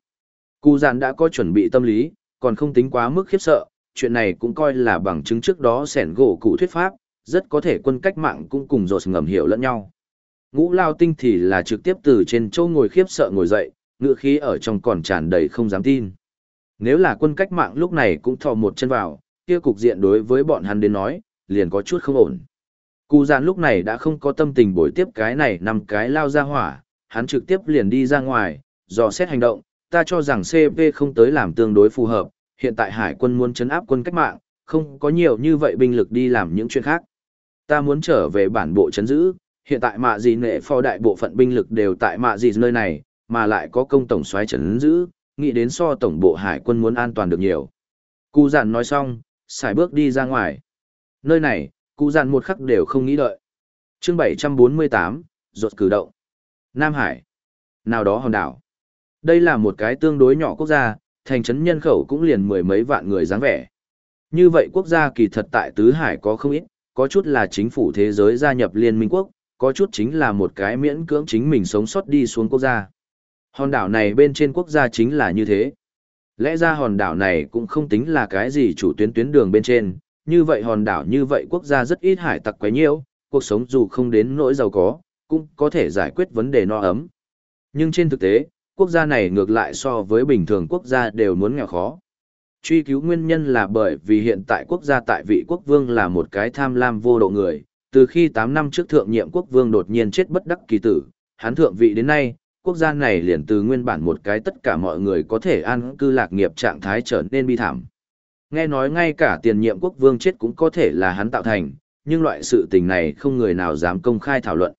Cụ giản đã có chuẩn bị tâm lý, còn không tính quá mức khiếp sợ, chuyện này cũng coi là bằng chứng trước đó sẻn gỗ cụ thuyết pháp, rất có thể quân cách mạng cũng cùng rột ngầm hiểu lẫn nhau. Ngũ lao tinh thì là trực tiếp từ trên châu ngồi khiếp sợ ngồi dậy, ngựa khí ở trong còn tràn đầy không dám tin. Nếu là quân cách mạng lúc này cũng thò một chân vào, kia cục diện đối với bọn hắn đến nói, liền có chút không ổn. Cụ giản lúc này đã không có tâm tình bồi tiếp cái này nằm cái lao ra hỏa, hắn trực tiếp liền đi ra ngoài, dò xét hành động, ta cho rằng CP không tới làm tương đối phù hợp, hiện tại hải quân muốn chấn áp quân cách mạng, không có nhiều như vậy binh lực đi làm những chuyện khác. Ta muốn trở về bản bộ chấn giữ, hiện tại mạ gì nệ phò đại bộ phận binh lực đều tại mạ gì nơi này, mà lại có công tổng soái chấn giữ, nghĩ đến so tổng bộ hải quân muốn an toàn được nhiều. Cụ giản nói xong, xài bước đi ra ngoài. Nơi này, cụ giản một khắc đều không nghĩ đợi. chương 748, ruột cử động. Nam Hải. Nào đó hòn đảo. Đây là một cái tương đối nhỏ quốc gia, thành trấn nhân khẩu cũng liền mười mấy vạn người dáng vẻ. Như vậy quốc gia kỳ thật tại Tứ Hải có không ít, có chút là chính phủ thế giới gia nhập Liên minh quốc, có chút chính là một cái miễn cưỡng chính mình sống sót đi xuống quốc gia. Hòn đảo này bên trên quốc gia chính là như thế. Lẽ ra hòn đảo này cũng không tính là cái gì chủ tuyến tuyến đường bên trên, như vậy hòn đảo như vậy quốc gia rất ít hải tặc quấy nhiễu, cuộc sống dù không đến nỗi giàu có, cũng có thể giải quyết vấn đề no ấm. Nhưng trên thực tế, quốc gia này ngược lại so với bình thường quốc gia đều muốn nghèo khó. Truy cứu nguyên nhân là bởi vì hiện tại quốc gia tại vị quốc vương là một cái tham lam vô độ người, từ khi 8 năm trước thượng nhiệm quốc vương đột nhiên chết bất đắc kỳ tử, hắn thượng vị đến nay, quốc gia này liền từ nguyên bản một cái tất cả mọi người có thể an cư lạc nghiệp trạng thái trở nên bi thảm. Nghe nói ngay cả tiền nhiệm quốc vương chết cũng có thể là hắn tạo thành, nhưng loại sự tình này không người nào dám công khai thảo luận.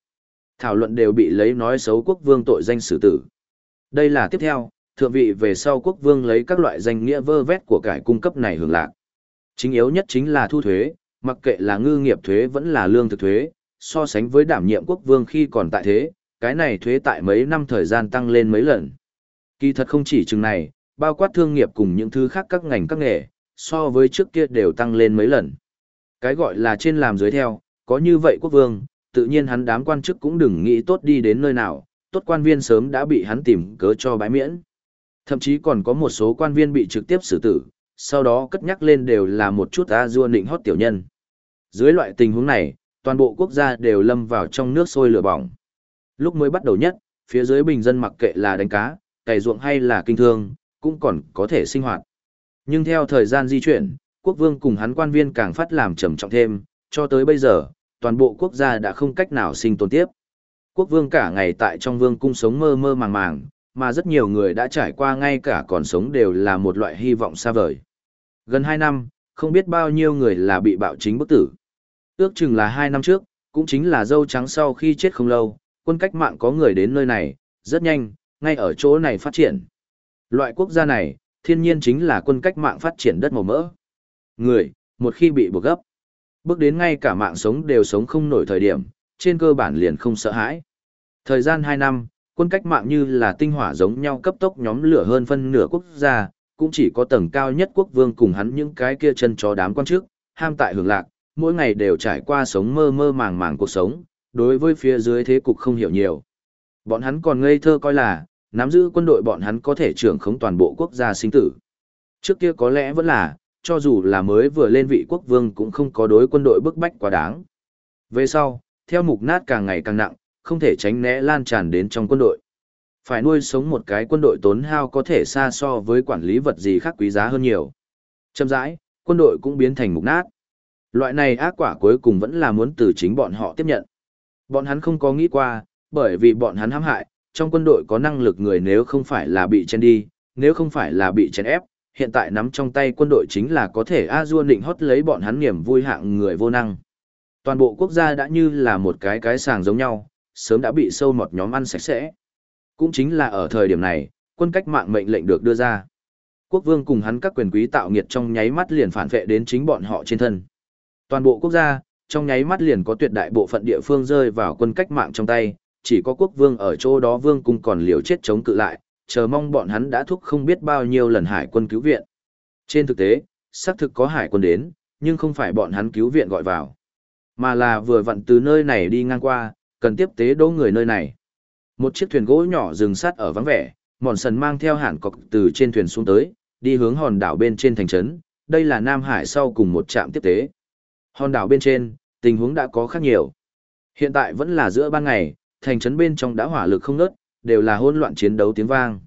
Thảo luận đều bị lấy nói xấu quốc vương tội danh xử tử. Đây là tiếp theo, thượng vị về sau quốc vương lấy các loại danh nghĩa vơ vét của cải cung cấp này hưởng lạc. Chính yếu nhất chính là thu thuế, mặc kệ là ngư nghiệp thuế vẫn là lương thực thuế, so sánh với đảm nhiệm quốc vương khi còn tại thế, cái này thuế tại mấy năm thời gian tăng lên mấy lần. Kỳ thật không chỉ chừng này, bao quát thương nghiệp cùng những thứ khác các ngành các nghề, so với trước kia đều tăng lên mấy lần. Cái gọi là trên làm dưới theo, có như vậy quốc vương, tự nhiên hắn đám quan chức cũng đừng nghĩ tốt đi đến nơi nào, tốt quan viên sớm đã bị hắn tìm cớ cho bãi miễn. Thậm chí còn có một số quan viên bị trực tiếp xử tử, sau đó cất nhắc lên đều là một chút a dua nịnh hót tiểu nhân. Dưới loại tình huống này, toàn bộ quốc gia đều lâm vào trong nước sôi lửa bỏng. Lúc mới bắt đầu nhất, phía dưới bình dân mặc kệ là đánh cá, cày ruộng hay là kinh thương, cũng còn có thể sinh hoạt. Nhưng theo thời gian di chuyển, quốc vương cùng hắn quan viên càng phát làm trầm trọng thêm, cho tới bây giờ, toàn bộ quốc gia đã không cách nào sinh tồn tiếp. Quốc vương cả ngày tại trong vương cung sống mơ mơ màng màng, mà rất nhiều người đã trải qua ngay cả còn sống đều là một loại hy vọng xa vời. Gần 2 năm, không biết bao nhiêu người là bị bạo chính bức tử. Ước chừng là 2 năm trước, cũng chính là dâu trắng sau khi chết không lâu, quân cách mạng có người đến nơi này, rất nhanh, ngay ở chỗ này phát triển. Loại quốc gia này, thiên nhiên chính là quân cách mạng phát triển đất màu mỡ. Người, một khi bị buộc gấp, bước đến ngay cả mạng sống đều sống không nổi thời điểm, trên cơ bản liền không sợ hãi. Thời gian 2 năm, quân cách mạng như là tinh hỏa giống nhau cấp tốc nhóm lửa hơn phân nửa quốc gia, cũng chỉ có tầng cao nhất quốc vương cùng hắn những cái kia chân chó đám quan chức, ham tại hưởng lạc, mỗi ngày đều trải qua sống mơ mơ màng màng cuộc sống, đối với phía dưới thế cục không hiểu nhiều. Bọn hắn còn ngây thơ coi là, nắm giữ quân đội bọn hắn có thể trưởng khống toàn bộ quốc gia sinh tử. Trước kia có lẽ vẫn là, cho dù là mới vừa lên vị quốc vương cũng không có đối quân đội bức bách quá đáng. Về sau, theo mục nát càng ngày càng nặng, không thể tránh né lan tràn đến trong quân đội. Phải nuôi sống một cái quân đội tốn hao có thể xa so với quản lý vật gì khác quý giá hơn nhiều. Châm rãi, quân đội cũng biến thành mục nát. Loại này ác quả cuối cùng vẫn là muốn từ chính bọn họ tiếp nhận. Bọn hắn không có nghĩ qua, bởi vì bọn hắn hãm hại, trong quân đội có năng lực người nếu không phải là bị chen đi, nếu không phải là bị chen ép, hiện tại nắm trong tay quân đội chính là có thể a dua định hót lấy bọn hắn niềm vui hạng người vô năng. Toàn bộ quốc gia đã như là một cái cái sàng giống nhau, sớm đã bị sâu một nhóm ăn sạch sẽ. Cũng chính là ở thời điểm này, quân cách mạng mệnh lệnh được đưa ra. Quốc vương cùng hắn các quyền quý tạo nghiệt trong nháy mắt liền phản vệ đến chính bọn họ trên thân. Toàn bộ quốc gia, trong nháy mắt liền có tuyệt đại bộ phận địa phương rơi vào quân cách mạng trong tay, chỉ có quốc vương ở chỗ đó vương cung còn liều chết chống cự lại, chờ mong bọn hắn đã thúc không biết bao nhiêu lần hải quân cứu viện. Trên thực tế, xác thực có hải quân đến, nhưng không phải bọn hắn cứu viện gọi vào, mà là vừa vặn từ nơi này đi ngang qua, cần tiếp tế đỗ người nơi này. Một chiếc thuyền gỗ nhỏ dừng sát ở vắng vẻ, mòn sần mang theo hẳn cọc từ trên thuyền xuống tới, đi hướng hòn đảo bên trên thành trấn, đây là Nam Hải sau cùng một trạm tiếp tế. Hòn đảo bên trên, tình huống đã có khác nhiều. Hiện tại vẫn là giữa ban ngày, thành trấn bên trong đã hỏa lực không nớt, đều là hỗn loạn chiến đấu tiếng vang.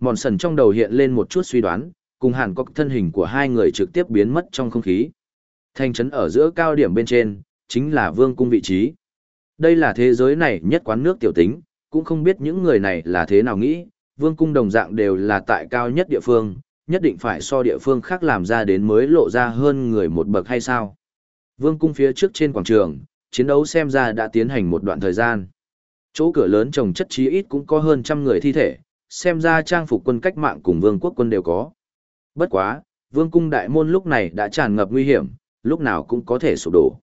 Mòn sần trong đầu hiện lên một chút suy đoán, cùng hẳn có thân hình của hai người trực tiếp biến mất trong không khí. Thành trấn ở giữa cao điểm bên trên, chính là vương cung vị trí. Đây là thế giới này nhất quán nước tiểu tính, cũng không biết những người này là thế nào nghĩ, vương cung đồng dạng đều là tại cao nhất địa phương, nhất định phải so địa phương khác làm ra đến mới lộ ra hơn người một bậc hay sao. Vương cung phía trước trên quảng trường, chiến đấu xem ra đã tiến hành một đoạn thời gian. Chỗ cửa lớn trồng chất chí ít cũng có hơn trăm người thi thể, xem ra trang phục quân cách mạng cùng vương quốc quân đều có. Bất quá, vương cung đại môn lúc này đã tràn ngập nguy hiểm, lúc nào cũng có thể sụp đổ.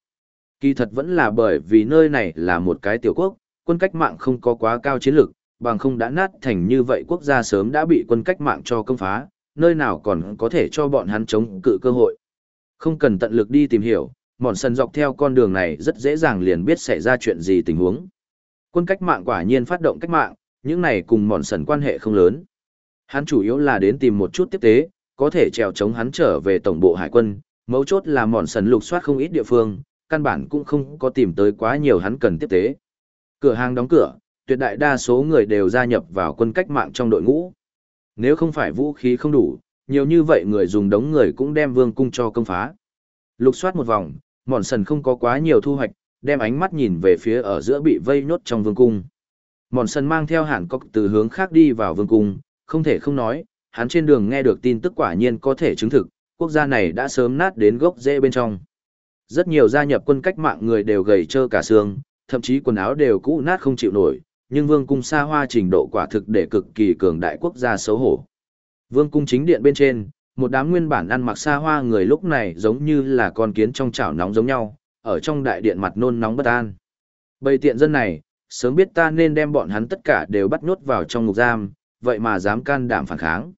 Kỳ thật vẫn là bởi vì nơi này là một cái tiểu quốc, quân cách mạng không có quá cao chiến lược, bằng không đã nát thành như vậy quốc gia sớm đã bị quân cách mạng cho công phá, nơi nào còn có thể cho bọn hắn chống cự cơ hội. Không cần tận lực đi tìm hiểu, mòn sần dọc theo con đường này rất dễ dàng liền biết xảy ra chuyện gì tình huống. Quân cách mạng quả nhiên phát động cách mạng, những này cùng mòn sần quan hệ không lớn. Hắn chủ yếu là đến tìm một chút tiếp tế, có thể trèo chống hắn trở về tổng bộ hải quân, mấu chốt là mòn sần lục soát không ít địa phương, căn bản cũng không có tìm tới quá nhiều hắn cần tiếp tế. Cửa hàng đóng cửa, tuyệt đại đa số người đều gia nhập vào quân cách mạng trong đội ngũ. Nếu không phải vũ khí không đủ, nhiều như vậy người dùng đống người cũng đem vương cung cho công phá. Lục soát một vòng, mòn sần không có quá nhiều thu hoạch, đem ánh mắt nhìn về phía ở giữa bị vây nhốt trong vương cung. Mòn sân mang theo hàn cốc từ hướng khác đi vào vương cung, không thể không nói, hắn trên đường nghe được tin tức quả nhiên có thể chứng thực, quốc gia này đã sớm nát đến gốc rễ bên trong. Rất nhiều gia nhập quân cách mạng người đều gầy trơ cả xương, thậm chí quần áo đều cũ nát không chịu nổi, nhưng vương cung xa hoa trình độ quả thực để cực kỳ cường đại quốc gia xấu hổ. Vương cung chính điện bên trên, một đám nguyên bản ăn mặc xa hoa người lúc này giống như là con kiến trong chảo nóng giống nhau, ở trong đại điện mặt nôn nóng bất an. Bầy tiện dân này, sớm biết ta nên đem bọn hắn tất cả đều bắt nhốt vào trong ngục giam, vậy mà dám can đảm phản kháng.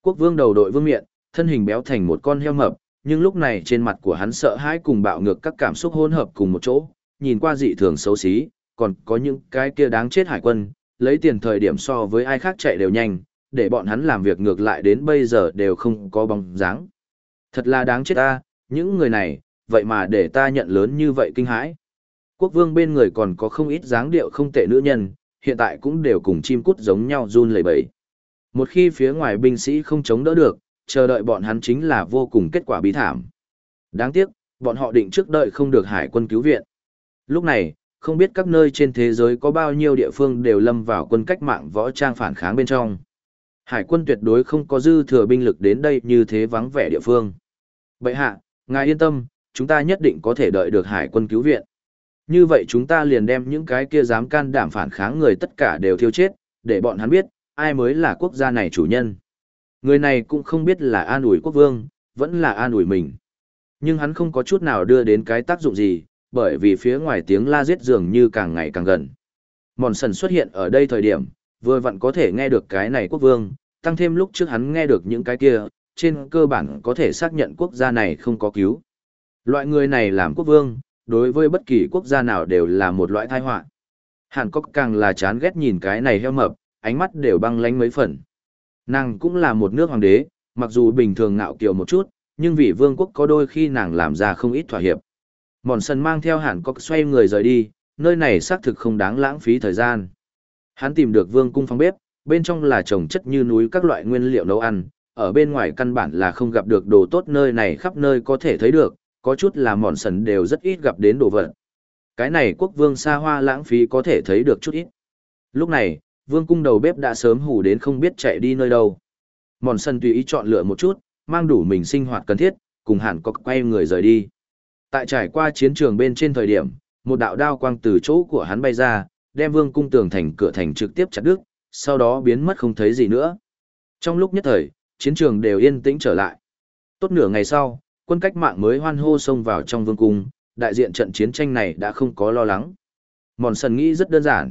Quốc vương đầu đội vương miện, thân hình béo thành một con heo mập, nhưng lúc này trên mặt của hắn sợ hãi cùng bạo ngược các cảm xúc hỗn hợp cùng một chỗ, nhìn qua dị thường xấu xí, còn có những cái kia đáng chết hải quân, lấy tiền thời điểm so với ai khác chạy đều nhanh, để bọn hắn làm việc ngược lại đến bây giờ đều không có bóng dáng. Thật là đáng chết ta, những người này, vậy mà để ta nhận lớn như vậy kinh hãi. Quốc vương bên người còn có không ít dáng điệu không tệ nữ nhân, hiện tại cũng đều cùng chim cút giống nhau run lẩy bẩy. Một khi phía ngoài binh sĩ không chống đỡ được, chờ đợi bọn hắn chính là vô cùng kết quả bí thảm. Đáng tiếc, bọn họ định trước đợi không được hải quân cứu viện. Lúc này, không biết các nơi trên thế giới có bao nhiêu địa phương đều lâm vào quân cách mạng võ trang phản kháng bên trong. Hải quân tuyệt đối không có dư thừa binh lực đến đây như thế vắng vẻ địa phương. Bệ hạ, ngài yên tâm, chúng ta nhất định có thể đợi được hải quân cứu viện. Như vậy chúng ta liền đem những cái kia dám can đảm phản kháng người tất cả đều thiêu chết, để bọn hắn biết, ai mới là quốc gia này chủ nhân. Người này cũng không biết là an ủi quốc vương, vẫn là an ủi mình. Nhưng hắn không có chút nào đưa đến cái tác dụng gì, bởi vì phía ngoài tiếng la giết dường như càng ngày càng gần. Mòn sần xuất hiện ở đây thời điểm, vừa vặn có thể nghe được cái này quốc vương, tăng thêm lúc trước hắn nghe được những cái kia, trên cơ bản có thể xác nhận quốc gia này không có cứu. Loại người này làm quốc vương, đối với bất kỳ quốc gia nào đều là một loại tai họa. Hàn Cốc càng là chán ghét nhìn cái này heo mập, ánh mắt đều băng lánh mấy phần. Nàng cũng là một nước hoàng đế, mặc dù bình thường ngạo kiều một chút, nhưng vì vương quốc có đôi khi nàng làm ra không ít thỏa hiệp. Mòn sần mang theo Hàn Cốc xoay người rời đi, nơi này xác thực không đáng lãng phí thời gian. Hắn tìm được vương cung phòng bếp, bên trong là trồng chất như núi các loại nguyên liệu nấu ăn, ở bên ngoài căn bản là không gặp được đồ tốt nơi này khắp nơi có thể thấy được, có chút là mòn sần đều rất ít gặp đến đồ vật. Cái này quốc vương xa hoa lãng phí có thể thấy được chút ít. Lúc này, vương cung đầu bếp đã sớm hủ đến không biết chạy đi nơi đâu. Mòn sần tùy ý chọn lựa một chút, mang đủ mình sinh hoạt cần thiết, cùng hẳn có quay người rời đi. Tại trải qua chiến trường bên trên thời điểm, một đạo đao quang từ chỗ của hắn bay ra, đem vương cung tường thành cửa thành trực tiếp chặt đứt, sau đó biến mất không thấy gì nữa. Trong lúc nhất thời, chiến trường đều yên tĩnh trở lại. Tốt nửa ngày sau, quân cách mạng mới hoan hô xông vào trong vương cung, đại diện trận chiến tranh này đã không có lo lắng. Mòn sần nghĩ rất đơn giản.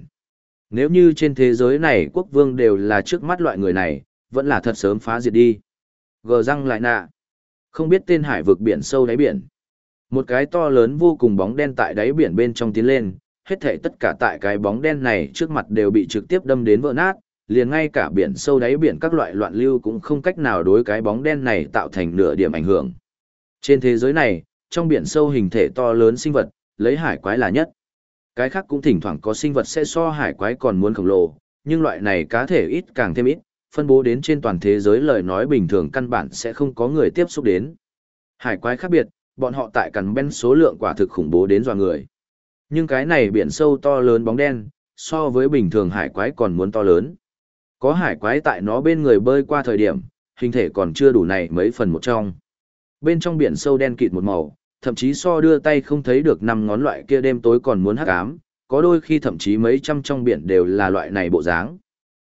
Nếu như trên thế giới này quốc vương đều là trước mắt loại người này, vẫn là thật sớm phá diệt đi. Gờ răng lại nạ. Không biết tên hải vực biển sâu đáy biển. Một cái to lớn vô cùng bóng đen tại đáy biển bên trong tiến lên, hết thảy tất cả tại cái bóng đen này trước mặt đều bị trực tiếp đâm đến vỡ nát, liền ngay cả biển sâu đáy biển các loại loạn lưu cũng không cách nào đối cái bóng đen này tạo thành nửa điểm ảnh hưởng. Trên thế giới này, trong biển sâu hình thể to lớn sinh vật, lấy hải quái là nhất. Cái khác cũng thỉnh thoảng có sinh vật sẽ so hải quái còn muốn khổng lồ, nhưng loại này cá thể ít càng thêm ít, phân bố đến trên toàn thế giới lời nói bình thường căn bản sẽ không có người tiếp xúc đến. Hải quái khác biệt, bọn họ tại cằn bên số lượng quả thực khủng bố đến dọa người. Nhưng cái này biển sâu to lớn bóng đen, so với bình thường hải quái còn muốn to lớn. Có hải quái tại nó bên người bơi qua thời điểm, hình thể còn chưa đủ này mấy phần một trong. Bên trong biển sâu đen kịt một màu, thậm chí so đưa tay không thấy được năm ngón loại kia đêm tối còn muốn hắc ám, có đôi khi thậm chí mấy trăm trong biển đều là loại này bộ dáng.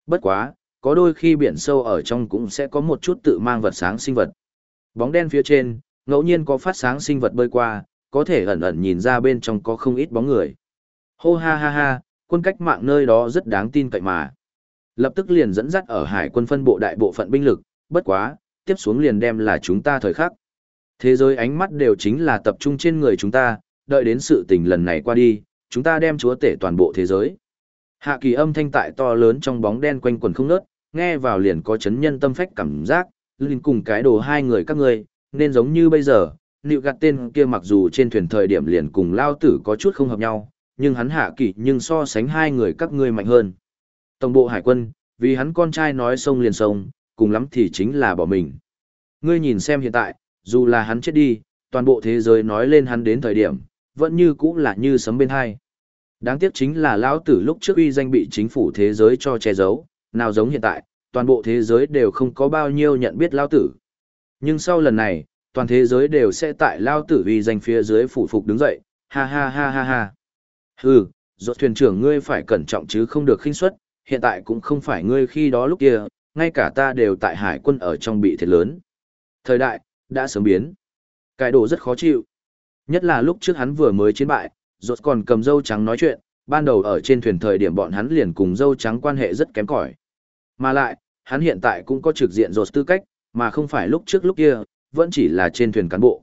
Bất quá, có đôi khi biển sâu ở trong cũng sẽ có một chút tự mang vật sáng sinh vật. Bóng đen phía trên, ngẫu nhiên có phát sáng sinh vật bơi qua, có thể ẩn ẩn nhìn ra bên trong có không ít bóng người. Hô ha ha ha, quân cách mạng nơi đó rất đáng tin cậy mà. Lập tức liền dẫn dắt ở hải quân phân bộ đại bộ phận binh lực, bất quá, tiếp xuống liền đem là chúng ta thời khắc. Thế giới ánh mắt đều chính là tập trung trên người chúng ta, đợi đến sự tình lần này qua đi, chúng ta đem chúa tể toàn bộ thế giới. Hạ kỳ âm thanh tại to lớn trong bóng đen quanh quần không nớt, nghe vào liền có chấn nhân tâm phách cảm giác, linh cùng cái đồ hai người các ngươi, nên giống như bây giờ, nịu gạt tên kia mặc dù trên thuyền thời điểm liền cùng lao tử có chút không hợp nhau, nhưng hắn hạ kỳ nhưng so sánh hai người các ngươi mạnh hơn. Tổng bộ hải quân, vì hắn con trai nói sông liền sông, cùng lắm thì chính là bỏ mình. Ngươi nhìn xem hiện tại, dù là hắn chết đi, toàn bộ thế giới nói lên hắn đến thời điểm, vẫn như cũng là như sấm bên hai. Đáng tiếc chính là lão tử lúc trước uy danh bị chính phủ thế giới cho che giấu, nào giống hiện tại, toàn bộ thế giới đều không có bao nhiêu nhận biết lão tử. Nhưng sau lần này, toàn thế giới đều sẽ tại lão tử uy danh phía dưới phủ phục đứng dậy, ha ha ha ha ha. Hừ, rốt thuyền trưởng ngươi phải cẩn trọng chứ không được khinh suất, hiện tại cũng không phải ngươi khi đó lúc kia, ngay cả ta đều tại hải quân ở trong bị thiệt lớn. Thời đại, đã sớm biến. Cái đồ rất khó chịu. Nhất là lúc trước hắn vừa mới chiến bại, rốt còn cầm dâu trắng nói chuyện, ban đầu ở trên thuyền thời điểm bọn hắn liền cùng dâu trắng quan hệ rất kém cỏi. Mà lại, hắn hiện tại cũng có trực diện rốt tư cách, mà không phải lúc trước lúc kia, vẫn chỉ là trên thuyền cán bộ.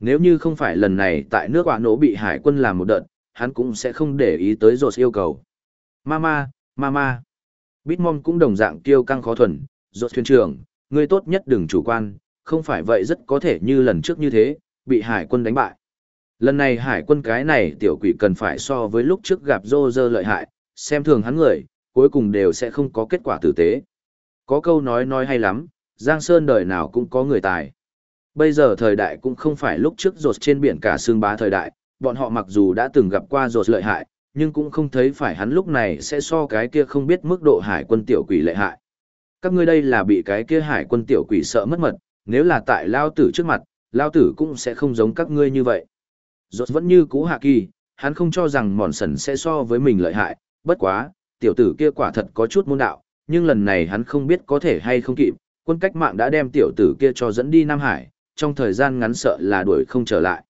Nếu như không phải lần này tại nước quả nổ bị hải quân làm một đợt, hắn cũng sẽ không để ý tới rột yêu cầu. Mama, mama. Bitmom cũng đồng dạng tiêu căng khó thuần, rột thuyền trưởng, ngươi tốt nhất đừng chủ quan, không phải vậy rất có thể như lần trước như thế, bị hải quân đánh bại. Lần này hải quân cái này tiểu quỷ cần phải so với lúc trước gặp dô dơ lợi hại, xem thường hắn người, cuối cùng đều sẽ không có kết quả tử tế. Có câu nói nói hay lắm, Giang Sơn đời nào cũng có người tài. Bây giờ thời đại cũng không phải lúc trước rột trên biển cả xương bá thời đại, bọn họ mặc dù đã từng gặp qua rột lợi hại, nhưng cũng không thấy phải hắn lúc này sẽ so cái kia không biết mức độ hải quân tiểu quỷ lợi hại. Các ngươi đây là bị cái kia hải quân tiểu quỷ sợ mất mật, nếu là tại lao tử trước mặt, lao tử cũng sẽ không giống các ngươi như vậy. Rốt vẫn như cũ hạ kỳ, hắn không cho rằng mòn sần sẽ so với mình lợi hại, bất quá, tiểu tử kia quả thật có chút môn đạo, nhưng lần này hắn không biết có thể hay không kịp, quân cách mạng đã đem tiểu tử kia cho dẫn đi Nam Hải, trong thời gian ngắn sợ là đuổi không trở lại.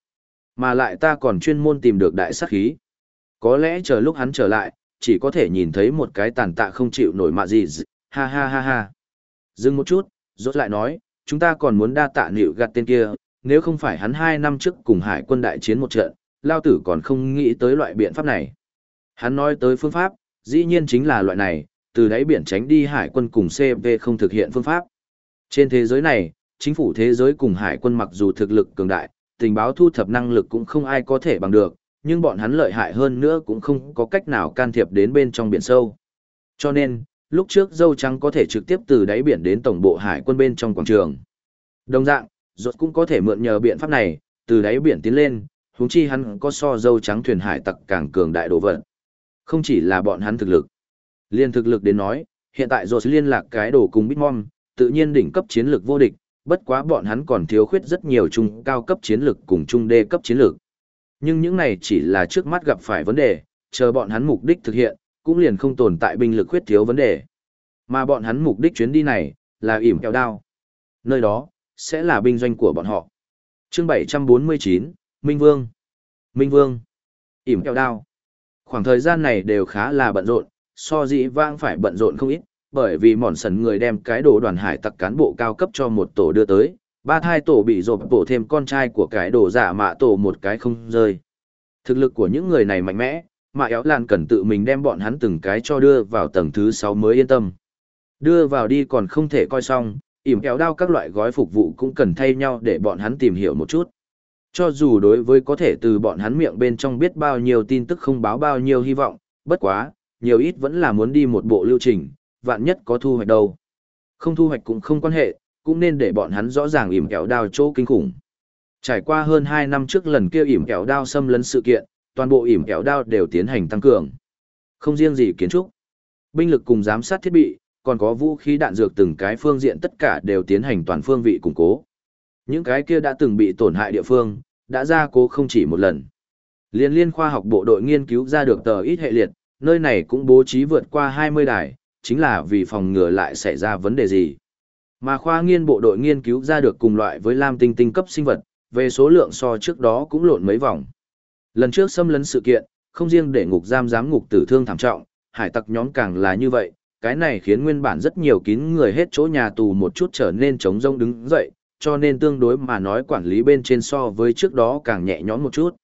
Mà lại ta còn chuyên môn tìm được đại sát khí. Có lẽ chờ lúc hắn trở lại, chỉ có thể nhìn thấy một cái tàn tạ không chịu nổi mạ gì, ha ha ha ha. Dừng một chút, rốt lại nói, chúng ta còn muốn đa tạ nịu gạt tên kia, nếu không phải hắn hai năm trước cùng hải quân đại chiến một trận, lao tử còn không nghĩ tới loại biện pháp này. Hắn nói tới phương pháp, dĩ nhiên chính là loại này, từ đáy biển tránh đi hải quân cùng CV không thực hiện phương pháp. Trên thế giới này, chính phủ thế giới cùng hải quân mặc dù thực lực cường đại, tình báo thu thập năng lực cũng không ai có thể bằng được, nhưng bọn hắn lợi hại hơn nữa cũng không có cách nào can thiệp đến bên trong biển sâu. Cho nên, lúc trước dâu trắng có thể trực tiếp từ đáy biển đến tổng bộ hải quân bên trong quảng trường. Đồng dạng, rốt cũng có thể mượn nhờ biện pháp này, từ đáy biển tiến lên, huống chi hắn có so dâu trắng thuyền hải tặc càng cường đại đồ vật. Không chỉ là bọn hắn thực lực. Liên thực lực đến nói, hiện tại rốt liên lạc cái đồ cùng Bitmom, tự nhiên đỉnh cấp chiến lược vô địch, bất quá bọn hắn còn thiếu khuyết rất nhiều trung cao cấp chiến lược cùng trung đê cấp chiến lược. Nhưng những này chỉ là trước mắt gặp phải vấn đề, chờ bọn hắn mục đích thực hiện, cũng liền không tồn tại binh lực khuyết thiếu vấn đề. Mà bọn hắn mục đích chuyến đi này, là ỉm kẹo đao. Nơi đó, sẽ là binh doanh của bọn họ. chương 749, Minh Vương. Minh Vương. ỉm kẹo đao. Khoảng thời gian này đều khá là bận rộn, so dĩ vãng phải bận rộn không ít, bởi vì mòn sần người đem cái đồ đoàn hải tặc cán bộ cao cấp cho một tổ đưa tới, ba thai tổ bị rộp bổ thêm con trai của cái đồ giả mạ tổ một cái không rơi. Thực lực của những người này mạnh mẽ, mà éo lan cần tự mình đem bọn hắn từng cái cho đưa vào tầng thứ sáu mới yên tâm. Đưa vào đi còn không thể coi xong, ỉm kéo đao các loại gói phục vụ cũng cần thay nhau để bọn hắn tìm hiểu một chút. Cho dù đối với có thể từ bọn hắn miệng bên trong biết bao nhiêu tin tức không báo bao nhiêu hy vọng, bất quá, nhiều ít vẫn là muốn đi một bộ lưu trình, vạn nhất có thu hoạch đâu. Không thu hoạch cũng không quan hệ, cũng nên để bọn hắn rõ ràng ỉm kéo đao chỗ kinh khủng. Trải qua hơn 2 năm trước lần kia ỉm kéo đao xâm lấn sự kiện, toàn bộ ỉm kẹo đao đều tiến hành tăng cường. Không riêng gì kiến trúc, binh lực cùng giám sát thiết bị, còn có vũ khí đạn dược từng cái phương diện tất cả đều tiến hành toàn phương vị củng cố. Những cái kia đã từng bị tổn hại địa phương, đã ra cố không chỉ một lần. Liên liên khoa học bộ đội nghiên cứu ra được tờ ít hệ liệt, nơi này cũng bố trí vượt qua 20 đài, chính là vì phòng ngừa lại xảy ra vấn đề gì. Mà khoa nghiên bộ đội nghiên cứu ra được cùng loại với lam tinh tinh cấp sinh vật, về số lượng so trước đó cũng lộn mấy vòng. Lần trước xâm lấn sự kiện, không riêng để ngục giam giám ngục tử thương thảm trọng, hải tặc nhóm càng là như vậy, cái này khiến nguyên bản rất nhiều kín người hết chỗ nhà tù một chút trở nên trống rông đứng dậy, cho nên tương đối mà nói quản lý bên trên so với trước đó càng nhẹ nhõm một chút.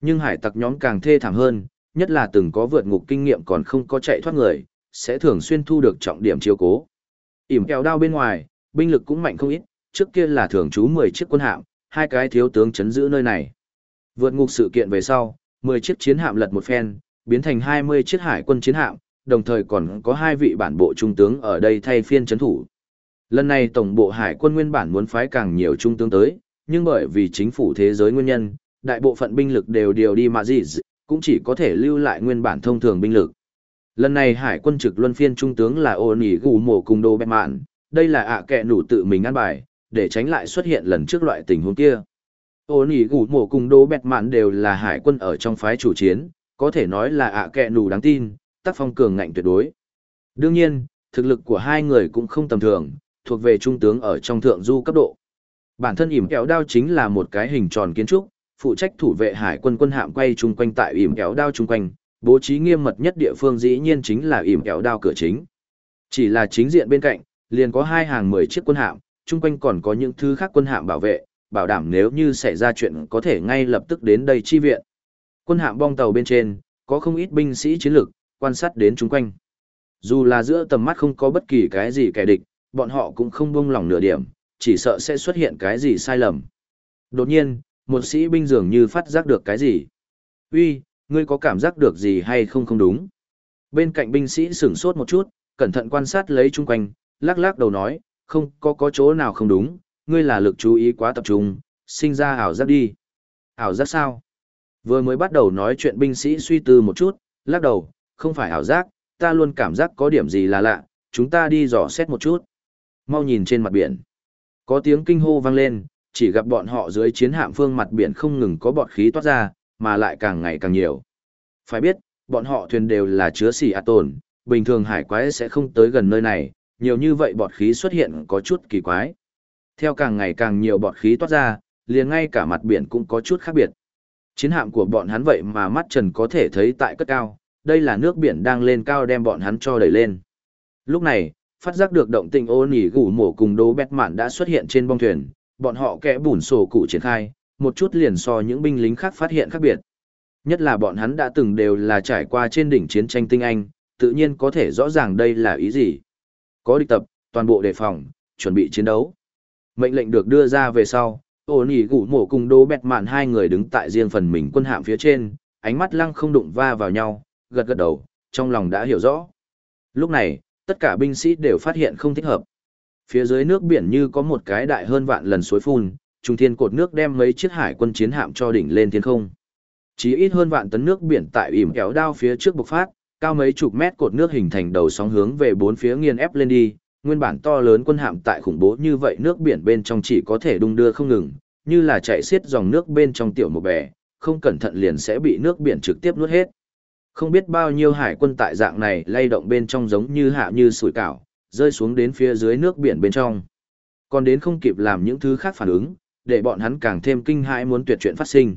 Nhưng hải tặc nhóm càng thê thảm hơn, nhất là từng có vượt ngục kinh nghiệm còn không có chạy thoát người, sẽ thường xuyên thu được trọng điểm chiếu cố. ỉm kèo đao bên ngoài, binh lực cũng mạnh không ít, trước kia là thường trú 10 chiếc quân hạm, hai cái thiếu tướng chấn giữ nơi này. Vượt ngục sự kiện về sau, 10 chiếc chiến hạm lật một phen, biến thành 20 chiếc hải quân chiến hạm, đồng thời còn có hai vị bản bộ trung tướng ở đây thay phiên chấn thủ. Lần này tổng bộ hải quân nguyên bản muốn phái càng nhiều trung tướng tới, nhưng bởi vì chính phủ thế giới nguyên nhân, đại bộ phận binh lực đều điều đi mà gì, cũng chỉ có thể lưu lại nguyên bản thông thường binh lực. Lần này hải quân trực luân phiên trung tướng là ô nỉ gù mổ cùng đô bẹt mạn, đây là ạ kẹ nủ tự mình ăn bài, để tránh lại xuất hiện lần trước loại tình huống kia. Ô nỉ gủ mổ cùng đô bẹt mạn đều là hải quân ở trong phái chủ chiến, có thể nói là ạ kẹ nù đáng tin, tác phong cường ngạnh tuyệt đối. Đương nhiên, thực lực của hai người cũng không tầm thường, thuộc về trung tướng ở trong thượng du cấp độ. Bản thân ỉm kéo đao chính là một cái hình tròn kiến trúc, phụ trách thủ vệ hải quân quân hạm quay chung quanh tại ỉm kéo đao chung quanh, bố trí nghiêm mật nhất địa phương dĩ nhiên chính là ỉm kéo đao cửa chính. Chỉ là chính diện bên cạnh, liền có hai hàng 10 chiếc quân hạm, chung quanh còn có những thứ khác quân hạm bảo vệ, bảo đảm nếu như xảy ra chuyện có thể ngay lập tức đến đây chi viện. Quân hạm bong tàu bên trên, có không ít binh sĩ chiến lực, quan sát đến chung quanh. Dù là giữa tầm mắt không có bất kỳ cái gì kẻ địch, bọn họ cũng không buông lỏng nửa điểm, chỉ sợ sẽ xuất hiện cái gì sai lầm. Đột nhiên, một sĩ binh dường như phát giác được cái gì. Uy, ngươi có cảm giác được gì hay không không đúng? Bên cạnh binh sĩ sửng sốt một chút, cẩn thận quan sát lấy chung quanh, lắc lắc đầu nói, không có có chỗ nào không đúng, ngươi là lực chú ý quá tập trung, sinh ra ảo giác đi. Ảo giác sao? Vừa mới bắt đầu nói chuyện binh sĩ suy tư một chút, lắc đầu, không phải ảo giác, ta luôn cảm giác có điểm gì là lạ, chúng ta đi dò xét một chút. Mau nhìn trên mặt biển. Có tiếng kinh hô vang lên, chỉ gặp bọn họ dưới chiến hạm phương mặt biển không ngừng có bọt khí toát ra, mà lại càng ngày càng nhiều. Phải biết, bọn họ thuyền đều là chứa xì a tồn, bình thường hải quái sẽ không tới gần nơi này, nhiều như vậy bọt khí xuất hiện có chút kỳ quái. Theo càng ngày càng nhiều bọt khí toát ra, liền ngay cả mặt biển cũng có chút khác biệt. Chiến hạm của bọn hắn vậy mà mắt trần có thể thấy tại cất cao, đây là nước biển đang lên cao đem bọn hắn cho đẩy lên. Lúc này, phát giác được động tình ô nỉ gủ mổ cùng đố bét mạn đã xuất hiện trên bong thuyền, bọn họ kẽ bùn sổ cụ triển khai, một chút liền so những binh lính khác phát hiện khác biệt. Nhất là bọn hắn đã từng đều là trải qua trên đỉnh chiến tranh tinh anh, tự nhiên có thể rõ ràng đây là ý gì. Có địch tập, toàn bộ đề phòng, chuẩn bị chiến đấu. Mệnh lệnh được đưa ra về sau, ô nỉ gủ mổ cùng đô bẹt mạn hai người đứng tại riêng phần mình quân hạm phía trên, ánh mắt lăng không đụng va vào nhau, gật gật đầu, trong lòng đã hiểu rõ. Lúc này, tất cả binh sĩ đều phát hiện không thích hợp. Phía dưới nước biển như có một cái đại hơn vạn lần suối phun, trung thiên cột nước đem mấy chiếc hải quân chiến hạm cho đỉnh lên thiên không. Chỉ ít hơn vạn tấn nước biển tại ỉm kéo đao phía trước bộc phát, cao mấy chục mét cột nước hình thành đầu sóng hướng về bốn phía nghiền ép lên đi, nguyên bản to lớn quân hạm tại khủng bố như vậy nước biển bên trong chỉ có thể đung đưa không ngừng, như là chạy xiết dòng nước bên trong tiểu một bè, không cẩn thận liền sẽ bị nước biển trực tiếp nuốt hết. Không biết bao nhiêu hải quân tại dạng này lay động bên trong giống như hạ như sủi cảo, rơi xuống đến phía dưới nước biển bên trong. Còn đến không kịp làm những thứ khác phản ứng, để bọn hắn càng thêm kinh hãi muốn tuyệt chuyện phát sinh.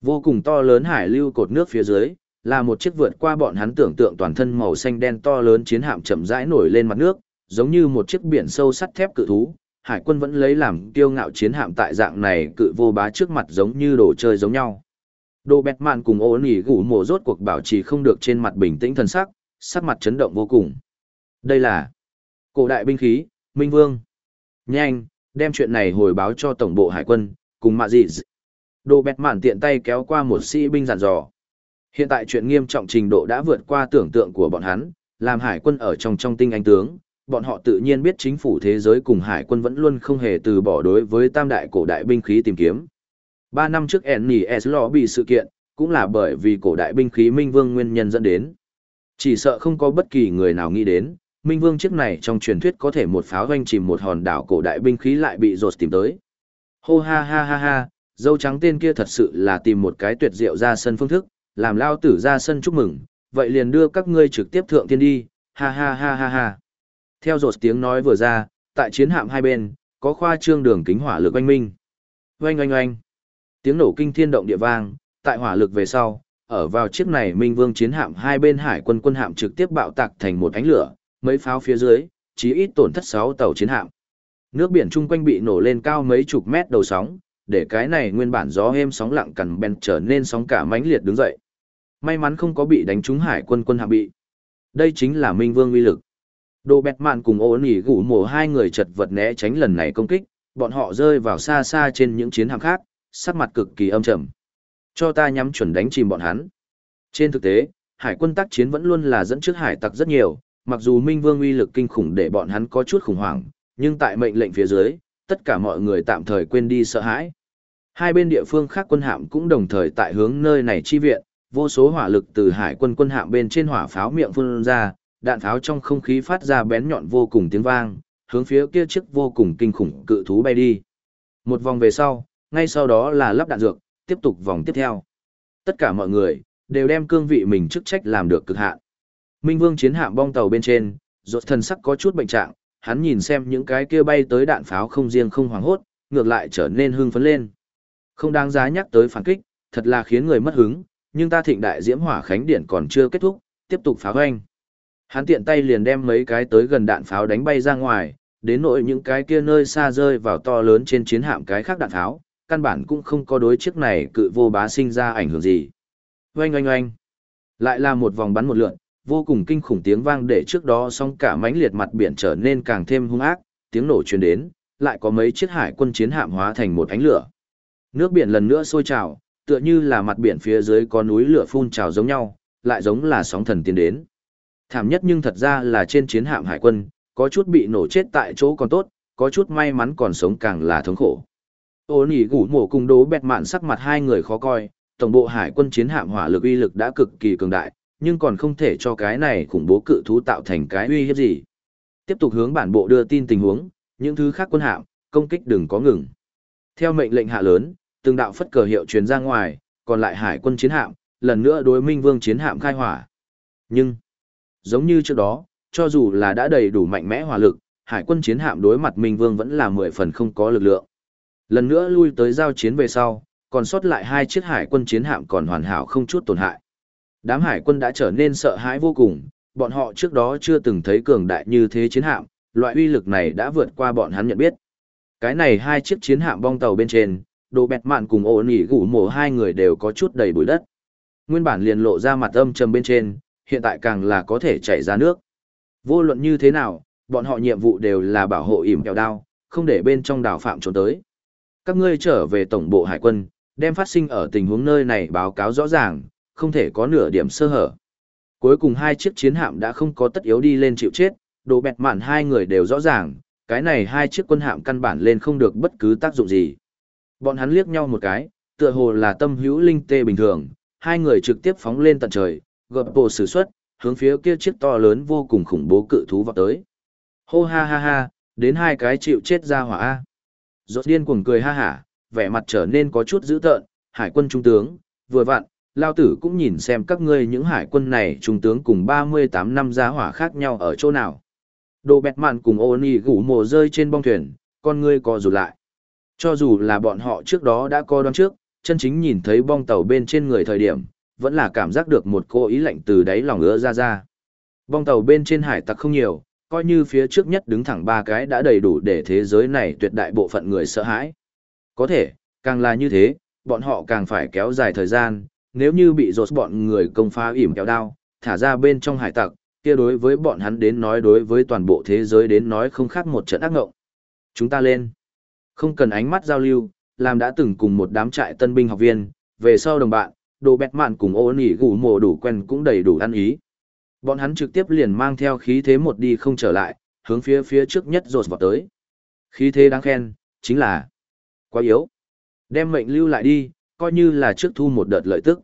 Vô cùng to lớn hải lưu cột nước phía dưới, là một chiếc vượt qua bọn hắn tưởng tượng toàn thân màu xanh đen to lớn chiến hạm chậm rãi nổi lên mặt nước, giống như một chiếc biển sâu sắt thép cự thú. Hải quân vẫn lấy làm kiêu ngạo chiến hạm tại dạng này cự vô bá trước mặt giống như đồ chơi giống nhau. Đồ bẹt mạn cùng ô nỉ gủ mồ rốt cuộc bảo trì không được trên mặt bình tĩnh thần sắc, sắc mặt chấn động vô cùng. Đây là cổ đại binh khí, Minh Vương. Nhanh, đem chuyện này hồi báo cho tổng bộ hải quân, cùng mạ dị Đồ bẹt mạn tiện tay kéo qua một sĩ binh dàn dò. Hiện tại chuyện nghiêm trọng trình độ đã vượt qua tưởng tượng của bọn hắn, làm hải quân ở trong trong tinh anh tướng, bọn họ tự nhiên biết chính phủ thế giới cùng hải quân vẫn luôn không hề từ bỏ đối với tam đại cổ đại binh khí tìm kiếm. Ba năm trước NES lò bị sự kiện, cũng là bởi vì cổ đại binh khí Minh Vương nguyên nhân dẫn đến. Chỉ sợ không có bất kỳ người nào nghĩ đến, Minh Vương chiếc này trong truyền thuyết có thể một pháo doanh chìm một hòn đảo cổ đại binh khí lại bị rột tìm tới. Hô ha ha ha ha, dâu trắng tên kia thật sự là tìm một cái tuyệt diệu ra sân phương thức, làm lao tử ra sân chúc mừng, vậy liền đưa các ngươi trực tiếp thượng tiên đi, ha ha ha ha ha. Theo rột tiếng nói vừa ra, tại chiến hạm hai bên, có khoa trương đường kính hỏa lực oanh minh. Oanh oanh oanh. Tiếng nổ kinh thiên động địa vang, tại hỏa lực về sau, ở vào chiếc này Minh Vương chiến hạm hai bên hải quân quân hạm trực tiếp bạo tạc thành một ánh lửa, mấy pháo phía dưới, chí ít tổn thất 6 tàu chiến hạm. Nước biển chung quanh bị nổ lên cao mấy chục mét đầu sóng, để cái này nguyên bản gió êm sóng lặng cằn bèn trở nên sóng cả mãnh liệt đứng dậy. May mắn không có bị đánh trúng hải quân quân hạm bị. Đây chính là Minh Vương uy lực. Đồ bẹt mạn cùng ổn nỉ gủ mổ hai người chật vật né tránh lần này công kích, bọn họ rơi vào xa xa trên những chiến hạm khác, sắc mặt cực kỳ âm trầm. Cho ta nhắm chuẩn đánh chìm bọn hắn. Trên thực tế, hải quân tác chiến vẫn luôn là dẫn trước hải tặc rất nhiều, mặc dù Minh Vương uy lực kinh khủng để bọn hắn có chút khủng hoảng, nhưng tại mệnh lệnh phía dưới, tất cả mọi người tạm thời quên đi sợ hãi. Hai bên địa phương khác quân hạm cũng đồng thời tại hướng nơi này chi viện, vô số hỏa lực từ hải quân quân hạm bên trên hỏa pháo miệng phun ra, đạn pháo trong không khí phát ra bén nhọn vô cùng tiếng vang, hướng phía kia chiếc vô cùng kinh khủng cự thú bay đi. Một vòng về sau, ngay sau đó là lắp đạn dược, tiếp tục vòng tiếp theo. Tất cả mọi người đều đem cương vị mình chức trách làm được cực hạn. Minh Vương chiến hạm bong tàu bên trên, rốt thần sắc có chút bệnh trạng, hắn nhìn xem những cái kia bay tới đạn pháo không riêng không hoảng hốt, ngược lại trở nên hưng phấn lên. Không đáng giá nhắc tới phản kích, thật là khiến người mất hứng, nhưng ta thịnh đại diễm hỏa khánh điện còn chưa kết thúc, tiếp tục phá hoành. Hắn tiện tay liền đem mấy cái tới gần đạn pháo đánh bay ra ngoài, đến nỗi những cái kia nơi xa rơi vào to lớn trên chiến hạm cái khác đạn pháo, căn bản cũng không có đối chiếc này cự vô bá sinh ra ảnh hưởng gì. Oanh oanh oanh. Lại là một vòng bắn một lượn, vô cùng kinh khủng tiếng vang để trước đó song cả mãnh liệt mặt biển trở nên càng thêm hung ác, tiếng nổ truyền đến, lại có mấy chiếc hải quân chiến hạm hóa thành một ánh lửa. Nước biển lần nữa sôi trào, tựa như là mặt biển phía dưới có núi lửa phun trào giống nhau, lại giống là sóng thần tiến đến. Thảm nhất nhưng thật ra là trên chiến hạm hải quân, có chút bị nổ chết tại chỗ còn tốt, có chút may mắn còn sống càng là thống khổ. Ô nỉ gủ mổ cùng đố bẹt mạn sắc mặt hai người khó coi, tổng bộ hải quân chiến hạm hỏa lực uy lực đã cực kỳ cường đại, nhưng còn không thể cho cái này khủng bố cự thú tạo thành cái uy hiếp gì. Tiếp tục hướng bản bộ đưa tin tình huống, những thứ khác quân hạm, công kích đừng có ngừng. Theo mệnh lệnh hạ lớn, từng đạo phất cờ hiệu truyền ra ngoài, còn lại hải quân chiến hạm, lần nữa đối minh vương chiến hạm khai hỏa. Nhưng, giống như trước đó, cho dù là đã đầy đủ mạnh mẽ hỏa lực, hải quân chiến hạm đối mặt minh vương vẫn là mười phần không có lực lượng. Lần nữa lui tới giao chiến về sau, còn sót lại hai chiếc hải quân chiến hạm còn hoàn hảo không chút tổn hại. Đám hải quân đã trở nên sợ hãi vô cùng, bọn họ trước đó chưa từng thấy cường đại như thế chiến hạm, loại uy lực này đã vượt qua bọn hắn nhận biết. Cái này hai chiếc chiến hạm bong tàu bên trên, đồ bẹt mạn cùng ổ nỉ gủ mổ hai người đều có chút đầy bụi đất. Nguyên bản liền lộ ra mặt âm trầm bên trên, hiện tại càng là có thể chảy ra nước. Vô luận như thế nào, bọn họ nhiệm vụ đều là bảo hộ ỉm kẹo đao, không để bên trong đảo phạm trốn tới. Các ngươi trở về tổng bộ hải quân, đem phát sinh ở tình huống nơi này báo cáo rõ ràng, không thể có nửa điểm sơ hở. Cuối cùng hai chiếc chiến hạm đã không có tất yếu đi lên chịu chết, đồ bẹt mạn hai người đều rõ ràng, cái này hai chiếc quân hạm căn bản lên không được bất cứ tác dụng gì. Bọn hắn liếc nhau một cái, tựa hồ là tâm hữu linh tê bình thường, hai người trực tiếp phóng lên tận trời, gập bộ sử xuất, hướng phía kia chiếc to lớn vô cùng khủng bố cự thú vọt tới. Hô ha ha ha, đến hai cái chịu chết ra hỏa A. Rốt điên cuồng cười ha hả, vẻ mặt trở nên có chút dữ tợn, hải quân trung tướng, vừa vặn, lao tử cũng nhìn xem các ngươi những hải quân này trung tướng cùng 38 năm giá hỏa khác nhau ở chỗ nào. Đồ bẹt mạn cùng ô nì gủ mồ rơi trên bong thuyền, con ngươi co rụt lại. Cho dù là bọn họ trước đó đã co đoán trước, chân chính nhìn thấy bong tàu bên trên người thời điểm, vẫn là cảm giác được một cô ý lạnh từ đáy lòng ứa ra ra. Bong tàu bên trên hải tặc không nhiều, coi như phía trước nhất đứng thẳng ba cái đã đầy đủ để thế giới này tuyệt đại bộ phận người sợ hãi. Có thể, càng là như thế, bọn họ càng phải kéo dài thời gian, nếu như bị rột bọn người công phá ỉm kéo đao, thả ra bên trong hải tặc, kia đối với bọn hắn đến nói đối với toàn bộ thế giới đến nói không khác một trận ác ngộng. Chúng ta lên. Không cần ánh mắt giao lưu, làm đã từng cùng một đám trại tân binh học viên, về sau đồng bạn, đồ bẹt mạn cùng ô nỉ gù mồ đủ quen cũng đầy đủ ăn ý. Bọn hắn trực tiếp liền mang theo khí thế một đi không trở lại, hướng phía phía trước nhất rột vào tới. Khí thế đáng khen, chính là quá yếu. Đem mệnh lưu lại đi, coi như là trước thu một đợt lợi tức.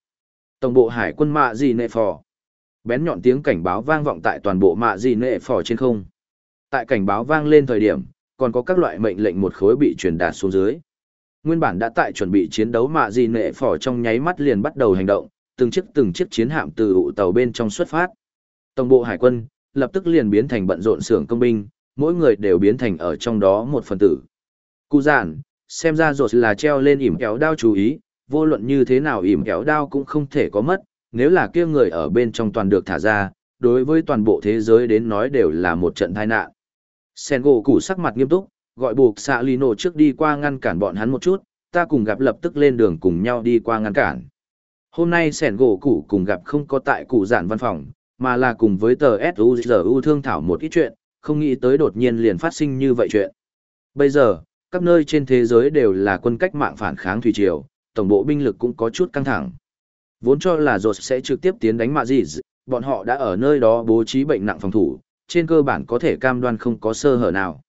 Tổng bộ hải quân mạ gì nệ phò. Bén nhọn tiếng cảnh báo vang vọng tại toàn bộ mạ gì nệ phò trên không. Tại cảnh báo vang lên thời điểm, còn có các loại mệnh lệnh một khối bị truyền đạt xuống dưới. Nguyên bản đã tại chuẩn bị chiến đấu mạ gì nệ phò trong nháy mắt liền bắt đầu hành động, từng chiếc từng chiếc chiến hạm từ ụ tàu bên trong xuất phát. Tổng bộ hải quân, lập tức liền biến thành bận rộn xưởng công binh, mỗi người đều biến thành ở trong đó một phần tử. Cụ giản, xem ra rột là treo lên ỉm kéo đao chú ý, vô luận như thế nào ỉm kéo đao cũng không thể có mất, nếu là kia người ở bên trong toàn được thả ra, đối với toàn bộ thế giới đến nói đều là một trận tai nạn. Sen gỗ củ sắc mặt nghiêm túc, gọi buộc xạ Lino trước đi qua ngăn cản bọn hắn một chút, ta cùng gặp lập tức lên đường cùng nhau đi qua ngăn cản. Hôm nay sẻn gỗ củ cùng gặp không có tại cụ giản văn phòng, mà là cùng với tờ SUZU thương thảo một ít chuyện, không nghĩ tới đột nhiên liền phát sinh như vậy chuyện. Bây giờ, các nơi trên thế giới đều là quân cách mạng phản kháng thủy triều, tổng bộ binh lực cũng có chút căng thẳng. Vốn cho là Rột sẽ trực tiếp tiến đánh mạ gì, bọn họ đã ở nơi đó bố trí bệnh nặng phòng thủ, trên cơ bản có thể cam đoan không có sơ hở nào.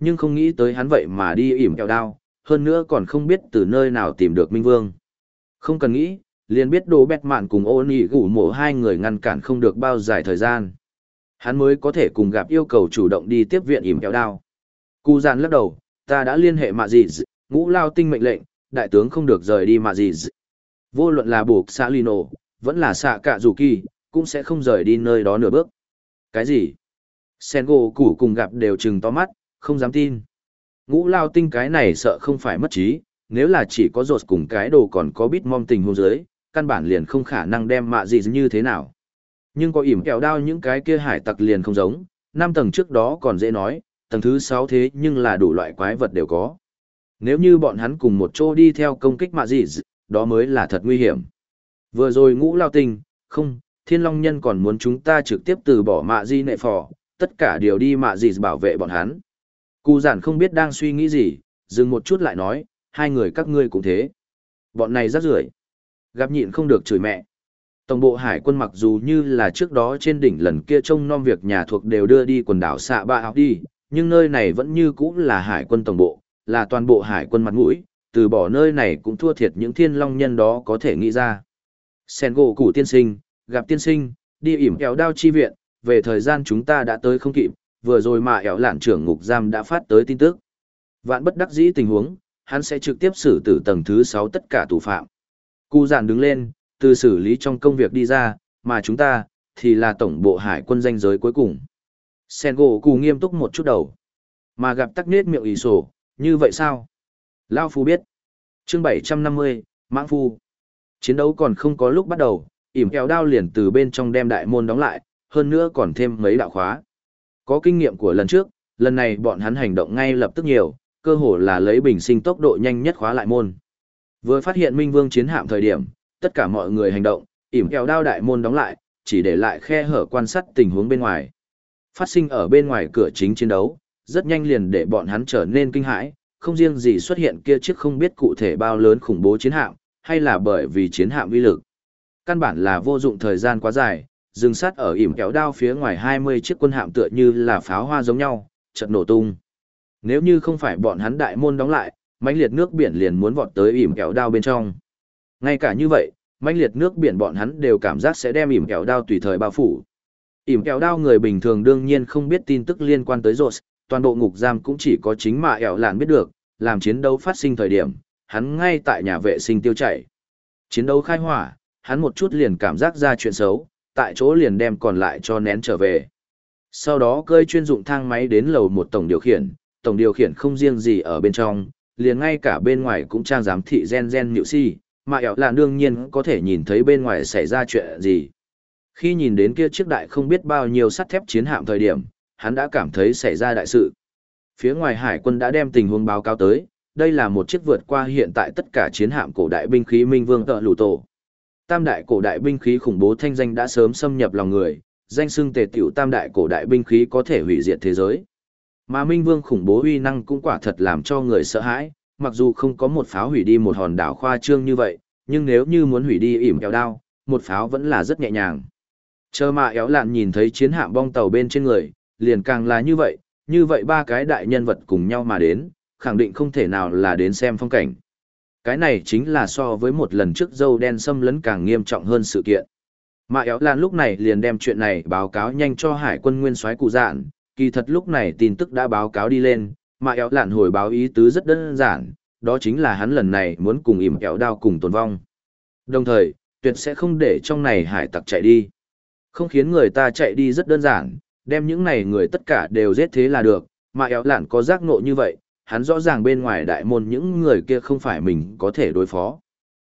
Nhưng không nghĩ tới hắn vậy mà đi ỉm kẹo đao, hơn nữa còn không biết từ nơi nào tìm được Minh Vương. Không cần nghĩ, liền biết đồ bẹt mạn cùng ô nỉ gủ mộ hai người ngăn cản không được bao dài thời gian. Hắn mới có thể cùng gặp yêu cầu chủ động đi tiếp viện ỉm kẹo đao. Cú giàn lắc đầu, ta đã liên hệ mạ gì, ngũ lao tinh mệnh lệnh, đại tướng không được rời đi mạ gì. Vô luận là buộc xã Lino, vẫn là xạ cả dù kỳ, cũng sẽ không rời đi nơi đó nửa bước. Cái gì? Sen gỗ củ cùng gặp đều trừng to mắt, không dám tin. Ngũ lao tinh cái này sợ không phải mất trí, nếu là chỉ có rột cùng cái đồ còn có bít mong tình hôn giới, căn bản liền không khả năng đem mạ gì như thế nào. Nhưng có ỉm kẹo đao những cái kia hải tặc liền không giống, năm tầng trước đó còn dễ nói, tầng thứ sáu thế nhưng là đủ loại quái vật đều có. Nếu như bọn hắn cùng một chỗ đi theo công kích mạ gì, đó mới là thật nguy hiểm. Vừa rồi ngũ lao tinh, không, thiên long nhân còn muốn chúng ta trực tiếp từ bỏ mạ di nệ phò, tất cả đều đi mạ gì bảo vệ bọn hắn. Cụ giản không biết đang suy nghĩ gì, dừng một chút lại nói, hai người các ngươi cũng thế. Bọn này rất rưởi Gặp nhịn không được chửi mẹ. Tổng bộ hải quân mặc dù như là trước đó trên đỉnh lần kia trông nom việc nhà thuộc đều đưa đi quần đảo xạ ba học đi, nhưng nơi này vẫn như cũ là hải quân tổng bộ, là toàn bộ hải quân mặt mũi, từ bỏ nơi này cũng thua thiệt những thiên long nhân đó có thể nghĩ ra. Sen gỗ củ tiên sinh, gặp tiên sinh, đi ỉm kéo đao chi viện, về thời gian chúng ta đã tới không kịp, vừa rồi mà ẻo lạn trưởng ngục giam đã phát tới tin tức. Vạn bất đắc dĩ tình huống, hắn sẽ trực tiếp xử tử tầng thứ 6 tất cả tù phạm. Cụ giản đứng lên, từ xử lý trong công việc đi ra, mà chúng ta, thì là tổng bộ hải quân danh giới cuối cùng. Sen gỗ cụ nghiêm túc một chút đầu. Mà gặp tắc nết miệng ý sổ, như vậy sao? Lao Phu biết. chương 750, Mãng Phu. Chiến đấu còn không có lúc bắt đầu, ỉm kéo đao liền từ bên trong đem đại môn đóng lại, hơn nữa còn thêm mấy đạo khóa. Có kinh nghiệm của lần trước, lần này bọn hắn hành động ngay lập tức nhiều, cơ hồ là lấy bình sinh tốc độ nhanh nhất khóa lại môn. Vừa phát hiện Minh Vương chiến hạm thời điểm, tất cả mọi người hành động, ỉm kéo đao đại môn đóng lại, chỉ để lại khe hở quan sát tình huống bên ngoài. Phát sinh ở bên ngoài cửa chính chiến đấu, rất nhanh liền để bọn hắn trở nên kinh hãi, không riêng gì xuất hiện kia chiếc không biết cụ thể bao lớn khủng bố chiến hạm, hay là bởi vì chiến hạm uy lực. Căn bản là vô dụng thời gian quá dài, dừng sát ở ỉm kéo đao phía ngoài 20 chiếc quân hạm tựa như là pháo hoa giống nhau, chợt nổ tung. Nếu như không phải bọn hắn đại môn đóng lại, mãnh liệt nước biển liền muốn vọt tới ỉm kéo đao bên trong. Ngay cả như vậy, mãnh liệt nước biển bọn hắn đều cảm giác sẽ đem ỉm kéo đao tùy thời bao phủ. ỉm kéo đao người bình thường đương nhiên không biết tin tức liên quan tới rột, toàn bộ ngục giam cũng chỉ có chính mà ẻo lạn biết được, làm chiến đấu phát sinh thời điểm, hắn ngay tại nhà vệ sinh tiêu chảy. Chiến đấu khai hỏa, hắn một chút liền cảm giác ra chuyện xấu, tại chỗ liền đem còn lại cho nén trở về. Sau đó cơi chuyên dụng thang máy đến lầu một tổng điều khiển, tổng điều khiển không riêng gì ở bên trong, liền ngay cả bên ngoài cũng trang giám thị gen gen nhịu si, mà ẻo là đương nhiên có thể nhìn thấy bên ngoài xảy ra chuyện gì. Khi nhìn đến kia chiếc đại không biết bao nhiêu sắt thép chiến hạm thời điểm, hắn đã cảm thấy xảy ra đại sự. Phía ngoài hải quân đã đem tình huống báo cáo tới, đây là một chiếc vượt qua hiện tại tất cả chiến hạm cổ đại binh khí Minh Vương tợ lù tổ. Tam đại cổ đại binh khí khủng bố thanh danh đã sớm xâm nhập lòng người, danh xưng tề tiểu tam đại cổ đại binh khí có thể hủy diệt thế giới. Mà Minh Vương khủng bố uy năng cũng quả thật làm cho người sợ hãi, mặc dù không có một pháo hủy đi một hòn đảo khoa trương như vậy, nhưng nếu như muốn hủy đi ỉm kéo đao, một pháo vẫn là rất nhẹ nhàng. Chờ mà éo lạn nhìn thấy chiến hạm bong tàu bên trên người, liền càng là như vậy, như vậy ba cái đại nhân vật cùng nhau mà đến, khẳng định không thể nào là đến xem phong cảnh. Cái này chính là so với một lần trước dâu đen xâm lấn càng nghiêm trọng hơn sự kiện. Mã éo lan lúc này liền đem chuyện này báo cáo nhanh cho hải quân nguyên soái cụ dạn, kỳ thật lúc này tin tức đã báo cáo đi lên, Mã éo lạn hồi báo ý tứ rất đơn giản, đó chính là hắn lần này muốn cùng ỉm kéo đao cùng tồn vong. Đồng thời, tuyệt sẽ không để trong này hải tặc chạy đi. Không khiến người ta chạy đi rất đơn giản, đem những này người tất cả đều giết thế là được, mà éo lạn có giác ngộ như vậy, hắn rõ ràng bên ngoài đại môn những người kia không phải mình có thể đối phó.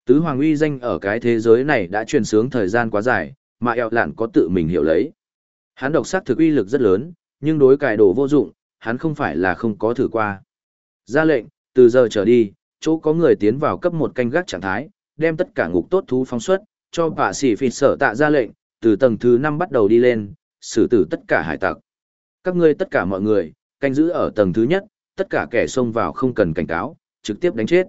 Tứ Hoàng uy danh ở cái thế giới này đã truyền sướng thời gian quá dài, mà eo lạn có tự mình hiểu lấy. Hắn độc sát thực uy lực rất lớn, nhưng đối cải đồ vô dụng, hắn không phải là không có thử qua. Ra lệnh, từ giờ trở đi, chỗ có người tiến vào cấp một canh gác trạng thái, đem tất cả ngục tốt thú phóng xuất, cho bạ sĩ phịt sở tạ ra lệnh, từ tầng thứ 5 bắt đầu đi lên, xử tử tất cả hải tặc. Các ngươi tất cả mọi người, canh giữ ở tầng thứ nhất, tất cả kẻ xông vào không cần cảnh cáo, trực tiếp đánh chết.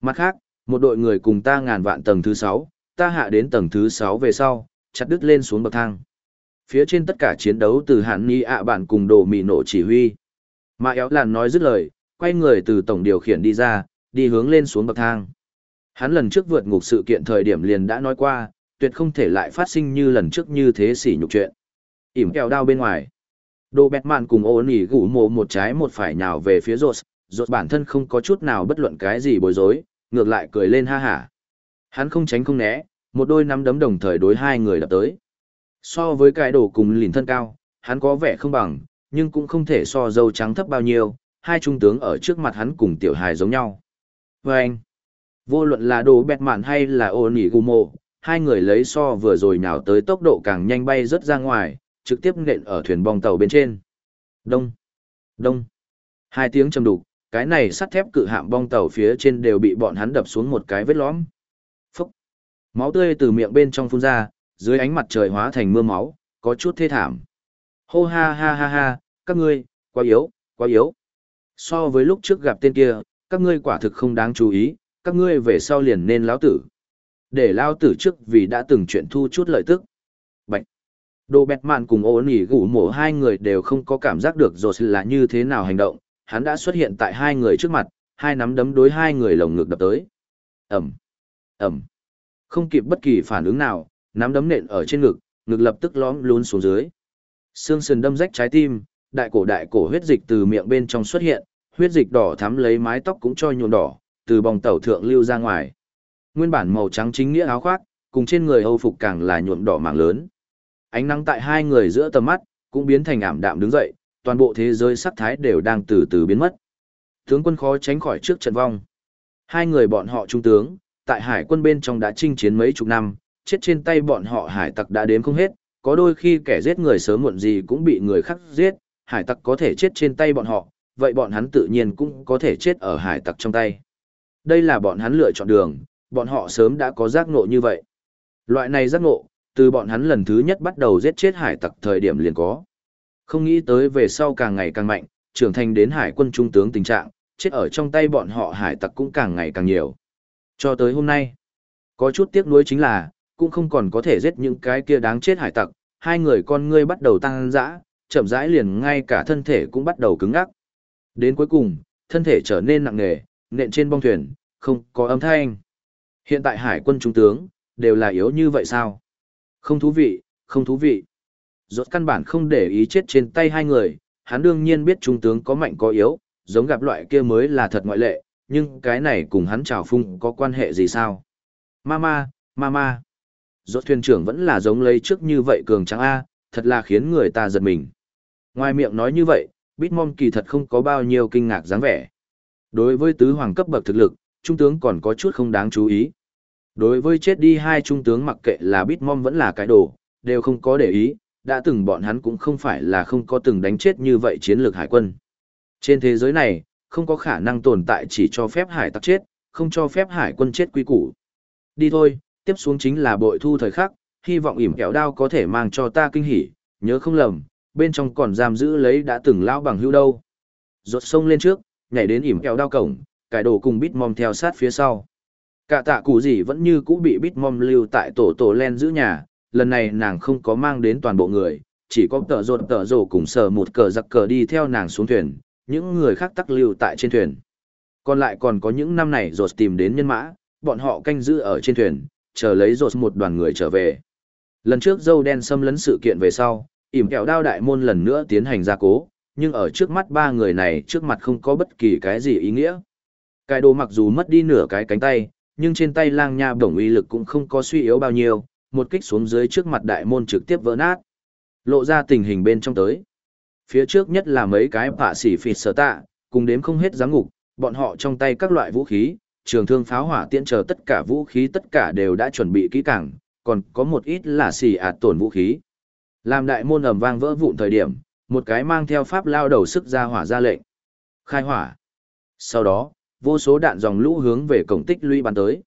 Mặt khác, một đội người cùng ta ngàn vạn tầng thứ 6, ta hạ đến tầng thứ 6 về sau, chặt đứt lên xuống bậc thang. Phía trên tất cả chiến đấu từ hạn ni ạ bạn cùng đồ mì nổ chỉ huy. Mà éo làn nói dứt lời, quay người từ tổng điều khiển đi ra, đi hướng lên xuống bậc thang. Hắn lần trước vượt ngục sự kiện thời điểm liền đã nói qua, tuyệt không thể lại phát sinh như lần trước như thế sỉ nhục chuyện. ỉm kẹo đao bên ngoài. Đồ bẹt mạn cùng ô nỉ gủ mộ một trái một phải nhào về phía rột, rột bản thân không có chút nào bất luận cái gì bối rối, ngược lại cười lên ha hả. Hắn không tránh không né, một đôi nắm đấm đồng thời đối hai người đập tới. So với cái đồ cùng lìn thân cao, hắn có vẻ không bằng, nhưng cũng không thể so dâu trắng thấp bao nhiêu, hai trung tướng ở trước mặt hắn cùng tiểu hài giống nhau. Và anh, vô luận là đồ bẹt mạn hay là ô nỉ gù mộ, hai người lấy so vừa rồi nào tới tốc độ càng nhanh bay rất ra ngoài, trực tiếp nện ở thuyền bong tàu bên trên. Đông, đông, hai tiếng trầm đục, cái này sắt thép cự hạm bong tàu phía trên đều bị bọn hắn đập xuống một cái vết lõm. Phúc, máu tươi từ miệng bên trong phun ra, dưới ánh mặt trời hóa thành mưa máu, có chút thê thảm. Hô ha ha ha ha, các ngươi, quá yếu, quá yếu. So với lúc trước gặp tên kia, các ngươi quả thực không đáng chú ý, các ngươi về sau liền nên lão tử. Để lao tử trước vì đã từng chuyện thu chút lợi tức. Bạch. Đồ bẹt mạn cùng ổn nỉ gủ mổ hai người đều không có cảm giác được rồi là như thế nào hành động, hắn đã xuất hiện tại hai người trước mặt, hai nắm đấm đối hai người lồng ngực đập tới. Ẩm, Ẩm. Không kịp bất kỳ phản ứng nào, nắm đấm nện ở trên ngực, ngực lập tức lõm lún xuống dưới. Xương sườn đâm rách trái tim, đại cổ đại cổ huyết dịch từ miệng bên trong xuất hiện, huyết dịch đỏ thắm lấy mái tóc cũng cho nhuộm đỏ, từ bòng tàu thượng lưu ra ngoài. Nguyên bản màu trắng chính nghĩa áo khoác, cùng trên người Âu phục càng là nhuộm đỏ mảng lớn. Ánh nắng tại hai người giữa tầm mắt, cũng biến thành ảm đạm đứng dậy, toàn bộ thế giới sắc thái đều đang từ từ biến mất. Tướng quân khó tránh khỏi trước trận vong. Hai người bọn họ trung tướng, tại hải quân bên trong đã chinh chiến mấy chục năm, chết trên tay bọn họ hải tặc đã đếm không hết, có đôi khi kẻ giết người sớm muộn gì cũng bị người khác giết, hải tặc có thể chết trên tay bọn họ, vậy bọn hắn tự nhiên cũng có thể chết ở hải tặc trong tay. Đây là bọn hắn lựa chọn đường, bọn họ sớm đã có giác ngộ như vậy. Loại này giác ngộ, từ bọn hắn lần thứ nhất bắt đầu giết chết hải tặc thời điểm liền có. Không nghĩ tới về sau càng ngày càng mạnh, trưởng thành đến hải quân trung tướng tình trạng, chết ở trong tay bọn họ hải tặc cũng càng ngày càng nhiều. Cho tới hôm nay, có chút tiếc nuối chính là, cũng không còn có thể giết những cái kia đáng chết hải tặc, hai người con ngươi bắt đầu tăng dã, chậm rãi liền ngay cả thân thể cũng bắt đầu cứng ngắc. Đến cuối cùng, thân thể trở nên nặng nề, nện trên bong thuyền, không có âm thanh. Hiện tại hải quân trung tướng, đều là yếu như vậy sao? Không thú vị, không thú vị. Rốt căn bản không để ý chết trên tay hai người, hắn đương nhiên biết trung tướng có mạnh có yếu, giống gặp loại kia mới là thật ngoại lệ, nhưng cái này cùng hắn trào phung có quan hệ gì sao? Mama, mama. Rốt thuyền trưởng vẫn là giống lấy trước như vậy cường trắng A, thật là khiến người ta giật mình. Ngoài miệng nói như vậy, Bitmom kỳ thật không có bao nhiêu kinh ngạc dáng vẻ. Đối với tứ hoàng cấp bậc thực lực, trung tướng còn có chút không đáng chú ý. Đối với chết đi hai trung tướng mặc kệ là Bitmom vẫn là cái đồ, đều không có để ý, đã từng bọn hắn cũng không phải là không có từng đánh chết như vậy chiến lược hải quân. Trên thế giới này, không có khả năng tồn tại chỉ cho phép hải tặc chết, không cho phép hải quân chết quy củ. Đi thôi, tiếp xuống chính là bội thu thời khắc, hy vọng ỉm kẹo đao có thể mang cho ta kinh hỉ, nhớ không lầm, bên trong còn giam giữ lấy đã từng lão bằng hữu đâu. Rột sông lên trước, nhảy đến ỉm kẹo đao cổng, cải đồ cùng bít mom theo sát phía sau. Cả tạ cụ gì vẫn như cũ bị bít mom lưu tại tổ tổ len giữ nhà, lần này nàng không có mang đến toàn bộ người, chỉ có tợ rột tợ rổ cùng sờ một cờ giặc cờ đi theo nàng xuống thuyền, những người khác tắc lưu tại trên thuyền. Còn lại còn có những năm này rột tìm đến nhân mã, bọn họ canh giữ ở trên thuyền, chờ lấy rột một đoàn người trở về. Lần trước dâu đen xâm lấn sự kiện về sau, ỉm kẹo đao đại môn lần nữa tiến hành gia cố, nhưng ở trước mắt ba người này trước mặt không có bất kỳ cái gì ý nghĩa. Cái đồ mặc dù mất đi nửa cái cánh tay, nhưng trên tay lang nha bổng uy lực cũng không có suy yếu bao nhiêu, một kích xuống dưới trước mặt đại môn trực tiếp vỡ nát. Lộ ra tình hình bên trong tới. Phía trước nhất là mấy cái bạ xỉ phịt sở tạ, cùng đếm không hết giám ngục, bọn họ trong tay các loại vũ khí, trường thương pháo hỏa tiễn chờ tất cả vũ khí tất cả đều đã chuẩn bị kỹ càng, còn có một ít là xỉ ạt tổn vũ khí. Làm đại môn ầm vang vỡ vụn thời điểm, một cái mang theo pháp lao đầu sức ra hỏa ra lệnh. Khai hỏa. Sau đó, vô số đạn dòng lũ hướng về cổng tích lũy bắn tới.